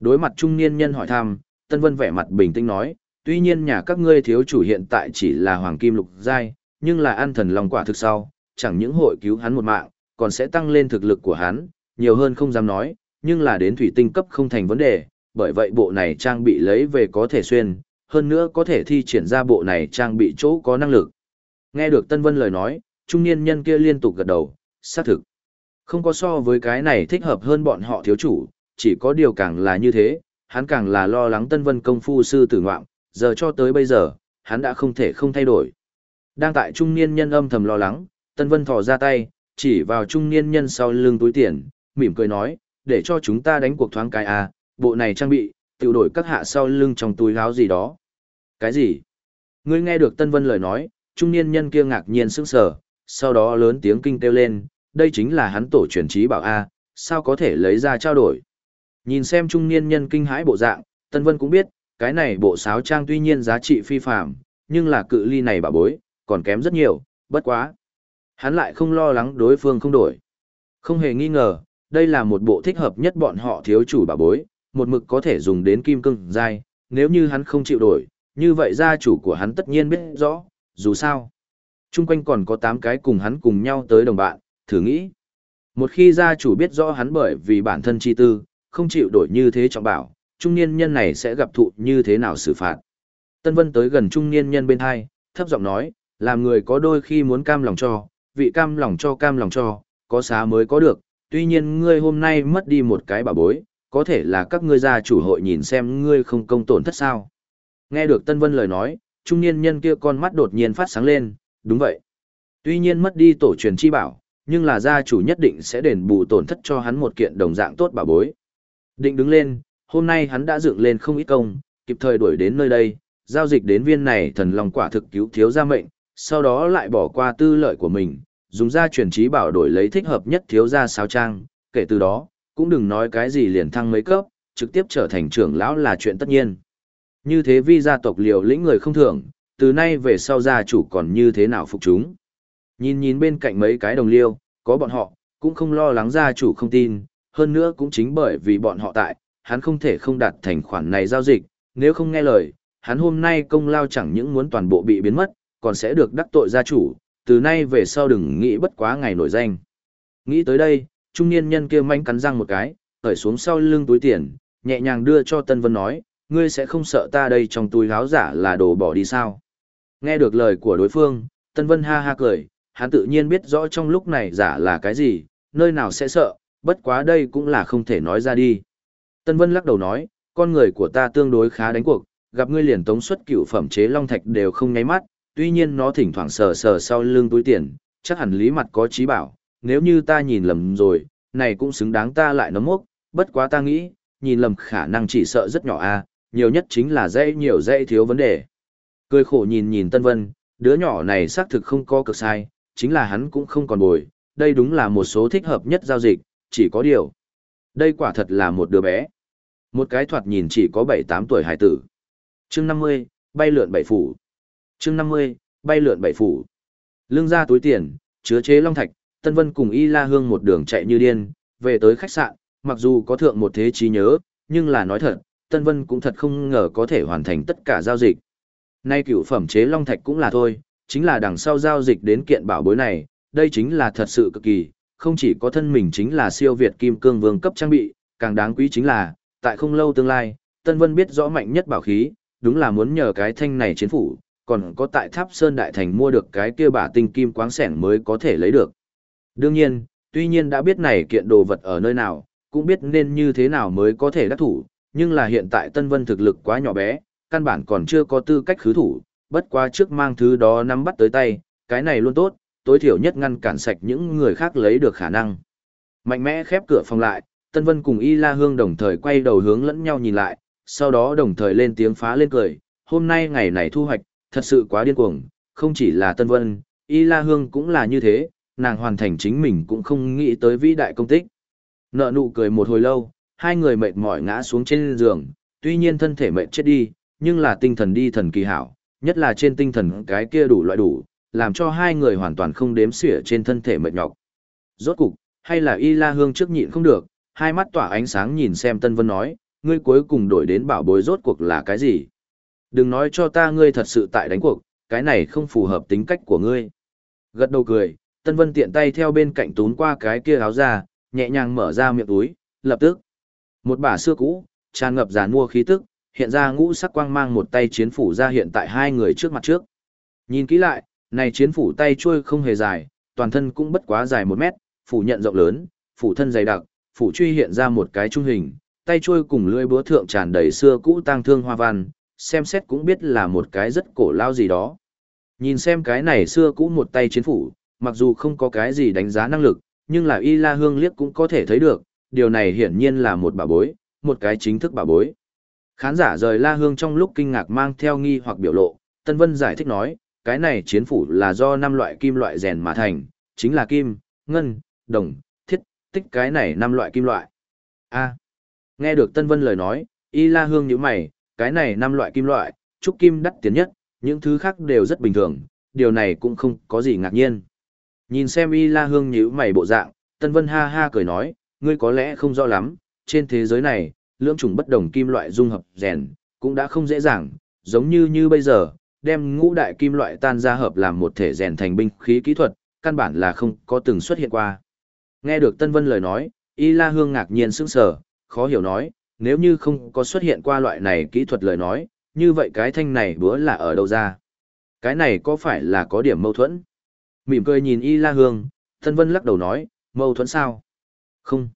Đối mặt trung niên nhân hỏi thăm, Tân Vân vẻ mặt bình tĩnh nói, tuy nhiên nhà các ngươi thiếu chủ hiện tại chỉ là hoàng kim lục giai, nhưng là ăn thần lòng quả thực sau, chẳng những hội cứu hắn một mạng, còn sẽ tăng lên thực lực của hắn, nhiều hơn không dám nói, nhưng là đến thủy tinh cấp không thành vấn đề, bởi vậy bộ này trang bị lấy về có thể xuyên, hơn nữa có thể thi triển ra bộ này trang bị chỗ có năng lực. Nghe được Tân Vân lời nói, trung niên nhân kia liên tục gật đầu, xác thực. Không có so với cái này thích hợp hơn bọn họ thiếu chủ, chỉ có điều càng là như thế, hắn càng là lo lắng Tân Vân công phu sư tử ngoạm, giờ cho tới bây giờ, hắn đã không thể không thay đổi. Đang tại trung niên nhân âm thầm lo lắng, Tân Vân thò ra tay, chỉ vào trung niên nhân sau lưng túi tiền, mỉm cười nói, để cho chúng ta đánh cuộc thoáng cái à, bộ này trang bị, tiểu đổi các hạ sau lưng trong túi áo gì đó. Cái gì? Ngươi nghe được Tân Vân lời nói, trung niên nhân kia ngạc nhiên sững sờ, sau đó lớn tiếng kinh kêu lên, đây chính là hắn tổ truyền trí bảo A, sao có thể lấy ra trao đổi. Nhìn xem trung niên nhân kinh hãi bộ dạng, Tân Vân cũng biết, cái này bộ sáo trang tuy nhiên giá trị phi phàm, nhưng là cự ly này bà bối, còn kém rất nhiều, bất quá. Hắn lại không lo lắng đối phương không đổi. Không hề nghi ngờ, đây là một bộ thích hợp nhất bọn họ thiếu chủ bà bối, một mực có thể dùng đến kim cương dai, nếu như hắn không chịu đổi, như vậy gia chủ của hắn tất nhiên biết rõ, dù sao. Trung quanh còn có 8 cái cùng hắn cùng nhau tới đồng bạn, thử nghĩ. Một khi gia chủ biết rõ hắn bởi vì bản thân chi tư, không chịu đổi như thế trọng bảo, trung niên nhân này sẽ gặp thụ như thế nào xử phạt. Tân Vân tới gần trung niên nhân bên hai, thấp giọng nói, làm người có đôi khi muốn cam lòng cho, vị cam lòng cho cam lòng cho, có xá mới có được, tuy nhiên ngươi hôm nay mất đi một cái bà bối, có thể là các ngươi gia chủ hội nhìn xem ngươi không công tổn thất sao. Nghe được Tân Vân lời nói, trung niên nhân kia con mắt đột nhiên phát sáng lên, đúng vậy. Tuy nhiên mất đi tổ truyền chi bảo, nhưng là gia chủ nhất định sẽ đền bù tổn thất cho hắn một kiện đồng dạng tốt bảo bối. Định đứng lên, hôm nay hắn đã dựng lên không ít công, kịp thời đuổi đến nơi đây, giao dịch đến viên này thần lòng quả thực cứu thiếu gia mệnh, sau đó lại bỏ qua tư lợi của mình, dùng gia truyền trí bảo đổi lấy thích hợp nhất thiếu gia sao trang, kể từ đó, cũng đừng nói cái gì liền thăng mấy cấp, trực tiếp trở thành trưởng lão là chuyện tất nhiên. Như thế vi gia tộc liều lĩnh người không thường, từ nay về sau gia chủ còn như thế nào phục chúng. Nhìn nhìn bên cạnh mấy cái đồng liêu, có bọn họ, cũng không lo lắng gia chủ không tin, hơn nữa cũng chính bởi vì bọn họ tại, hắn không thể không đạt thành khoản này giao dịch, nếu không nghe lời, hắn hôm nay công lao chẳng những muốn toàn bộ bị biến mất, còn sẽ được đắc tội gia chủ, từ nay về sau đừng nghĩ bất quá ngày nổi danh. Nghĩ tới đây, trung niên nhân kia manh cắn răng một cái, khởi xuống sau lưng túi tiền, nhẹ nhàng đưa cho Tân Vân nói, ngươi sẽ không sợ ta đây trong túi áo giả là đồ bỏ đi sao. Nghe được lời của đối phương, Tân Vân ha ha cười, hắn tự nhiên biết rõ trong lúc này giả là cái gì, nơi nào sẽ sợ, bất quá đây cũng là không thể nói ra đi. Tân Vân lắc đầu nói, con người của ta tương đối khá đánh cuộc, gặp ngươi liền tống xuất cựu phẩm chế long thạch đều không nháy mắt, tuy nhiên nó thỉnh thoảng sờ sờ sau lưng túi tiền, chắc hẳn lý mặt có trí bảo, nếu như ta nhìn lầm rồi, này cũng xứng đáng ta lại nấm mốc, bất quá ta nghĩ, nhìn lầm khả năng chỉ sợ rất nhỏ a, nhiều nhất chính là dễ nhiều dễ thiếu vấn đề. Cười khổ nhìn nhìn Tân Vân, đứa nhỏ này xác thực không có cực sai, chính là hắn cũng không còn bồi, đây đúng là một số thích hợp nhất giao dịch, chỉ có điều. Đây quả thật là một đứa bé. Một cái thoạt nhìn chỉ có 7-8 tuổi hải tử. chương 50, bay lượn bảy phủ. chương 50, bay lượn bảy phủ. Lưng ra túi tiền, chứa chế long thạch, Tân Vân cùng Y La Hương một đường chạy như điên, về tới khách sạn, mặc dù có thượng một thế trí nhớ, nhưng là nói thật, Tân Vân cũng thật không ngờ có thể hoàn thành tất cả giao dịch. Nay cửu phẩm chế long thạch cũng là thôi, chính là đằng sau giao dịch đến kiện bảo bối này, đây chính là thật sự cực kỳ, không chỉ có thân mình chính là siêu việt kim cương vương cấp trang bị, càng đáng quý chính là, tại không lâu tương lai, Tân Vân biết rõ mạnh nhất bảo khí, đúng là muốn nhờ cái thanh này chiến phủ, còn có tại Tháp Sơn Đại Thành mua được cái kia bả tinh kim quáng sẻng mới có thể lấy được. Đương nhiên, tuy nhiên đã biết này kiện đồ vật ở nơi nào, cũng biết nên như thế nào mới có thể đắc thủ, nhưng là hiện tại Tân Vân thực lực quá nhỏ bé, căn bản còn chưa có tư cách khứ thủ, bất quá trước mang thứ đó nắm bắt tới tay, cái này luôn tốt, tối thiểu nhất ngăn cản sạch những người khác lấy được khả năng. Mạnh mẽ khép cửa phòng lại, Tân Vân cùng Y La Hương đồng thời quay đầu hướng lẫn nhau nhìn lại, sau đó đồng thời lên tiếng phá lên cười, hôm nay ngày này thu hoạch, thật sự quá điên cuồng, không chỉ là Tân Vân, Y La Hương cũng là như thế, nàng hoàn thành chính mình cũng không nghĩ tới vĩ đại công tích. Nợ nụ cười một hồi lâu, hai người mệt mỏi ngã xuống trên giường, tuy nhiên thân thể mệt chết đi, nhưng là tinh thần đi thần kỳ hảo, nhất là trên tinh thần cái kia đủ loại đủ, làm cho hai người hoàn toàn không đếm xỉa trên thân thể mệt nhọc. Rốt cục, hay là Y La Hương trước nhịn không được, hai mắt tỏa ánh sáng nhìn xem Tân Vân nói, ngươi cuối cùng đổi đến bảo bối rốt cuộc là cái gì? Đừng nói cho ta ngươi thật sự tại đánh cuộc, cái này không phù hợp tính cách của ngươi. Gật đầu cười, Tân Vân tiện tay theo bên cạnh tún qua cái kia áo ra, nhẹ nhàng mở ra miệng túi, lập tức. Một bả xưa cũ, tràn ngập giàn mua khí tức, hiện ra ngũ sắc quang mang một tay chiến phủ ra hiện tại hai người trước mặt trước. Nhìn kỹ lại, này chiến phủ tay chuôi không hề dài, toàn thân cũng bất quá dài một mét, phủ nhận rộng lớn, phủ thân dày đặc, phủ truy hiện ra một cái trung hình, tay chuôi cùng lưỡi búa thượng tràn đầy xưa cũ tang thương hoa văn, xem xét cũng biết là một cái rất cổ lao gì đó. Nhìn xem cái này xưa cũ một tay chiến phủ, mặc dù không có cái gì đánh giá năng lực, nhưng là Y La Hương liếc cũng có thể thấy được, điều này hiển nhiên là một bà bối, một cái chính thức bà bối. Khán giả rời La Hương trong lúc kinh ngạc mang theo nghi hoặc biểu lộ, Tân Vân giải thích nói, cái này chiến phủ là do năm loại kim loại rèn mà thành, chính là kim, ngân, đồng, thiết, tích cái này năm loại kim loại. A. nghe được Tân Vân lời nói, Y La Hương nhíu mày, cái này năm loại kim loại, trúc kim đắt tiền nhất, những thứ khác đều rất bình thường, điều này cũng không có gì ngạc nhiên. Nhìn xem Y La Hương nhíu mày bộ dạng, Tân Vân ha ha cười nói, ngươi có lẽ không rõ lắm, trên thế giới này, lưỡng chủng bất đồng kim loại dung hợp rèn, cũng đã không dễ dàng, giống như như bây giờ, đem ngũ đại kim loại tan ra hợp làm một thể rèn thành binh khí kỹ thuật, căn bản là không có từng xuất hiện qua. Nghe được Tân Vân lời nói, Y La Hương ngạc nhiên sững sờ, khó hiểu nói, nếu như không có xuất hiện qua loại này kỹ thuật lời nói, như vậy cái thanh này bữa là ở đâu ra? Cái này có phải là có điểm mâu thuẫn? Mỉm cười nhìn Y La Hương, Tân Vân lắc đầu nói, mâu thuẫn sao? Không.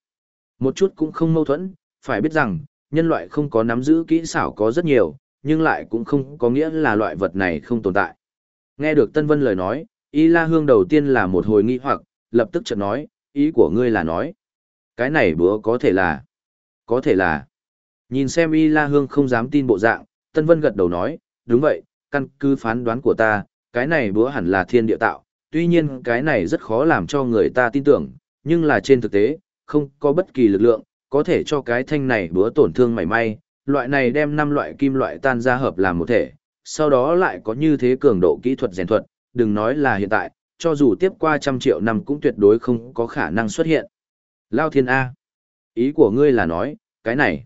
Một chút cũng không mâu thuẫn, phải biết rằng, nhân loại không có nắm giữ kỹ xảo có rất nhiều, nhưng lại cũng không có nghĩa là loại vật này không tồn tại. Nghe được Tân Vân lời nói, Y La Hương đầu tiên là một hồi nghi hoặc, lập tức chợt nói, ý của ngươi là nói. Cái này bữa có thể là, có thể là. Nhìn xem Y La Hương không dám tin bộ dạng, Tân Vân gật đầu nói, đúng vậy, căn cứ phán đoán của ta, cái này bữa hẳn là thiên địa tạo, tuy nhiên cái này rất khó làm cho người ta tin tưởng, nhưng là trên thực tế, không có bất kỳ lực lượng, có thể cho cái thanh này búa tổn thương mảy may, loại này đem năm loại kim loại tan ra hợp làm một thể, sau đó lại có như thế cường độ kỹ thuật rèn thuật, đừng nói là hiện tại, cho dù tiếp qua trăm triệu năm cũng tuyệt đối không có khả năng xuất hiện. Lao thiên A. Ý của ngươi là nói, cái này,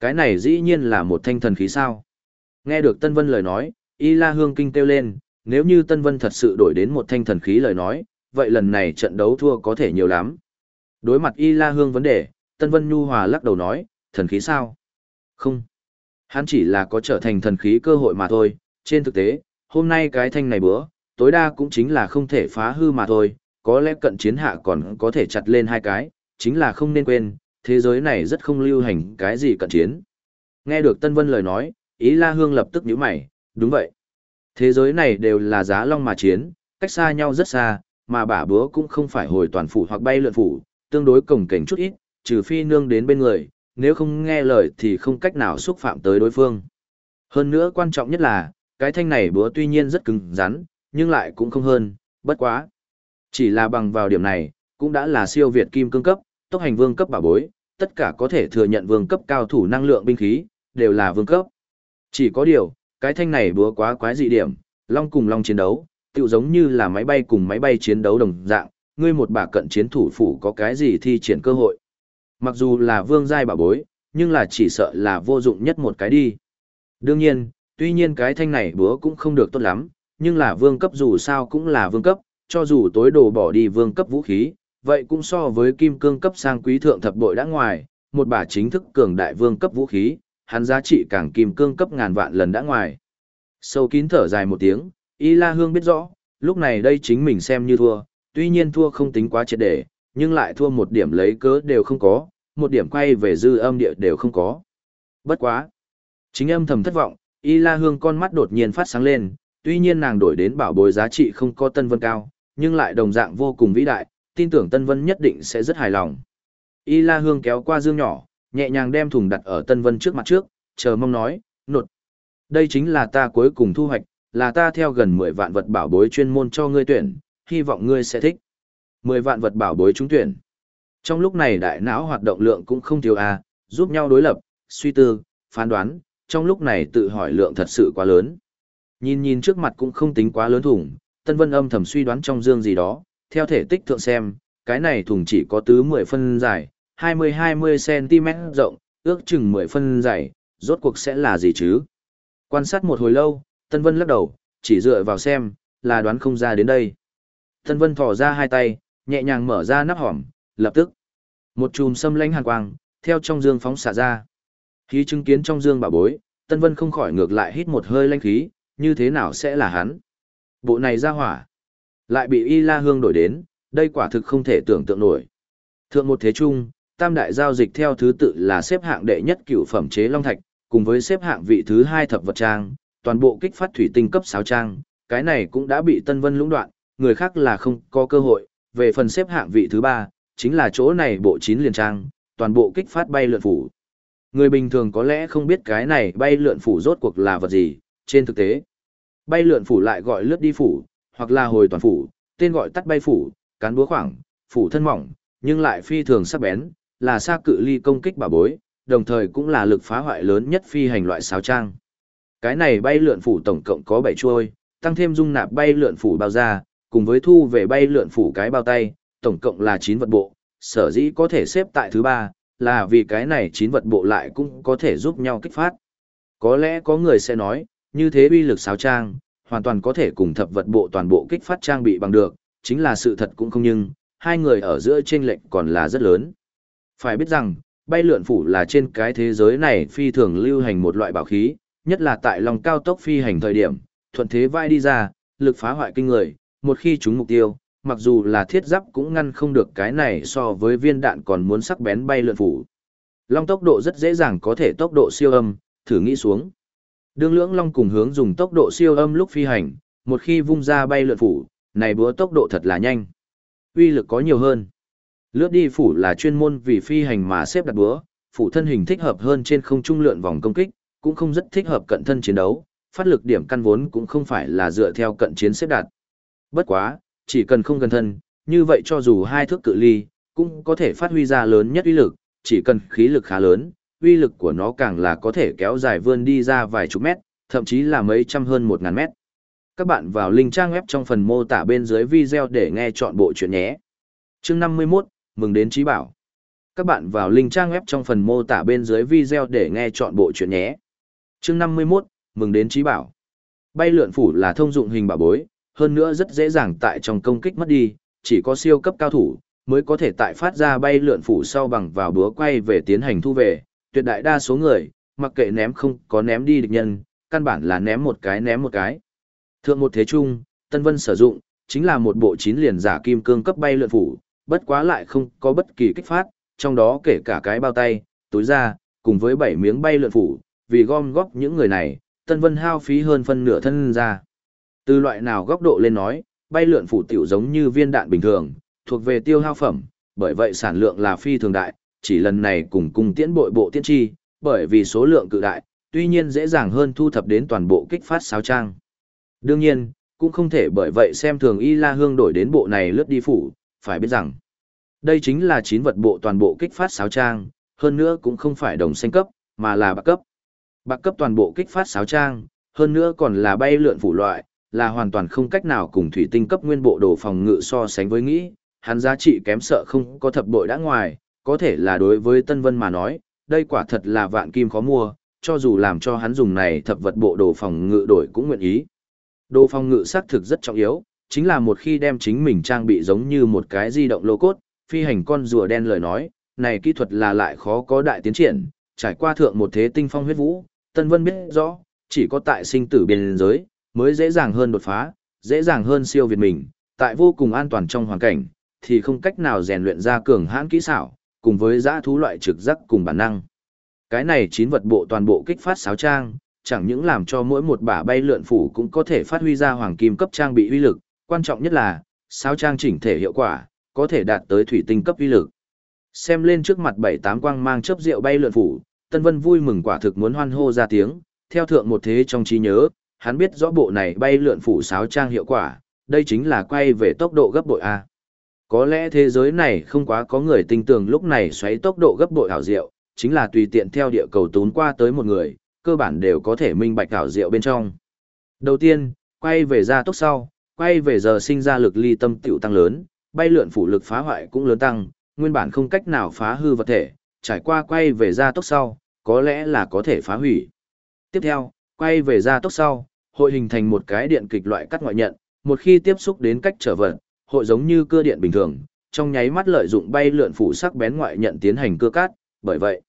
cái này dĩ nhiên là một thanh thần khí sao. Nghe được Tân Vân lời nói, Y La Hương kinh kêu lên, nếu như Tân Vân thật sự đổi đến một thanh thần khí lời nói, vậy lần này trận đấu thua có thể nhiều lắm. Đối mặt Y La Hương vấn đề, Tân Vân Nhu Hòa lắc đầu nói, thần khí sao? Không. Hắn chỉ là có trở thành thần khí cơ hội mà thôi, trên thực tế, hôm nay cái thanh này bữa, tối đa cũng chính là không thể phá hư mà thôi, có lẽ cận chiến hạ còn có thể chặt lên hai cái, chính là không nên quên, thế giới này rất không lưu hành cái gì cận chiến. Nghe được Tân Vân lời nói, ý La Hương lập tức nhíu mày, đúng vậy. Thế giới này đều là giá long mà chiến, cách xa nhau rất xa, mà bả búa cũng không phải hồi toàn phủ hoặc bay lượn phủ, tương đối cổng cảnh chút ít, trừ phi nương đến bên người, nếu không nghe lời thì không cách nào xúc phạm tới đối phương. Hơn nữa quan trọng nhất là, cái thanh này búa tuy nhiên rất cứng rắn, nhưng lại cũng không hơn, bất quá. Chỉ là bằng vào điểm này, cũng đã là siêu việt kim cương cấp, tốc hành vương cấp bảo bối, tất cả có thể thừa nhận vương cấp cao thủ năng lượng binh khí, đều là vương cấp. Chỉ có điều, cái thanh này búa quá quái dị điểm, long cùng long chiến đấu, tựu giống như là máy bay cùng máy bay chiến đấu đồng dạng, ngươi một bà cận chiến thủ phủ có cái gì thi triển cơ hội. Mặc dù là vương giai bảo bối, nhưng là chỉ sợ là vô dụng nhất một cái đi. Đương nhiên, tuy nhiên cái thanh này búa cũng không được tốt lắm, nhưng là vương cấp dù sao cũng là vương cấp, cho dù tối đồ bỏ đi vương cấp vũ khí, vậy cũng so với kim cương cấp sang quý thượng thập bội đã ngoài, một bà chính thức cường đại vương cấp vũ khí, hắn giá trị càng kim cương cấp ngàn vạn lần đã ngoài. Sâu kín thở dài một tiếng, Y La Hương biết rõ, lúc này đây chính mình xem như thua, tuy nhiên thua không tính quá triệt để, nhưng lại thua một điểm lấy cớ đều không có, một điểm quay về dư âm địa đều không có. Bất quá. Chính âm thầm thất vọng, Y La Hương con mắt đột nhiên phát sáng lên, tuy nhiên nàng đổi đến bảo bối giá trị không có Tân Vân cao, nhưng lại đồng dạng vô cùng vĩ đại, tin tưởng Tân Vân nhất định sẽ rất hài lòng. Y La Hương kéo qua dương nhỏ, nhẹ nhàng đem thùng đặt ở Tân Vân trước mặt trước, chờ mong nói, nột. Đây chính là ta cuối cùng thu hoạch, là ta theo gần 10 vạn vật bảo bối chuyên môn cho ngươi tuyển, hy vọng ngươi sẽ thích. 10 vạn vật bảo bối trúng tuyển. Trong lúc này đại não hoạt động lượng cũng không thiếu à, giúp nhau đối lập, suy tư, phán đoán, trong lúc này tự hỏi lượng thật sự quá lớn. Nhìn nhìn trước mặt cũng không tính quá lớn thùng, Tân Vân âm thầm suy đoán trong dương gì đó, theo thể tích thượng xem, cái này thùng chỉ có tứ 10 phân dài, 20-20 cm rộng, ước chừng 10 phân dày, rốt cuộc sẽ là gì chứ? Quan sát một hồi lâu, Tân Vân lắc đầu, chỉ dựa vào xem, là đoán không ra đến đây. Tân Vân thỏ ra hai tay, nhẹ nhàng mở ra nắp hòm, lập tức. Một chùm sâm lánh hàn quang, theo trong dương phóng xả ra. Khi chứng kiến trong dương bảo bối, Tân Vân không khỏi ngược lại hít một hơi lanh khí, như thế nào sẽ là hắn? Bộ này ra hỏa. Lại bị Y La Hương đổi đến, đây quả thực không thể tưởng tượng nổi. Thượng một thế trung, tam đại giao dịch theo thứ tự là xếp hạng đệ nhất cửu phẩm chế long thạch, cùng với xếp hạng vị thứ hai thập vật trang, toàn bộ kích phát thủy tinh cấp 6 trang, cái này cũng đã bị Tân Vân lũng đoạn, người khác là không có cơ hội, về phần xếp hạng vị thứ ba, chính là chỗ này bộ 9 liền trang, toàn bộ kích phát bay lượn phủ. Người bình thường có lẽ không biết cái này bay lượn phủ rốt cuộc là vật gì, trên thực tế. Bay lượn phủ lại gọi lướt đi phủ, hoặc là hồi toàn phủ, tên gọi tắt bay phủ, cán búa khoảng, phủ thân mỏng, nhưng lại phi thường sắc bén, là xa cự ly công kích bảo bối, đồng thời cũng là lực phá hoại lớn nhất phi hành loại sáo trang. Cái này bay lượn phủ tổng cộng có 7 chuôi, tăng thêm dung nạp bay lượn phủ bao ra, cùng với thu về bay lượn phủ cái bao tay, tổng cộng là 9 vật bộ, sở dĩ có thể xếp tại thứ ba, là vì cái này 9 vật bộ lại cũng có thể giúp nhau kích phát. Có lẽ có người sẽ nói, như thế uy lực sáo trang, hoàn toàn có thể cùng thập vật bộ toàn bộ kích phát trang bị bằng được, chính là sự thật cũng không nhưng, hai người ở giữa chênh lệnh còn là rất lớn. Phải biết rằng, bay lượn phủ là trên cái thế giới này phi thường lưu hành một loại bảo khí, nhất là tại lòng cao tốc phi hành thời điểm, thuận thế vai đi ra, lực phá hoại kinh người, một khi chúng mục tiêu, mặc dù là thiết giáp cũng ngăn không được cái này so với viên đạn còn muốn sắc bén bay lượn phủ. Long tốc độ rất dễ dàng có thể tốc độ siêu âm, thử nghĩ xuống. Đương lưỡng long cùng hướng dùng tốc độ siêu âm lúc phi hành, một khi vung ra bay lượn phủ, này búa tốc độ thật là nhanh. Uy lực có nhiều hơn. Lướt đi phủ là chuyên môn vì phi hành mà xếp đặt búa, phủ thân hình thích hợp hơn trên không trung lượn vòng công kích, cũng không rất thích hợp cận thân chiến đấu, phát lực điểm căn vốn cũng không phải là dựa theo cận chiến xếp đặt. Bất quá, chỉ cần không gần thân, như vậy cho dù hai thước cự ly, cũng có thể phát huy ra lớn nhất uy lực, chỉ cần khí lực khá lớn, uy lực của nó càng là có thể kéo dài vươn đi ra vài chục mét, thậm chí là mấy trăm hơn một ngàn mét. Các bạn vào link trang web trong phần mô tả bên dưới video để nghe chọn bộ chuyện nhé. Chương 51, mừng đến trí bảo. Các bạn vào link trang web trong phần mô tả bên dưới video để nghe chọn bộ chuyện nhé. Chương 51, mừng đến trí bảo. Bay lượn phủ là thông dụng hình bảo bối, hơn nữa rất dễ dàng tại trong công kích mất đi, chỉ có siêu cấp cao thủ mới có thể tại phát ra bay lượn phủ sau bằng vào búa quay về tiến hành thu về, tuyệt đại đa số người, mặc kệ ném không có ném đi địch nhân, căn bản là ném một cái ném một cái. Thượng một thế trung, Tân Vân sử dụng, chính là một bộ chín liền giả kim cương cấp bay lượn phủ, bất quá lại không có bất kỳ kích phát, trong đó kể cả cái bao tay, túi da, cùng với bảy miếng bay lượn phủ, vì gom góp những người này, Tân Vân hao phí hơn phân nửa thân ra. Từ loại nào góc độ lên nói, bay lượn phủ tiểu giống như viên đạn bình thường, thuộc về tiêu hao phẩm, bởi vậy sản lượng là phi thường đại, chỉ lần này cùng cùng tiễn bội bộ tiễn chi, bởi vì số lượng cự đại, tuy nhiên dễ dàng hơn thu thập đến toàn bộ kích phát sáo trang. Đương nhiên, cũng không thể bởi vậy xem thường Y La Hương đổi đến bộ này lướt đi phủ, phải biết rằng, đây chính là chín vật bộ toàn bộ kích phát sáo trang, hơn nữa cũng không phải đồng xanh cấp, mà là bạc cấp. Bạc cấp toàn bộ kích phát sáo trang, hơn nữa còn là bay lượn phủ loại, là hoàn toàn không cách nào cùng thủy tinh cấp nguyên bộ đồ phòng ngự so sánh với nghĩ, hắn giá trị kém sợ không có thập bội đã ngoài, có thể là đối với Tân Vân mà nói, đây quả thật là vạn kim khó mua, cho dù làm cho hắn dùng này thập vật bộ đồ phòng ngự đổi cũng nguyện ý. Đồ phòng ngự xác thực rất trọng yếu, chính là một khi đem chính mình trang bị giống như một cái di động lô cốt, phi hành con rùa đen lời nói, này kỹ thuật là lại khó có đại tiến triển, trải qua thượng một thế tinh phong huyết vũ, Tân Vân biết rõ, chỉ có tại sinh tử biên giới, mới dễ dàng hơn đột phá, dễ dàng hơn siêu việt mình, tại vô cùng an toàn trong hoàn cảnh, thì không cách nào rèn luyện ra cường hãn kỹ xảo, cùng với giã thú loại trực giác cùng bản năng. Cái này chín vật bộ toàn bộ kích phát sáo trang, chẳng những làm cho mỗi một bả bay lượn phủ cũng có thể phát huy ra hoàng kim cấp trang bị uy lực, quan trọng nhất là, sáo trang chỉnh thể hiệu quả, có thể đạt tới thủy tinh cấp uy lực. Xem lên trước mặt bảy tám quang mang chớp rượu bay lượn phủ, Tân Vân vui mừng quả thực muốn hoan hô ra tiếng, theo thượng một thế trong trí nhớ, hắn biết rõ bộ này bay lượn phủ sáo trang hiệu quả, đây chính là quay về tốc độ gấp bội A. Có lẽ thế giới này không quá có người tin tưởng lúc này xoáy tốc độ gấp bội hảo diệu, chính là tùy tiện theo địa cầu tún qua tới một người, cơ bản đều có thể minh bạch hảo diệu bên trong. Đầu tiên, quay về ra tốc sau, quay về giờ sinh ra lực ly tâm tiểu tăng lớn, bay lượn phủ lực phá hoại cũng lớn tăng, nguyên bản không cách nào phá hư vật thể, trải qua quay về ra tốc sau, có lẽ là có thể phá hủy. Tiếp theo, quay về ra tốc sau, hội hình thành một cái điện kịch loại cắt ngoại nhận, một khi tiếp xúc đến cách trở vật, hội giống như cưa điện bình thường, trong nháy mắt lợi dụng bay lượn phủ sắc bén ngoại nhận tiến hành cưa cắt, bởi vậy,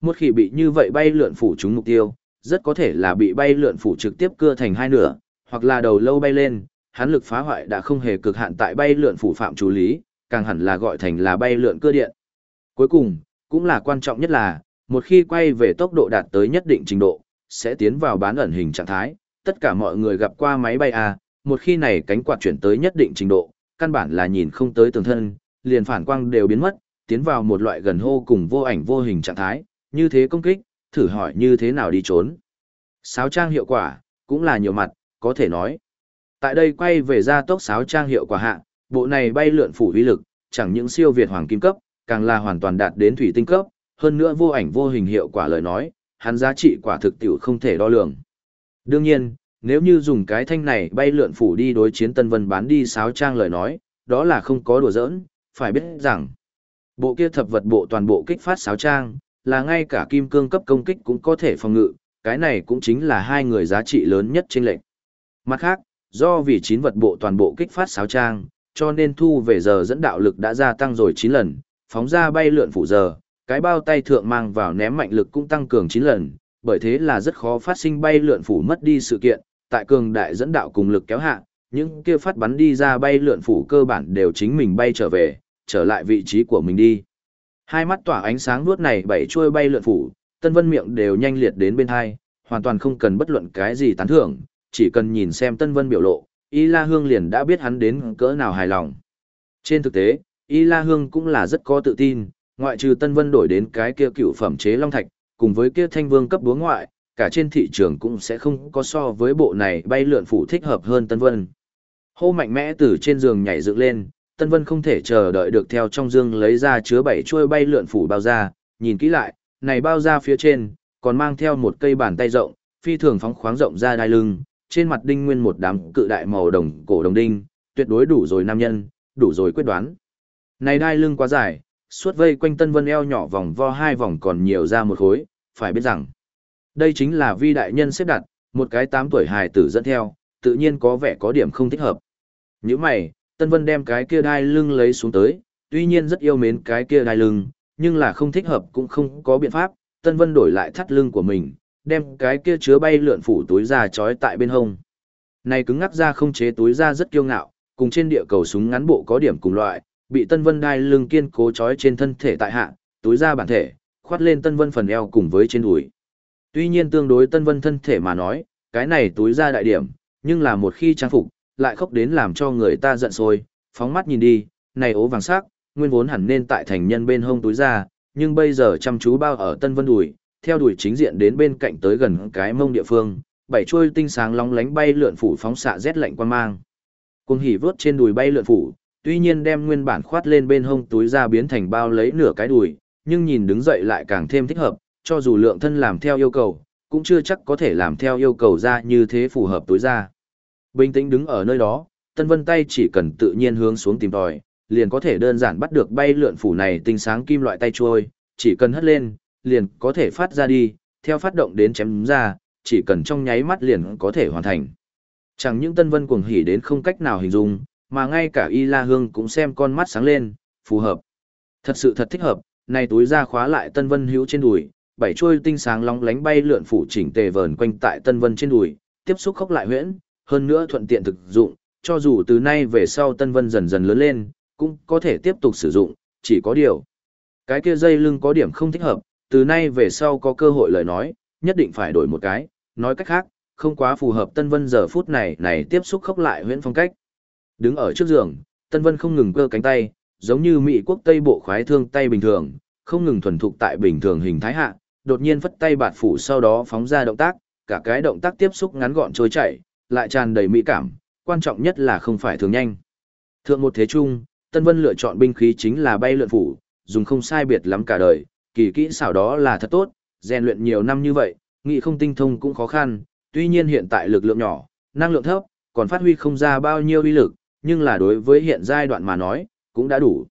một khi bị như vậy bay lượn phủ trúng mục tiêu, rất có thể là bị bay lượn phủ trực tiếp cưa thành hai nửa, hoặc là đầu lâu bay lên, hắn lực phá hoại đã không hề cực hạn tại bay lượn phủ phạm chú lý, càng hẳn là gọi thành là bay lượn cưa điện. Cuối cùng, cũng là quan trọng nhất là, một khi quay về tốc độ đạt tới nhất định trình độ, sẽ tiến vào bán ẩn hình trạng thái, tất cả mọi người gặp qua máy bay A, một khi này cánh quạt chuyển tới nhất định trình độ, căn bản là nhìn không tới tường thân, liền phản quang đều biến mất, tiến vào một loại gần hô cùng vô ảnh vô hình trạng thái, như thế công kích, thử hỏi như thế nào đi trốn. Sáo trang hiệu quả, cũng là nhiều mặt, có thể nói. Tại đây quay về ra tốc sáo trang hiệu quả hạ, bộ này bay lượn phủ uy lực, chẳng những siêu việt hoàng kim cấp, càng là hoàn toàn đạt đến thủy tinh cấp, hơn nữa vô ảnh vô hình hiệu quả lời nói, hắn giá trị quả thực tiểu không thể đo lường. Đương nhiên, nếu như dùng cái thanh này bay lượn phủ đi đối chiến Tân Vân bán đi sáo trang lời nói, đó là không có đùa giỡn, phải biết rằng, bộ kia thập vật bộ toàn bộ kích phát sáo trang, là ngay cả kim cương cấp công kích cũng có thể phòng ngự, cái này cũng chính là hai người giá trị lớn nhất trên lệnh. Mặt khác, do vì chín vật bộ toàn bộ kích phát sáo trang, cho nên thu về giờ dẫn đạo lực đã gia tăng rồi 9 lần, phóng ra bay lượn phủ giờ, cái bao tay thượng mang vào ném mạnh lực cũng tăng cường 9 lần, bởi thế là rất khó phát sinh bay lượn phủ mất đi sự kiện, tại cường đại dẫn đạo cùng lực kéo hạ, những kia phát bắn đi ra bay lượn phủ cơ bản đều chính mình bay trở về, trở lại vị trí của mình đi. Hai mắt tỏa ánh sáng nuốt này bảy chuôi bay lượn phủ, Tân Vân miệng đều nhanh liệt đến bên hai, hoàn toàn không cần bất luận cái gì tán thưởng, chỉ cần nhìn xem Tân Vân biểu lộ, Y La Hương liền đã biết hắn đến cỡ nào hài lòng. Trên thực tế, Y La Hương cũng là rất có tự tin, ngoại trừ Tân Vân đổi đến cái kia cựu phẩm chế long thạch, cùng với kia thanh vương cấp búa ngoại, cả trên thị trường cũng sẽ không có so với bộ này bay lượn phủ thích hợp hơn Tân Vân. Hô mạnh mẽ từ trên giường nhảy dựng lên, Tân Vân không thể chờ đợi được theo trong dương lấy ra chứa bảy chuôi bay lượn phủ bao ra, nhìn kỹ lại, này bao ra phía trên, còn mang theo một cây bàn tay rộng, phi thường phóng khoáng rộng ra đai lưng, trên mặt đinh nguyên một đám cự đại màu đồng cổ đồng đinh, tuyệt đối đủ rồi nam nhân, đủ rồi quyết đoán. Này đai lưng quá dài, suốt vây quanh Tân Vân eo nhỏ vòng vo hai vòng còn nhiều ra một khối, phải biết rằng, đây chính là vi đại nhân xếp đặt, một cái tám tuổi hài tử dẫn theo, tự nhiên có vẻ có điểm không thích hợp. Như mày, Tân Vân đem cái kia đai lưng lấy xuống tới, tuy nhiên rất yêu mến cái kia đai lưng, nhưng là không thích hợp cũng không có biện pháp, Tân Vân đổi lại thắt lưng của mình, đem cái kia chứa bay lượn phủ túi ra trói tại bên hông. Này cứng ngắc ra không chế túi ra rất kiêu ngạo, cùng trên địa cầu súng ngắn bộ có điểm cùng loại, bị Tân Vân đai lưng kiên cố trói trên thân thể tại hạ, túi ra bản thể, khoát lên Tân Vân phần eo cùng với trên đùi. Tuy nhiên tương đối Tân Vân thân thể mà nói, cái này túi ra đại điểm, nhưng là một khi trang phục, lại khóc đến làm cho người ta giận sôi phóng mắt nhìn đi, này ố vàng sắc, nguyên vốn hẳn nên tại thành nhân bên hông túi ra, nhưng bây giờ chăm chú bao ở Tân Vân đùi, theo đuổi chính diện đến bên cạnh tới gần cái mông địa phương, bảy chuôi tinh sáng lóng lánh bay lượn phủ phóng xạ rét lạnh quan mang. Cuồng hỉ vớt trên đùi bay lượn phủ, tuy nhiên đem nguyên bản khoát lên bên hông túi ra biến thành bao lấy nửa cái đùi, nhưng nhìn đứng dậy lại càng thêm thích hợp, cho dù lượng thân làm theo yêu cầu, cũng chưa chắc có thể làm theo yêu cầu ra như thế phù hợp túi ra. Bình tĩnh đứng ở nơi đó, Tân Vân tay chỉ cần tự nhiên hướng xuống tìm tòi, liền có thể đơn giản bắt được bay lượn phủ này tinh sáng kim loại tay trôi, chỉ cần hất lên, liền có thể phát ra đi, theo phát động đến chém ra, chỉ cần trong nháy mắt liền có thể hoàn thành. Chẳng những Tân Vân cuồng hỉ đến không cách nào hình dung, mà ngay cả Y La Hương cũng xem con mắt sáng lên, phù hợp. Thật sự thật thích hợp, này túi ra khóa lại Tân Vân hữu trên đùi, bảy chuôi tinh sáng long lánh bay lượn phủ chỉnh tề vờn quanh tại Tân Vân trên đùi, tiếp xúc khốc lại huyễn, hơn nữa thuận tiện thực dụng, cho dù từ nay về sau Tân Vân dần dần lớn lên, cũng có thể tiếp tục sử dụng, chỉ có điều. Cái kia dây lưng có điểm không thích hợp, từ nay về sau có cơ hội lời nói, nhất định phải đổi một cái, nói cách khác, không quá phù hợp Tân Vân giờ phút này này tiếp xúc khốc lại huyễn phong cách. Đứng ở trước giường, Tân Vân không ngừng cơ cánh tay, giống như Mỹ quốc Tây bộ khoái thương tay bình thường, không ngừng thuần thục tại bình thường hình thái hạ, đột nhiên phất tay bạt phủ sau đó phóng ra động tác, cả cái động tác tiếp xúc ngắn gọn trôi chảy, lại tràn đầy mỹ cảm, quan trọng nhất là không phải thường nhanh. Thượng một thế trung, Tân Vân lựa chọn binh khí chính là bay lượn phủ, dùng không sai biệt lắm cả đời, kỳ kỹ xảo đó là thật tốt, rèn luyện nhiều năm như vậy, nghị không tinh thông cũng khó khăn, tuy nhiên hiện tại lực lượng nhỏ, năng lượng thấp, còn phát huy không ra bao nhiêu uy lực, nhưng là đối với hiện giai đoạn mà nói, cũng đã đủ.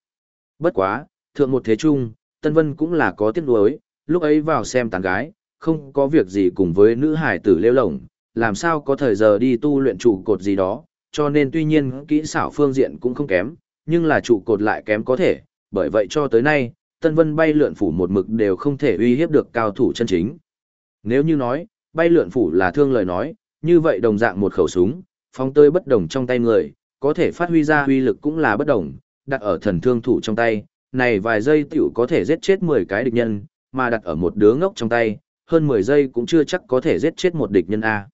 Bất quá, thượng một thế trung, Tân Vân cũng là có tiếc nuối, lúc ấy vào xem tán gái, không có việc gì cùng với nữ hải tử lêu lổng, làm sao có thời giờ đi tu luyện trụ cột gì đó, cho nên tuy nhiên kỹ xảo phương diện cũng không kém, nhưng là trụ cột lại kém có thể, bởi vậy cho tới nay, Tân Vân bay lượn phủ một mực đều không thể uy hiếp được cao thủ chân chính. Nếu như nói, bay lượn phủ là thương lời nói, như vậy đồng dạng một khẩu súng, phóng tơi bất đồng trong tay người, có thể phát huy ra uy lực cũng là bất đồng, đặt ở thần thương thủ trong tay, này vài giây tiểu có thể giết chết 10 cái địch nhân, mà đặt ở một đứa ngốc trong tay, hơn 10 giây cũng chưa chắc có thể giết chết một địch nhân A.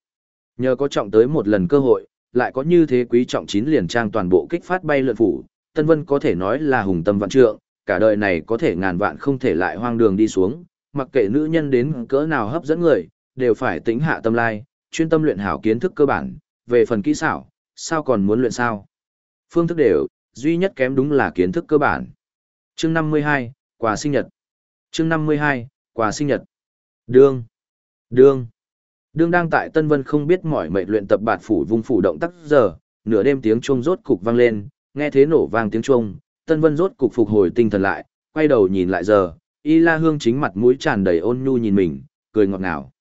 Nhờ có trọng tới một lần cơ hội, lại có như thế quý trọng chín liền trang toàn bộ kích phát bay lượn phủ, Tân Vân có thể nói là hùng tâm vạn trượng, cả đời này có thể ngàn vạn không thể lại hoang đường đi xuống, mặc kệ nữ nhân đến cỡ nào hấp dẫn người, đều phải tính hạ tâm lai, chuyên tâm luyện hảo kiến thức cơ bản, về phần kỹ xảo, sao còn muốn luyện sao? Phương thức đều, duy nhất kém đúng là kiến thức cơ bản. Chương 52, quà sinh nhật. Chương 52, quà sinh nhật. Đương. Đương. Đương đang tại Tân Vân không biết mỏi mệt luyện tập bạt phủ vung phủ động tác giờ, nửa đêm tiếng chuông rốt cục vang lên, nghe thế nổ vang tiếng chuông, Tân Vân rốt cục phục hồi tinh thần lại, quay đầu nhìn lại giờ, Y La Hương chính mặt mũi tràn đầy ôn nhu nhìn mình, cười ngọt ngào.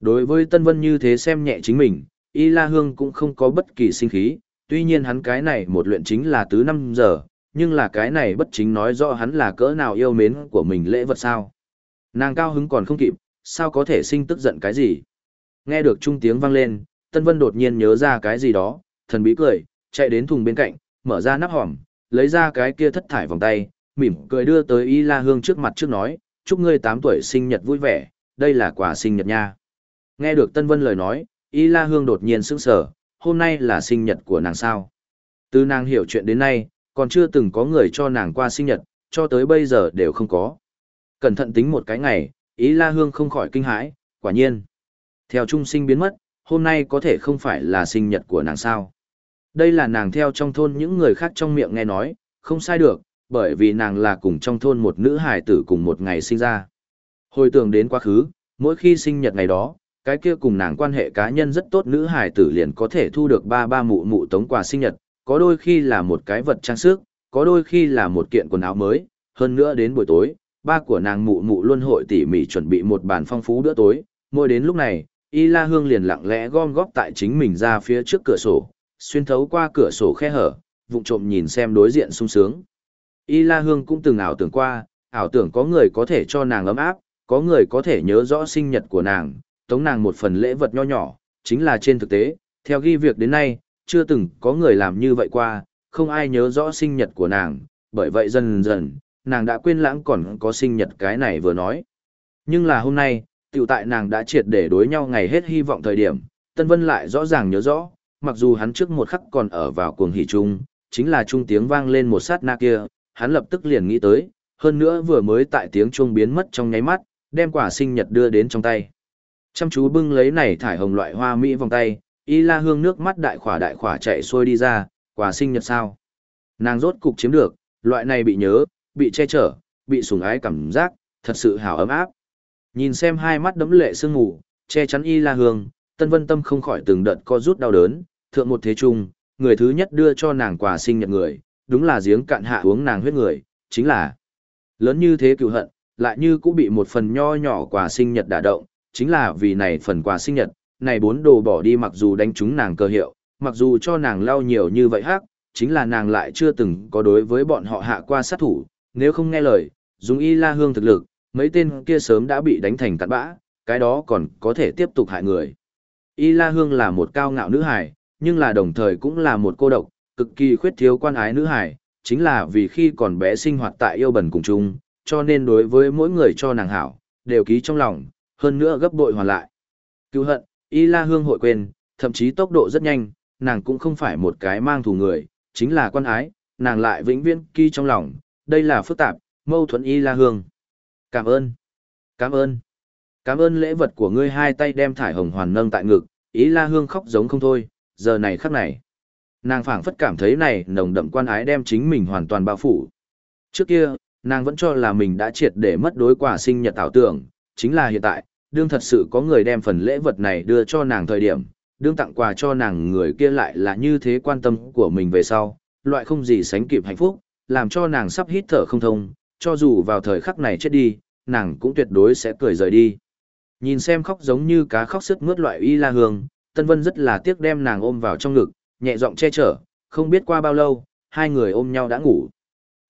Đối với Tân Vân như thế xem nhẹ chính mình, Y La Hương cũng không có bất kỳ sinh khí, tuy nhiên hắn cái này một luyện chính là tứ năm giờ, nhưng là cái này bất chính nói rõ hắn là cỡ nào yêu mến của mình lễ vật sao. Nàng cao hứng còn không kịp, sao có thể sinh tức giận cái gì. Nghe được trung tiếng vang lên, Tân Vân đột nhiên nhớ ra cái gì đó, thần bí cười, chạy đến thùng bên cạnh, mở ra nắp hòm, lấy ra cái kia thất thải vòng tay, mỉm cười đưa tới Y La Hương trước mặt trước nói, chúc ngươi 8 tuổi sinh nhật vui vẻ, đây là quà sinh nhật nha. Nghe được Tân Vân lời nói, Y La Hương đột nhiên sững sờ, hôm nay là sinh nhật của nàng sao. Từ nàng hiểu chuyện đến nay, còn chưa từng có người cho nàng qua sinh nhật, cho tới bây giờ đều không có. Cẩn thận tính một cái ngày, Y La Hương không khỏi kinh hãi, quả nhiên. Theo trung sinh biến mất, hôm nay có thể không phải là sinh nhật của nàng sao. Đây là nàng theo trong thôn những người khác trong miệng nghe nói, không sai được, bởi vì nàng là cùng trong thôn một nữ hài tử cùng một ngày sinh ra. Hồi tưởng đến quá khứ, mỗi khi sinh nhật ngày đó, cái kia cùng nàng quan hệ cá nhân rất tốt nữ hài tử liền có thể thu được ba ba mụ mụ tống quà sinh nhật, có đôi khi là một cái vật trang sức, có đôi khi là một kiện quần áo mới, hơn nữa đến buổi tối, ba của nàng mụ mụ luôn hội tỉ mỉ chuẩn bị một bàn phong phú bữa tối, mỗi đến lúc này, Y La Hương liền lặng lẽ gom góp tại chính mình ra phía trước cửa sổ, xuyên thấu qua cửa sổ khe hở, vụng trộm nhìn xem đối diện sung sướng. Y La Hương cũng từng ảo tưởng qua, ảo tưởng có người có thể cho nàng ấm áp, có người có thể nhớ rõ sinh nhật của nàng, tống nàng một phần lễ vật nho nhỏ, chính là trên thực tế, theo ghi việc đến nay, chưa từng có người làm như vậy qua, không ai nhớ rõ sinh nhật của nàng, bởi vậy dần dần, nàng đã quên lãng còn có sinh nhật cái này vừa nói. Nhưng là hôm nay, tiểu tại nàng đã triệt để đối nhau ngày hết hy vọng thời điểm, Tân Vân lại rõ ràng nhớ rõ, mặc dù hắn trước một khắc còn ở vào cuồng hỉ trung, chính là trung tiếng vang lên một sát na kia, hắn lập tức liền nghĩ tới, hơn nữa vừa mới tại tiếng chuông biến mất trong nháy mắt, đem quả sinh nhật đưa đến trong tay. Chăm chú bưng lấy này thải hồng loại hoa mỹ vòng tay, y la hương nước mắt đại khỏa đại khỏa chạy xuôi đi ra, quả sinh nhật sao. Nàng rốt cục chiếm được, loại này bị nhớ, bị che chở, bị sủng ái cảm giác, thật sự hào ấm áp. Nhìn xem hai mắt đấm lệ sương ngủ, che chắn y la hương, tân vân tâm không khỏi từng đợt co rút đau đớn, thượng một thế trung, người thứ nhất đưa cho nàng quà sinh nhật người, đúng là giếng cạn hạ uống nàng huyết người, chính là lớn như thế cựu hận, lại như cũng bị một phần nho nhỏ quà sinh nhật đả động, chính là vì này phần quà sinh nhật, này bốn đồ bỏ đi mặc dù đánh trúng nàng cơ hiệu, mặc dù cho nàng lau nhiều như vậy hắc, chính là nàng lại chưa từng có đối với bọn họ hạ qua sát thủ, nếu không nghe lời, dùng y la hương thực lực, mấy tên kia sớm đã bị đánh thành cặn bã, cái đó còn có thể tiếp tục hại người. Y la hương là một cao ngạo nữ hài, nhưng là đồng thời cũng là một cô độc, cực kỳ khuyết thiếu quan ái nữ hải chính là vì khi còn bé sinh hoạt tại yêu bẩn cùng chung, cho nên đối với mỗi người cho nàng hảo, đều ký trong lòng, hơn nữa gấp bội hoàn lại. Cứu hận, Y La Hương hội quên, thậm chí tốc độ rất nhanh, nàng cũng không phải một cái mang thù người, chính là quan ái, nàng lại vĩnh viễn ký trong lòng, đây là phức tạp, mâu thuẫn Y La Hương. Cảm ơn, cảm ơn, cảm ơn lễ vật của ngươi hai tay đem thải hồng hoàn nâng tại ngực, Y La Hương khóc giống không thôi, giờ này khắc này. Nàng phảng phất cảm thấy này nồng đậm quan ái đem chính mình hoàn toàn bao phủ. Trước kia, nàng vẫn cho là mình đã triệt để mất đối quả sinh nhật ảo tưởng, chính là hiện tại, đương thật sự có người đem phần lễ vật này đưa cho nàng thời điểm, đương tặng quà cho nàng người kia lại là như thế quan tâm của mình về sau, loại không gì sánh kịp hạnh phúc, làm cho nàng sắp hít thở không thông, cho dù vào thời khắc này chết đi, nàng cũng tuyệt đối sẽ cười rời đi. Nhìn xem khóc giống như cá khóc sức mướt loại y la hương, Tân Vân rất là tiếc đem nàng ôm vào trong ngực, nhẹ giọng che chở, không biết qua bao lâu, hai người ôm nhau đã ngủ.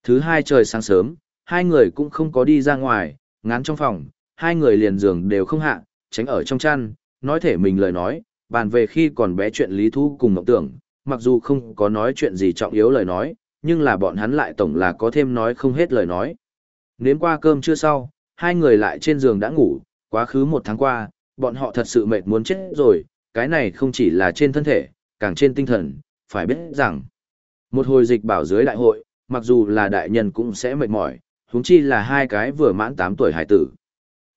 Thứ hai trời sáng sớm, hai người cũng không có đi ra ngoài, ngán trong phòng, hai người liền giường đều không hạ, tránh ở trong chăn, nói thể mình lời nói, bàn về khi còn bé chuyện lý thu cùng mộng tưởng, mặc dù không có nói chuyện gì trọng yếu lời nói, nhưng là bọn hắn lại tổng là có thêm nói không hết lời nói. Nếm qua cơm chưa sau, hai người lại trên giường đã ngủ, quá khứ một tháng qua, bọn họ thật sự mệt muốn chết rồi, cái này không chỉ là trên thân thể, càng trên tinh thần, phải biết rằng, một hồi dịch bảo dưới đại hội, mặc dù là đại nhân cũng sẽ mệt mỏi, huống chi là hai cái vừa mãn 8 tuổi hải tử.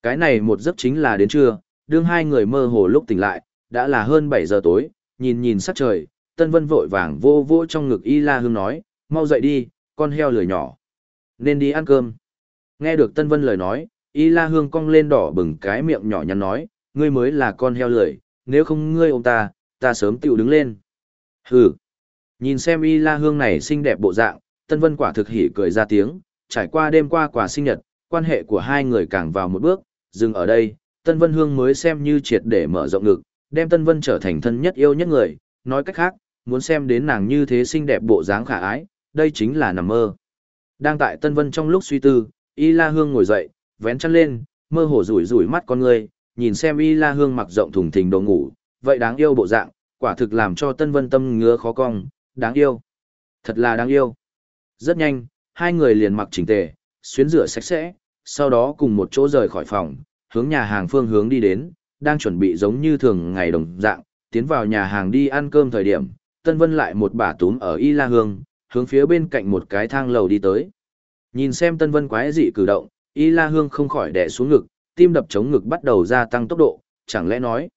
Cái này một giấc chính là đến trưa, đương hai người mơ hồ lúc tỉnh lại, đã là hơn 7 giờ tối, nhìn nhìn sắc trời, Tân Vân vội vàng vô vô trong ngực Y La Hương nói, mau dậy đi, con heo lười nhỏ. Nên đi ăn cơm. Nghe được Tân Vân lời nói, Y La Hương cong lên đỏ bừng cái miệng nhỏ nhắn nói, ngươi mới là con heo lười, nếu không ngươi ôm ta, ta sớm tiểu đứng lên. Hừ. Nhìn xem Y La Hương này xinh đẹp bộ dạng, Tân Vân quả thực hỉ cười ra tiếng, trải qua đêm qua quả sinh nhật, quan hệ của hai người càng vào một bước, dừng ở đây, Tân Vân Hương mới xem như triệt để mở rộng ngực, đem Tân Vân trở thành thân nhất yêu nhất người, nói cách khác, muốn xem đến nàng như thế xinh đẹp bộ dáng khả ái, đây chính là nằm mơ. Đang tại Tân Vân trong lúc suy tư, Y La Hương ngồi dậy, vén chăn lên, mơ hồ rủi rủi mắt con người, nhìn xem Y La Hương mặc rộng thùng thình đồ ngủ, vậy đáng yêu bộ dạng, quả thực làm cho Tân Vân tâm ngứa khó cong, đáng yêu. Thật là đáng yêu. Rất nhanh, hai người liền mặc chỉnh tề, xuyến rửa sạch sẽ, sau đó cùng một chỗ rời khỏi phòng, hướng nhà hàng phương hướng đi đến, đang chuẩn bị giống như thường ngày đồng dạng, tiến vào nhà hàng đi ăn cơm thời điểm, Tân Vân lại một bà túm ở Y La Hương, hướng phía bên cạnh một cái thang lầu đi tới. Nhìn xem Tân Vân quái dị cử động, Y La Hương không khỏi đè xuống ngực, tim đập chống ngực bắt đầu gia tăng tốc độ, chẳng lẽ nói,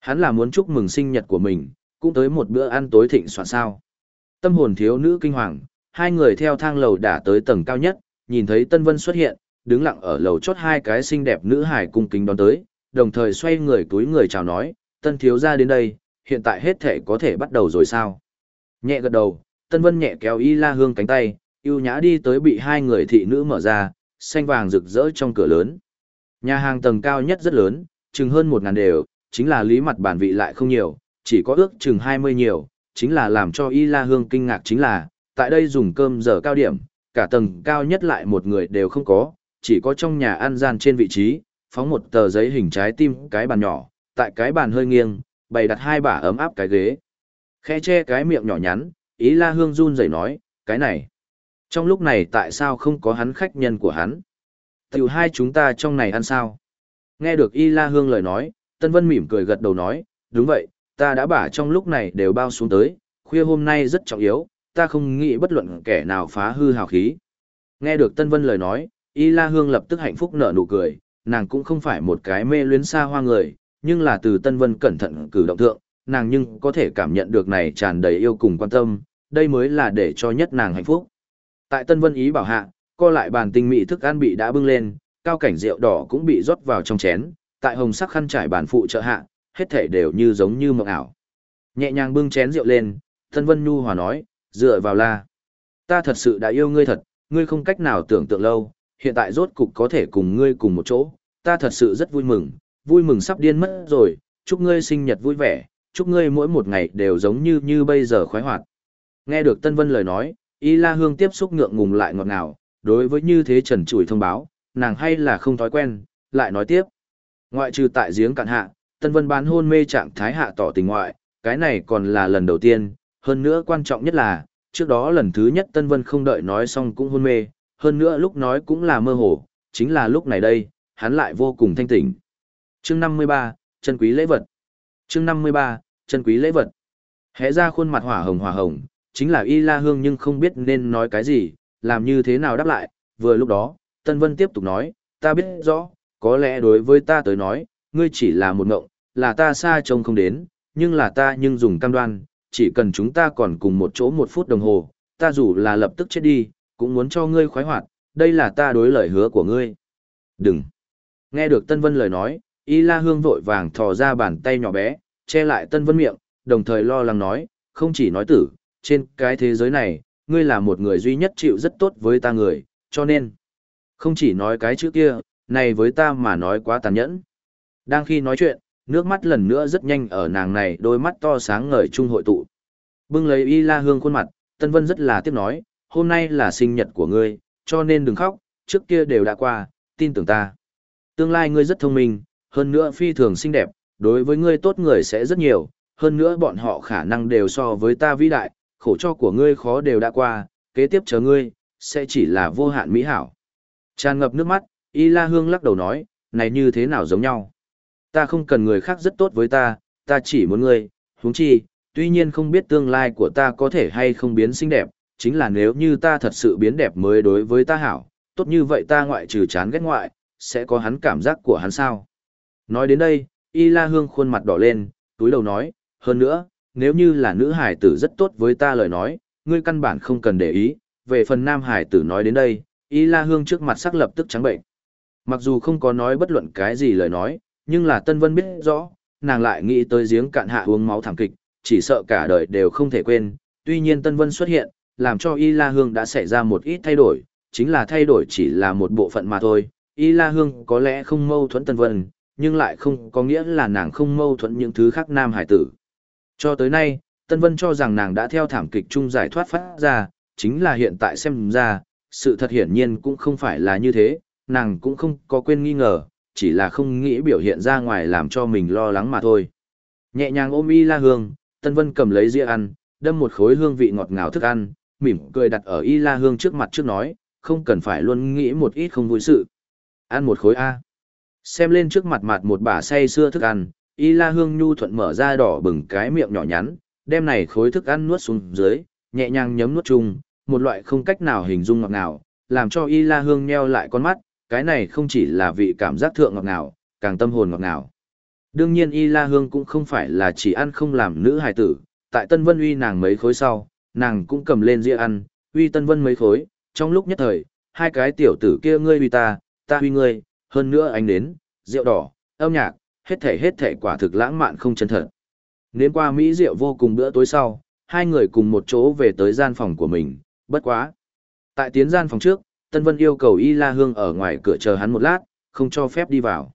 hắn là muốn chúc mừng sinh nhật của mình, cũng tới một bữa ăn tối thịnh soạn sao. Tâm hồn thiếu nữ kinh hoàng, hai người theo thang lầu đã tới tầng cao nhất, nhìn thấy Tân Vân xuất hiện, đứng lặng ở lầu chót hai cái xinh đẹp nữ hải cung kính đón tới, đồng thời xoay người túi người chào nói, Tân thiếu ra đến đây, hiện tại hết thể có thể bắt đầu rồi sao? Nhẹ gật đầu, Tân Vân nhẹ kéo Y La Hương cánh tay, yêu nhã đi tới bị hai người thị nữ mở ra, xanh vàng rực rỡ trong cửa lớn. Nhà hàng tầng cao nhất rất lớn, chừng hơn một ngàn đều, chính là lý mặt bản vị lại không nhiều, chỉ có ước chừng hai mươi nhiều, chính là làm cho Y La Hương kinh ngạc chính là, tại đây dùng cơm giờ cao điểm, cả tầng cao nhất lại một người đều không có, chỉ có trong nhà ăn gian trên vị trí, phóng một tờ giấy hình trái tim cái bàn nhỏ, tại cái bàn hơi nghiêng, bày đặt hai bả ấm áp cái ghế. Khe che cái miệng nhỏ nhắn, ý la hương run rẩy nói, cái này. Trong lúc này tại sao không có hắn khách nhân của hắn? Tiểu hai chúng ta trong này ăn sao? Nghe được y la hương lời nói, Tân Vân mỉm cười gật đầu nói, đúng vậy, ta đã bả trong lúc này đều bao xuống tới, khuya hôm nay rất trọng yếu, ta không nghĩ bất luận kẻ nào phá hư hào khí. Nghe được Tân Vân lời nói, Y La Hương lập tức hạnh phúc nở nụ cười, nàng cũng không phải một cái mê luyến xa hoa người, nhưng là từ Tân Vân cẩn thận cử động thượng, nàng nhưng có thể cảm nhận được này tràn đầy yêu cùng quan tâm, đây mới là để cho nhất nàng hạnh phúc. Tại Tân Vân ý bảo hạ, co lại bàn tinh mỹ thức ăn bị đã bưng lên, cao cảnh rượu đỏ cũng bị rót vào trong chén, tại hồng sắc khăn trải bàn phụ trợ hạ, hết thể đều như giống như mộng ảo. Nhẹ nhàng bưng chén rượu lên, thân Vân Nhu hòa nói, dựa vào la. Ta thật sự đã yêu ngươi thật, ngươi không cách nào tưởng tượng lâu, hiện tại rốt cục có thể cùng ngươi cùng một chỗ, ta thật sự rất vui mừng, vui mừng sắp điên mất rồi, chúc ngươi sinh nhật vui vẻ, chúc ngươi mỗi một ngày đều giống như như bây giờ khoái hoạt. Nghe được Tân Vân lời nói, Y La Hương tiếp xúc ngượng ngùng lại ngọt ngào, đối với như thế trần trụi thông báo, nàng hay là không thói quen, lại nói tiếp. Ngoại trừ tại giếng cạn hạ, Tân Vân bán hôn mê trạng thái hạ tỏ tình ngoại, cái này còn là lần đầu tiên, hơn nữa quan trọng nhất là, trước đó lần thứ nhất Tân Vân không đợi nói xong cũng hôn mê, hơn nữa lúc nói cũng là mơ hồ, chính là lúc này đây, hắn lại vô cùng thanh tỉnh. Chương 53, chân quý lễ vật. Chương 53, chân quý lễ vật. Hẽ ra khuôn mặt hỏa hồng hỏa hồng, chính là Y La Hương nhưng không biết nên nói cái gì, làm như thế nào đáp lại, vừa lúc đó, Tân Vân tiếp tục nói, ta biết rõ, có lẽ đối với ta tới nói, ngươi chỉ là một ngộng, là ta xa trông không đến, nhưng là ta nhưng dùng cam đoan, chỉ cần chúng ta còn cùng một chỗ một phút đồng hồ, ta dù là lập tức chết đi, cũng muốn cho ngươi khoái hoạt, đây là ta đối lời hứa của ngươi. Đừng! Nghe được Tân Vân lời nói, Y La Hương vội vàng thò ra bàn tay nhỏ bé, che lại Tân Vân miệng, đồng thời lo lắng nói, không chỉ nói tử, trên cái thế giới này, ngươi là một người duy nhất chịu rất tốt với ta người, cho nên, không chỉ nói cái chữ kia, này với ta mà nói quá tàn nhẫn. Đang khi nói chuyện, nước mắt lần nữa rất nhanh ở nàng này đôi mắt to sáng ngời chung hội tụ. Bưng lấy y la hương khuôn mặt, Tân Vân rất là tiếc nói, hôm nay là sinh nhật của ngươi, cho nên đừng khóc, trước kia đều đã qua, tin tưởng ta. Tương lai ngươi rất thông minh, hơn nữa phi thường xinh đẹp, đối với ngươi tốt người sẽ rất nhiều, hơn nữa bọn họ khả năng đều so với ta vĩ đại, khổ cho của ngươi khó đều đã qua, kế tiếp chờ ngươi, sẽ chỉ là vô hạn mỹ hảo. Tràn ngập nước mắt, Y La Hương lắc đầu nói, này như thế nào giống nhau. Ta không cần người khác rất tốt với ta, ta chỉ muốn ngươi, huống chi, tuy nhiên không biết tương lai của ta có thể hay không biến xinh đẹp, chính là nếu như ta thật sự biến đẹp mới đối với ta hảo, tốt như vậy ta ngoại trừ chán ghét ngoại, sẽ có hắn cảm giác của hắn sao. Nói đến đây, Y La Hương khuôn mặt đỏ lên, túi đầu nói, hơn nữa, nếu như là nữ hải tử rất tốt với ta lời nói, ngươi căn bản không cần để ý, về phần nam hải tử nói đến đây, Y La Hương trước mặt sắc lập tức trắng bệnh. Mặc dù không có nói bất luận cái gì lời nói, nhưng là Tân Vân biết rõ, nàng lại nghĩ tới giếng cạn hạ uống máu thảm kịch, chỉ sợ cả đời đều không thể quên. Tuy nhiên Tân Vân xuất hiện, làm cho Y La Hương đã xảy ra một ít thay đổi, chính là thay đổi chỉ là một bộ phận mà thôi. Y La Hương có lẽ không mâu thuẫn Tân Vân, nhưng lại không có nghĩa là nàng không mâu thuẫn những thứ khác nam hải tử. Cho tới nay, Tân Vân cho rằng nàng đã theo thảm kịch chung giải thoát phát ra, chính là hiện tại xem ra, sự thật hiển nhiên cũng không phải là như thế, nàng cũng không có quên nghi ngờ, chỉ là không nghĩ biểu hiện ra ngoài làm cho mình lo lắng mà thôi. Nhẹ nhàng ôm y la hương, Tân Vân cầm lấy dĩa ăn, đâm một khối hương vị ngọt ngào thức ăn, mỉm cười đặt ở y la hương trước mặt trước nói, không cần phải luôn nghĩ một ít không vui sự. Ăn một khối A. Xem lên trước mặt mặt một bà say xưa thức ăn, y la hương nhu thuận mở ra đỏ bừng cái miệng nhỏ nhắn, đem này khối thức ăn nuốt xuống dưới, nhẹ nhàng nhấm nuốt chung, một loại không cách nào hình dung ngọt ngào, làm cho y la hương nheo lại con mắt, cái này không chỉ là vị cảm giác thượng ngọt ngào, càng tâm hồn ngọt ngào. Đương nhiên y la hương cũng không phải là chỉ ăn không làm nữ hài tử, tại Tân Vân uy nàng mấy khối sau, nàng cũng cầm lên dĩa ăn, uy Tân Vân mấy khối, trong lúc nhất thời, hai cái tiểu tử kia ngươi uy ta, ta uy ngươi, hơn nữa anh đến, rượu đỏ, âm nhạc, hết thể hết thể quả thực lãng mạn không chân thật. Nếm qua Mỹ rượu vô cùng bữa tối sau, hai người cùng một chỗ về tới gian phòng của mình, bất quá. Tại tiến gian phòng trước, Tân Vân yêu cầu Y La Hương ở ngoài cửa chờ hắn một lát, không cho phép đi vào.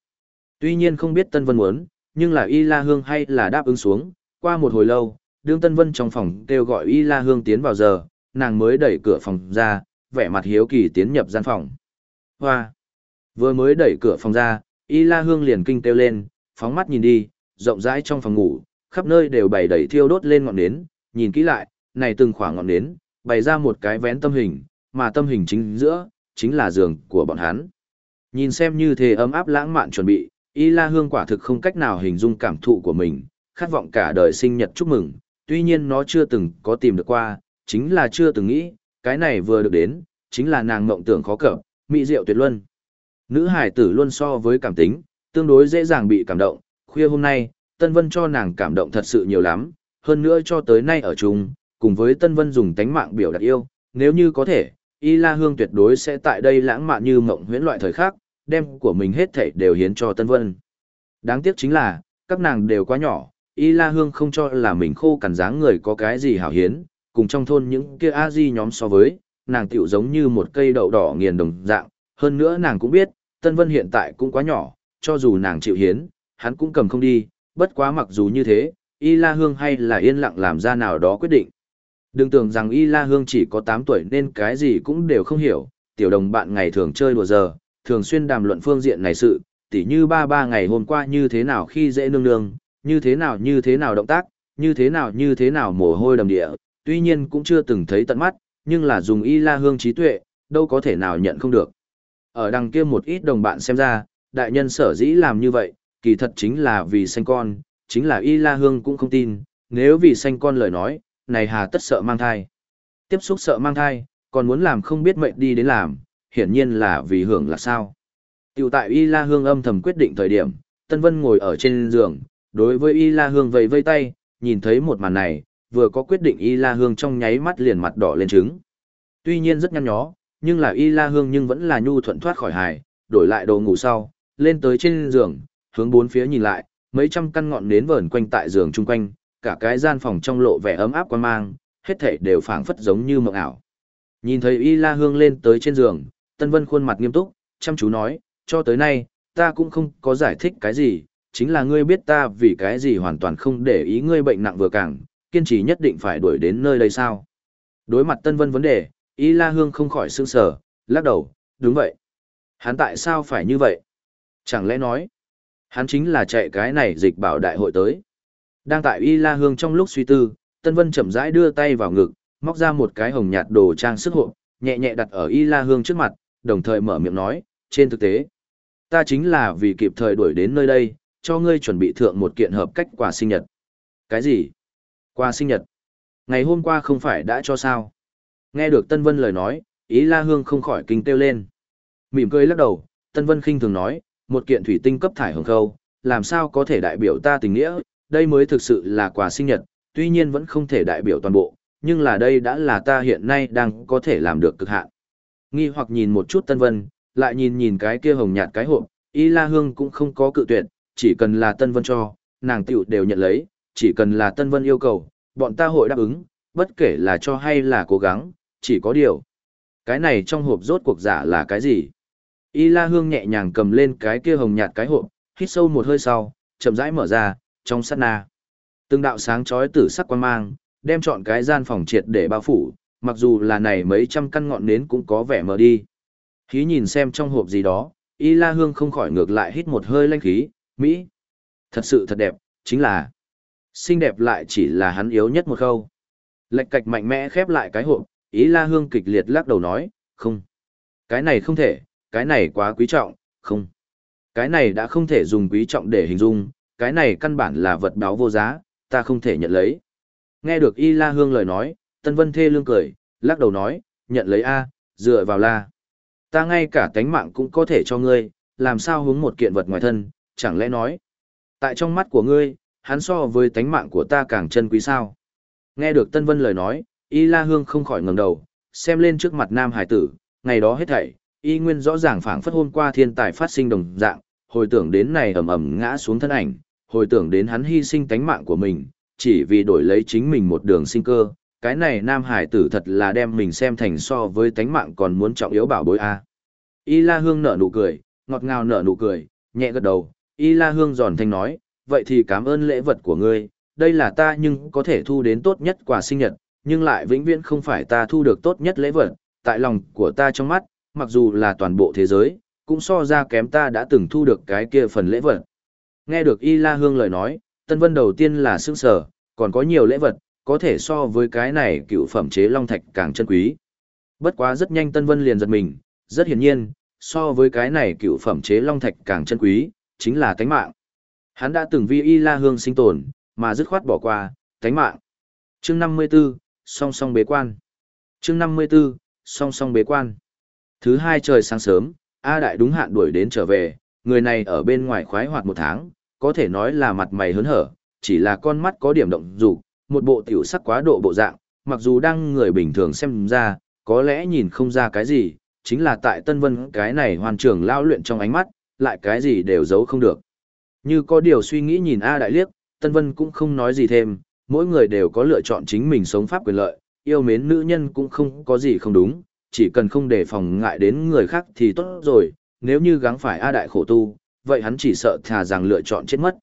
Tuy nhiên không biết Tân Vân muốn, nhưng là Y La Hương hay là đáp ứng xuống, qua một hồi lâu, đương Tân Vân trong phòng kêu gọi Y La Hương tiến vào giờ, nàng mới đẩy cửa phòng ra, vẻ mặt hiếu kỳ tiến nhập gian phòng. Hoa! Vừa mới đẩy cửa phòng ra, Y La Hương liền kinh kêu lên, phóng mắt nhìn đi, rộng rãi trong phòng ngủ, khắp nơi đều bày đầy thiêu đốt lên ngọn nến, nhìn kỹ lại, này từng khoảng ngọn nến, bày ra một cái vén tâm hình, mà tâm hình chính giữa, chính là giường của bọn hắn. Nhìn xem như thế ấm áp lãng mạn chuẩn bị, Y La Hương quả thực không cách nào hình dung cảm thụ của mình, khát vọng cả đời sinh nhật chúc mừng, tuy nhiên nó chưa từng có tìm được qua, chính là chưa từng nghĩ, cái này vừa được đến, chính là nàng mộng tưởng khó cập, mỹ diệu tuyệt luân. Nữ hải tử luôn so với cảm tính, tương đối dễ dàng bị cảm động, khuya hôm nay, Tân Vân cho nàng cảm động thật sự nhiều lắm, hơn nữa cho tới nay ở chung, cùng với Tân Vân dùng tánh mạng biểu đạt yêu, nếu như có thể, Y La Hương tuyệt đối sẽ tại đây lãng mạn như mộng huyễn loại thời khắc, đem của mình hết thảy đều hiến cho Tân Vân. Đáng tiếc chính là, các nàng đều quá nhỏ, Y La Hương không cho là mình khô cằn dáng người có cái gì hảo hiến, cùng trong thôn những kia a di nhóm so với, nàng tiểu giống như một cây đậu đỏ nghiền đồng dạng, hơn nữa nàng cũng biết, Tân Vân hiện tại cũng quá nhỏ, cho dù nàng chịu hiến, hắn cũng cầm không đi, bất quá mặc dù như thế, Y La Hương hay là yên lặng làm ra nào đó quyết định. Đừng tưởng rằng Y La Hương chỉ có 8 tuổi nên cái gì cũng đều không hiểu, tiểu đồng bạn ngày thường chơi đùa giờ, thường xuyên đàm luận phương diện này sự, tỉ như ba ba ngày hôm qua như thế nào khi dễ nương nương, như thế nào như thế nào động tác, như thế nào như thế nào mồ hôi đầm địa, tuy nhiên cũng chưa từng thấy tận mắt, nhưng là dùng Y La Hương trí tuệ, đâu có thể nào nhận không được. Ở đằng kia một ít đồng bạn xem ra, đại nhân sở dĩ làm như vậy, kỳ thật chính là vì sanh con, chính là Y La Hương cũng không tin, nếu vì sanh con lời nói, này hà tất sợ mang thai. Tiếp xúc sợ mang thai, còn muốn làm không biết mệnh đi đến làm, hiển nhiên là vì hưởng là sao. Tiểu tại Y La Hương âm thầm quyết định thời điểm, Tân Vân ngồi ở trên giường, đối với Y La Hương vẫy vây tay, nhìn thấy một màn này, vừa có quyết định Y La Hương trong nháy mắt liền mặt đỏ lên trứng. Tuy nhiên rất nhăn nhó, nhưng là Y La Hương nhưng vẫn là nhu thuận thoát khỏi hài, đổi lại đồ ngủ sau, lên tới trên giường, hướng bốn phía nhìn lại, mấy trăm căn ngọn nến vờn quanh tại giường chung quanh, cả cái gian phòng trong lộ vẻ ấm áp quan mang, hết thảy đều phảng phất giống như mộng ảo. Nhìn thấy Y La Hương lên tới trên giường, Tân Vân khuôn mặt nghiêm túc, chăm chú nói, cho tới nay, ta cũng không có giải thích cái gì, chính là ngươi biết ta vì cái gì hoàn toàn không để ý ngươi bệnh nặng vừa càng, kiên trì nhất định phải đuổi đến nơi đây sao. Đối mặt Tân Vân vấn đề, Y La Hương không khỏi sương sở, lắc đầu, đúng vậy. Hắn tại sao phải như vậy? Chẳng lẽ nói, hắn chính là chạy cái này dịch bảo đại hội tới. Đang tại Y La Hương trong lúc suy tư, Tân Vân chậm rãi đưa tay vào ngực, móc ra một cái hồng nhạt đồ trang sức hộ, nhẹ nhẹ đặt ở Y La Hương trước mặt, đồng thời mở miệng nói, trên thực tế, ta chính là vì kịp thời đuổi đến nơi đây, cho ngươi chuẩn bị thượng một kiện hợp cách quà sinh nhật. Cái gì? Quà sinh nhật? Ngày hôm qua không phải đã cho sao? Nghe được Tân Vân lời nói, ý La Hương không khỏi kinh kêu lên. Mỉm cười lắc đầu, Tân Vân khinh thường nói, một kiện thủy tinh cấp thải hồng khâu, làm sao có thể đại biểu ta tình nghĩa, đây mới thực sự là quà sinh nhật, tuy nhiên vẫn không thể đại biểu toàn bộ, nhưng là đây đã là ta hiện nay đang có thể làm được cực hạn. Nghi hoặc nhìn một chút Tân Vân, lại nhìn nhìn cái kia hồng nhạt cái hộp, Y La Hương cũng không có cự tuyệt, chỉ cần là Tân Vân cho, nàng tiểu đều nhận lấy, chỉ cần là Tân Vân yêu cầu, bọn ta hội đáp ứng, bất kể là cho hay là cố gắng, chỉ có điều. Cái này trong hộp rốt cuộc giả là cái gì? Y La Hương nhẹ nhàng cầm lên cái kia hồng nhạt cái hộp, hít sâu một hơi sau, chậm rãi mở ra, trong sát na. Từng đạo sáng chói tử sắc quan mang, đem chọn cái gian phòng triệt để bao phủ, mặc dù là này mấy trăm căn ngọn nến cũng có vẻ mờ đi. Khí nhìn xem trong hộp gì đó, Y La Hương không khỏi ngược lại hít một hơi lanh khí, Mỹ. Thật sự thật đẹp, chính là xinh đẹp lại chỉ là hắn yếu nhất một khâu. Lệch cạch mạnh mẽ khép lại cái hộp, ý la hương kịch liệt lắc đầu nói, không. Cái này không thể, cái này quá quý trọng, không. Cái này đã không thể dùng quý trọng để hình dung, cái này căn bản là vật báo vô giá, ta không thể nhận lấy. Nghe được y la hương lời nói, tân vân thê lương cười, lắc đầu nói, nhận lấy A, dựa vào la. Ta ngay cả tánh mạng cũng có thể cho ngươi, làm sao hướng một kiện vật ngoài thân, chẳng lẽ nói. Tại trong mắt của ngươi, hắn so với tánh mạng của ta càng chân quý sao. Nghe được Tân Vân lời nói, Y La Hương không khỏi ngẩng đầu, xem lên trước mặt Nam Hải tử, ngày đó hết thảy, Y Nguyên rõ ràng phảng phất hôm qua thiên tài phát sinh đồng dạng, hồi tưởng đến này ầm ầm ngã xuống thân ảnh, hồi tưởng đến hắn hy sinh tánh mạng của mình, chỉ vì đổi lấy chính mình một đường sinh cơ, cái này Nam Hải tử thật là đem mình xem thành so với tánh mạng còn muốn trọng yếu bảo bối a. Y La Hương nở nụ cười, ngọt ngào nở nụ cười, nhẹ gật đầu, Y La Hương giòn thanh nói, vậy thì cảm ơn lễ vật của ngươi, đây là ta nhưng có thể thu đến tốt nhất quà sinh nhật, nhưng lại vĩnh viễn không phải ta thu được tốt nhất lễ vật, tại lòng của ta trong mắt, mặc dù là toàn bộ thế giới, cũng so ra kém ta đã từng thu được cái kia phần lễ vật. Nghe được Y La Hương lời nói, Tân Vân đầu tiên là sững sở, còn có nhiều lễ vật, có thể so với cái này cựu phẩm chế long thạch càng chân quý. Bất quá rất nhanh Tân Vân liền giật mình, rất hiển nhiên, so với cái này cựu phẩm chế long thạch càng chân quý, chính là tánh mạng. Hắn đã từng vi Y La Hương sinh tồn, mà dứt khoát bỏ qua, tánh mạng. Chương 54, song song bế quan. Chương 54, song song bế quan. Thứ hai trời sáng sớm, A Đại đúng hạn đuổi đến trở về, người này ở bên ngoài khoái hoạt một tháng, có thể nói là mặt mày hớn hở, chỉ là con mắt có điểm động dục, một bộ tiểu sắc quá độ bộ dạng, mặc dù đang người bình thường xem ra, có lẽ nhìn không ra cái gì, chính là tại Tân Vân cái này hoàn trường lao luyện trong ánh mắt, lại cái gì đều giấu không được. Như có điều suy nghĩ nhìn A Đại liếc, Tân Vân cũng không nói gì thêm, mỗi người đều có lựa chọn chính mình sống pháp quyền lợi, yêu mến nữ nhân cũng không có gì không đúng, chỉ cần không để phòng ngại đến người khác thì tốt rồi, nếu như gắng phải A Đại khổ tu, vậy hắn chỉ sợ thà rằng lựa chọn chết mất.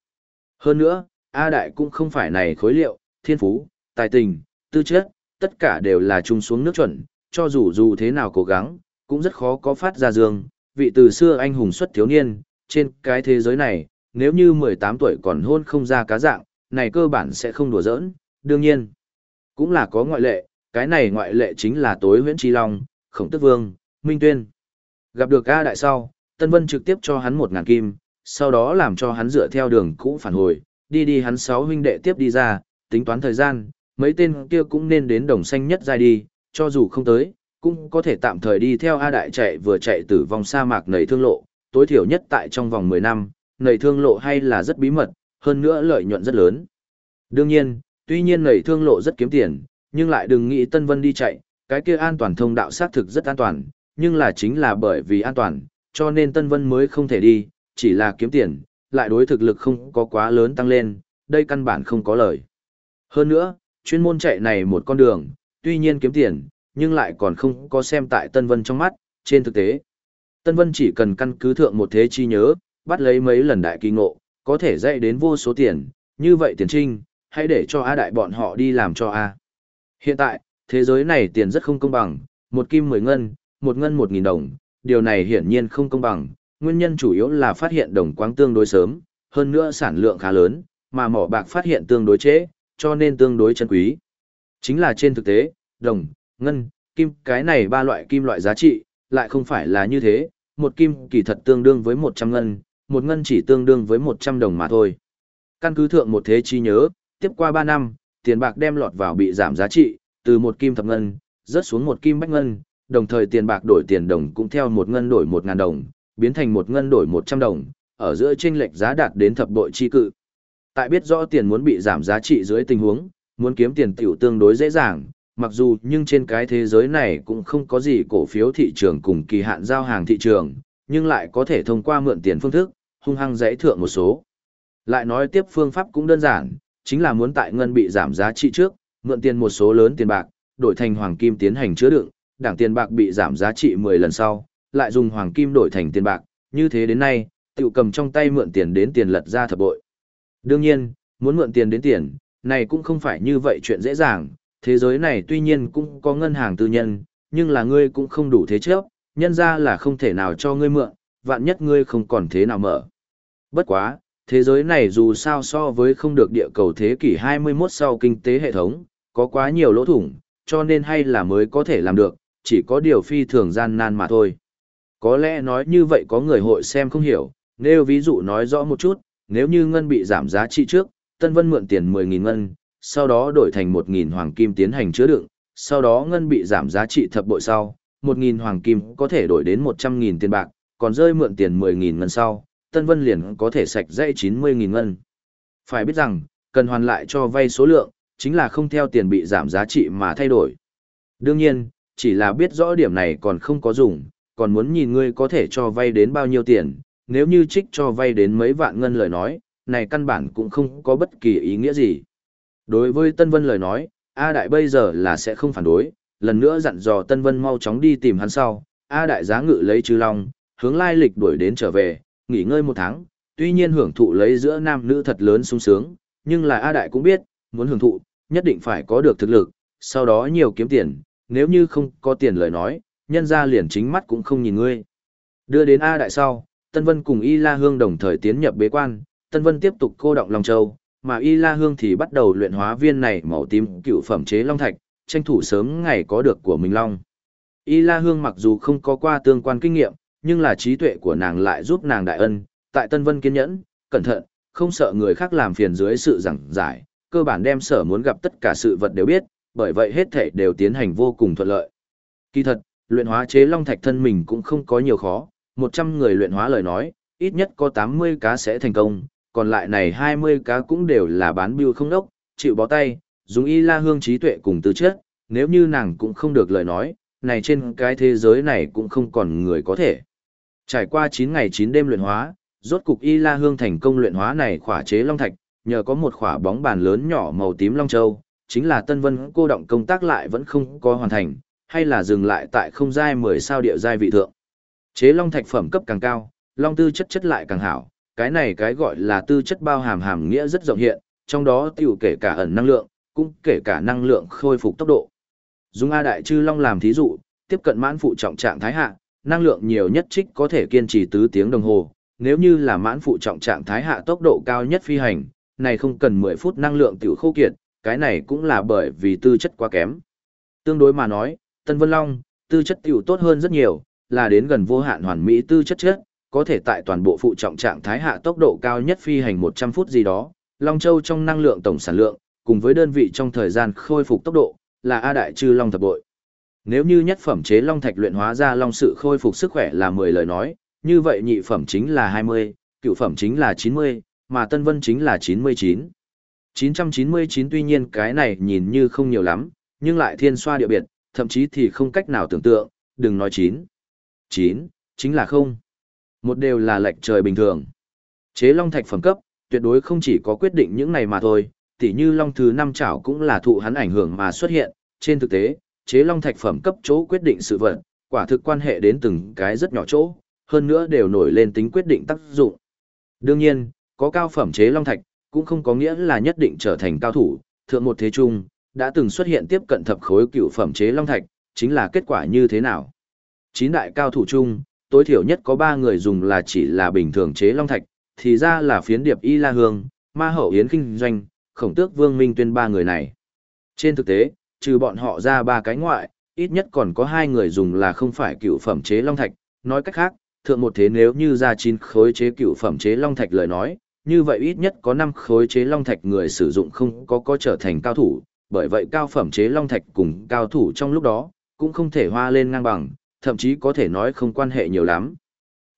Hơn nữa, A Đại cũng không phải này khối liệu, thiên phú, tài tình, tư chất, tất cả đều là chung xuống nước chuẩn, cho dù dù thế nào cố gắng, cũng rất khó có phát ra dương, vị từ xưa anh hùng xuất thiếu niên, trên cái thế giới này, nếu như 18 tuổi còn hôn không ra cá dạng, này cơ bản sẽ không đùa giỡn, đương nhiên. Cũng là có ngoại lệ, cái này ngoại lệ chính là tối huyễn chi long, khổng tức vương, minh tuyên. Gặp được A đại sau, Tân Vân trực tiếp cho hắn một ngàn kim, sau đó làm cho hắn dựa theo đường cũ phản hồi, đi đi hắn sáu huynh đệ tiếp đi ra, tính toán thời gian, mấy tên kia cũng nên đến đồng xanh nhất giai đi, cho dù không tới, cũng có thể tạm thời đi theo A Đại chạy vừa chạy từ vòng sa mạc nầy thương lộ, tối thiểu nhất tại trong vòng 10 năm, nầy thương lộ hay là rất bí mật, hơn nữa lợi nhuận rất lớn. Đương nhiên, tuy nhiên nầy thương lộ rất kiếm tiền, nhưng lại đừng nghĩ Tân Vân đi chạy, cái kia an toàn thông đạo xác thực rất an toàn, nhưng là chính là bởi vì an toàn, cho nên Tân Vân mới không thể đi, chỉ là kiếm tiền, lại đối thực lực không có quá lớn tăng lên, đây căn bản không có lời. Hơn nữa, chuyên môn chạy này một con đường, tuy nhiên kiếm tiền, nhưng lại còn không có xem tại Tân Vân trong mắt, trên thực tế. Tân Vân chỉ cần căn cứ thượng một thế chi nhớ, bắt lấy mấy lần đại kỳ ngộ, có thể dạy đến vô số tiền, như vậy tiền trinh, hãy để cho A đại bọn họ đi làm cho A. Hiện tại, thế giới này tiền rất không công bằng, một kim mười ngân, một ngân một nghìn đồng, điều này hiển nhiên không công bằng, nguyên nhân chủ yếu là phát hiện đồng quáng tương đối sớm, hơn nữa sản lượng khá lớn, mà mỏ bạc phát hiện tương đối trễ, cho nên tương đối chân quý. Chính là trên thực tế, đồng, ngân, kim, cái này ba loại kim loại giá trị, lại không phải là như thế, một kim kỳ thật tương đương với 100 ngân, một ngân chỉ tương đương với 100 đồng mà thôi. Căn cứ thượng một thế chi nhớ, tiếp qua 3 năm, tiền bạc đem lọt vào bị giảm giá trị, từ một kim thập ngân, rớt xuống một kim bách ngân, đồng thời tiền bạc đổi tiền đồng cũng theo một ngân đổi một ngàn đồng, biến thành một ngân đổi 100 đồng, ở giữa chênh lệch giá đạt đến thập bội chi cự. Tại biết rõ tiền muốn bị giảm giá trị dưới tình huống, muốn kiếm tiền tiểu tương đối dễ dàng, mặc dù nhưng trên cái thế giới này cũng không có gì cổ phiếu thị trường cùng kỳ hạn giao hàng thị trường, nhưng lại có thể thông qua mượn tiền phương thức, hung hăng dãy thượng một số. Lại nói tiếp phương pháp cũng đơn giản, chính là muốn tại ngân bị giảm giá trị trước, mượn tiền một số lớn tiền bạc, đổi thành hoàng kim tiến hành chứa đựng, đảng tiền bạc bị giảm giá trị 10 lần sau, lại dùng hoàng kim đổi thành tiền bạc, như thế đến nay, tiểu cầm trong tay mượn tiền đến tiền lật ra thập bội. Đương nhiên, muốn mượn tiền đến tiền, này cũng không phải như vậy chuyện dễ dàng, thế giới này tuy nhiên cũng có ngân hàng tư nhân, nhưng là ngươi cũng không đủ thế chấp, nhân ra là không thể nào cho ngươi mượn, vạn nhất ngươi không còn thế nào mở. Bất quá, thế giới này dù sao so với không được địa cầu thế kỷ 21 sau kinh tế hệ thống, có quá nhiều lỗ thủng, cho nên hay là mới có thể làm được, chỉ có điều phi thường gian nan mà thôi. Có lẽ nói như vậy có người hội xem không hiểu, nếu ví dụ nói rõ một chút, nếu như ngân bị giảm giá trị trước, Tân Vân mượn tiền 10.000 ngân, sau đó đổi thành 1.000 hoàng kim tiến hành chứa đựng, sau đó ngân bị giảm giá trị thập bội sau, 1.000 hoàng kim có thể đổi đến 100.000 tiền bạc, còn rơi mượn tiền 10.000 ngân sau, Tân Vân liền có thể sạch dãy 90.000 ngân. Phải biết rằng, cần hoàn lại cho vay số lượng, chính là không theo tiền bị giảm giá trị mà thay đổi. Đương nhiên, chỉ là biết rõ điểm này còn không có dùng, còn muốn nhìn ngươi có thể cho vay đến bao nhiêu tiền, nếu như trích cho vay đến mấy vạn ngân lời nói, này căn bản cũng không có bất kỳ ý nghĩa gì. Đối với Tân Vân lời nói, A Đại bây giờ là sẽ không phản đối, lần nữa dặn dò Tân Vân mau chóng đi tìm hắn sau, A Đại giá ngự lấy chư long, hướng lai lịch đuổi đến trở về, nghỉ ngơi một tháng, tuy nhiên hưởng thụ lấy giữa nam nữ thật lớn sung sướng, nhưng là A Đại cũng biết, muốn hưởng thụ, nhất định phải có được thực lực, sau đó nhiều kiếm tiền, nếu như không có tiền lời nói, nhân ra liền chính mắt cũng không nhìn ngươi. Đưa đến A Đại sau, Tân Vân cùng Y La Hương đồng thời tiến nhập bế quan, Tân Vân tiếp tục cô động Long Châu, mà Y La Hương thì bắt đầu luyện hóa viên này màu tím cựu phẩm chế Long Thạch, tranh thủ sớm ngày có được của mình Long. Y La Hương mặc dù không có qua tương quan kinh nghiệm, nhưng là trí tuệ của nàng lại giúp nàng đại ân, tại Tân Vân kiên nhẫn, cẩn thận, không sợ người khác làm phiền dưới sự giảng giải, cơ bản đem sở muốn gặp tất cả sự vật đều biết, bởi vậy hết thể đều tiến hành vô cùng thuận lợi. Kỳ thật, luyện hóa chế long thạch thân mình cũng không có nhiều khó, 100 người luyện hóa lời nói, ít nhất có 80 cá sẽ thành công, còn lại này 20 cá cũng đều là bán biêu không đốc, chịu bó tay, dùng y la hương trí tuệ cùng tư chất, nếu như nàng cũng không được lời nói, này trên cái thế giới này cũng không còn người có thể. Trải qua 9 ngày 9 đêm luyện hóa, rốt cục y la hương thành công luyện hóa này khỏa chế long thạch, nhờ có một khỏa bóng bàn lớn nhỏ màu tím long châu, chính là Tân Vân cô động công tác lại vẫn không có hoàn thành, hay là dừng lại tại không giai 10 sao địa giai vị thượng. Chế long thạch phẩm cấp càng cao, long tư chất chất lại càng hảo, cái này cái gọi là tư chất bao hàm hàm nghĩa rất rộng hiện, trong đó tiểu kể cả ẩn năng lượng, cũng kể cả năng lượng khôi phục tốc độ. Dùng A Đại Chư Long làm thí dụ, tiếp cận mãn phụ trọng trạng thái hạ, năng lượng nhiều nhất trích có thể kiên trì tứ tiếng đồng hồ, nếu như là mãn phụ trọng trạng thái hạ tốc độ cao nhất phi hành, này không cần 10 phút năng lượng tiểu khô kiệt, cái này cũng là bởi vì tư chất quá kém. Tương đối mà nói, Tân Vân Long, tư chất tiểu tốt hơn rất nhiều, là đến gần vô hạn hoàn mỹ tư chất chất, có thể tại toàn bộ phụ trọng trạng thái hạ tốc độ cao nhất phi hành 100 phút gì đó, Long Châu trong năng lượng tổng sản lượng, cùng với đơn vị trong thời gian khôi phục tốc độ, là A Đại Trư Long thập bội. Nếu như nhất phẩm chế Long Thạch luyện hóa ra Long sự khôi phục sức khỏe là 10 lời nói, như vậy nhị phẩm chính là 20, cựu phẩm chính là 90, mà Tân Vân chính là 99. 999 tuy nhiên cái này nhìn như không nhiều lắm, nhưng lại thiên xoa địa biệt, thậm chí thì không cách nào tưởng tượng, đừng nói 9. 9, chính là không. Một đều là lệch trời bình thường. Chế long thạch phẩm cấp, tuyệt đối không chỉ có quyết định những này mà thôi, tỉ như long thứ năm chảo cũng là thụ hắn ảnh hưởng mà xuất hiện, trên thực tế, chế long thạch phẩm cấp chỗ quyết định sự vật, quả thực quan hệ đến từng cái rất nhỏ chỗ, hơn nữa đều nổi lên tính quyết định tác dụng. Đương nhiên, có cao phẩm chế long thạch, cũng không có nghĩa là nhất định trở thành cao thủ, thượng một thế trung, đã từng xuất hiện tiếp cận thập khối cựu phẩm chế long thạch, chính là kết quả như thế nào. Chín đại cao thủ chung, tối thiểu nhất có ba người dùng là chỉ là bình thường chế long thạch, thì ra là phiến điệp Y La Hương, Ma Hậu Yến Kinh Doanh, Khổng Tước Vương Minh Tuyên ba người này. Trên thực tế, trừ bọn họ ra ba cái ngoại, ít nhất còn có hai người dùng là không phải cựu phẩm chế long thạch, nói cách khác, thượng một thế nếu như ra chín khối chế cựu phẩm chế long thạch lời nói, như vậy ít nhất có 5 khối chế long thạch người sử dụng không có có trở thành cao thủ, bởi vậy cao phẩm chế long thạch cùng cao thủ trong lúc đó, cũng không thể hoa lên ngang bằng, thậm chí có thể nói không quan hệ nhiều lắm.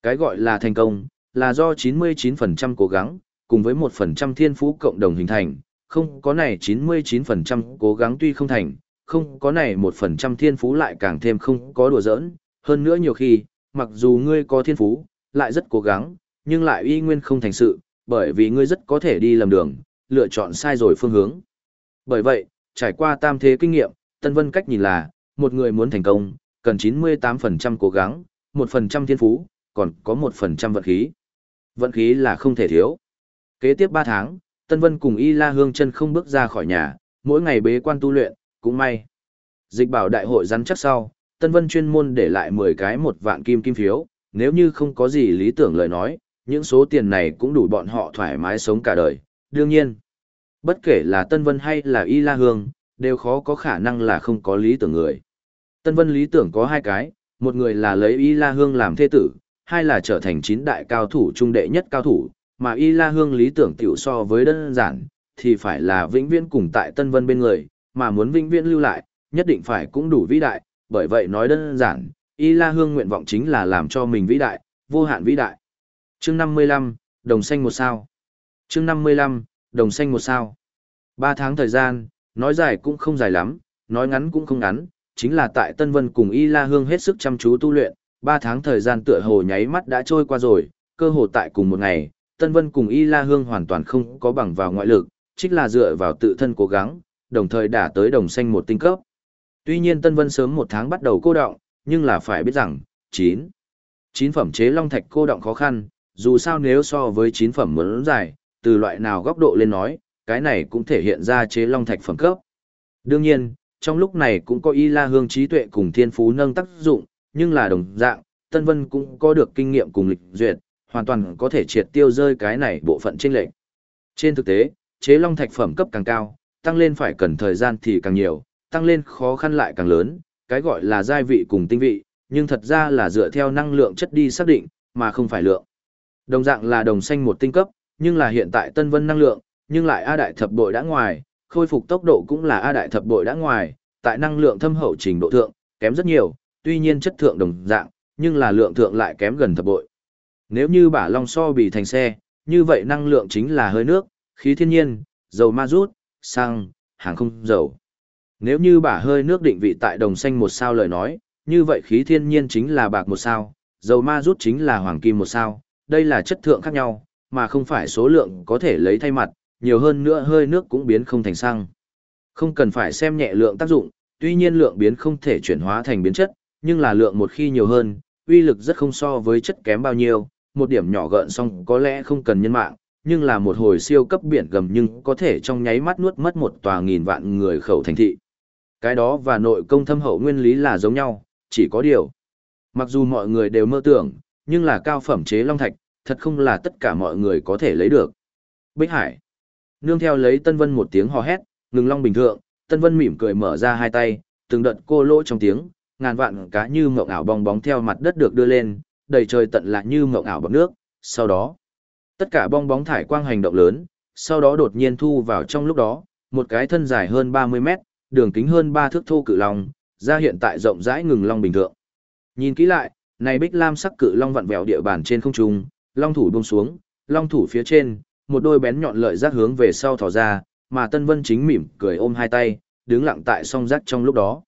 Cái gọi là thành công, là do 99% cố gắng, cùng với 1% thiên phú cộng đồng hình thành, không có này 99% cố gắng tuy không thành, không có này 1% thiên phú lại càng thêm không có đùa giỡn, hơn nữa nhiều khi, mặc dù ngươi có thiên phú, lại rất cố gắng, nhưng lại y nguyên không thành sự, bởi vì ngươi rất có thể đi lầm đường, lựa chọn sai rồi phương hướng. Bởi vậy, trải qua tam thế kinh nghiệm, Tân Vân cách nhìn là, một người muốn thành công, cần 98% cố gắng, 1% thiên phú, còn có 1% vận khí. Vận khí là không thể thiếu. Kế tiếp 3 tháng, Tân Vân cùng Y La Hương chân không bước ra khỏi nhà, mỗi ngày bế quan tu luyện, cũng may. Dịch bảo đại hội rắn chắc sau, Tân Vân chuyên môn để lại 10 cái một vạn kim kim phiếu, nếu như không có gì lý tưởng lời nói, những số tiền này cũng đủ bọn họ thoải mái sống cả đời, đương nhiên. Bất kể là Tân Vân hay là Y La Hương, đều khó có khả năng là không có lý tưởng người. Tân Vân lý tưởng có hai cái, một người là lấy Y La Hương làm thê tử, hai là trở thành chín đại cao thủ trung đệ nhất cao thủ, mà Y La Hương lý tưởng tiểu so với đơn giản, thì phải là vĩnh viễn cùng tại Tân Vân bên người, mà muốn vĩnh viễn lưu lại, nhất định phải cũng đủ vĩ đại, bởi vậy nói đơn giản, Y La Hương nguyện vọng chính là làm cho mình vĩ đại, vô hạn vĩ đại. Chương 55, đồng xanh một sao. Chương 55, đồng xanh một sao. Ba tháng thời gian, nói dài cũng không dài lắm, nói ngắn cũng không ngắn, chính là tại Tân Vân cùng Y La Hương hết sức chăm chú tu luyện, ba tháng thời gian tựa hồ nháy mắt đã trôi qua rồi, cơ hồ tại cùng một ngày, Tân Vân cùng Y La Hương hoàn toàn không có bằng vào ngoại lực, trích là dựa vào tự thân cố gắng, đồng thời đả tới đồng xanh một tinh cấp. Tuy nhiên Tân Vân sớm một tháng bắt đầu cô động, nhưng là phải biết rằng, 9. 9 phẩm chế long thạch cô động khó khăn, dù sao nếu so với chín phẩm muốn dài, từ loại nào góc độ lên nói, cái này cũng thể hiện ra chế long thạch phẩm cấp. Đương nhiên, trong lúc này cũng có y la hương trí tuệ cùng thiên phú nâng tác dụng, nhưng là đồng dạng, Tân Vân cũng có được kinh nghiệm cùng lịch duyệt, hoàn toàn có thể triệt tiêu rơi cái này bộ phận trên lệnh. Trên thực tế, chế long thạch phẩm cấp càng cao, tăng lên phải cần thời gian thì càng nhiều, tăng lên khó khăn lại càng lớn, cái gọi là giai vị cùng tinh vị, nhưng thật ra là dựa theo năng lượng chất đi xác định, mà không phải lượng. Đồng dạng là đồng xanh một tinh cấp, nhưng là hiện tại Tân Vân năng lượng, nhưng lại A đại thập bội đã ngoài, khôi phục tốc độ cũng là A đại thập bội đã ngoài, tại năng lượng thâm hậu trình độ thượng, kém rất nhiều, tuy nhiên chất thượng đồng dạng, nhưng là lượng thượng lại kém gần thập bội. Nếu như bả long so bị thành xe, như vậy năng lượng chính là hơi nước, khí thiên nhiên, dầu ma rút, xăng, hàng không dầu. Nếu như bả hơi nước định vị tại đồng xanh một sao lời nói, như vậy khí thiên nhiên chính là bạc một sao, dầu ma rút chính là hoàng kim một sao, đây là chất thượng khác nhau, mà không phải số lượng có thể lấy thay mặt, nhiều hơn nữa hơi nước cũng biến không thành xăng. Không cần phải xem nhẹ lượng tác dụng, tuy nhiên lượng biến không thể chuyển hóa thành biến chất, nhưng là lượng một khi nhiều hơn, uy lực rất không so với chất kém bao nhiêu, một điểm nhỏ gợn xong có lẽ không cần nhân mạng, nhưng là một hồi siêu cấp biển gầm nhưng có thể trong nháy mắt nuốt mất một tòa nghìn vạn người khẩu thành thị. Cái đó và nội công thâm hậu nguyên lý là giống nhau, chỉ có điều. Mặc dù mọi người đều mơ tưởng, nhưng là cao phẩm chế long thạch, thật không là tất cả mọi người có thể lấy được. Bích Hải. Nương theo lấy Tân Vân một tiếng hò hét, ngừng long bình thượng, Tân Vân mỉm cười mở ra hai tay, từng đợt cô lỗ trong tiếng, ngàn vạn cá như mộng ảo bong bóng theo mặt đất được đưa lên, đầy trời tận lạ như mộng ảo bằng nước, sau đó, tất cả bong bóng thải quang hành động lớn, sau đó đột nhiên thu vào trong lúc đó, một cái thân dài hơn 30 mét, đường kính hơn 3 thước thô cự long, ra hiện tại rộng rãi ngừng long bình thượng. Nhìn kỹ lại, này bích lam sắc cự long vặn vẹo địa bàn trên không trung, long thủ buông xuống, long thủ phía trên, một đôi bén nhọn lợi giác hướng về sau thò ra, mà Tân Vân chính mỉm cười ôm hai tay, đứng lặng tại song rác trong lúc đó.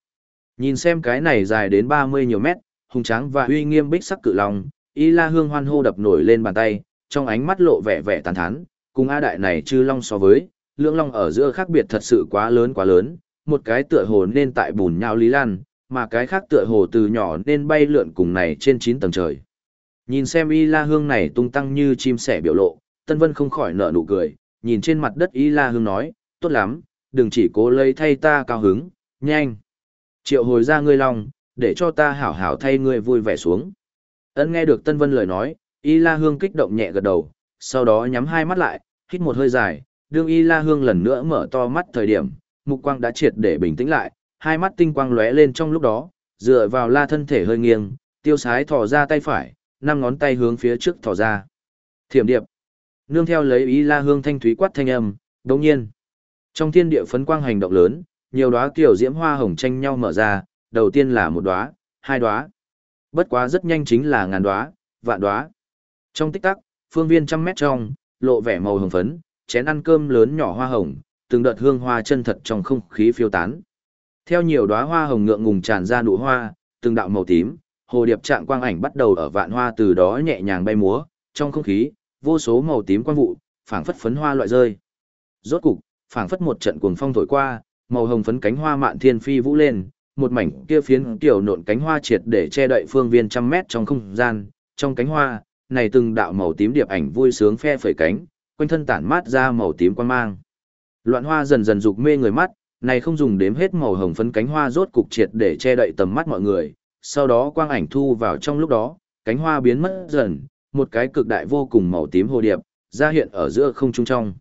Nhìn xem cái này dài đến 30 nhiều mét, hùng tráng và uy nghiêm bích sắc cự long, Y La Hương hoan hô đập nổi lên bàn tay, trong ánh mắt lộ vẻ vẻ tàn thán, cùng A đại này chư long so với, lưỡng long ở giữa khác biệt thật sự quá lớn quá lớn, một cái tựa hồ nên tại bùn nhau lý lan, mà cái khác tựa hồ từ nhỏ nên bay lượn cùng này trên 9 tầng trời. Nhìn xem Y La Hương này tung tăng như chim sẻ biểu lộ, Tân Vân không khỏi nở nụ cười, nhìn trên mặt đất Y La Hương nói, tốt lắm, đừng chỉ cố lấy thay ta cao hứng, nhanh. Triệu hồi ra ngươi long, để cho ta hảo hảo thay ngươi vui vẻ xuống. Ấn nghe được Tân Vân lời nói, Y La Hương kích động nhẹ gật đầu, sau đó nhắm hai mắt lại, hít một hơi dài, đương Y La Hương lần nữa mở to mắt thời điểm, mục quang đã triệt để bình tĩnh lại, hai mắt tinh quang lóe lên trong lúc đó, dựa vào la thân thể hơi nghiêng, tiêu sái thò ra tay phải, năm ngón tay hướng phía trước thò ra. Thiểm điệp. Nương theo lấy ý la hương thanh thúy quát thanh âm, đồng nhiên. Trong thiên địa phấn quang hành động lớn, nhiều đóa kiểu diễm hoa hồng tranh nhau mở ra, đầu tiên là một đóa, hai đóa. Bất quá rất nhanh chính là ngàn đóa, vạn đóa. Trong tích tắc, phương viên trăm mét trong, lộ vẻ màu hồng phấn, chén ăn cơm lớn nhỏ hoa hồng, từng đợt hương hoa chân thật trong không khí phiêu tán. Theo nhiều đóa hoa hồng ngượng ngùng tràn ra nụ hoa, từng đạo màu tím, hồ điệp trạng quang ảnh bắt đầu ở vạn hoa từ đó nhẹ nhàng bay múa, trong không khí, vô số màu tím quang vụ, phảng phất phấn hoa loại rơi. Rốt cục, phảng phất một trận cuồng phong thổi qua, màu hồng phấn cánh hoa mạn thiên phi vũ lên, một mảnh kia phiến kiểu nộn cánh hoa triệt để che đậy phương viên trăm mét trong không gian, trong cánh hoa, này từng đạo màu tím điệp ảnh vui sướng phe phẩy cánh, quanh thân tản mát ra màu tím quang mang. Loạn hoa dần dần dục mê người mắt, này không dùng đếm hết màu hồng phấn cánh hoa rốt cục triệt để che đậy tầm mắt mọi người, sau đó quang ảnh thu vào trong lúc đó, cánh hoa biến mất dần, một cái cực đại vô cùng màu tím hồ điệp, ra hiện ở giữa không trung trong.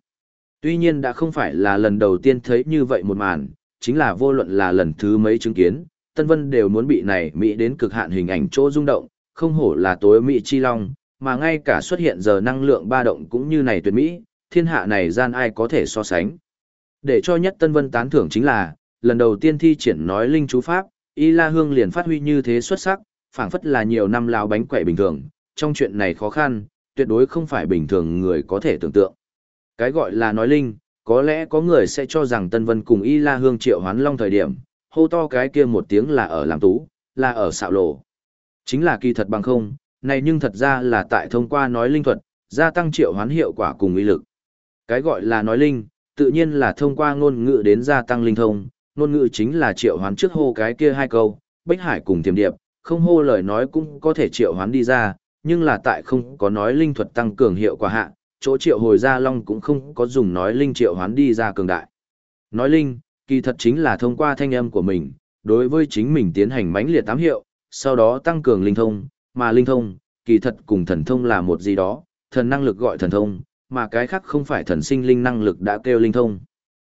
Tuy nhiên đã không phải là lần đầu tiên thấy như vậy một màn, chính là vô luận là lần thứ mấy chứng kiến, Tân Vân đều muốn bị này Mỹ đến cực hạn hình ảnh chỗ rung động, không hổ là tối Mỹ chi long, mà ngay cả xuất hiện giờ năng lượng ba động cũng như này tuyệt Mỹ, thiên hạ này gian ai có thể so sánh. Để cho nhất Tân Vân tán thưởng chính là, lần đầu tiên thi triển nói linh chú pháp, Y La Hương liền phát huy như thế xuất sắc, phảng phất là nhiều năm lao bánh quẩy bình thường, trong chuyện này khó khăn, tuyệt đối không phải bình thường người có thể tưởng tượng. Cái gọi là nói linh, có lẽ có người sẽ cho rằng Tân Vân cùng Y La Hương triệu hoán long thời điểm, hô to cái kia một tiếng là ở làm tú, là ở xạo lộ. Chính là kỳ thật bằng không, này nhưng thật ra là tại thông qua nói linh thuật, gia tăng triệu hoán hiệu quả cùng uy lực. Cái gọi là nói linh, tự nhiên là thông qua ngôn ngữ đến gia tăng linh thông, ngôn ngữ chính là triệu hoán trước hô cái kia hai câu, Bách Hải cùng Tiềm Điệp, không hô lời nói cũng có thể triệu hoán đi ra, nhưng là tại không có nói linh thuật tăng cường hiệu quả hạ, chỗ triệu hồi ra long cũng không có dùng nói linh triệu hoán đi ra cường đại. Nói linh, kỳ thật chính là thông qua thanh âm của mình, đối với chính mình tiến hành mãnh liệt tám hiệu, sau đó tăng cường linh thông, mà linh thông, kỳ thật cùng thần thông là một gì đó, thần năng lực gọi thần thông, mà cái khác không phải thần sinh linh năng lực đã kêu linh thông.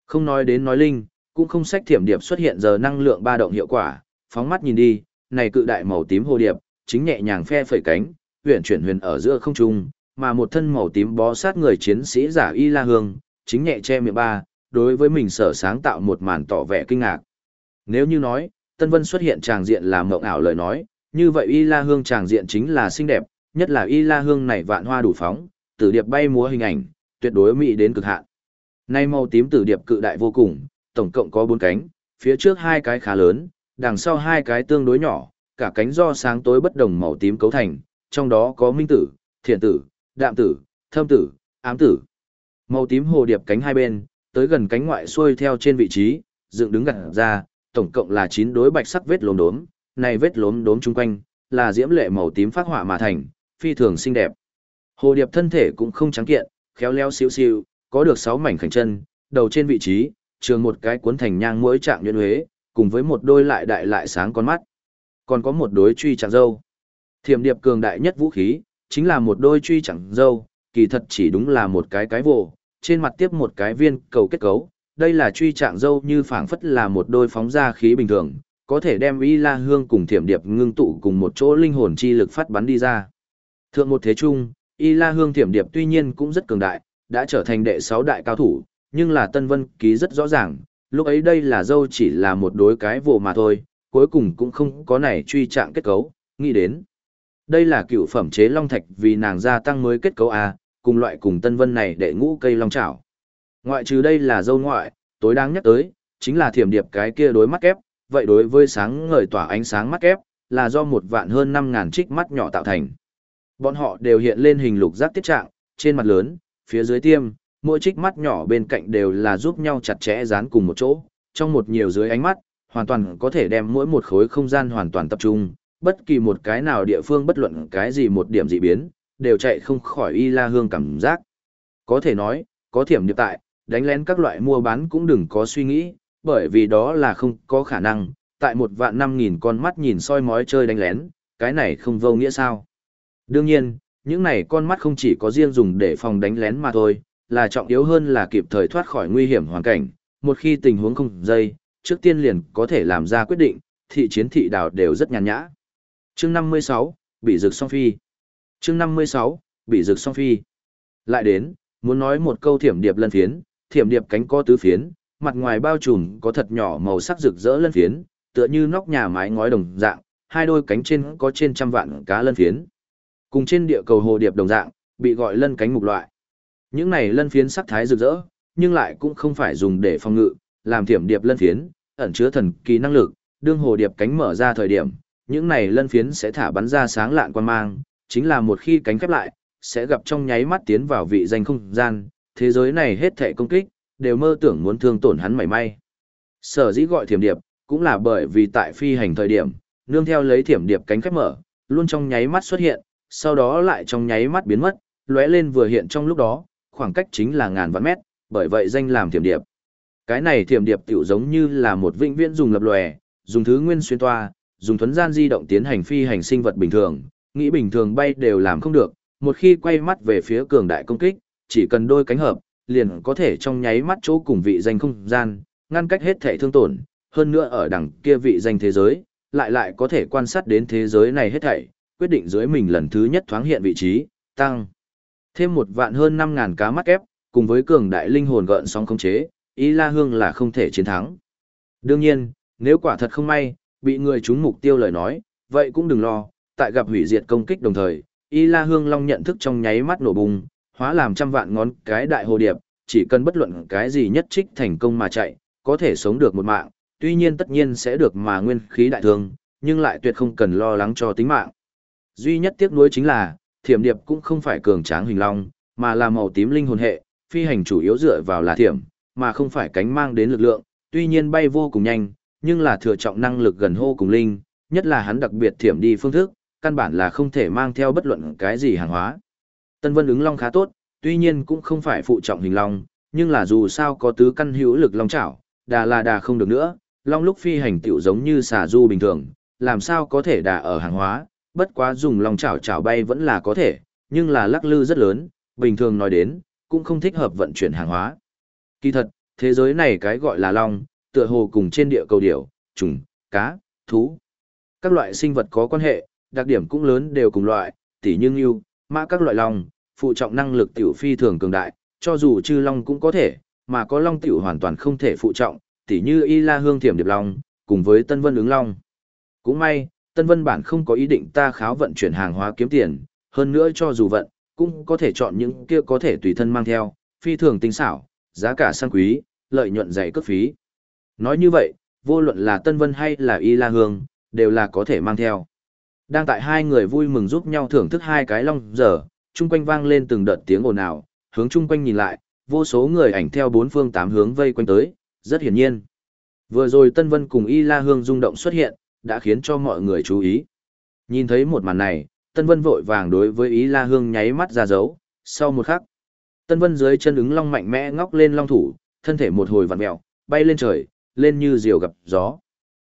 Không nói đến nói linh, cũng không sách thiểm điệp xuất hiện giờ năng lượng ba động hiệu quả, phóng mắt nhìn đi, này cự đại màu tím hồ điệp, chính nhẹ nhàng phe phẩy cánh, huyền chuyển huyền ở giữa không trung, mà một thân màu tím bó sát người chiến sĩ giả y la hương, chính nhẹ che miệng ba, đối với mình sở sáng tạo một màn tỏ vẻ kinh ngạc. Nếu như nói, Tân Vân xuất hiện tràng diện là mộng ảo lời nói, như vậy y la hương tràng diện chính là xinh đẹp, nhất là y la hương này vạn hoa đủ phóng, tử điệp bay múa hình ảnh, tuyệt đối mỹ đến cực hạn. Nay màu tím tử điệp cự đại vô cùng, tổng cộng có bốn cánh, phía trước hai cái khá lớn, đằng sau hai cái tương đối nhỏ, cả cánh do sáng tối bất đồng màu tím cấu thành, trong đó có minh tử, thiện tử, đạm tử, thâm tử, ám tử. Màu tím hồ điệp cánh hai bên, tới gần cánh ngoại xuôi theo trên vị trí, dựng đứng gặt ra, tổng cộng là 9 đối bạch sắc vết lốm đốm, này vết lốm đốm chung quanh, là diễm lệ màu tím phát họa mà thành, phi thường xinh đẹp. Hồ điệp thân thể cũng không trắng kiện, khéo léo xíu xiu, có được 6 mảnh khảnh chân, đầu trên vị trí, trường một cái cuốn thành nhang mũi trạng nhuyễn huế, cùng với một đôi lại đại lại sáng con mắt. Còn có một đối truy trạng dâu. Thiểm điệp cường đại nhất vũ khí, chính là một đôi truy trạng dâu, kỳ thật chỉ đúng là một cái cái vồ, trên mặt tiếp một cái viên cầu kết cấu. Đây là truy trạng dâu như phảng phất là một đôi phóng ra khí bình thường, có thể đem y la hương cùng thiểm điệp ngưng tụ cùng một chỗ linh hồn chi lực phát bắn đi ra. Thượng một thế trung, y la hương thiểm điệp tuy nhiên cũng rất cường đại, đã trở thành đệ sáu đại cao thủ, nhưng là Tân Vân ký rất rõ ràng, lúc ấy đây là dâu chỉ là một đối cái vồ mà thôi, cuối cùng cũng không có này truy trạng kết cấu, nghĩ đến. Đây là cựu phẩm chế long thạch vì nàng gia tăng mới kết cấu A, cùng loại cùng Tân Vân này để ngũ cây long chảo. Ngoại trừ đây là dâu ngoại, tối đáng nhắc tới, chính là thiểm điệp cái kia đối mắt kép, vậy đối với sáng ngời tỏa ánh sáng mắt kép, là do một vạn hơn năm ngàn trích mắt nhỏ tạo thành. Bọn họ đều hiện lên hình lục giác tiết trạng, trên mặt lớn, phía dưới tiêm, mỗi trích mắt nhỏ bên cạnh đều là giúp nhau chặt chẽ dán cùng một chỗ, trong một nhiều dưới ánh mắt, hoàn toàn có thể đem mỗi một khối không gian hoàn toàn tập trung, bất kỳ một cái nào địa phương bất luận cái gì một điểm dị biến, đều chạy không khỏi y la hương cảm giác. Có thể nói, có thiểm nhập tại, đánh lén các loại mua bán cũng đừng có suy nghĩ, bởi vì đó là không có khả năng, tại một vạn năm nghìn con mắt nhìn soi mói chơi đánh lén, cái này không vô nghĩa sao. Đương nhiên, những này con mắt không chỉ có riêng dùng để phòng đánh lén mà thôi, là trọng yếu hơn là kịp thời thoát khỏi nguy hiểm hoàn cảnh, một khi tình huống không dây, trước tiên liền có thể làm ra quyết định, thị chiến thị đảo đều rất nhàn nhã. Chương 56, bị rực song phi. Chương 56, bị rực song phi. Lại đến, muốn nói một câu thiểm điệp lân phiến, thiểm điệp cánh có tứ phiến, mặt ngoài bao trùm có thật nhỏ màu sắc rực rỡ lân phiến, tựa như nóc nhà mái ngói đồng dạng, hai đôi cánh trên có trên trăm vạn cá lân phiến. Cùng trên địa cầu hồ điệp đồng dạng, bị gọi lân cánh mục loại. Những này lân phiến sắc thái rực rỡ, nhưng lại cũng không phải dùng để phòng ngự, làm thiểm điệp lân phiến, ẩn chứa thần kỳ năng lực, đương hồ điệp cánh mở ra thời điểm, những này lân phiến sẽ thả bắn ra sáng lạn quan mang, chính là một khi cánh khép lại, sẽ gặp trong nháy mắt tiến vào vị danh không gian, thế giới này hết thảy công kích, đều mơ tưởng muốn thương tổn hắn mảy may. Sở dĩ gọi thiểm điệp, cũng là bởi vì tại phi hành thời điểm, nương theo lấy thiểm điệp cánh khép mở, luôn trong nháy mắt xuất hiện, sau đó lại trong nháy mắt biến mất, lóe lên vừa hiện trong lúc đó, khoảng cách chính là ngàn vạn mét, bởi vậy danh làm thiểm điệp. Cái này thiểm điệp tiểu giống như là một vĩnh viễn dùng lập lòe, dùng thứ nguyên xuyên toa, dùng thuấn gian di động tiến hành phi hành sinh vật bình thường, nghĩ bình thường bay đều làm không được, một khi quay mắt về phía cường đại công kích, chỉ cần đôi cánh hợp, liền có thể trong nháy mắt chỗ cùng vị danh không gian, ngăn cách hết thể thương tổn, hơn nữa ở đằng kia vị danh thế giới, lại lại có thể quan sát đến thế giới này hết thảy, quyết định dưới mình lần thứ nhất thoáng hiện vị trí, tăng. Thêm một vạn hơn 5.000 cá mắt ép, cùng với cường đại linh hồn gợn sóng khống chế, Y La Hương là không thể chiến thắng. Đương nhiên, nếu quả thật không may, bị người trúng mục tiêu lời nói, vậy cũng đừng lo, tại gặp hủy diệt công kích đồng thời, Y La Hương Long nhận thức trong nháy mắt nổ bùng, hóa làm trăm vạn ngón cái đại hồ điệp, chỉ cần bất luận cái gì nhất trích thành công mà chạy, có thể sống được một mạng, tuy nhiên tất nhiên sẽ được mà nguyên khí đại thương, nhưng lại tuyệt không cần lo lắng cho tính mạng. Duy nhất tiếc nuối chính là, thiểm điệp cũng không phải cường tráng hình long, mà là màu tím linh hồn hệ, phi hành chủ yếu dựa vào là thiểm, mà không phải cánh mang đến lực lượng, tuy nhiên bay vô cùng nhanh, nhưng là thừa trọng năng lực gần hô cùng linh, nhất là hắn đặc biệt thiểm đi phương thức, căn bản là không thể mang theo bất luận cái gì hàng hóa. Tân Vân ứng long khá tốt, tuy nhiên cũng không phải phụ trọng hình long, nhưng là dù sao có tứ căn hữu lực long chảo, đà là đà không được nữa, long lúc phi hành tiểu giống như xà du bình thường, làm sao có thể đà ở hàng hóa, bất quá dùng long chảo chảo bay vẫn là có thể, nhưng là lắc lư rất lớn, bình thường nói đến, cũng không thích hợp vận chuyển hàng hóa. Kỳ thật, thế giới này cái gọi là long, tựa hồ cùng trên địa cầu điểu, trùng, cá, thú. Các loại sinh vật có quan hệ, đặc điểm cũng lớn đều cùng loại, tỉ như yêu, mã các loại long, phụ trọng năng lực tiểu phi thường cường đại, cho dù chư long cũng có thể, mà có long tiểu hoàn toàn không thể phụ trọng, tỉ như y la hương thiểm điệp long, cùng với tân vân ứng long. Cũng may, Tân Vân bản không có ý định ta kháo vận chuyển hàng hóa kiếm tiền, hơn nữa cho dù vận, cũng có thể chọn những kia có thể tùy thân mang theo, phi thường tinh xảo, giá cả sang quý, lợi nhuận dày cất phí. Nói như vậy, vô luận là Tân Vân hay là Y La Hương, đều là có thể mang theo. Đang tại hai người vui mừng giúp nhau thưởng thức hai cái long giờ, chung quanh vang lên từng đợt tiếng ồn ào, hướng chung quanh nhìn lại, vô số người ảnh theo bốn phương tám hướng vây quanh tới, rất hiển nhiên. Vừa rồi Tân Vân cùng Y La Hương rung động xuất hiện, đã khiến cho mọi người chú ý. Nhìn thấy một màn này, Tân Vân vội vàng đối với Y La Hương nháy mắt ra dấu, sau một khắc, Tân Vân dưới chân ứng long mạnh mẽ ngóc lên long thủ, thân thể một hồi vặn mèo, bay lên trời, lên như diều gặp gió.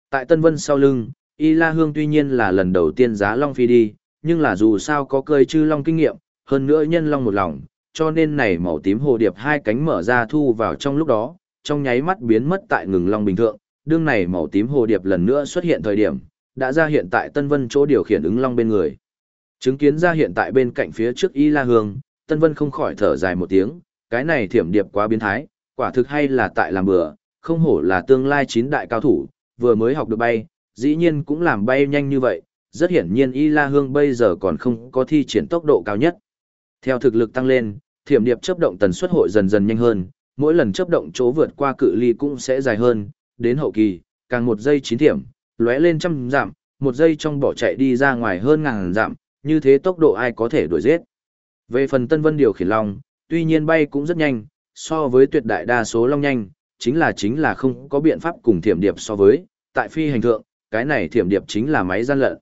Tại Tân Vân sau lưng, Y La Hương tuy nhiên là lần đầu tiên giá long phi đi, nhưng là dù sao có cơi chư long kinh nghiệm, hơn nữa nhân long một lòng, cho nên này màu tím hồ điệp hai cánh mở ra thu vào trong lúc đó, trong nháy mắt biến mất tại ngừng long bình thường, đương này màu tím hồ điệp lần nữa xuất hiện thời điểm, đã ra hiện tại Tân Vân chỗ điều khiển ứng long bên người. Chứng kiến ra hiện tại bên cạnh phía trước Y La Hương, Tân Vân không khỏi thở dài một tiếng, cái này thiểm điệp quá biến thái, quả thực hay là tại làm bừa, không hổ là tương lai chín đại cao thủ, vừa mới học được bay, dĩ nhiên cũng làm bay nhanh như vậy, rất hiển nhiên Y La Hương bây giờ còn không có thi triển tốc độ cao nhất. Theo thực lực tăng lên, thiểm điệp chấp động tần suất hội dần dần nhanh hơn, mỗi lần chấp động chỗ vượt qua cự ly cũng sẽ dài hơn, đến hậu kỳ, càng một giây chín thiểm, lóe lên trăm giảm, một giây trong bỏ chạy đi ra ngoài hơn ngàn giảm, như thế tốc độ ai có thể đuổi giết. Về phần Tân Vân điều khiển long, tuy nhiên bay cũng rất nhanh, so với tuyệt đại đa số long nhanh, chính là chính là không có biện pháp cùng thiểm điệp so với, tại phi hành thượng, cái này thiểm điệp chính là máy gian lận.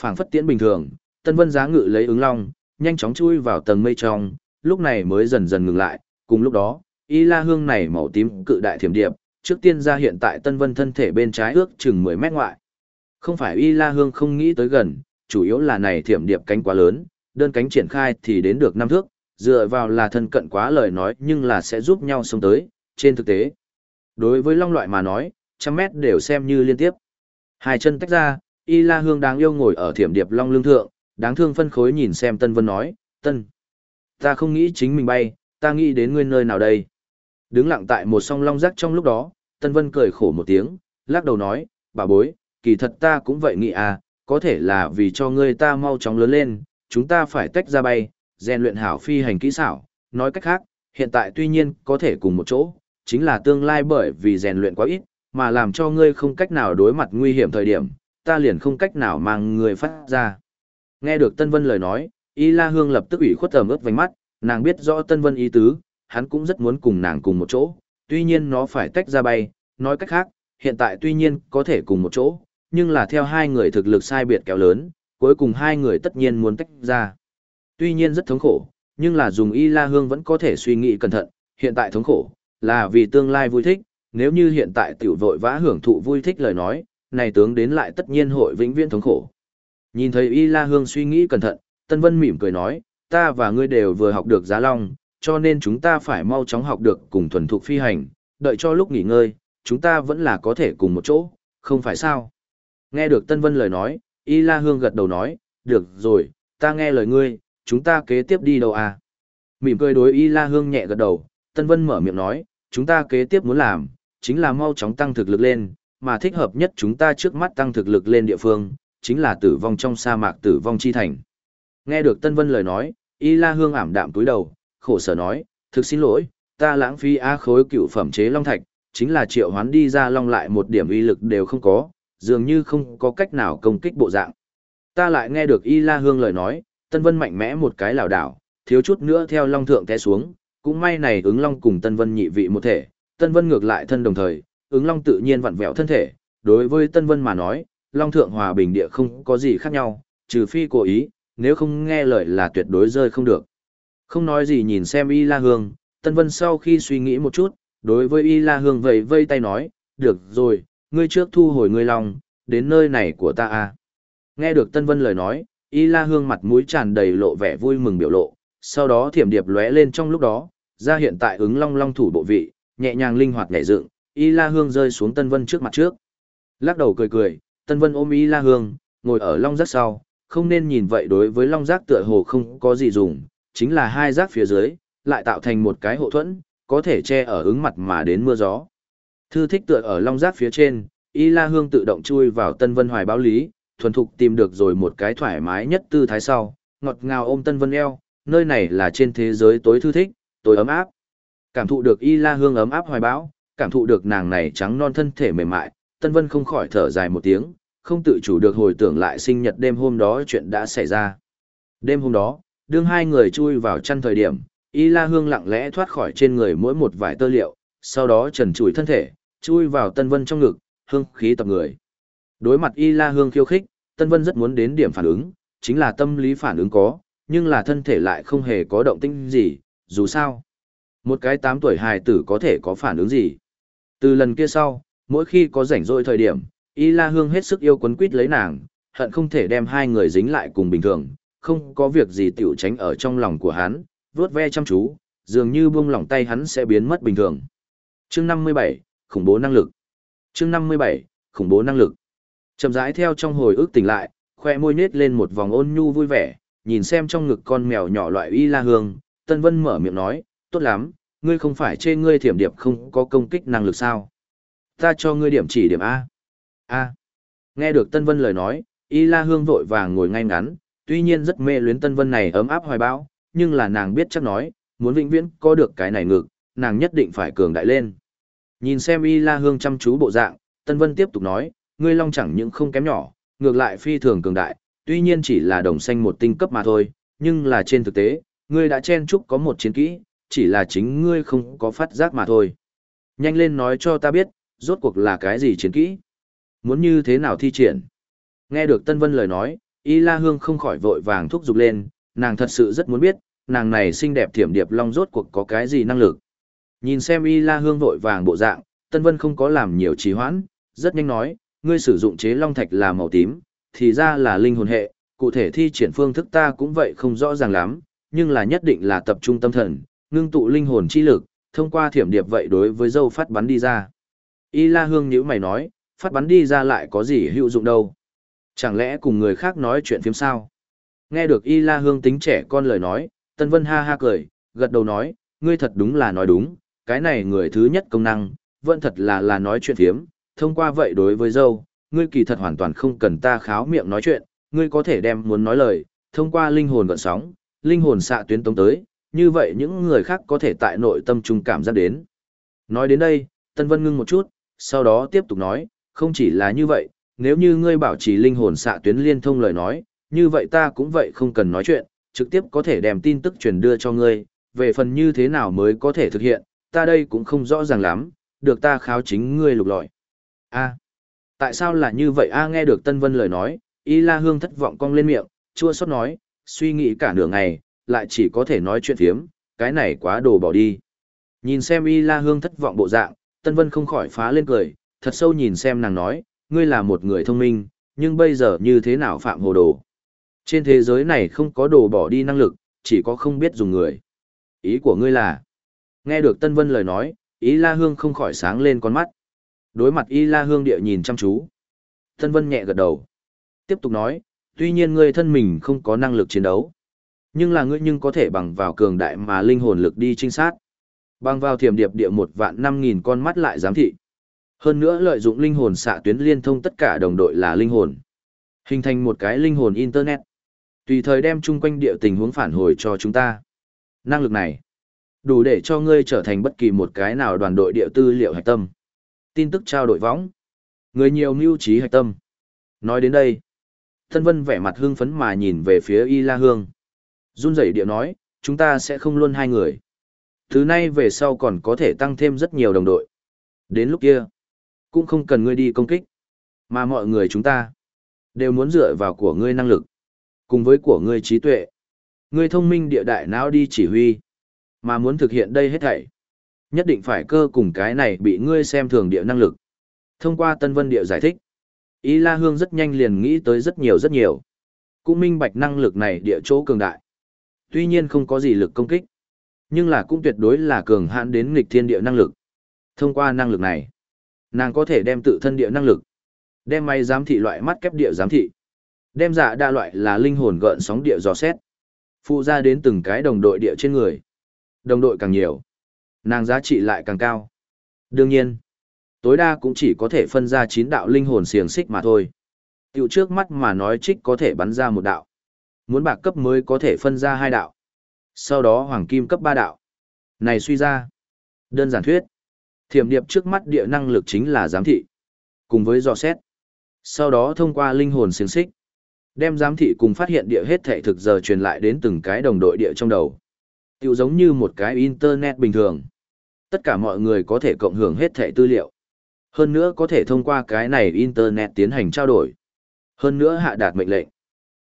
Phảng phất tiễn bình thường, Tân Vân giá ngự lấy ứng long, nhanh chóng chui vào tầng mây trong, lúc này mới dần dần ngừng lại, cùng lúc đó, y la hương này màu tím cự đại thiểm điệp, trước tiên ra hiện tại Tân Vân thân thể bên trái ước chừng 10 mét ngoại. Không phải y la hương không nghĩ tới gần, chủ yếu là này thiểm điệp cánh quá lớn, đơn cánh triển khai thì đến được năm thước, dựa vào là thân cận quá lời nói nhưng là sẽ giúp nhau sống tới, trên thực tế. Đối với long loại mà nói, trăm mét đều xem như liên tiếp. Hai chân tách ra, Y La Hương đáng yêu ngồi ở thiểm điệp long lương thượng, đáng thương phân khối nhìn xem Tân Vân nói, Tân. Ta không nghĩ chính mình bay, ta nghĩ đến nguyên nơi nào đây. Đứng lặng tại một song long rắc trong lúc đó, Tân Vân cười khổ một tiếng, lắc đầu nói, bà bối, kỳ thật ta cũng vậy nghĩ à, có thể là vì cho ngươi ta mau chóng lớn lên, chúng ta phải tách ra bay, rèn luyện hảo phi hành kỹ xảo, nói cách khác, hiện tại tuy nhiên có thể cùng một chỗ, chính là tương lai bởi vì rèn luyện quá ít, mà làm cho ngươi không cách nào đối mặt nguy hiểm thời điểm, ta liền không cách nào mang ngươi phát ra. Nghe được Tân Vân lời nói, Y La Hương lập tức ủy khuất ẩm ướt vành mắt, nàng biết rõ Tân Vân ý tứ, hắn cũng rất muốn cùng nàng cùng một chỗ, tuy nhiên nó phải tách ra bay, nói cách khác, hiện tại tuy nhiên có thể cùng một chỗ, nhưng là theo hai người thực lực sai biệt kéo lớn, cuối cùng hai người tất nhiên muốn tách ra. Tuy nhiên rất thống khổ, nhưng là dùng Y La Hương vẫn có thể suy nghĩ cẩn thận, hiện tại thống khổ, là vì tương lai vui thích, nếu như hiện tại tiểu vội vã hưởng thụ vui thích lời nói, này tướng đến lại tất nhiên hội vĩnh viễn thống khổ. Nhìn thấy Y La Hương suy nghĩ cẩn thận, Tân Vân mỉm cười nói, ta và ngươi đều vừa học được giá long, cho nên chúng ta phải mau chóng học được cùng thuần thục phi hành, đợi cho lúc nghỉ ngơi, chúng ta vẫn là có thể cùng một chỗ, không phải sao? Nghe được Tân Vân lời nói, Y La Hương gật đầu nói, được rồi, ta nghe lời ngươi, chúng ta kế tiếp đi đâu à? Mỉm cười đối Y La Hương nhẹ gật đầu, Tân Vân mở miệng nói, chúng ta kế tiếp muốn làm, chính là mau chóng tăng thực lực lên, mà thích hợp nhất chúng ta trước mắt tăng thực lực lên địa phương, chính là tử vong trong sa mạc tử vong chi thành. Nghe được Tân Vân lời nói, Y La Hương ảm đạm túi đầu, khổ sở nói, thực xin lỗi, ta lãng phí a khối cựu phẩm chế long thạch, chính là triệu hoán đi ra long lại một điểm uy lực đều không có, dường như không có cách nào công kích bộ dạng. Ta lại nghe được Y La Hương lời nói, Tân Vân mạnh mẽ một cái lảo đảo, thiếu chút nữa theo long thượng té xuống, cũng may này ứng long cùng Tân Vân nhị vị một thể, Tân Vân ngược lại thân đồng thời, ứng long tự nhiên vặn vẹo thân thể, đối với Tân Vân mà nói, long thượng hòa bình địa không có gì khác nhau, trừ phi cố ý, nếu không nghe lời là tuyệt đối rơi không được. Không nói gì nhìn xem Y La Hương, Tân Vân sau khi suy nghĩ một chút, đối với Y La Hương vẫy vây tay nói, được rồi, ngươi trước thu hồi ngươi lòng, đến nơi này của ta à. Nghe được Tân Vân lời nói, Y La Hương mặt mũi tràn đầy lộ vẻ vui mừng biểu lộ, sau đó thiểm điệp lóe lên trong lúc đó, ra hiện tại ứng long long thủ bộ vị, nhẹ nhàng linh hoạt nhảy dựng, Y La Hương rơi xuống Tân Vân trước mặt trước. Lắc đầu cười cười, Tân Vân ôm Y La Hương, ngồi ở long giác sau, không nên nhìn vậy đối với long giác tựa hồ không có gì dùng, chính là hai giác phía dưới, lại tạo thành một cái hộ thuẫn, có thể che ở ứng mặt mà đến mưa gió. Thư thích tựa ở long giác phía trên, Y La Hương tự động chui vào Tân Vân hoài báo lý, thuần thục tìm được rồi một cái thoải mái nhất tư thái sau, ngọt ngào ôm Tân Vân eo, nơi này là trên thế giới tối thư thích, tối ấm áp. Cảm thụ được y la hương ấm áp hoài bão, cảm thụ được nàng này trắng non thân thể mềm mại, Tân Vân không khỏi thở dài một tiếng, không tự chủ được hồi tưởng lại sinh nhật đêm hôm đó chuyện đã xảy ra. Đêm hôm đó, đương hai người chui vào chăn thời điểm, y la hương lặng lẽ thoát khỏi trên người mỗi một vải tơ liệu, sau đó trần trụi thân thể, chui vào Tân Vân trong ngực, hương khí tập người. Đối mặt y la hương khiêu khích, Tân Vân rất muốn đến điểm phản ứng, chính là tâm lý phản ứng có, nhưng là thân thể lại không hề có động tĩnh gì, dù sao. Một cái 8 tuổi hài tử có thể có phản ứng gì. Từ lần kia sau, mỗi khi có rảnh rỗi thời điểm, Y La Hương hết sức yêu quấn quýt lấy nàng, hận không thể đem hai người dính lại cùng bình thường, không có việc gì tiểu tránh ở trong lòng của hắn, vuốt ve chăm chú, dường như buông lỏng tay hắn sẽ biến mất bình thường. Chương 57, khủng bố năng lực. Chương 57, khủng bố năng lực. Chậm rãi theo trong hồi ức tỉnh lại, khoe môi nết lên một vòng ôn nhu vui vẻ, nhìn xem trong ngực con mèo nhỏ loại y la hương, Tân Vân mở miệng nói, tốt lắm, ngươi không phải chê ngươi thiểm điệp không có công kích năng lực sao. Ta cho ngươi điểm chỉ điểm A. A. Nghe được Tân Vân lời nói, y la hương vội vàng ngồi ngay ngắn, tuy nhiên rất mê luyến Tân Vân này ấm áp hoài bão, nhưng là nàng biết chắc nói, muốn vĩnh viễn có được cái này ngực, nàng nhất định phải cường đại lên. Nhìn xem y la hương chăm chú bộ dạng, Tân Vân tiếp tục nói, ngươi long chẳng những không kém nhỏ, ngược lại phi thường cường đại, tuy nhiên chỉ là đồng xanh một tinh cấp mà thôi, nhưng là trên thực tế, ngươi đã chen chúc có một chiến kỹ, chỉ là chính ngươi không có phát giác mà thôi. Nhanh lên nói cho ta biết, rốt cuộc là cái gì chiến kỹ? Muốn như thế nào thi triển? Nghe được Tân Vân lời nói, Y La Hương không khỏi vội vàng thúc giục lên, nàng thật sự rất muốn biết, nàng này xinh đẹp thiểm điệp long rốt cuộc có cái gì năng lực. Nhìn xem Y La Hương vội vàng bộ dạng, Tân Vân không có làm nhiều trì hoãn, rất nhanh nói, ngươi sử dụng chế long thạch là màu tím, thì ra là linh hồn hệ, cụ thể thi triển phương thức ta cũng vậy không rõ ràng lắm, nhưng là nhất định là tập trung tâm thần, ngưng tụ linh hồn chi lực, thông qua thiểm điệp vậy đối với dâu phát bắn đi ra. Y La Hương nhíu mày nói, phát bắn đi ra lại có gì hữu dụng đâu. Chẳng lẽ cùng người khác nói chuyện phiếm sao? Nghe được Y La Hương tính trẻ con lời nói, Tân Vân ha ha cười, gật đầu nói, ngươi thật đúng là nói đúng, cái này người thứ nhất công năng, vẫn thật là là nói chuyện phiếm, thông qua vậy đối với dâu, ngươi kỳ thật hoàn toàn không cần ta kháo miệng nói chuyện, ngươi có thể đem muốn nói lời, thông qua linh hồn gợn sóng, linh hồn xạ tuyến tống tới, như vậy những người khác có thể tại nội tâm trung cảm giác đến. Nói đến đây, Tân Vân ngưng một chút, sau đó tiếp tục nói, không chỉ là như vậy, nếu như ngươi bảo trì linh hồn xạ tuyến liên thông lời nói, như vậy ta cũng vậy không cần nói chuyện, trực tiếp có thể đem tin tức truyền đưa cho ngươi, về phần như thế nào mới có thể thực hiện, ta đây cũng không rõ ràng lắm, được ta kháo chính ngươi lục lọi. A. tại sao là như vậy a nghe được Tân Vân lời nói, Y La Hương thất vọng cong lên miệng, chua xót nói, suy nghĩ cả nửa ngày, lại chỉ có thể nói chuyện thiếm, cái này quá đồ bỏ đi. Nhìn xem Y La Hương thất vọng bộ dạng, Tân Vân không khỏi phá lên cười, thật sâu nhìn xem nàng nói, ngươi là một người thông minh, nhưng bây giờ như thế nào phạm hồ đồ. Trên thế giới này không có đồ bỏ đi năng lực, chỉ có không biết dùng người. Ý của ngươi là, nghe được Tân Vân lời nói, ý La Hương không khỏi sáng lên con mắt. Đối mặt Y La Hương địa nhìn chăm chú. Tân Vân nhẹ gật đầu. Tiếp tục nói, tuy nhiên ngươi thân mình không có năng lực chiến đấu. Nhưng là ngươi nhưng có thể bằng vào cường đại mà linh hồn lực đi trinh sát. Bằng vào thiểm điệp địa một vạn năm nghìn con mắt lại giám thị. Hơn nữa lợi dụng linh hồn xạ tuyến liên thông tất cả đồng đội là linh hồn. Hình thành một cái linh hồn internet. Tùy thời đem chung quanh địa tình huống phản hồi cho chúng ta. Năng lực này đủ để cho ngươi trở thành bất kỳ một cái nào đoàn đội địa tư liệu hạch tâm. Tin tức trao đổi võng. Người nhiều mưu trí hạch tâm. Nói đến đây, Thân Vân vẻ mặt hưng phấn mà nhìn về phía Y La Hương. Run rẩy địa nói, chúng ta sẽ không luôn hai người. Thứ nay về sau còn có thể tăng thêm rất nhiều đồng đội. Đến lúc kia, cũng không cần ngươi đi công kích. Mà mọi người chúng ta, đều muốn dựa vào của ngươi năng lực. Cùng với của ngươi trí tuệ. Ngươi thông minh địa đại não đi chỉ huy. Mà muốn thực hiện đây hết thảy. Nhất định phải cơ cùng cái này bị ngươi xem thường địa năng lực. Thông qua Tân Vân Địa giải thích, Y La Hương rất nhanh liền nghĩ tới rất nhiều rất nhiều. Cũng minh bạch năng lực này địa chỗ cường đại. Tuy nhiên không có gì lực công kích, nhưng là cũng tuyệt đối là cường hãn đến nghịch thiên địa năng lực. Thông qua năng lực này, nàng có thể đem tự thân địa năng lực, đem may giám thị loại mắt kép địa giám thị, đem giả đa loại là linh hồn gợn sóng địa dò xét, phụ ra đến từng cái đồng đội địa trên người. Đồng đội càng nhiều, nàng giá trị lại càng cao. Đương nhiên, tối đa cũng chỉ có thể phân ra chín đạo linh hồn xiềng xích mà thôi. Tiểu trước mắt mà nói trích có thể bắn ra một đạo. Muốn bạc cấp mới có thể phân ra hai đạo. Sau đó hoàng kim cấp ba đạo. Này suy ra. Đơn giản thuyết. Thiểm điệp trước mắt địa năng lực chính là giám thị. Cùng với dò xét. Sau đó thông qua linh hồn xiềng xích. Đem giám thị cùng phát hiện địa hết thảy thực giờ truyền lại đến từng cái đồng đội địa trong đầu. Tiểu giống như một cái internet bình thường. Tất cả mọi người có thể cộng hưởng hết thảy tư liệu. Hơn nữa có thể thông qua cái này internet tiến hành trao đổi. Hơn nữa hạ đạt mệnh lệnh.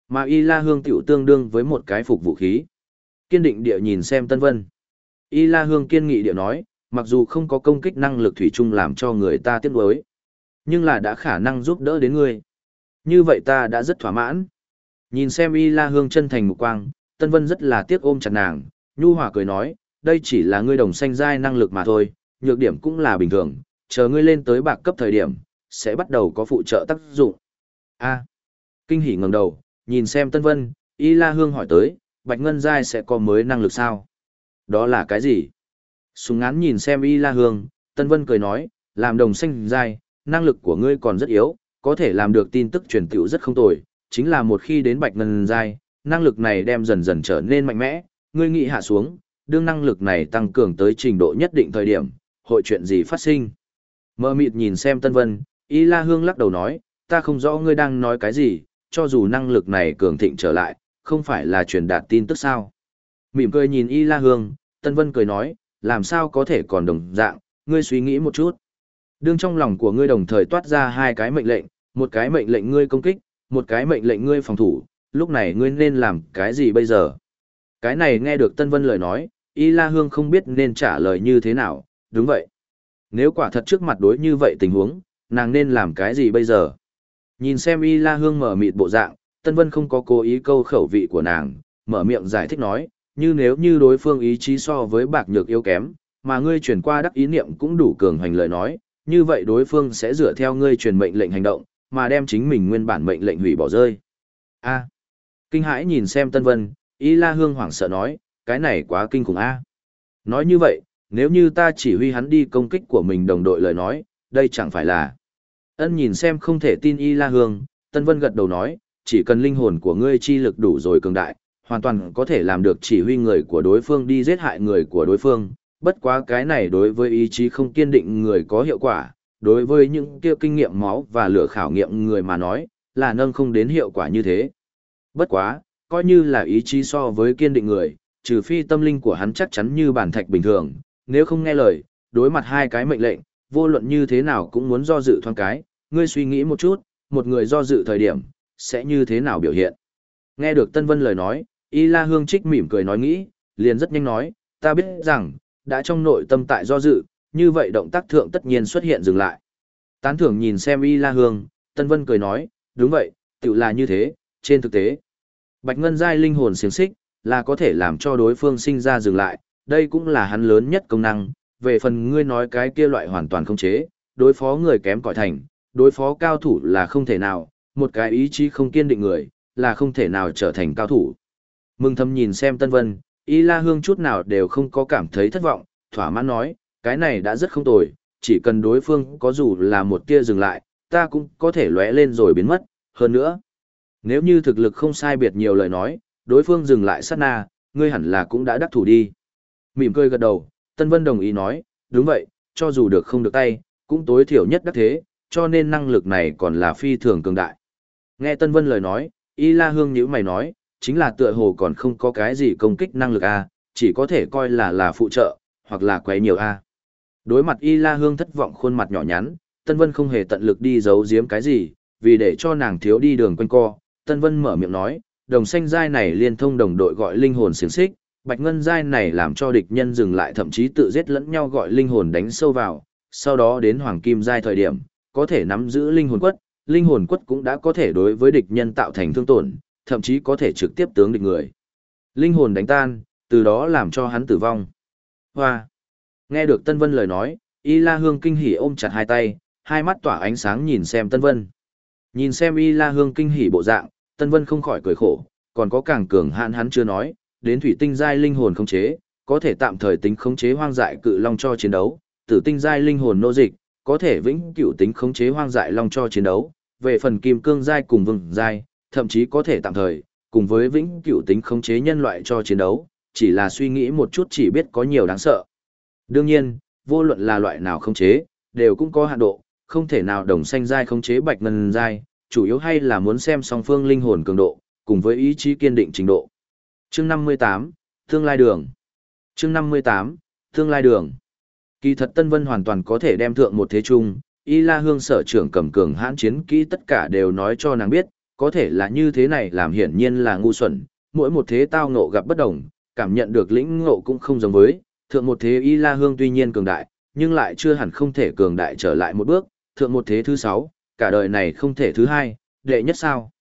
Mà Y La Hương tiểu tương đương với một cái phục vũ khí. Kiên định địa nhìn xem Tân Vân. Y La Hương kiên nghị địa nói, mặc dù không có công kích năng lực thủy chung làm cho người ta tiếc nuối, nhưng là đã khả năng giúp đỡ đến ngươi. Như vậy ta đã rất thỏa mãn. Nhìn xem Y La Hương chân thành mục quang, Tân Vân rất là tiếc ôm chặt nàng, nhu hòa cười nói, đây chỉ là ngươi đồng xanh giai năng lực mà thôi, nhược điểm cũng là bình thường, chờ ngươi lên tới bạc cấp thời điểm, sẽ bắt đầu có phụ trợ tác dụng. A. Kinh hỉ ngẩng đầu, nhìn xem Tân Vân, Y La Hương hỏi tới, Bạch Ngân giai sẽ có mới năng lực sao? Đó là cái gì? Súng ngắn nhìn xem Y La Hương, Tân Vân cười nói, làm đồng xanh dai, năng lực của ngươi còn rất yếu, có thể làm được tin tức truyền tiểu rất không tồi, chính là một khi đến Bạch Ngân dai, năng lực này đem dần dần trở nên mạnh mẽ, ngươi nghĩ hạ xuống, đương năng lực này tăng cường tới trình độ nhất định thời điểm, hội chuyện gì phát sinh? Mơ mịt nhìn xem Tân Vân, Y La Hương lắc đầu nói, ta không rõ ngươi đang nói cái gì, cho dù năng lực này cường thịnh trở lại, không phải là truyền đạt tin tức sao. Mỉm cười nhìn Y La Hương, Tân Vân cười nói, làm sao có thể còn đồng dạng, ngươi suy nghĩ một chút. Đương trong lòng của ngươi đồng thời toát ra hai cái mệnh lệnh, một cái mệnh lệnh ngươi công kích, một cái mệnh lệnh ngươi phòng thủ, lúc này ngươi nên làm cái gì bây giờ? Cái này nghe được Tân Vân lời nói, Y La Hương không biết nên trả lời như thế nào, đúng vậy. Nếu quả thật trước mặt đối như vậy tình huống, nàng nên làm cái gì bây giờ? Nhìn xem Y La Hương mở mịt bộ dạng, Tân Vân không có cố ý câu khẩu vị của nàng, mở miệng giải thích nói, như nếu như đối phương ý chí so với bạc nhược yếu kém, mà ngươi chuyển qua đắc ý niệm cũng đủ cường hành lời nói, như vậy đối phương sẽ dựa theo ngươi truyền mệnh lệnh hành động, mà đem chính mình nguyên bản mệnh lệnh hủy bỏ rơi. A. Kinh hãi nhìn xem Tân Vân, Y La Hương hoảng sợ nói, cái này quá kinh khủng a. Nói như vậy, nếu như ta chỉ huy hắn đi công kích của mình đồng đội lời nói, đây chẳng phải là. Ân nhìn xem không thể tin Y La Hương, Tân Vân gật đầu nói, chỉ cần linh hồn của ngươi chi lực đủ rồi cường đại, hoàn toàn có thể làm được chỉ huy người của đối phương đi giết hại người của đối phương. Bất quá cái này đối với ý chí không kiên định người có hiệu quả, đối với những kia kinh nghiệm máu và lửa khảo nghiệm người mà nói, là nâng không đến hiệu quả như thế. Bất quá, coi như là ý chí so với kiên định người, trừ phi tâm linh của hắn chắc chắn như bản thạch bình thường, nếu không nghe lời, đối mặt hai cái mệnh lệnh, vô luận như thế nào cũng muốn do dự thoáng cái, ngươi suy nghĩ một chút, một người do dự thời điểm, sẽ như thế nào biểu hiện. Nghe được Tân Vân lời nói, Y La Hương trích mỉm cười nói nghĩ, liền rất nhanh nói, ta biết rằng, đã trong nội tâm tại do dự, như vậy động tác thượng tất nhiên xuất hiện dừng lại. Tán thưởng nhìn xem Y La Hương, Tân Vân cười nói, đúng vậy, tự là như thế, trên thực tế. Bạch Ngân giai linh hồn siềng xích, là có thể làm cho đối phương sinh ra dừng lại, đây cũng là hắn lớn nhất công năng, về phần ngươi nói cái kia loại hoàn toàn không chế, đối phó người kém cỏi thành, đối phó cao thủ là không thể nào, một cái ý chí không kiên định người, là không thể nào trở thành cao thủ. Mừng thầm nhìn xem Tân Vân, Y La Hương chút nào đều không có cảm thấy thất vọng, thỏa mãn nói, cái này đã rất không tồi, chỉ cần đối phương có dù là một tia dừng lại, ta cũng có thể lóe lên rồi biến mất, hơn nữa. Nếu như thực lực không sai biệt nhiều lời nói, đối phương dừng lại sát na, ngươi hẳn là cũng đã đắc thủ đi. Mỉm cười gật đầu, Tân Vân đồng ý nói, đúng vậy, cho dù được không được tay, cũng tối thiểu nhất đắc thế, cho nên năng lực này còn là phi thường cường đại. Nghe Tân Vân lời nói, Y La Hương nhíu mày nói, chính là tựa hồ còn không có cái gì công kích năng lực A, chỉ có thể coi là là phụ trợ, hoặc là quấy nhiều A. Đối mặt Y La Hương thất vọng khuôn mặt nhỏ nhắn, Tân Vân không hề tận lực đi giấu giếm cái gì, vì để cho nàng thiếu đi đường quanh co, Tân Vân mở miệng nói, đồng xanh giai này liên thông đồng đội gọi linh hồn xiềng xích, bạch ngân giai này làm cho địch nhân dừng lại thậm chí tự giết lẫn nhau gọi linh hồn đánh sâu vào, sau đó đến hoàng kim giai thời điểm, có thể nắm giữ linh hồn quất, linh hồn quất cũng đã có thể đối với địch nhân tạo thành thương tổn, thậm chí có thể trực tiếp tướng địch người. Linh hồn đánh tan, từ đó làm cho hắn tử vong. Hoa! Nghe được Tân Vân lời nói, Y La Hương kinh hỉ ôm chặt hai tay, hai mắt tỏa ánh sáng nhìn xem Tân Vân. Nhìn xem Y La Hương kinh hỉ bộ dạng, Tân Vân không khỏi cười khổ, còn có càng cường hạn hắn chưa nói, đến thủy tinh giai linh hồn khống chế, có thể tạm thời tính khống chế hoang dại cự long cho chiến đấu, tử tinh giai linh hồn nô dịch, có thể vĩnh cửu tính khống chế hoang dại long cho chiến đấu, về phần kim cương giai cùng vừng giai, thậm chí có thể tạm thời, cùng với vĩnh cửu tính khống chế nhân loại cho chiến đấu, chỉ là suy nghĩ một chút chỉ biết có nhiều đáng sợ. Đương nhiên, vô luận là loại nào khống chế, đều cũng có hạn độ, không thể nào đồng xanh giai khống chế bạch ngân giai, chủ yếu hay là muốn xem song phương linh hồn cường độ, cùng với ý chí kiên định trình độ. Chương 58, Tương lai đường. Chương 58, Tương lai đường. Kỳ thật Tân Vân hoàn toàn có thể đem thượng một thế chung, Y La Hương sở trưởng cầm cường hãn chiến kỹ tất cả đều nói cho nàng biết, có thể là như thế này làm hiển nhiên là ngu xuẩn, mỗi một thế tao ngộ gặp bất đồng, cảm nhận được lĩnh ngộ cũng không giống với, thượng một thế Y La Hương tuy nhiên cường đại, nhưng lại chưa hẳn không thể cường đại trở lại một bước, thượng một thế thứ sáu, cả đời này không thể thứ hai, đệ nhất sao.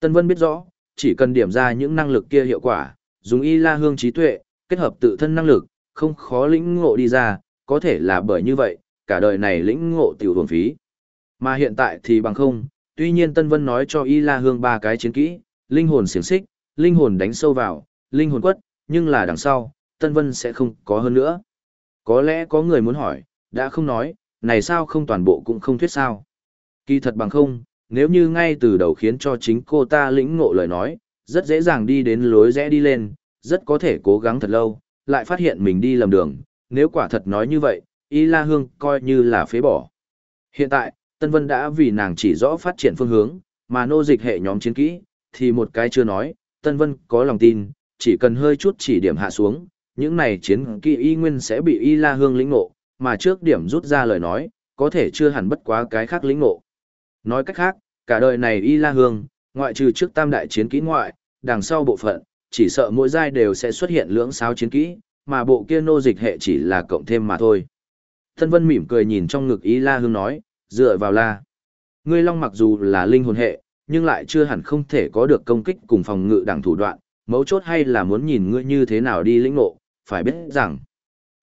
Tân Vân biết rõ, chỉ cần điểm ra những năng lực kia hiệu quả, dùng Y La Hương trí tuệ, kết hợp tự thân năng lực, không khó lĩnh ngộ đi ra, có thể là bởi như vậy, cả đời này lĩnh ngộ tiểu hồn phí. Mà hiện tại thì bằng không, tuy nhiên Tân Vân nói cho Y La Hương ba cái chiến kỹ, linh hồn xiềng xích, linh hồn đánh sâu vào, linh hồn quất, nhưng là đằng sau, Tân Vân sẽ không có hơn nữa. Có lẽ có người muốn hỏi, đã không nói, này sao không toàn bộ cũng không thuyết sao. Kỳ thật bằng không, nếu như ngay từ đầu khiến cho chính cô ta lĩnh ngộ lời nói, rất dễ dàng đi đến lối rẽ đi lên, rất có thể cố gắng thật lâu, lại phát hiện mình đi lầm đường, nếu quả thật nói như vậy, Y La Hương coi như là phế bỏ. Hiện tại, Tân Vân đã vì nàng chỉ rõ phát triển phương hướng, mà nô dịch hệ nhóm chiến kỹ, thì một cái chưa nói, Tân Vân có lòng tin, chỉ cần hơi chút chỉ điểm hạ xuống, những này chiến kỹ y nguyên sẽ bị Y La Hương lĩnh ngộ, mà trước điểm rút ra lời nói, có thể chưa hẳn bất quá cái khác lĩnh ngộ. Nói cách khác, cả đời này Y La Hương, ngoại trừ trước tam đại chiến kỹ ngoại, đằng sau bộ phận, chỉ sợ mỗi giai đều sẽ xuất hiện lưỡng sáu chiến kỹ, mà bộ kia nô dịch hệ chỉ là cộng thêm mà thôi. Thân Vân mỉm cười nhìn trong ngực Y La Hương nói, dựa vào La. Ngươi Long mặc dù là linh hồn hệ, nhưng lại chưa hẳn không thể có được công kích cùng phòng ngự đẳng thủ đoạn, mấu chốt hay là muốn nhìn ngươi như thế nào đi lĩnh ngộ, phải biết rằng,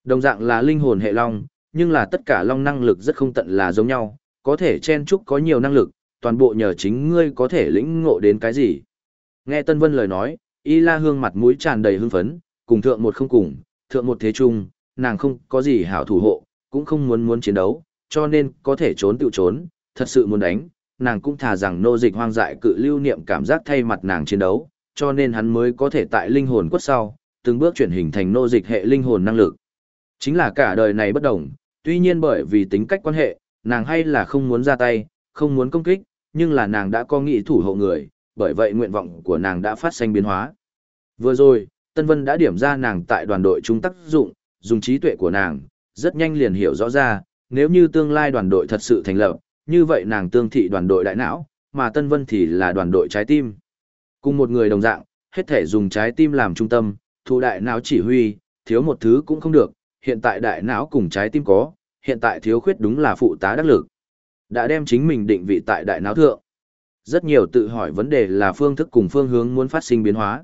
đồng dạng là linh hồn hệ Long, nhưng là tất cả Long năng lực rất không tận là giống nhau, có thể chen chúc có nhiều năng lực, toàn bộ nhờ chính ngươi có thể lĩnh ngộ đến cái gì. Nghe Tân Vân lời nói, Y La Hương mặt mũi tràn đầy hưng phấn, cùng thượng một không cùng, thượng một thế chung, nàng không có gì hảo thủ hộ, cũng không muốn muốn chiến đấu, cho nên có thể trốn tự trốn, thật sự muốn đánh, nàng cũng thà rằng nô dịch hoang dại cự lưu niệm cảm giác thay mặt nàng chiến đấu, cho nên hắn mới có thể tại linh hồn quất sau, từng bước chuyển hình thành nô dịch hệ linh hồn năng lực. Chính là cả đời này bất đồng, tuy nhiên bởi vì tính cách quan hệ, nàng hay là không muốn ra tay, không muốn công kích, nhưng là nàng đã có nghị thủ hộ người, bởi vậy nguyện vọng của nàng đã phát sinh biến hóa. Vừa rồi, Tân Vân đã điểm ra nàng tại đoàn đội trung tác dụng, dùng trí tuệ của nàng, rất nhanh liền hiểu rõ ra, nếu như tương lai đoàn đội thật sự thành lập, như vậy nàng tương thị đoàn đội đại não, mà Tân Vân thì là đoàn đội trái tim. Cùng một người đồng dạng, hết thể dùng trái tim làm trung tâm, thu đại não chỉ huy, thiếu một thứ cũng không được, hiện tại đại não cùng trái tim có, hiện tại thiếu khuyết đúng là phụ tá đắc lực. Đã đem chính mình định vị tại đại não thượng. Rất nhiều tự hỏi vấn đề là phương thức cùng phương hướng muốn phát sinh biến hóa.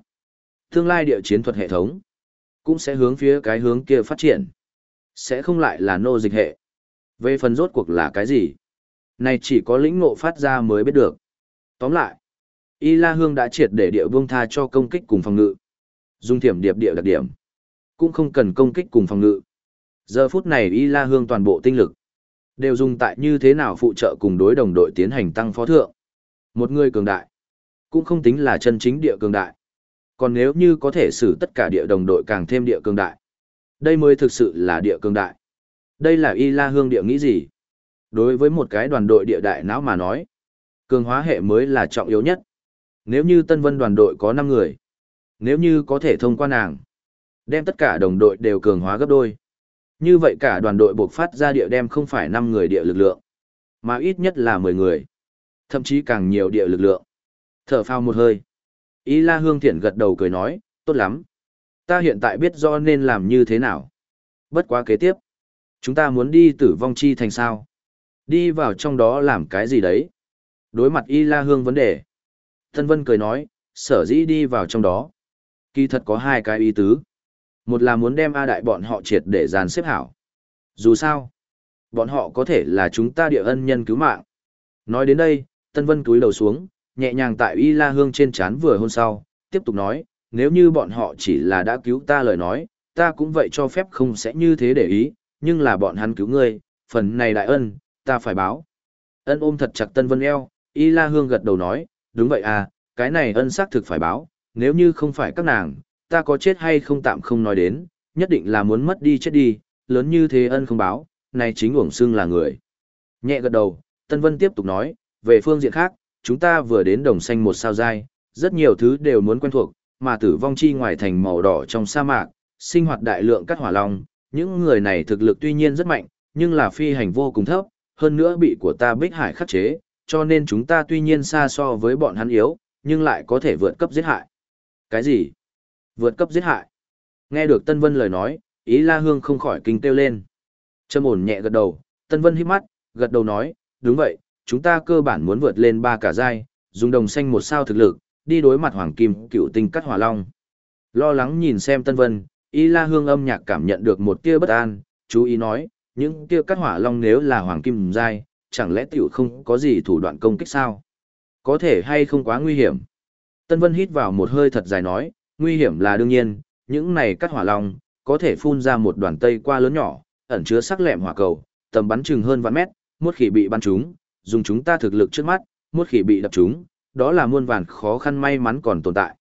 Tương lai địa chiến thuật hệ thống cũng sẽ hướng phía cái hướng kia phát triển. Sẽ không lại là nô dịch hệ. Về phần rốt cuộc là cái gì? Này chỉ có lĩnh ngộ phát ra mới biết được. Tóm lại, Y La Hương đã triệt để địa vương tha cho công kích cùng phòng ngự. Dung thiểm điệp địa đặc điểm. Cũng không cần công kích cùng phòng ngự. Giờ phút này Y La Hương toàn bộ tinh lực. Đều dùng tại như thế nào phụ trợ cùng đối đồng đội tiến hành tăng phó thượng. Một người cường đại. Cũng không tính là chân chính địa cường đại. Còn nếu như có thể xử tất cả địa đồng đội càng thêm địa cường đại. Đây mới thực sự là địa cường đại. Đây là Y La Hương địa nghĩ gì? Đối với một cái đoàn đội địa đại não mà nói, cường hóa hệ mới là trọng yếu nhất. Nếu như Tân Vân đoàn đội có 5 người, nếu như có thể thông qua nàng, đem tất cả đồng đội đều cường hóa gấp đôi. Như vậy cả đoàn đội buộc phát ra địa đem không phải 5 người địa lực lượng, mà ít nhất là 10 người, thậm chí càng nhiều địa lực lượng. Thở phao một hơi. Y La Hương thiện gật đầu cười nói, tốt lắm. Ta hiện tại biết rõ nên làm như thế nào. Bất quá kế tiếp. Chúng ta muốn đi tử vong chi thành sao. Đi vào trong đó làm cái gì đấy. Đối mặt Y La Hương vấn đề. Thân Vân cười nói, sở dĩ đi vào trong đó. Kỳ thật có hai cái ý tứ. Một là muốn đem A đại bọn họ triệt để dàn xếp hảo. Dù sao, bọn họ có thể là chúng ta địa ân nhân cứu mạng. Nói đến đây, Tân Vân cúi đầu xuống, nhẹ nhàng tại Y La Hương trên chán vừa hôn sau, tiếp tục nói, nếu như bọn họ chỉ là đã cứu ta lời nói, ta cũng vậy cho phép không sẽ như thế để ý, nhưng là bọn hắn cứu ngươi, phần này đại ân, ta phải báo. Ân ôm thật chặt Tân Vân eo, Y La Hương gật đầu nói, đúng vậy à, cái này ân xác thực phải báo, nếu như không phải các nàng, ta có chết hay không tạm không nói đến, nhất định là muốn mất đi chết đi, lớn như thế ân không báo, này chính uổng xưng là người. Nhẹ gật đầu, Tân Vân tiếp tục nói, về phương diện khác, chúng ta vừa đến đồng xanh một sao dai, rất nhiều thứ đều muốn quen thuộc, mà tử vong chi ngoài thành màu đỏ trong sa mạc, sinh hoạt đại lượng cắt hỏa long, những người này thực lực tuy nhiên rất mạnh, nhưng là phi hành vô cùng thấp, hơn nữa bị của ta bích hải khắc chế, cho nên chúng ta tuy nhiên xa so với bọn hắn yếu, nhưng lại có thể vượt cấp giết hại. Cái gì? Vượt cấp giết hại? Nghe được Tân Vân lời nói, ý La Hương không khỏi kinh kêu lên. Trâm ổn nhẹ gật đầu, Tân Vân hít mắt, gật đầu nói, đúng vậy, chúng ta cơ bản muốn vượt lên ba cả giai, dùng đồng xanh một sao thực lực, đi đối mặt hoàng kim cựu tinh cắt hỏa long. Lo lắng nhìn xem Tân Vân, Y La Hương âm nhạc cảm nhận được một tia bất an, chú ý nói, những tia cắt hỏa long nếu là hoàng kim giai, chẳng lẽ tiểu không có gì thủ đoạn công kích sao? Có thể hay không quá nguy hiểm? Tân Vân hít vào một hơi thật dài nói, nguy hiểm là đương nhiên, những này cắt hỏa long, có thể phun ra một đoàn tây qua lớn nhỏ, ẩn chứa sắc lẹm hỏa cầu, tầm bắn chừng hơn vạn mét, một khi bị bắn trúng, dùng chúng ta thực lực trước mắt, một khi bị đập trúng, đó là muôn vàn khó khăn may mắn còn tồn tại.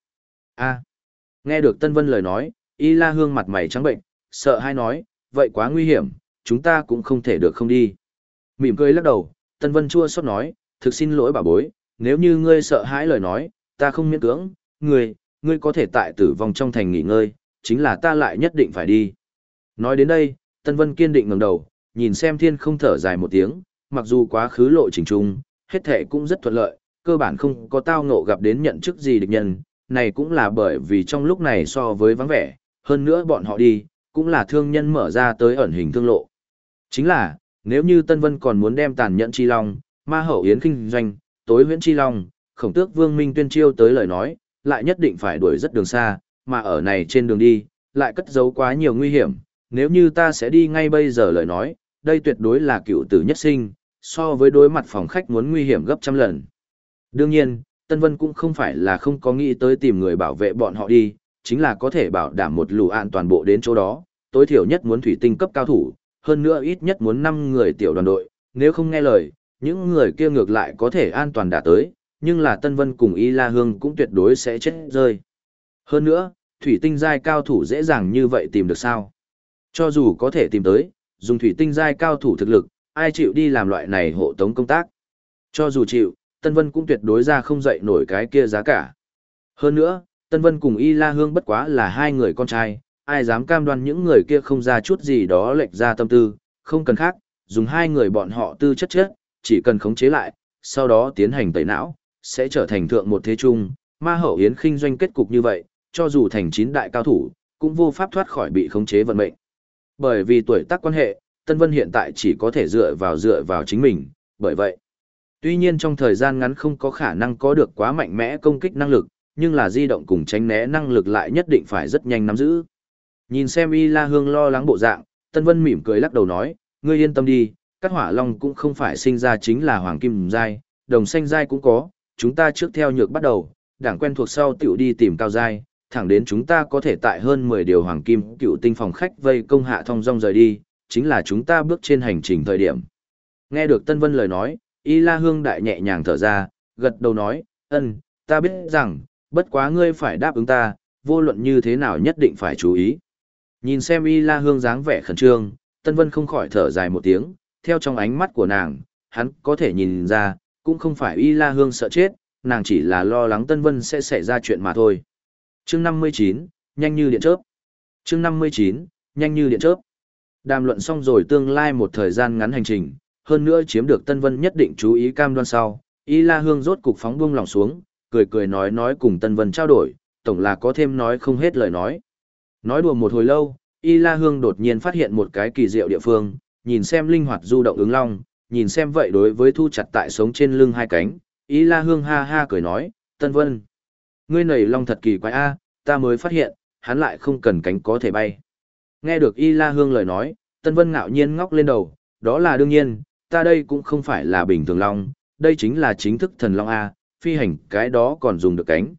A. nghe được Tân Vân lời nói, Y La Hương mặt mày trắng bệnh, sợ hai nói, vậy quá nguy hiểm, chúng ta cũng không thể được không đi. Mỉm cười lắc đầu, Tân Vân chua xót nói, thực xin lỗi bà bối, nếu như ngươi sợ hãi lời nói, ta không miễn cưỡng, ngươi, ngươi có thể tại tử vong trong thành nghỉ ngơi, chính là ta lại nhất định phải đi. Nói đến đây, Tân Vân kiên định ngẩng đầu, nhìn xem thiên không thở dài một tiếng, mặc dù quá khứ lộ trình trung, hết thể cũng rất thuận lợi, cơ bản không có tao ngộ gặp đến nhận chức gì địch nhân, này cũng là bởi vì trong lúc này so với vắng vẻ, hơn nữa bọn họ đi, cũng là thương nhân mở ra tới ẩn hình thương lộ. Chính là, nếu như Tân Vân còn muốn đem tàn nhẫn chi long, ma hậu yến kinh doanh, tối huyễn chi long, khổng tước vương minh tuyên chiêu tới lời nói, lại nhất định phải đuổi rất đường xa, mà ở này trên đường đi, lại cất giấu quá nhiều nguy hiểm, nếu như ta sẽ đi ngay bây giờ lời nói, đây tuyệt đối là cựu tử nhất sinh, so với đối mặt phòng khách muốn nguy hiểm gấp trăm lần. Đương nhiên, Tân Vân cũng không phải là không có nghĩ tới tìm người bảo vệ bọn họ đi, chính là có thể bảo đảm một lù an toàn bộ đến chỗ đó, tối thiểu nhất muốn thủy tinh cấp cao thủ, hơn nữa ít nhất muốn 5 người tiểu đoàn đội, nếu không nghe lời, những người kia ngược lại có thể an toàn đã tới, nhưng là Tân Vân cùng Y La Hương cũng tuyệt đối sẽ chết rơi. Hơn nữa, thủy tinh giai cao thủ dễ dàng như vậy tìm được sao? Cho dù có thể tìm tới, dùng thủy tinh giai cao thủ thực lực, ai chịu đi làm loại này hộ tống công tác? Cho dù chịu, Tân Vân cũng tuyệt đối ra không dậy nổi cái kia giá cả. Hơn nữa, Tân Vân cùng Y La Hương bất quá là hai người con trai, ai dám cam đoan những người kia không ra chút gì đó lệch ra tâm tư, không cần khác, dùng hai người bọn họ tư chất chất, chỉ cần khống chế lại, sau đó tiến hành tẩy não, sẽ trở thành thượng một thế trung, ma hậu yến khinh doanh kết cục như vậy, cho dù thành chín đại cao thủ, cũng vô pháp thoát khỏi bị khống chế vận mệnh. Bởi vì tuổi tác quan hệ, Tân Vân hiện tại chỉ có thể dựa vào dựa vào chính mình, bởi vậy, tuy nhiên trong thời gian ngắn không có khả năng có được quá mạnh mẽ công kích năng lực, nhưng là di động cùng tránh né năng lực lại nhất định phải rất nhanh nắm giữ. Nhìn xem Y La Hương lo lắng bộ dạng, Tân Vân mỉm cười lắc đầu nói, ngươi yên tâm đi, các hỏa long cũng không phải sinh ra chính là hoàng kim giai, đồng xanh giai cũng có, chúng ta trước theo nhược bắt đầu, đảng quen thuộc sau tiểu đi tìm cao giai, thẳng đến chúng ta có thể tại hơn 10 điều hoàng kim cựu tinh phòng khách vây công hạ thông rong rời đi, chính là chúng ta bước trên hành trình thời điểm. Nghe được Tân Vân lời nói, Y La Hương đại nhẹ nhàng thở ra, gật đầu nói, ân, ta biết rằng, bất quá ngươi phải đáp ứng ta, vô luận như thế nào nhất định phải chú ý. Nhìn xem Y La Hương dáng vẻ khẩn trương, Tân Vân không khỏi thở dài một tiếng, theo trong ánh mắt của nàng, hắn có thể nhìn ra, cũng không phải Y La Hương sợ chết, nàng chỉ là lo lắng Tân Vân sẽ xảy ra chuyện mà thôi. Chương 59, nhanh như điện chớp. Chương 59, nhanh như điện chớp. Đàm luận xong rồi tương lai một thời gian ngắn hành trình, hơn nữa chiếm được Tân Vân nhất định chú ý cam đoan sau, Y La Hương rốt cục phóng buông lòng xuống, cười cười nói nói cùng Tân Vân trao đổi, tổng là có thêm nói không hết lời nói. Nói đùa một hồi lâu, Y La Hương đột nhiên phát hiện một cái kỳ diệu địa phương, nhìn xem linh hoạt du động ứng long, nhìn xem vậy đối với thu chặt tại sống trên lưng hai cánh, Y La Hương ha ha cười nói, Tân Vân, ngươi nảy long thật kỳ quái a, ta mới phát hiện, hắn lại không cần cánh có thể bay. Nghe được Y La Hương lời nói, Tân Vân ngạo nhiên ngóc lên đầu, đó là đương nhiên, ta đây cũng không phải là bình thường long, đây chính là chính thức thần long A, phi hành cái đó còn dùng được cánh.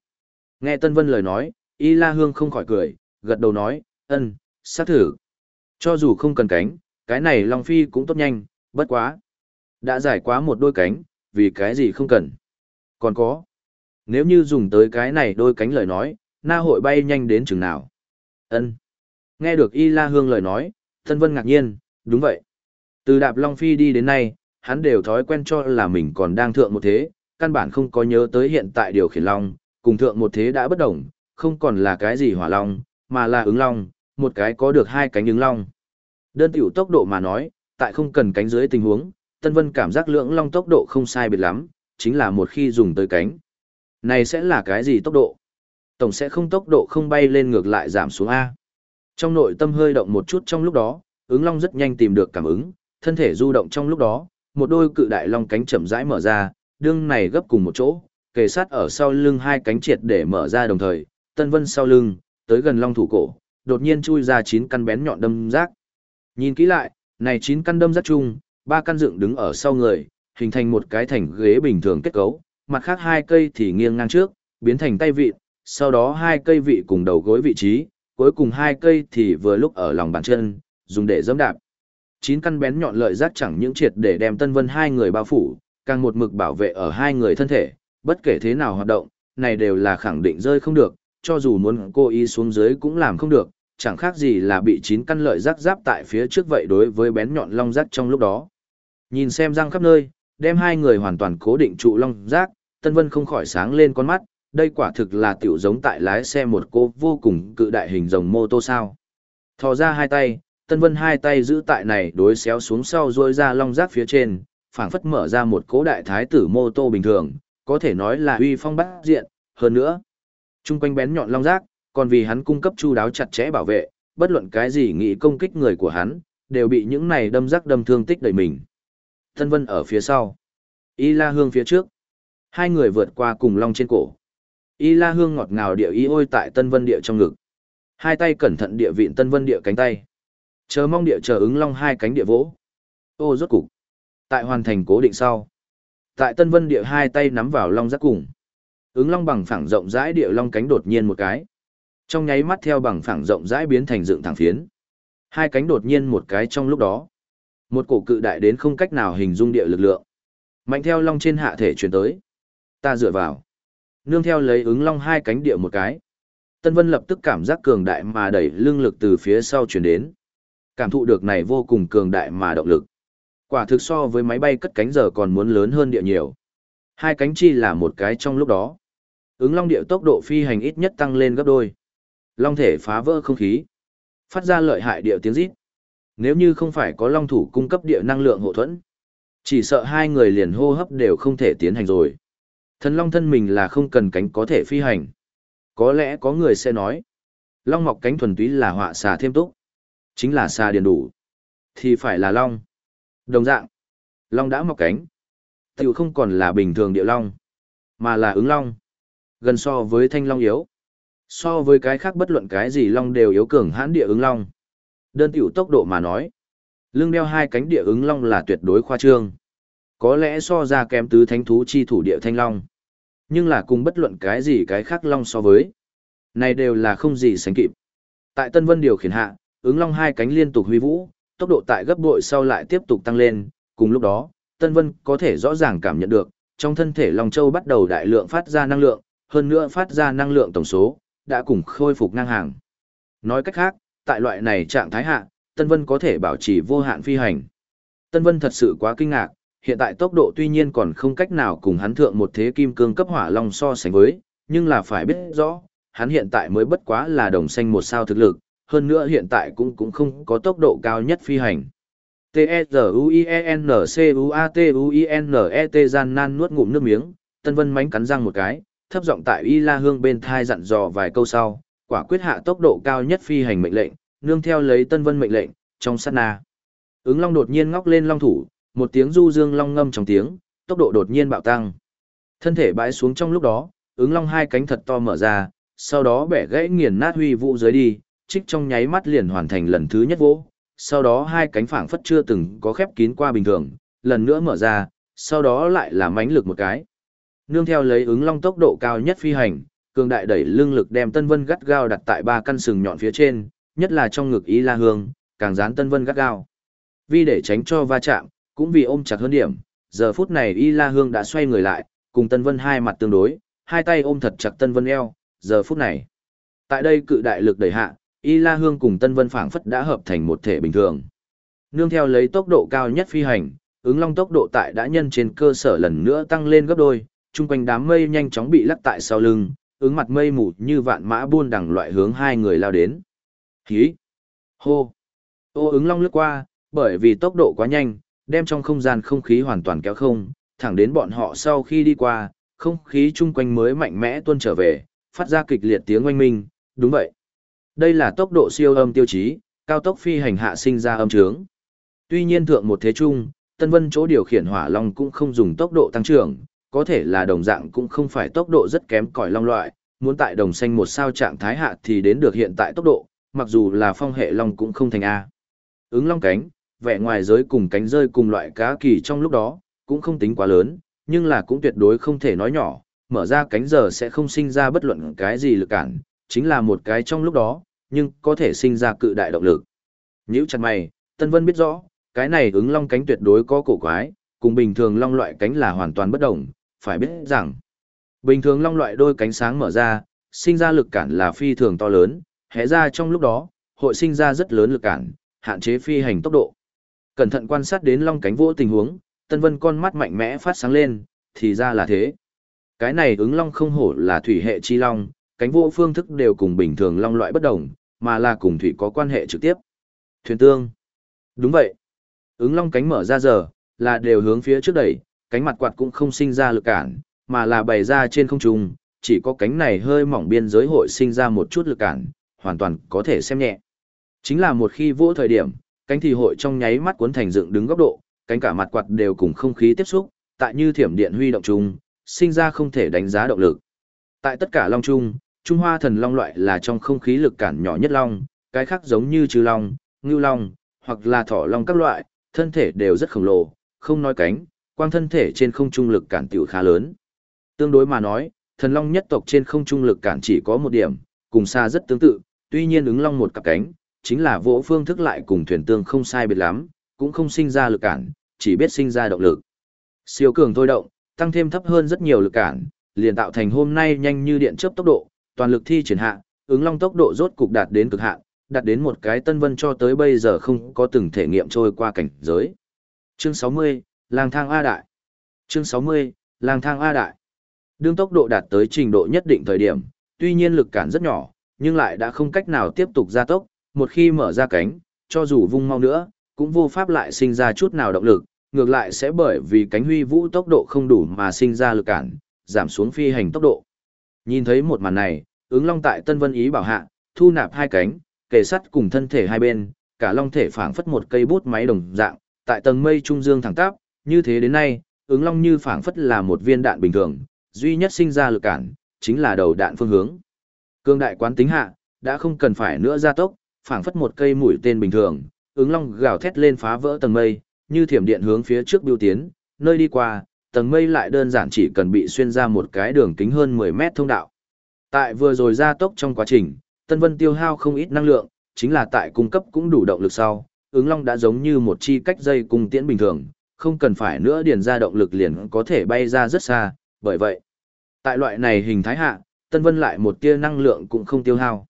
Nghe Tân Vân lời nói, Y La Hương không khỏi cười, gật đầu nói, ân, sát thử. Cho dù không cần cánh, cái này long phi cũng tốt nhanh, bất quá. Đã giải quá một đôi cánh, vì cái gì không cần. Còn có, nếu như dùng tới cái này đôi cánh lời nói, na hội bay nhanh đến chừng nào. ân Nghe được Y La Hương lời nói, Tân Vân ngạc nhiên, đúng vậy. Từ đạp Long Phi đi đến nay, hắn đều thói quen cho là mình còn đang thượng một thế, căn bản không có nhớ tới hiện tại điều khiển Long, cùng thượng một thế đã bất đồng, không còn là cái gì hỏa Long, mà là ứng Long, một cái có được hai cánh ứng Long. Đơn tiểu tốc độ mà nói, tại không cần cánh dưới tình huống, Tân Vân cảm giác lưỡng Long tốc độ không sai biệt lắm, chính là một khi dùng tới cánh. Này sẽ là cái gì tốc độ? Tổng sẽ không tốc độ không bay lên ngược lại giảm xuống A. Trong nội tâm hơi động một chút trong lúc đó, ứng long rất nhanh tìm được cảm ứng, thân thể du động trong lúc đó, một đôi cự đại long cánh chậm rãi mở ra, đương này gấp cùng một chỗ, kề sát ở sau lưng hai cánh triệt để mở ra đồng thời, Tân Vân sau lưng, tới gần long thủ cổ, đột nhiên chui ra chín căn bén nhọn đâm rác. Nhìn kỹ lại, này chín căn đâm rác chung, ba căn dựng đứng ở sau người, hình thành một cái thành ghế bình thường kết cấu, mặt khác hai cây thì nghiêng ngang trước, biến thành tay vị, sau đó hai cây vị cùng đầu gối vị trí, cuối cùng hai cây thì vừa lúc ở lòng bàn chân, dùng để dẫm đạp. Chín căn bén nhọn lợi rác chẳng những triệt để đem Tân Vân hai người bao phủ, càng một mực bảo vệ ở hai người thân thể, bất kể thế nào hoạt động, này đều là khẳng định rơi không được, cho dù muốn cô ý xuống dưới cũng làm không được, chẳng khác gì là bị chín căn lợi rác giáp tại phía trước vậy đối với bén nhọn long rác trong lúc đó. Nhìn xem răng khắp nơi, đem hai người hoàn toàn cố định trụ long rác, Tân Vân không khỏi sáng lên con mắt, đây quả thực là tiểu giống tại lái xe một cô vô cùng cự đại hình rồng mô tô sao. Thò ra hai tay, Tân Vân hai tay giữ tại này đối xéo xuống sau rôi ra long rác phía trên, phảng phất mở ra một cố đại thái tử mô tô bình thường, có thể nói là uy phong bát diện, hơn nữa. Trung quanh bén nhọn long rác, còn vì hắn cung cấp chu đáo chặt chẽ bảo vệ, bất luận cái gì nghĩ công kích người của hắn, đều bị những này đâm rác đâm thương tích đầy mình. Tân Vân ở phía sau, Y La Hương phía trước. Hai người vượt qua cùng long trên cổ. Y La Hương ngọt ngào địa y ôi tại Tân Vân địa trong ngực. Hai tay cẩn thận địa vịn Tân Vân địa cánh tay. Chờ mong địa chờ ứng long hai cánh địa vỗ. Ô rốt cục. Tại hoàn thành cố định sau. Tại Tân Vân địa hai tay nắm vào long giác cùng. Ứng long bằng phẳng rộng rãi địa long cánh đột nhiên một cái. Trong nháy mắt theo bằng phẳng rộng rãi biến thành dựng thẳng phiến. Hai cánh đột nhiên một cái trong lúc đó. Một cổ cự đại đến không cách nào hình dung địa lực lượng. Mạnh theo long trên hạ thể chuyển tới. Ta dựa vào. Nương theo lấy ứng long hai cánh địa một cái. Tân Vân lập tức cảm giác cường đại mà đẩy lưng lực từ phía sau chuyển đến. Cảm thụ được này vô cùng cường đại mà động lực. Quả thực so với máy bay cất cánh giờ còn muốn lớn hơn địa nhiều. Hai cánh chi là một cái trong lúc đó. Ứng long địa tốc độ phi hành ít nhất tăng lên gấp đôi. Long thể phá vỡ không khí. Phát ra lợi hại địa tiếng rít. Nếu như không phải có long thủ cung cấp địa năng lượng hộ thuẫn, chỉ sợ hai người liền hô hấp đều không thể tiến hành rồi. Thần long thân mình là không cần cánh có thể phi hành. Có lẽ có người sẽ nói, long mọc cánh thuần túy là họa xà thêm túc. Chính là xà điền đủ. Thì phải là long. Đồng dạng, long đã mọc cánh. Tiểu không còn là bình thường địa long, mà là ứng long. Gần so với thanh long yếu. So với cái khác bất luận cái gì long đều yếu cường hãn địa ứng long. Đơn tiểu tốc độ mà nói. Lưng đeo hai cánh địa ứng long là tuyệt đối khoa trương. Có lẽ so ra kém tứ thánh thú chi thủ địa thanh long. Nhưng là cùng bất luận cái gì cái khác long so với. Này đều là không gì sánh kịp. Tại Tân Vân điều khiển hạ, ứng long hai cánh liên tục huy vũ, tốc độ tại gấp bội sau lại tiếp tục tăng lên, cùng lúc đó, Tân Vân có thể rõ ràng cảm nhận được, trong thân thể Long Châu bắt đầu đại lượng phát ra năng lượng, hơn nữa phát ra năng lượng tổng số, đã cùng khôi phục ngang hàng. Nói cách khác, tại loại này trạng thái hạ, Tân Vân có thể bảo trì vô hạn phi hành. Tân Vân thật sự quá kinh ngạc, hiện tại tốc độ tuy nhiên còn không cách nào cùng hắn thượng một thế kim cương cấp hỏa long so sánh với, nhưng là phải biết rõ, hắn hiện tại mới bất quá là đồng xanh một sao thực lực, hơn nữa hiện tại cũng cũng không có tốc độ cao nhất phi hành. T-E-Z-U-I-E-N-C-U-A-T-U-I-N-E-T gian nan nuốt ngụm nước miếng, Tân Vân mánh cắn răng một cái, thấp giọng tại Y La Hương bên thai dặn dò vài câu sau, quả quyết hạ tốc độ cao nhất phi hành mệnh lệnh, nương theo lấy Tân Vân mệnh lệnh, trong sát na. Ứng Long đột nhiên ngóc lên long thủ, một tiếng du dương long ngâm trong tiếng, tốc độ đột nhiên bạo tăng. Thân thể bãi xuống trong lúc đó, ứng long hai cánh thật to mở ra, sau đó bẻ gãy nghiền nát huy vũ dưới đi, trích trong nháy mắt liền hoàn thành lần thứ nhất vỗ. Sau đó hai cánh phảng phất chưa từng có khép kín qua bình thường, lần nữa mở ra, sau đó lại là mánh lực một cái. Nương theo lấy ứng long tốc độ cao nhất phi hành, cường đại đẩy lưng lực đem Tân Vân gắt gao đặt tại ba căn sừng nhọn phía trên, nhất là trong ngực ý la hương, càng dán Tân Vân gắt gao. Vì để tránh cho va chạm, cũng vì ôm chặt hơn điểm, giờ phút này Y La Hương đã xoay người lại, cùng Tân Vân hai mặt tương đối, hai tay ôm thật chặt Tân Vân eo, giờ phút này. Tại đây cự đại lực đẩy hạ, Y La Hương cùng Tân Vân phảng phất đã hợp thành một thể bình thường. Nương theo lấy tốc độ cao nhất phi hành, ứng long tốc độ tại đã nhân trên cơ sở lần nữa tăng lên gấp đôi, chung quanh đám mây nhanh chóng bị lắc tại sau lưng, ứng mặt mây mù như vạn mã buôn đằng loại hướng hai người lao đến. Hí! Hô! Ô ứng long lướt qua, bởi vì tốc độ quá nhanh, đem trong không gian không khí hoàn toàn kéo không, thẳng đến bọn họ sau khi đi qua, không khí chung quanh mới mạnh mẽ tuôn trở về, phát ra kịch liệt tiếng oanh minh, đúng vậy. Đây là tốc độ siêu âm tiêu chí, cao tốc phi hành hạ sinh ra âm trướng. Tuy nhiên thượng một thế trung, Tân Vân chỗ điều khiển hỏa long cũng không dùng tốc độ tăng trưởng, có thể là đồng dạng cũng không phải tốc độ rất kém cỏi long loại, muốn tại đồng xanh một sao trạng thái hạ thì đến được hiện tại tốc độ, mặc dù là phong hệ long cũng không thành A. Ứng long cánh, vẻ ngoài giới cùng cánh rơi cùng loại cá kỳ trong lúc đó, cũng không tính quá lớn, nhưng là cũng tuyệt đối không thể nói nhỏ, mở ra cánh giờ sẽ không sinh ra bất luận cái gì lực cản, chính là một cái trong lúc đó, nhưng có thể sinh ra cự đại động lực. Nhữ chặt mày, Tân Vân biết rõ, cái này ứng long cánh tuyệt đối có cổ quái, cùng bình thường long loại cánh là hoàn toàn bất đồng, phải biết rằng, bình thường long loại đôi cánh sáng mở ra, sinh ra lực cản là phi thường to lớn, hẽ ra trong lúc đó, hội sinh ra rất lớn lực cản, hạn chế phi hành tốc độ. Cẩn thận quan sát đến long cánh vỗ tình huống, Tân Vân con mắt mạnh mẽ phát sáng lên, thì ra là thế. Cái này ứng long không hổ là thủy hệ chi long, cánh vỗ phương thức đều cùng bình thường long loại bất đồng, mà là cùng thủy có quan hệ trực tiếp. Thuyền tương. Đúng vậy. Ứng long cánh mở ra giờ, là đều hướng phía trước đẩy, cánh mặt quạt cũng không sinh ra lực cản, mà là bày ra trên không trung, chỉ có cánh này hơi mỏng biên giới hội sinh ra một chút lực cản, hoàn toàn có thể xem nhẹ. Chính là một khi vỗ thời điểm, cánh thì hội trong nháy mắt cuốn thành dựng đứng góc độ, cánh cả mặt quạt đều cùng không khí tiếp xúc, tại như thiểm điện huy động chung, sinh ra không thể đánh giá động lực. Tại tất cả long trung, Trung Hoa thần long loại là trong không khí lực cản nhỏ nhất long, cái khác giống như trừ long, ngưu long, hoặc là thỏ long các loại, thân thể đều rất khổng lồ, không nói cánh, quang thân thể trên không trung lực cản tiểu khá lớn. Tương đối mà nói, thần long nhất tộc trên không trung lực cản chỉ có một điểm, cùng xa rất tương tự, tuy nhiên ứng long một cặp cánh, chính là vỗ phương thức lại cùng thuyền tương không sai biệt lắm, cũng không sinh ra lực cản, chỉ biết sinh ra động lực. Siêu cường thôi động, tăng thêm thấp hơn rất nhiều lực cản, liền tạo thành hôm nay nhanh như điện chớp tốc độ, toàn lực thi triển hạ, ứng long tốc độ rốt cục đạt đến cực hạn, đạt đến một cái tân vân cho tới bây giờ không có từng thể nghiệm trôi qua cảnh giới. Chương 60, lang thang A Đại. Chương 60, lang thang A Đại. Đương tốc độ đạt tới trình độ nhất định thời điểm, tuy nhiên lực cản rất nhỏ, nhưng lại đã không cách nào tiếp tục gia tốc, một khi mở ra cánh, cho dù vung mau nữa, cũng vô pháp lại sinh ra chút nào động lực, ngược lại sẽ bởi vì cánh huy vũ tốc độ không đủ mà sinh ra lực cản, giảm xuống phi hành tốc độ. Nhìn thấy một màn này, ứng long tại Tân Vân Ý bảo hạ, thu nạp hai cánh, kề sắt cùng thân thể hai bên, cả long thể phảng phất một cây bút máy đồng dạng, tại tầng mây trung dương thẳng tắp, như thế đến nay, ứng long như phảng phất là một viên đạn bình thường, duy nhất sinh ra lực cản, chính là đầu đạn phương hướng. Cương đại quán tính hạ, đã không cần phải nữa gia tốc, phảng phất một cây mũi tên bình thường, ứng long gào thét lên phá vỡ tầng mây, như thiểm điện hướng phía trước biêu tiến, nơi đi qua, tầng mây lại đơn giản chỉ cần bị xuyên ra một cái đường kính hơn 10 mét thông đạo. Tại vừa rồi gia tốc trong quá trình, Tân Vân tiêu hao không ít năng lượng, chính là tại cung cấp cũng đủ động lực sau, ứng long đã giống như một chi cách dây cung tiễn bình thường, không cần phải nữa điền ra động lực liền có thể bay ra rất xa, bởi vậy, tại loại này hình thái hạ, Tân Vân lại một tia năng lượng cũng không tiêu hao.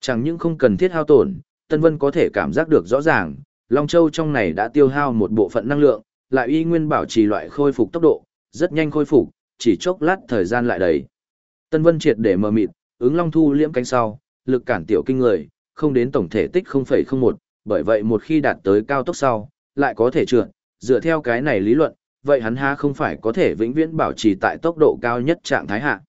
Chẳng những không cần thiết hao tổn, Tân Vân có thể cảm giác được rõ ràng, Long Châu trong này đã tiêu hao một bộ phận năng lượng, lại y nguyên bảo trì loại khôi phục tốc độ, rất nhanh khôi phục, chỉ chốc lát thời gian lại đầy. Tân Vân triệt để mờ mịt, ứng Long thu liễm cánh sau, lực cản tiểu kinh người, không đến tổng thể tích 0,01, bởi vậy một khi đạt tới cao tốc sau, lại có thể trượt, dựa theo cái này lý luận, vậy hắn ha không phải có thể vĩnh viễn bảo trì tại tốc độ cao nhất trạng thái hạ.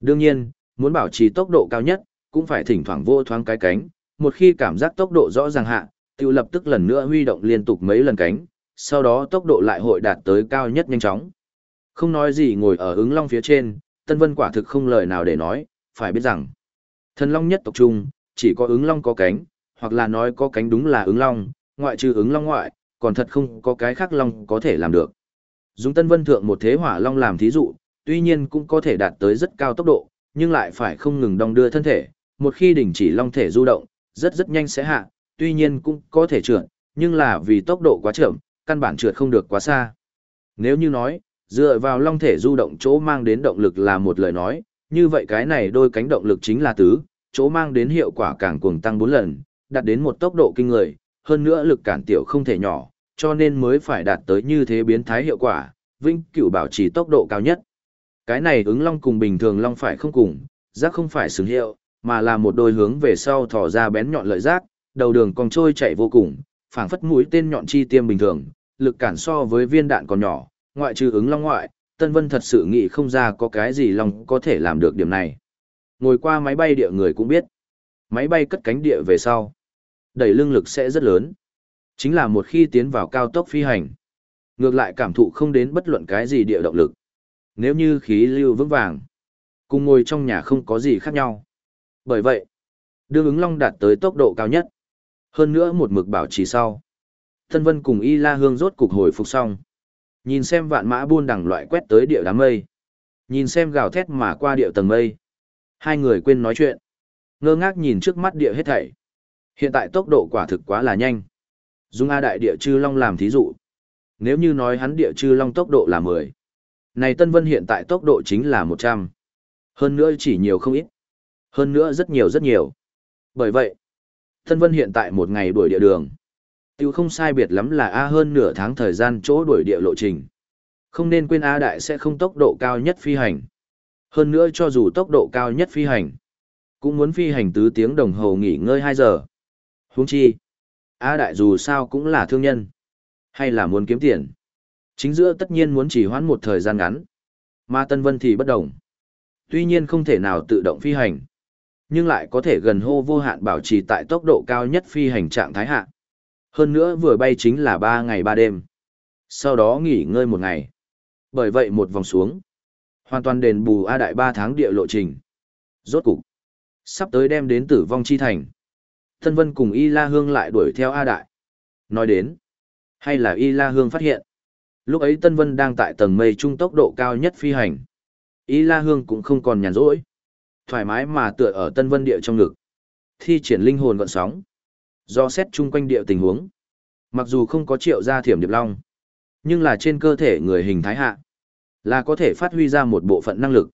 Đương nhiên, muốn bảo trì tốc độ cao nhất, cũng phải thỉnh thoảng vô thoáng cái cánh, một khi cảm giác tốc độ rõ ràng hạ, tiêu lập tức lần nữa huy động liên tục mấy lần cánh, sau đó tốc độ lại hội đạt tới cao nhất nhanh chóng. Không nói gì ngồi ở ứng long phía trên, Tân Vân quả thực không lời nào để nói, phải biết rằng, thần long nhất tộc trung, chỉ có ứng long có cánh, hoặc là nói có cánh đúng là ứng long, ngoại trừ ứng long ngoại, còn thật không có cái khác long có thể làm được. Dùng Tân Vân thượng một thế hỏa long làm thí dụ, tuy nhiên cũng có thể đạt tới rất cao tốc độ, nhưng lại phải không ngừng đong đưa thân thể, một khi đỉnh chỉ long thể du động, rất rất nhanh sẽ hạ, tuy nhiên cũng có thể trượt, nhưng là vì tốc độ quá chậm, căn bản trượt không được quá xa. Nếu như nói, dựa vào long thể du động chỗ mang đến động lực là một lời nói, như vậy cái này đôi cánh động lực chính là tứ, chỗ mang đến hiệu quả càng cuồng tăng 4 lần, đạt đến một tốc độ kinh người, hơn nữa lực cản tiểu không thể nhỏ, cho nên mới phải đạt tới như thế biến thái hiệu quả, vĩnh cửu bảo trì tốc độ cao nhất. Cái này ứng long cùng bình thường long phải không cùng, giác không phải xứng hiệu, mà là một đôi hướng về sau thò ra bén nhọn lợi giác, đầu đường còn trôi chạy vô cùng, phảng phất mũi tên nhọn chi tiêm bình thường, lực cản so với viên đạn còn nhỏ, ngoại trừ ứng long ngoại, Tân Vân thật sự nghĩ không ra có cái gì long có thể làm được điểm này. Ngồi qua máy bay địa người cũng biết, máy bay cất cánh địa về sau, đẩy lưng lực sẽ rất lớn. Chính là một khi tiến vào cao tốc phi hành, ngược lại cảm thụ không đến bất luận cái gì địa động lực. Nếu như khí lưu vững vàng, cùng ngồi trong nhà không có gì khác nhau. Bởi vậy, đương ứng long đạt tới tốc độ cao nhất. Hơn nữa một mực bảo trì sau. Tân Vân cùng Y La Hương rốt cục hồi phục xong. Nhìn xem vạn mã buôn đằng loại quét tới địa đám mây. Nhìn xem gào thét mà qua địa tầng mây. Hai người quên nói chuyện. Ngơ ngác nhìn trước mắt địa hết thảy. Hiện tại tốc độ quả thực quá là nhanh. Dung A đại địa chư long làm thí dụ. Nếu như nói hắn địa chư long tốc độ là 10. Này Tân Vân hiện tại tốc độ chính là 100. Hơn nữa chỉ nhiều không ít. Hơn nữa rất nhiều rất nhiều. Bởi vậy, Tân Vân hiện tại một ngày đuổi địa đường. Tiêu không sai biệt lắm là A hơn nửa tháng thời gian chỗ đuổi địa lộ trình. Không nên quên A đại sẽ không tốc độ cao nhất phi hành. Hơn nữa cho dù tốc độ cao nhất phi hành, cũng muốn phi hành tứ tiếng đồng hồ nghỉ ngơi 2 giờ. Huống chi, A đại dù sao cũng là thương nhân, hay là muốn kiếm tiền. Chính giữa tất nhiên muốn chỉ hoãn một thời gian ngắn. Mà Tân Vân thì bất đồng. Tuy nhiên không thể nào tự động phi hành, nhưng lại có thể gần hô vô hạn bảo trì tại tốc độ cao nhất phi hành trạng thái hạ. Hơn nữa vừa bay chính là 3 ngày 3 đêm. Sau đó nghỉ ngơi một ngày. Bởi vậy một vòng xuống, hoàn toàn đền bù A đại 3 tháng địa lộ trình. Rốt cục, sắp tới đem đến tử vong chi thành. Tân Vân cùng Y La Hương lại đuổi theo A đại. Nói đến, hay là Y La Hương phát hiện. Lúc ấy Tân Vân đang tại tầng mây trung tốc độ cao nhất phi hành. Y La Hương cũng không còn nhàn rỗi. Thoải mái mà tựa ở Tân Vân địa trong ngực. Thi triển linh hồn gọn sóng. Do xét chung quanh địa tình huống. Mặc dù không có triệu ra thiểm điệp long. Nhưng là trên cơ thể người hình thái hạ. Là có thể phát huy ra một bộ phận năng lực.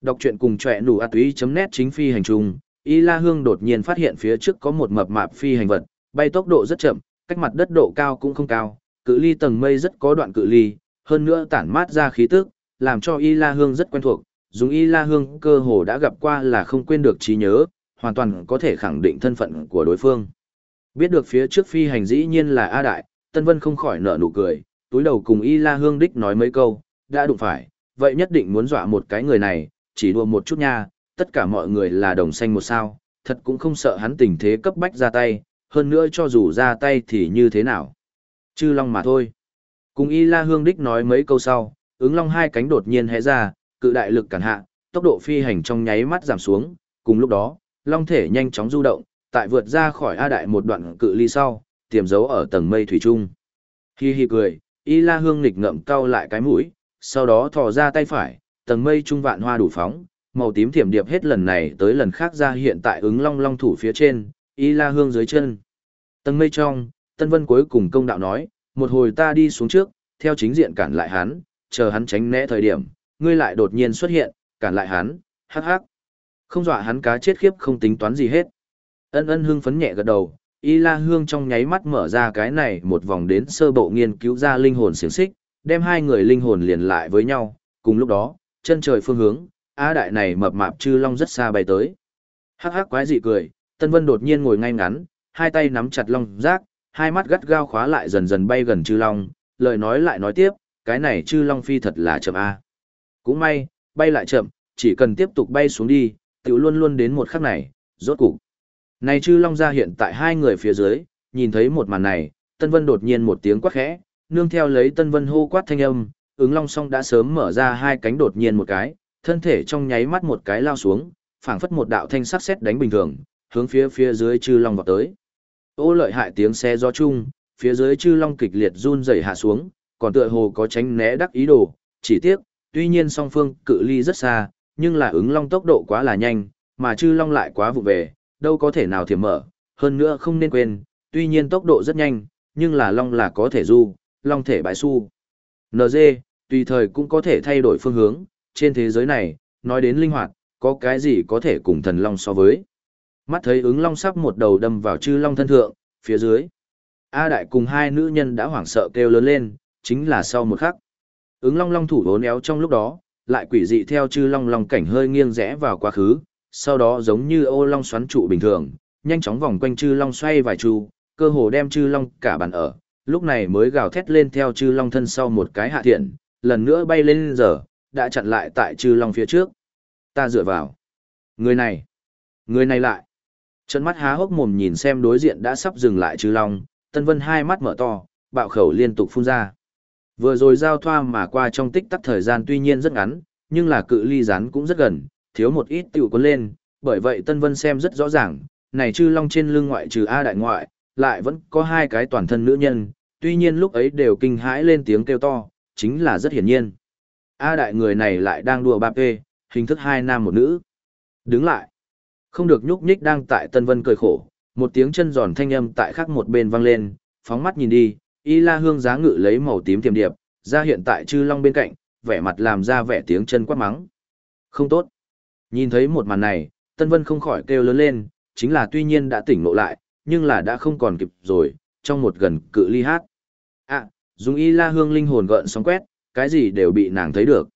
Đọc truyện cùng trẻ nụ a túy.net chính phi hành trung. Y La Hương đột nhiên phát hiện phía trước có một mập mạp phi hành vật, bay tốc độ rất chậm, cách mặt đất độ cao cũng không cao, cự ly tầng mây rất có đoạn cự ly, hơn nữa tản mát ra khí tức, làm cho Y La Hương rất quen thuộc, dùng Y La Hương cơ hồ đã gặp qua là không quên được trí nhớ, hoàn toàn có thể khẳng định thân phận của đối phương. Biết được phía trước phi hành dĩ nhiên là A Đại, Tân Vân không khỏi nở nụ cười, túi đầu cùng Y La Hương đích nói mấy câu, đã đụng phải, vậy nhất định muốn dọa một cái người này, chỉ đùa một chút nha, tất cả mọi người là đồng xanh một sao, thật cũng không sợ hắn tình thế cấp bách ra tay, hơn nữa cho dù ra tay thì như thế nào. Chư long mà thôi. Cùng Y La Hương Đích nói mấy câu sau, ứng long hai cánh đột nhiên hẽ ra, cự đại lực cản hạ, tốc độ phi hành trong nháy mắt giảm xuống, cùng lúc đó, long thể nhanh chóng du động, tại vượt ra khỏi A đại một đoạn cự ly sau, tiềm dấu ở tầng mây thủy trung. Hi hi cười, Y La Hương nghịch ngậm cau lại cái mũi, sau đó thò ra tay phải, tầng mây trung vạn hoa đủ phóng, màu tím thiểm điệp hết lần này tới lần khác ra hiện tại ứng long long thủ phía trên, Y La Hương dưới chân. Tầng mây trong, Tân Vân cuối cùng công đạo nói, một hồi ta đi xuống trước, theo chính diện cản lại hắn, chờ hắn tránh né thời điểm, ngươi lại đột nhiên xuất hiện, cản lại hắn, hắc hắc. Không dọa hắn cá chết khiếp không tính toán gì hết. Ân ân hương phấn nhẹ gật đầu, Y La Hương trong nháy mắt mở ra cái này một vòng đến sơ bộ nghiên cứu ra linh hồn xiềng xích, đem hai người linh hồn liền lại với nhau, cùng lúc đó, chân trời phương hướng, á đại này mập mạp chư long rất xa bay tới. Hắc hắc quái dị cười, Tân Vân đột nhiên ngồi ngay ngắn, hai tay nắm chặt long giác, hai mắt gắt gao khóa lại dần dần bay gần chư long, lời nói lại nói tiếp, cái này chư long phi thật là chậm a. Cũng may, bay lại chậm, chỉ cần tiếp tục bay xuống đi, tiểu luôn luôn đến một khắc này, rốt cục. Này chư long ra hiện tại hai người phía dưới, nhìn thấy một màn này, Tân Vân đột nhiên một tiếng quát khẽ, nương theo lấy Tân Vân hô quát thanh âm, ứng long song đã sớm mở ra hai cánh đột nhiên một cái, thân thể trong nháy mắt một cái lao xuống, phảng phất một đạo thanh sắc xét đánh bình thường, hướng phía phía dưới chư long vọt tới. Ô lợi hại tiếng xe gió chung, phía dưới chư long kịch liệt run rẩy hạ xuống, còn tựa hồ có tránh né đắc ý đồ, chỉ tiếc, tuy nhiên song phương cự ly rất xa, nhưng là ứng long tốc độ quá là nhanh, mà chư long lại quá vụ về, đâu có thể nào thiểm mở, hơn nữa không nên quên, tuy nhiên tốc độ rất nhanh, nhưng là long là có thể du, long thể bãi su. NG, tùy thời cũng có thể thay đổi phương hướng, trên thế giới này, nói đến linh hoạt, có cái gì có thể cùng thần long so với. Mắt thấy ứng long sắp một đầu đâm vào chư long thân thượng, phía dưới. A đại cùng hai nữ nhân đã hoảng sợ kêu lớn lên, chính là sau một khắc. Ứng long long thủ vốn éo trong lúc đó, lại quỷ dị theo chư long long cảnh hơi nghiêng rẽ vào quá khứ, sau đó giống như ô long xoắn trụ bình thường, nhanh chóng vòng quanh chư long xoay vài chu, cơ hồ đem chư long cả bàn ở, lúc này mới gào thét lên theo chư long thân sau một cái hạ thiện, lần nữa bay lên giờ, đã chặn lại tại chư long phía trước. Ta dựa vào. Người này. Người này lại. Trận mắt há hốc mồm nhìn xem đối diện đã sắp dừng lại chư long, Tân Vân hai mắt mở to, bạo khẩu liên tục phun ra. Vừa rồi giao thoa mà qua trong tích tắc thời gian tuy nhiên rất ngắn, nhưng là cự ly rắn cũng rất gần, thiếu một ít tiểu cuốn lên, bởi vậy Tân Vân xem rất rõ ràng, này chư long trên lưng ngoại trừ A đại ngoại, lại vẫn có hai cái toàn thân nữ nhân, tuy nhiên lúc ấy đều kinh hãi lên tiếng kêu to, chính là rất hiển nhiên. A đại người này lại đang đùa ba ê, hình thức hai nam một nữ. Đứng lại. Không được nhúc nhích đang tại Tân Vân cười khổ, một tiếng chân giòn thanh âm tại khác một bên vang lên, phóng mắt nhìn đi, Y La Hương giá ngự lấy màu tím tiềm điệp, ra hiện tại chư long bên cạnh, vẻ mặt làm ra vẻ tiếng chân quát mắng. Không tốt. Nhìn thấy một màn này, Tân Vân không khỏi kêu lớn lên, chính là tuy nhiên đã tỉnh ngộ lại, nhưng là đã không còn kịp rồi, trong một gần cự ly hát. À, dùng Y La Hương linh hồn gợn sóng quét, cái gì đều bị nàng thấy được.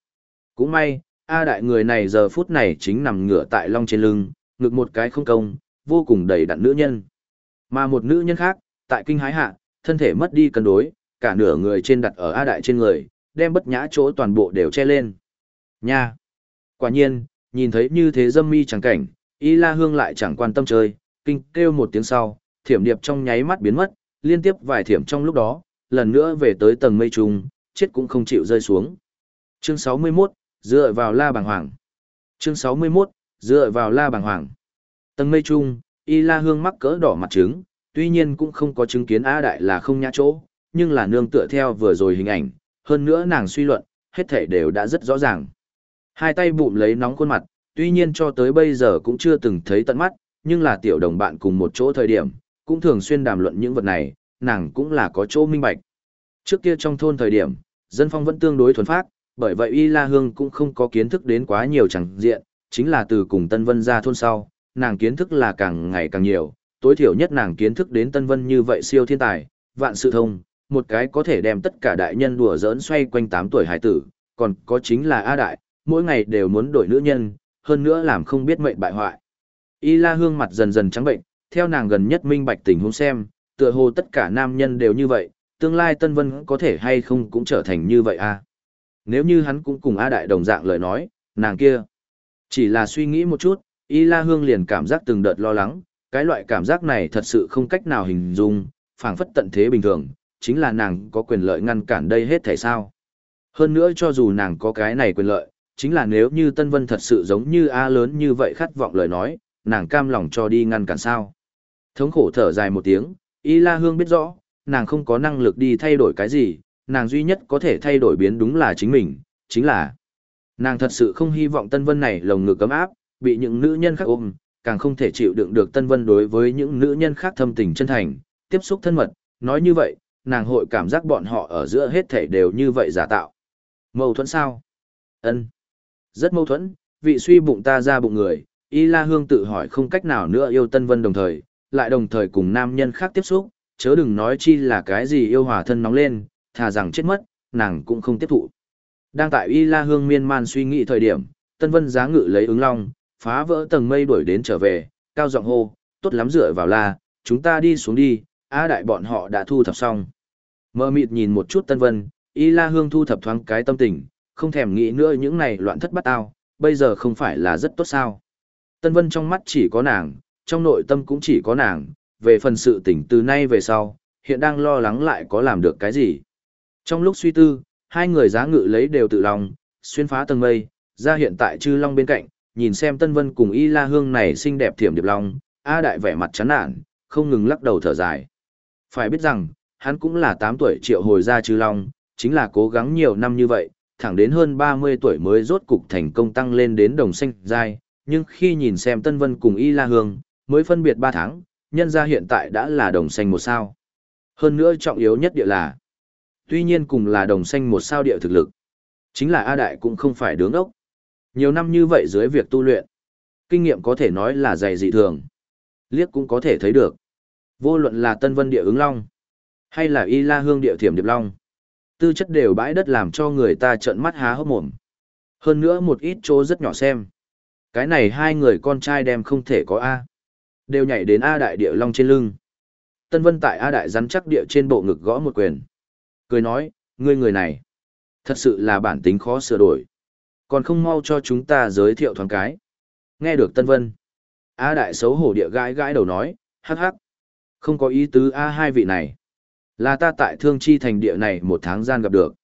Cũng may, A đại người này giờ phút này chính nằm ngửa tại long trên lưng, ngực một cái không công, vô cùng đầy đặn nữ nhân. Mà một nữ nhân khác, tại kinh hái hạ, thân thể mất đi cân đối, cả nửa người trên đặt ở A đại trên người, đem bất nhã chỗ toàn bộ đều che lên. Nha! Quả nhiên, nhìn thấy như thế dâm mi chẳng cảnh, Y La Hương lại chẳng quan tâm chơi, kinh kêu một tiếng sau, thiểm điệp trong nháy mắt biến mất, liên tiếp vài thiểm trong lúc đó, lần nữa về tới tầng mây trùng, chết cũng không chịu rơi xuống. Chương 61, dựa vào la bàng hoàng. Chương 61, dựa vào la bàng hoàng. Tầng mây trung, y la hương mắc cỡ đỏ mặt trứng, tuy nhiên cũng không có chứng kiến A đại là không nhã chỗ, nhưng là nương tựa theo vừa rồi hình ảnh, hơn nữa nàng suy luận, hết thể đều đã rất rõ ràng. Hai tay bụm lấy nóng khuôn mặt, tuy nhiên cho tới bây giờ cũng chưa từng thấy tận mắt, nhưng là tiểu đồng bạn cùng một chỗ thời điểm, cũng thường xuyên đàm luận những vật này, nàng cũng là có chỗ minh bạch. Trước kia trong thôn thời điểm, dân phong vẫn tương đối thuần phát, bởi vậy Y La Hương cũng không có kiến thức đến quá nhiều chẳng diện, chính là từ cùng Tân Vân ra thôn sau, nàng kiến thức là càng ngày càng nhiều, tối thiểu nhất nàng kiến thức đến Tân Vân như vậy siêu thiên tài, vạn sự thông, một cái có thể đem tất cả đại nhân đùa giỡn xoay quanh 8 tuổi hải tử, còn có chính là A Đại, mỗi ngày đều muốn đổi nữ nhân, hơn nữa làm không biết mệnh bại hoại. Y La Hương mặt dần dần trắng bệnh, theo nàng gần nhất minh bạch tình huống xem, tựa hồ tất cả nam nhân đều như vậy, tương lai Tân Vân có thể hay không cũng trở thành như vậy a. Nếu như hắn cũng cùng A Đại đồng dạng lời nói, nàng kia. Chỉ là suy nghĩ một chút, Y La Hương liền cảm giác từng đợt lo lắng, cái loại cảm giác này thật sự không cách nào hình dung, phảng phất tận thế bình thường, chính là nàng có quyền lợi ngăn cản đây hết thể sao. Hơn nữa cho dù nàng có cái này quyền lợi, chính là nếu như Tân Vân thật sự giống như A lớn như vậy khát vọng lời nói, nàng cam lòng cho đi ngăn cản sao. Thống khổ thở dài một tiếng, Y La Hương biết rõ, nàng không có năng lực đi thay đổi cái gì, nàng duy nhất có thể thay đổi biến đúng là chính mình, chính là nàng thật sự không hy vọng Tân Vân này lồng ngực cấm áp, bị những nữ nhân khác ôm, càng không thể chịu đựng được Tân Vân đối với những nữ nhân khác thâm tình chân thành, tiếp xúc thân mật, nói như vậy, nàng hội cảm giác bọn họ ở giữa hết thể đều như vậy giả tạo. Mâu thuẫn sao? Ân, rất mâu thuẫn, vị suy bụng ta ra bụng người, Y La Hương tự hỏi không cách nào nữa yêu Tân Vân đồng thời, lại đồng thời cùng nam nhân khác tiếp xúc, chớ đừng nói chi là cái gì yêu hòa thân nóng lên, thà rằng chết mất, nàng cũng không tiếp thụ. Đang tại Y La Hương miên man suy nghĩ thời điểm, Tân Vân giá ngự lấy ứng long, phá vỡ tầng mây đuổi đến trở về, cao giọng hô, tốt lắm dựa vào la, chúng ta đi xuống đi, A đại bọn họ đã thu thập xong. Mơ mịt nhìn một chút Tân Vân, Y La Hương thu thập thoáng cái tâm tình, không thèm nghĩ nữa những này loạn thất bát ao, bây giờ không phải là rất tốt sao. Tân Vân trong mắt chỉ có nàng, trong nội tâm cũng chỉ có nàng, về phần sự tỉnh từ nay về sau, hiện đang lo lắng lại có làm được cái gì. Trong lúc suy tư, hai người giá ngự lấy đều tự lòng, xuyên phá tầng mây, ra hiện tại chư long bên cạnh, nhìn xem Tân Vân cùng Y La Hương này xinh đẹp thiểm điệp long, A Đại vẻ mặt chán nản, không ngừng lắc đầu thở dài. Phải biết rằng, hắn cũng là 8 tuổi triệu hồi ra chư long, chính là cố gắng nhiều năm như vậy, thẳng đến hơn 30 tuổi mới rốt cục thành công tăng lên đến đồng xanh giai, nhưng khi nhìn xem Tân Vân cùng Y La Hương, mới phân biệt 3 tháng, nhân ra hiện tại đã là đồng xanh một sao. Hơn nữa trọng yếu nhất địa là, tuy nhiên cùng là đồng xanh một sao địa thực lực. Chính là A Đại cũng không phải đứng ốc. Nhiều năm như vậy dưới việc tu luyện, kinh nghiệm có thể nói là dày dị thường. Liếc cũng có thể thấy được. Vô luận là Tân Vân địa ứng long, hay là Y La Hương địa thiểm điệp long. Tư chất đều bãi đất làm cho người ta trợn mắt há hốc mồm. Hơn nữa một ít chỗ rất nhỏ xem. Cái này hai người con trai đem không thể có A. Đều nhảy đến A đại địa long trên lưng. Tân Vân tại A đại rắn chắc địa trên bộ ngực gõ một quyền. Cười nói, ngươi người này. Thật sự là bản tính khó sửa đổi. Còn không mau cho chúng ta giới thiệu thoáng cái. Nghe được Tân Vân. A đại xấu hổ địa gãi gãi đầu nói, hắc hắc. Không có ý tứ A hai vị này. Là ta tại thương chi thành địa này một tháng gian gặp được.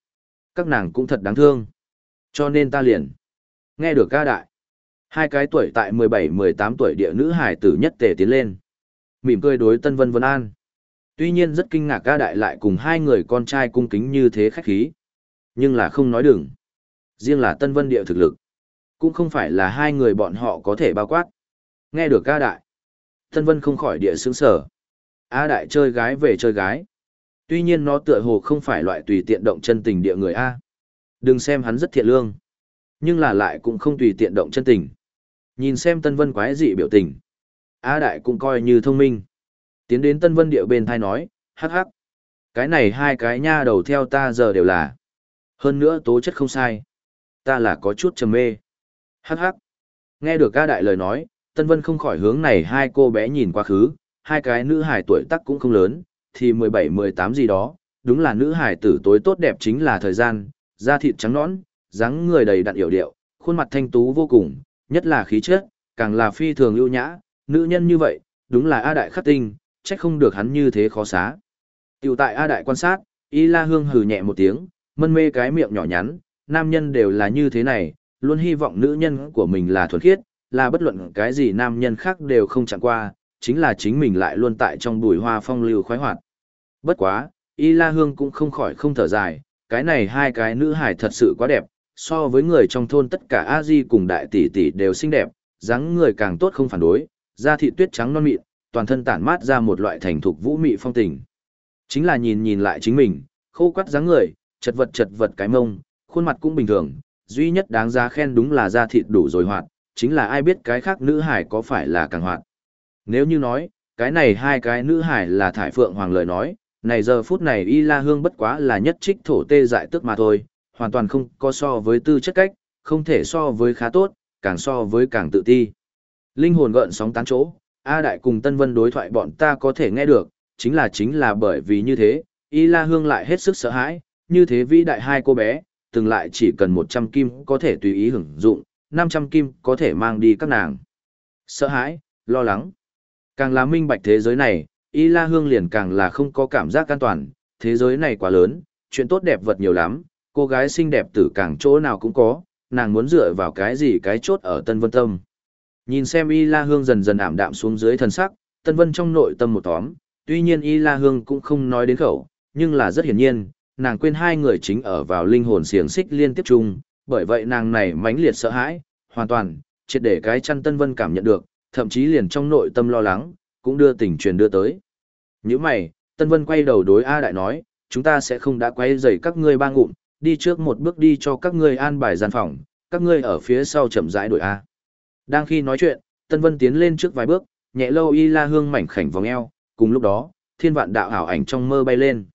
Các nàng cũng thật đáng thương. Cho nên ta liền. Nghe được ca đại. Hai cái tuổi tại 17-18 tuổi địa nữ hải tử nhất tề tiến lên. Mỉm cười đối Tân Vân Vân An. Tuy nhiên rất kinh ngạc ca đại lại cùng hai người con trai cung kính như thế khách khí. Nhưng là không nói đừng. Riêng là Tân Vân địa thực lực. Cũng không phải là hai người bọn họ có thể bao quát. Nghe được ca đại. Tân Vân không khỏi địa sướng sở. A đại chơi gái về chơi gái. Tuy nhiên nó tựa hồ không phải loại tùy tiện động chân tình địa người A. Đừng xem hắn rất thiện lương. Nhưng là lại cũng không tùy tiện động chân tình. Nhìn xem Tân Vân quái dị biểu tình. A Đại cũng coi như thông minh. Tiến đến Tân Vân địa bên thai nói, hắc hắc. Cái này hai cái nha đầu theo ta giờ đều là. Hơn nữa tố chất không sai. Ta là có chút trầm mê. Hắc hắc. Nghe được A Đại lời nói, Tân Vân không khỏi hướng này hai cô bé nhìn quá khứ, hai cái nữ hài tuổi tác cũng không lớn, thì 17-18 gì đó, đúng là nữ hải tử tối tốt đẹp chính là thời gian, da thịt trắng nõn, dáng người đầy đặn yểu điệu, khuôn mặt thanh tú vô cùng, nhất là khí chất, càng là phi thường ưu nhã, nữ nhân như vậy, đúng là A Đại khắc tinh, trách không được hắn như thế khó xá. Tiểu tại A Đại quan sát, Y La Hương hừ nhẹ một tiếng, mân mê cái miệng nhỏ nhắn, nam nhân đều là như thế này, luôn hy vọng nữ nhân của mình là thuần khiết, là bất luận cái gì nam nhân khác đều không chẳng qua, chính là chính mình lại luôn tại trong bùi hoa phong lưu khoái hoạt. Bất quá, Y La Hương cũng không khỏi không thở dài, cái này hai cái nữ hải thật sự quá đẹp, so với người trong thôn tất cả a di cùng đại tỷ tỷ đều xinh đẹp, dáng người càng tốt không phản đối, da thịt tuyết trắng non mịn, toàn thân tản mát ra một loại thành thục vũ mị phong tình. Chính là nhìn nhìn lại chính mình, khô quắt dáng người, chật vật chật vật cái mông, khuôn mặt cũng bình thường, duy nhất đáng giá khen đúng là da thịt đủ rồi hoạt, chính là ai biết cái khác nữ hải có phải là càng hoạt. Nếu như nói, cái này hai cái nữ hải là thải phượng hoàng lời nói, này giờ phút này y la hương bất quá là nhất trích thổ tê dại tức mà thôi, hoàn toàn không có so với tư chất cách, không thể so với khá tốt, càng so với càng tự ti. Linh hồn gợn sóng tán chỗ, A Đại cùng Tân Vân đối thoại bọn ta có thể nghe được, chính là chính là bởi vì như thế, Y La Hương lại hết sức sợ hãi, như thế vĩ đại hai cô bé, từng lại chỉ cần 100 kim có thể tùy ý hưởng dụng, 500 kim có thể mang đi các nàng. Sợ hãi, lo lắng. Càng là minh bạch thế giới này, Y La Hương liền càng là không có cảm giác an toàn, thế giới này quá lớn, chuyện tốt đẹp vật nhiều lắm, cô gái xinh đẹp tử càng chỗ nào cũng có, nàng muốn dựa vào cái gì cái chốt ở Tân Vân Tâm. Nhìn xem Y La Hương dần dần ảm đạm xuống dưới thân sắc, Tân Vân trong nội tâm một tóm, tuy nhiên Y La Hương cũng không nói đến khẩu, nhưng là rất hiển nhiên, nàng quên hai người chính ở vào linh hồn xiềng xích liên tiếp chung, bởi vậy nàng này mãnh liệt sợ hãi, hoàn toàn, triệt để cái chăn Tân Vân cảm nhận được, thậm chí liền trong nội tâm lo lắng, cũng đưa tình truyền đưa tới. Những mày, Tân Vân quay đầu đối A Đại nói, chúng ta sẽ không đã quay dày các ngươi ba ngụm, đi trước một bước đi cho các ngươi an bài gian phòng, các ngươi ở phía sau chậm rãi đổi A. Đang khi nói chuyện, Tân Vân tiến lên trước vài bước, nhẹ lâu y la hương mảnh khảnh vòng eo, cùng lúc đó, thiên vạn đạo ảo ảnh trong mơ bay lên.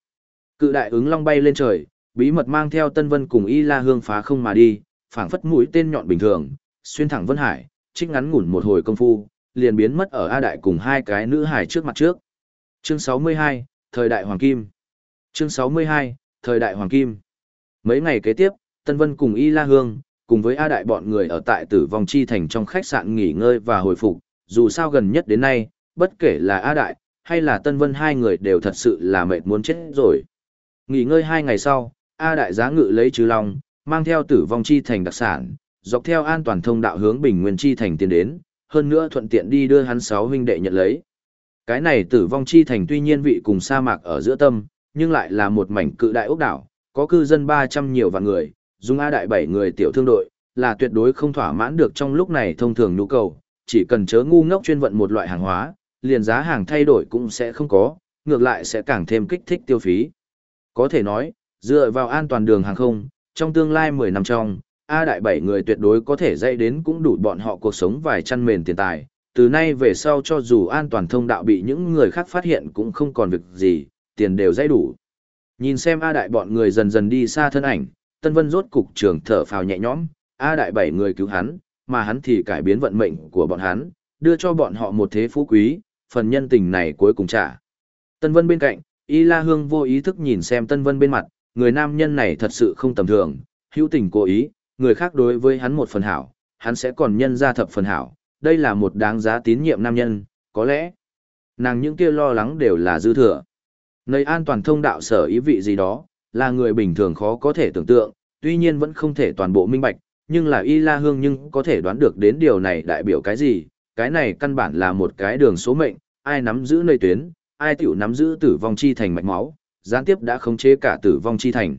Cự đại ứng long bay lên trời, bí mật mang theo Tân Vân cùng y la hương phá không mà đi, phảng phất mũi tên nhọn bình thường, xuyên thẳng Vân Hải, trích ngắn ngủn một hồi công phu, liền biến mất ở A Đại cùng hai cái nữ hải trước mặt trước. Chương 62, Thời đại Hoàng Kim. Chương 62, Thời đại Hoàng Kim. Mấy ngày kế tiếp, Tân Vân cùng Y La Hương, cùng với A Đại bọn người ở tại tử vong chi thành trong khách sạn nghỉ ngơi và hồi phục, dù sao gần nhất đến nay, bất kể là A Đại, hay là Tân Vân hai người đều thật sự là mệt muốn chết rồi. Nghỉ ngơi hai ngày sau, A Đại giá ngự lấy trừ lòng, mang theo tử vong chi thành đặc sản, dọc theo an toàn thông đạo hướng bình nguyên chi thành tiến đến, hơn nữa thuận tiện đi đưa hắn sáu huynh đệ nhận lấy. Cái này tử vong chi thành tuy nhiên vị cùng sa mạc ở giữa tâm, nhưng lại là một mảnh cự đại ốc đảo, có cư dân 300 nhiều vạn người, dùng A đại 7 người tiểu thương đội, là tuyệt đối không thỏa mãn được trong lúc này thông thường nhu cầu, chỉ cần chớ ngu ngốc chuyên vận một loại hàng hóa, liền giá hàng thay đổi cũng sẽ không có, ngược lại sẽ càng thêm kích thích tiêu phí. Có thể nói, dựa vào an toàn đường hàng không, trong tương lai 10 năm trong, A đại bảy người tuyệt đối có thể dạy đến cũng đủ bọn họ cuộc sống vài chăn mền tiền tài. Từ nay về sau cho dù an toàn thông đạo bị những người khác phát hiện cũng không còn việc gì, tiền đều dạy đủ. Nhìn xem A đại bọn người dần dần đi xa thân ảnh, Tân Vân rốt cục trường thở phào nhẹ nhõm, A đại bảy người cứu hắn, mà hắn thì cải biến vận mệnh của bọn hắn, đưa cho bọn họ một thế phú quý, phần nhân tình này cuối cùng trả. Tân Vân bên cạnh, Y La Hương vô ý thức nhìn xem Tân Vân bên mặt, người nam nhân này thật sự không tầm thường, hữu tình cố ý, người khác đối với hắn một phần hảo, hắn sẽ còn nhân ra thập phần hảo, đây là một đáng giá tín nhiệm nam nhân, có lẽ. Nàng những kia lo lắng đều là dư thừa. Nơi an toàn thông đạo sở ý vị gì đó, là người bình thường khó có thể tưởng tượng, tuy nhiên vẫn không thể toàn bộ minh bạch, nhưng là Y La Hương nhưng có thể đoán được đến điều này đại biểu cái gì, cái này căn bản là một cái đường số mệnh, ai nắm giữ nơi tuyến, ai tiểu nắm giữ tử vong chi thành mạch máu, gián tiếp đã khống chế cả tử vong chi thành.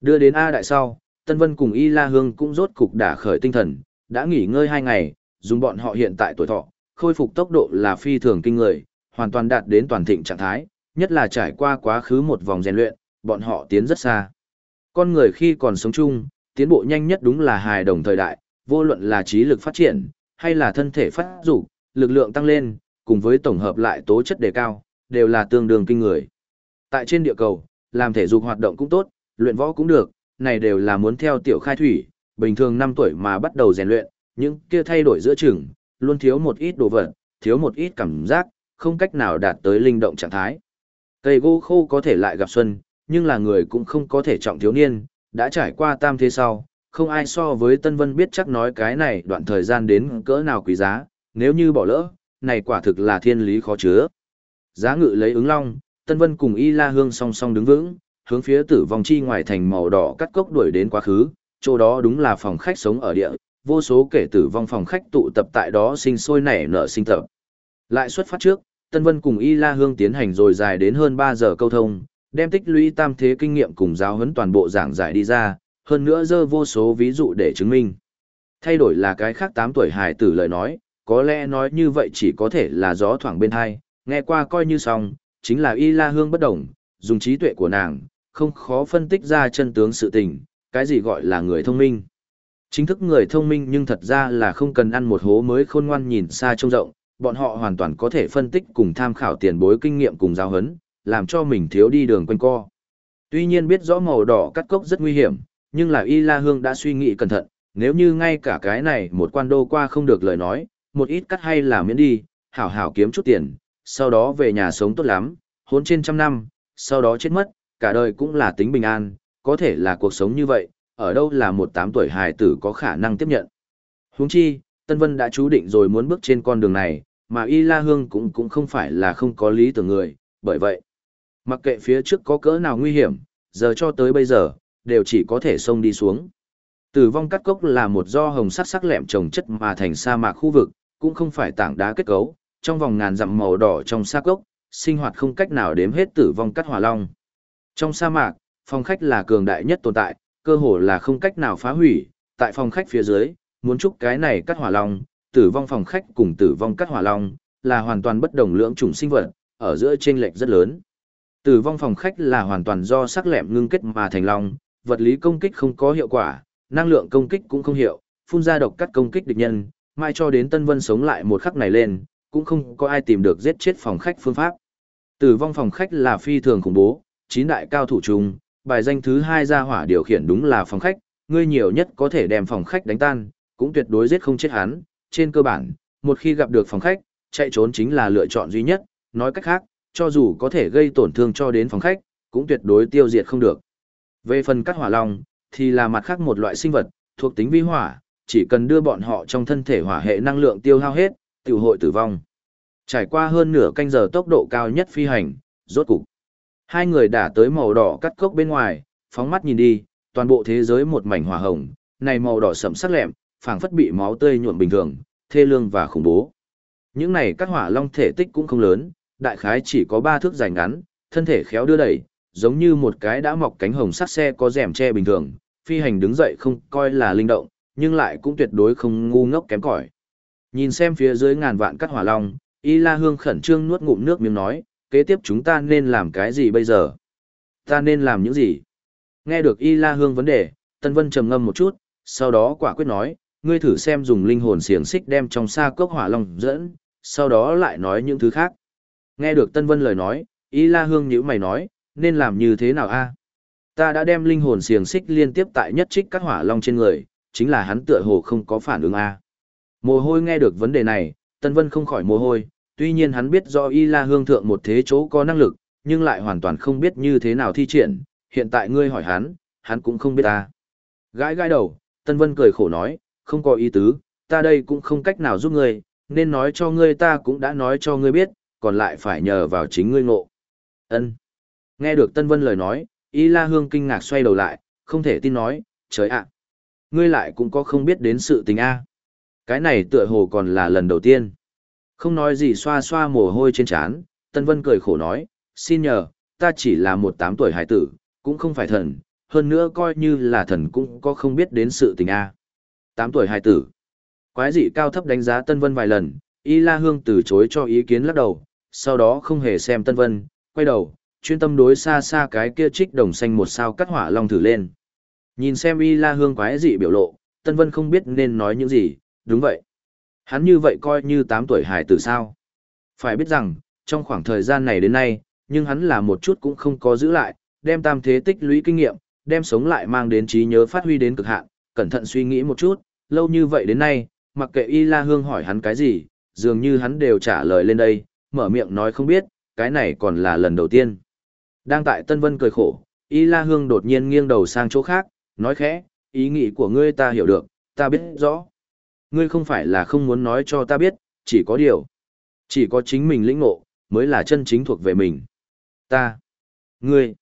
Đưa đến A đại sau, Tân Vân cùng Y La Hương cũng rốt cục đả khởi tinh thần, đã nghỉ ngơi hai ngày, dùng bọn họ hiện tại tuổi thọ, khôi phục tốc độ là phi thường kinh người, hoàn toàn đạt đến toàn thịnh trạng thái, nhất là trải qua quá khứ một vòng rèn luyện, bọn họ tiến rất xa. Con người khi còn sống chung, tiến bộ nhanh nhất đúng là hài đồng thời đại, vô luận là trí lực phát triển, hay là thân thể phát dục, lực lượng tăng lên, cùng với tổng hợp lại tố chất đề cao, đều là tương đương kinh người. Tại trên địa cầu, làm thể dục hoạt động cũng tốt, luyện võ cũng được, này đều là muốn theo tiểu khai thủy, bình thường 5 tuổi mà bắt đầu rèn luyện, những kia thay đổi giữa chừng, luôn thiếu một ít đồ vật, thiếu một ít cảm giác, không cách nào đạt tới linh động trạng thái. Cây gỗ khô có thể lại gặp xuân, nhưng là người cũng không có thể trọng thiếu niên, đã trải qua tam thế sau, không ai so với Tân Vân biết chắc nói cái này đoạn thời gian đến cỡ nào quý giá, nếu như bỏ lỡ, này quả thực là thiên lý khó chứa. Giá ngự lấy ứng long, Tân Vân cùng Y La Hương song song đứng vững, hướng phía tử vong chi ngoài thành màu đỏ cắt cốc đuổi đến quá khứ, chỗ đó đúng là phòng khách sống ở địa, vô số kẻ tử vong phòng khách tụ tập tại đó sinh sôi nảy nở sinh tập. Lại xuất phát trước, Tân Vân cùng Y La Hương tiến hành rồi dài đến hơn 3 giờ câu thông, đem tích lũy tam thế kinh nghiệm cùng giáo huấn toàn bộ giảng giải đi ra, hơn nữa dơ vô số ví dụ để chứng minh. Thay đổi là cái khác 8 tuổi hài tử lời nói, có lẽ nói như vậy chỉ có thể là gió thoảng bên hai, nghe qua coi như xong, chính là Y La Hương bất đồng, dùng trí tuệ của nàng, không khó phân tích ra chân tướng sự tình, cái gì gọi là người thông minh. Chính thức người thông minh nhưng thật ra là không cần ăn một hố mới khôn ngoan nhìn xa trông rộng, bọn họ hoàn toàn có thể phân tích cùng tham khảo tiền bối kinh nghiệm cùng giáo hấn, làm cho mình thiếu đi đường quanh co. Tuy nhiên biết rõ màu đỏ cắt cốc rất nguy hiểm, nhưng là Y La Hương đã suy nghĩ cẩn thận, nếu như ngay cả cái này một quan đô qua không được lời nói, một ít cắt hay là miễn đi, hảo hảo kiếm chút tiền, sau đó về nhà sống tốt lắm, hôn trên trăm năm, sau đó chết mất, cả đời cũng là tính bình an, có thể là cuộc sống như vậy, ở đâu là một tám tuổi hài tử có khả năng tiếp nhận. Huống chi, Tân Vân đã chú định rồi muốn bước trên con đường này, mà Y La Hương cũng cũng không phải là không có lý tưởng người, bởi vậy, mặc kệ phía trước có cỡ nào nguy hiểm, giờ cho tới bây giờ, đều chỉ có thể xông đi xuống. Tử vong cắt cốc là một do hồng sắc sắc lẹm trồng chất mà thành sa mạc khu vực, cũng không phải tảng đá kết cấu, trong vòng ngàn dặm màu đỏ trong sa cốc, sinh hoạt không cách nào đếm hết tử vong cắt hỏa long. Trong sa mạc, phòng khách là cường đại nhất tồn tại, cơ hồ là không cách nào phá hủy, tại phòng khách phía dưới, muốn chúc cái này cắt hỏa long, tử vong phòng khách cùng tử vong cắt hỏa long, là hoàn toàn bất đồng lưỡng chủng sinh vật, ở giữa chênh lệch rất lớn. Tử vong phòng khách là hoàn toàn do sắc lẹm ngưng kết mà thành long, vật lý công kích không có hiệu quả, năng lượng công kích cũng không hiệu, phun ra độc cắt công kích địch nhân, mai cho đến Tân Vân sống lại một khắc này lên, cũng không có ai tìm được giết chết phòng khách phương pháp. Tử vong phòng khách là phi thường khủng bố, chín đại cao thủ chung, bài danh thứ hai ra hỏa điều khiển đúng là phòng khách, ngươi nhiều nhất có thể đem phòng khách đánh tan, cũng tuyệt đối giết không chết hắn, trên cơ bản, một khi gặp được phòng khách, chạy trốn chính là lựa chọn duy nhất, nói cách khác, cho dù có thể gây tổn thương cho đến phòng khách, cũng tuyệt đối tiêu diệt không được. Về phần cắt hỏa long, thì là mặt khác một loại sinh vật, thuộc tính vi hỏa, chỉ cần đưa bọn họ trong thân thể hỏa hệ năng lượng tiêu hao hết, tiểu hội tử vong. Trải qua hơn nửa canh giờ tốc độ cao nhất phi hành, rốt cục. Hai người đã tới màu đỏ cắt cốc bên ngoài, phóng mắt nhìn đi, toàn bộ thế giới một mảnh hỏa hồng, này màu đỏ sẫm sắc lẹm, phảng phất bị máu tươi nhuộm bình thường, thê lương và khủng bố. Những này các hỏa long thể tích cũng không lớn, đại khái chỉ có ba thước dài ngắn, thân thể khéo đưa đẩy, giống như một cái đã mọc cánh hồng sắt xe có rèm che bình thường, phi hành đứng dậy không coi là linh động, nhưng lại cũng tuyệt đối không ngu ngốc kém cỏi. Nhìn xem phía dưới ngàn vạn cắt hỏa long, Y La Hương khẩn trương nuốt ngụm nước miếng nói, kế tiếp chúng ta nên làm cái gì bây giờ? Ta nên làm những gì? Nghe được Y La Hương vấn đề, Tân Vân trầm ngâm một chút, sau đó quả quyết nói, ngươi thử xem dùng linh hồn xiềng xích đem trong xa cốc hỏa long dẫn, sau đó lại nói những thứ khác. Nghe được Tân Vân lời nói, Y La Hương nhíu mày nói, nên làm như thế nào a? Ta đã đem linh hồn xiềng xích liên tiếp tại nhất trích các hỏa long trên người, chính là hắn tựa hồ không có phản ứng a. Mồ hôi nghe được vấn đề này, Tân Vân không khỏi mồ hôi, tuy nhiên hắn biết do Y La Hương thượng một thế chỗ có năng lực, nhưng lại hoàn toàn không biết như thế nào thi triển, hiện tại ngươi hỏi hắn, hắn cũng không biết ta. Gãi gãi đầu, Tân Vân cười khổ nói, không có ý tứ, ta đây cũng không cách nào giúp ngươi, nên nói cho ngươi ta cũng đã nói cho ngươi biết, còn lại phải nhờ vào chính ngươi ngộ. Ân. Nghe được Tân Vân lời nói, Y La Hương kinh ngạc xoay đầu lại, không thể tin nói, trời ạ, ngươi lại cũng có không biết đến sự tình a. Cái này tựa hồ còn là lần đầu tiên. Không nói gì xoa xoa mồ hôi trên trán, Tân Vân cười khổ nói, xin nhờ, ta chỉ là một tám tuổi hải tử, cũng không phải thần, hơn nữa coi như là thần cũng có không biết đến sự tình a. Tám tuổi hải tử. Quái dị cao thấp đánh giá Tân Vân vài lần, Y La Hương từ chối cho ý kiến lắc đầu, sau đó không hề xem Tân Vân, quay đầu, chuyên tâm đối xa xa cái kia trích đồng xanh một sao cắt hỏa long thử lên. Nhìn xem Y La Hương quái dị biểu lộ, Tân Vân không biết nên nói những gì, đúng vậy. Hắn như vậy coi như 8 tuổi hải tử sao. Phải biết rằng, trong khoảng thời gian này đến nay, nhưng hắn là một chút cũng không có giữ lại, đem tam thế tích lũy kinh nghiệm, đem sống lại mang đến trí nhớ phát huy đến cực hạn, cẩn thận suy nghĩ một chút, lâu như vậy đến nay, mặc kệ Y La Hương hỏi hắn cái gì, dường như hắn đều trả lời lên đây, mở miệng nói không biết, cái này còn là lần đầu tiên. Đang tại Tân Vân cười khổ, Y La Hương đột nhiên nghiêng đầu sang chỗ khác, nói khẽ, ý nghĩ của ngươi ta hiểu được, ta biết rõ. Ngươi không phải là không muốn nói cho ta biết, chỉ có điều. Chỉ có chính mình lĩnh ngộ, mới là chân chính thuộc về mình. Ta. Ngươi.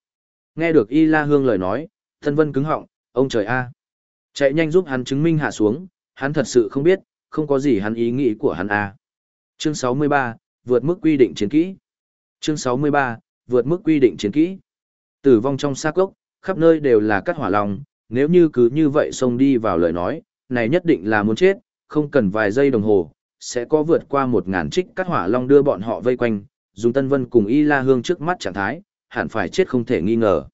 Nghe được Y La Hương lời nói, thân Vân cứng họng, ông trời a. Chạy nhanh giúp hắn chứng minh hạ xuống, hắn thật sự không biết, không có gì hắn ý nghĩ của hắn a. Chương 63, vượt mức quy định chiến kỹ. Chương 63, vượt mức quy định chiến kỹ. Tử vong trong xác gốc, khắp nơi đều là cắt hỏa lòng, nếu như cứ như vậy xông đi vào lời nói, này nhất định là muốn chết, không cần vài giây đồng hồ, sẽ có vượt qua một ngàn trích cắt hỏa long đưa bọn họ vây quanh, dùng Tân Vân cùng Y La Hương trước mắt trạng thái, hẳn phải chết không thể nghi ngờ.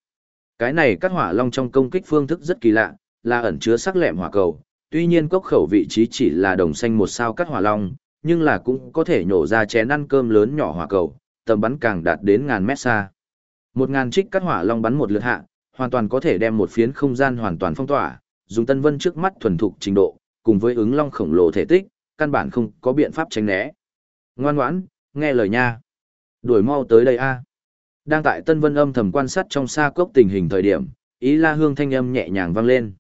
Cái này cắt hỏa long trong công kích phương thức rất kỳ lạ, là ẩn chứa sắc lẹm hỏa cầu, tuy nhiên cốc khẩu vị trí chỉ là đồng xanh một sao cắt hỏa long, nhưng là cũng có thể nhổ ra chén ăn cơm lớn nhỏ hỏa cầu, tầm bắn càng đạt đến ngàn mét xa. Một ngàn trích cắt hỏa long bắn một lượt hạ, hoàn toàn có thể đem một phiến không gian hoàn toàn phong tỏa, dùng Tân Vân trước mắt thuần thục trình độ, cùng với ứng long khổng lồ thể tích, căn bản không có biện pháp tránh né. Ngoan ngoãn, nghe lời nha. Đuổi mau tới đây a. Đang tại Tân Vân âm thầm quan sát trong xa cốc tình hình thời điểm, ý la hương thanh âm nhẹ nhàng vang lên.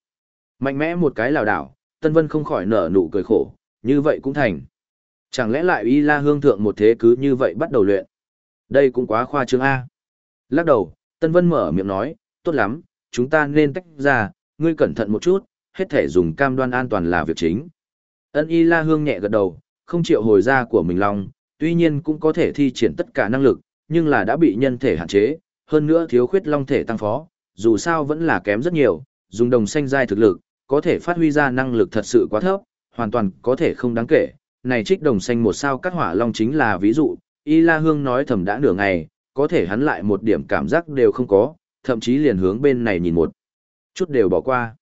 Mạnh mẽ một cái lảo đảo, Tân Vân không khỏi nở nụ cười khổ, như vậy cũng thành. Chẳng lẽ lại ý la hương thượng một thế cứ như vậy bắt đầu luyện. Đây cũng quá khoa trương A. Lắc đầu, Tân Vân mở miệng nói, tốt lắm, chúng ta nên tách ra, ngươi cẩn thận một chút, hết thể dùng cam đoan an toàn là việc chính. Ân y la hương nhẹ gật đầu, không chịu hồi ra của mình lòng, tuy nhiên cũng có thể thi triển tất cả năng lực, nhưng là đã bị nhân thể hạn chế, hơn nữa thiếu khuyết long thể tăng phó, dù sao vẫn là kém rất nhiều, dùng đồng xanh giai thực lực, có thể phát huy ra năng lực thật sự quá thấp, hoàn toàn có thể không đáng kể. Này trích đồng xanh một sao cắt hỏa long chính là ví dụ, Y La Hương nói thầm đã nửa ngày, có thể hắn lại một điểm cảm giác đều không có, thậm chí liền hướng bên này nhìn một chút đều bỏ qua.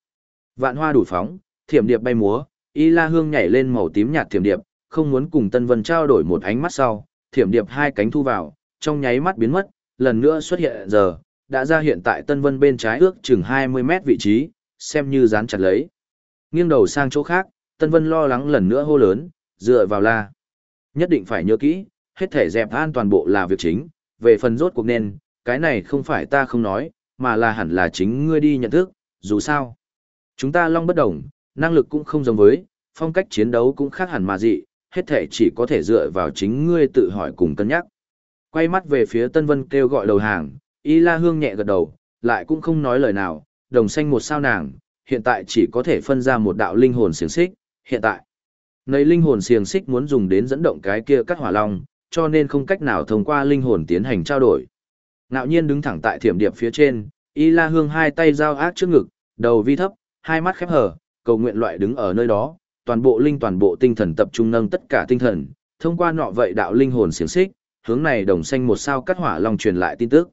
Vạn hoa đủ phóng, thiểm điệp bay múa, Y La Hương nhảy lên màu tím nhạt thiểm điệp, không muốn cùng Tân Vân trao đổi một ánh mắt sau, thiểm điệp hai cánh thu vào, trong nháy mắt biến mất, lần nữa xuất hiện giờ, đã ra hiện tại Tân Vân bên trái ước chừng 20 mét vị trí, xem như dán chặt lấy. Nghiêng đầu sang chỗ khác, Tân Vân lo lắng lần nữa hô lớn, dựa vào la. Nhất định phải nhớ kỹ, hết thể dẹp an toàn bộ là việc chính, về phần rốt cuộc nên, cái này không phải ta không nói, mà là hẳn là chính ngươi đi nhận thức, dù sao. Chúng ta long bất đồng, năng lực cũng không giống với, phong cách chiến đấu cũng khác hẳn mà dị, hết thể chỉ có thể dựa vào chính ngươi tự hỏi cùng cân nhắc. Quay mắt về phía Tân Vân kêu gọi đầu hàng, Y La Hương nhẹ gật đầu, lại cũng không nói lời nào, đồng xanh một sao nàng, hiện tại chỉ có thể phân ra một đạo linh hồn xiềng xích, hiện tại. Nấy linh hồn xiềng xích muốn dùng đến dẫn động cái kia cắt hỏa long, cho nên không cách nào thông qua linh hồn tiến hành trao đổi. Ngạo nhiên đứng thẳng tại thiểm điệp phía trên, Y La Hương hai tay giao ác trước ngực, đầu vi thấp, hai mắt khép hờ, cầu nguyện loại đứng ở nơi đó, toàn bộ linh toàn bộ tinh thần tập trung nâng tất cả tinh thần, thông qua nọ vậy đạo linh hồn xiển xích, hướng này đồng xanh một sao cắt hỏa long truyền lại tin tức.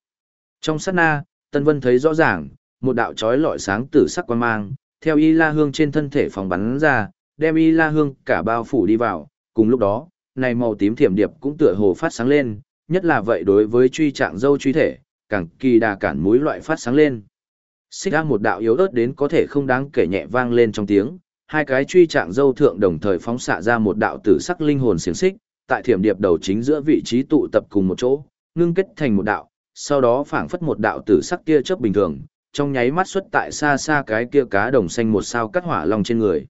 Trong sát na, Tân Vân thấy rõ ràng, một đạo chói lọi sáng tử sắc quan mang, theo Y La Hương trên thân thể phòng bắn ra, đem Y La Hương cả bao phủ đi vào, cùng lúc đó, này màu tím thiểm điệp cũng tựa hồ phát sáng lên, nhất là vậy đối với truy trạng dâu truy thể, càng kỳ đà cản mũi loại phát sáng lên. Xích ra một đạo yếu ớt đến có thể không đáng kể nhẹ vang lên trong tiếng, hai cái truy trạng dâu thượng đồng thời phóng xạ ra một đạo tử sắc linh hồn xiềng xích, tại thiểm điệp đầu chính giữa vị trí tụ tập cùng một chỗ, ngưng kết thành một đạo, sau đó phảng phất một đạo tử sắc kia chớp bình thường, trong nháy mắt xuất tại xa xa cái kia cá đồng xanh một sao cắt hỏa long trên người.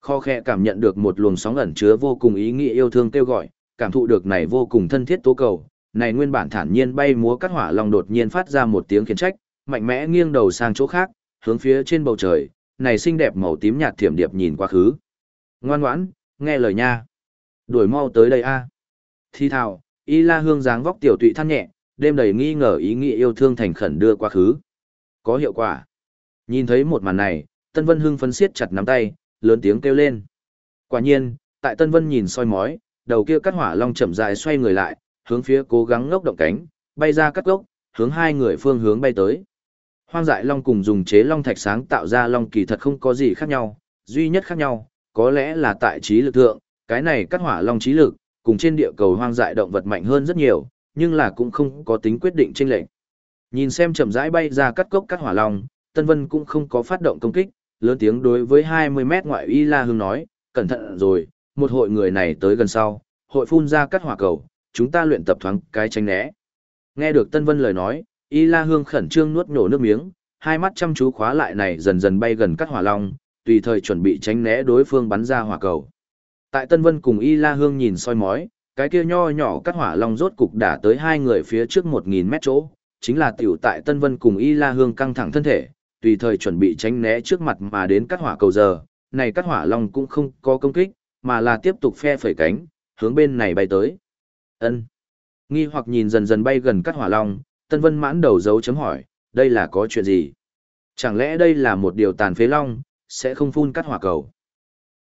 Kho khe cảm nhận được một luồng sóng ẩn chứa vô cùng ý nghĩa yêu thương kêu gọi, cảm thụ được này vô cùng thân thiết tố cầu, này nguyên bản thản nhiên bay múa cắt hỏa long đột nhiên phát ra một tiếng khiển trách, mạnh mẽ nghiêng đầu sang chỗ khác, hướng phía trên bầu trời, này xinh đẹp màu tím nhạt thiểm điệp nhìn quá khứ. Ngoan ngoãn, nghe lời nha. Đuổi mau tới đây a. Thi thào, y la hương dáng vóc tiểu tụy than nhẹ, đêm đầy nghi ngờ ý nghĩ yêu thương thành khẩn đưa quá khứ. Có hiệu quả. Nhìn thấy một màn này, Tân Vân hưng phấn siết chặt nắm tay, lớn tiếng kêu lên. Quả nhiên, tại Tân Vân nhìn soi mói, đầu kia cắt hỏa long chậm rãi xoay người lại, hướng phía cố gắng ngốc động cánh, bay ra cắt gốc, hướng hai người phương hướng bay tới. Hoang dại long cùng dùng chế long thạch sáng tạo ra long kỳ thật không có gì khác nhau, duy nhất khác nhau, có lẽ là tại trí lực thượng, cái này cắt hỏa long trí lực, cùng trên địa cầu hoang dại động vật mạnh hơn rất nhiều, nhưng là cũng không có tính quyết định chênh lệch. Nhìn xem chậm rãi bay ra cắt cốc cắt hỏa long, Tân Vân cũng không có phát động công kích, lớn tiếng đối với 20 mét ngoại Y La Hương nói, cẩn thận rồi, một hội người này tới gần sau, hội phun ra cắt hỏa cầu, chúng ta luyện tập thoáng cái tránh né. Nghe được Tân Vân lời nói, Y La Hương khẩn trương nuốt nhổ nước miếng, hai mắt chăm chú khóa lại này dần dần bay gần cắt hỏa long, tùy thời chuẩn bị tránh né đối phương bắn ra hỏa cầu. Tại Tân Vân cùng Y La Hương nhìn soi mói, cái kia nho nhỏ cắt hỏa long rốt cục đả tới hai người phía trước 1000 mét chỗ, chính là tiểu tại Tân Vân cùng Y La Hương căng thẳng thân thể, tùy thời chuẩn bị tránh né trước mặt mà đến cắt hỏa cầu giờ, này cắt hỏa long cũng không có công kích, mà là tiếp tục phe phẩy cánh, hướng bên này bay tới. Ân. Nghi hoặc nhìn dần dần bay gần cắt hỏa long, Tân Vân mãn đầu dấu chấm hỏi, đây là có chuyện gì? Chẳng lẽ đây là một điều tàn phế long, sẽ không phun cắt hỏa cầu?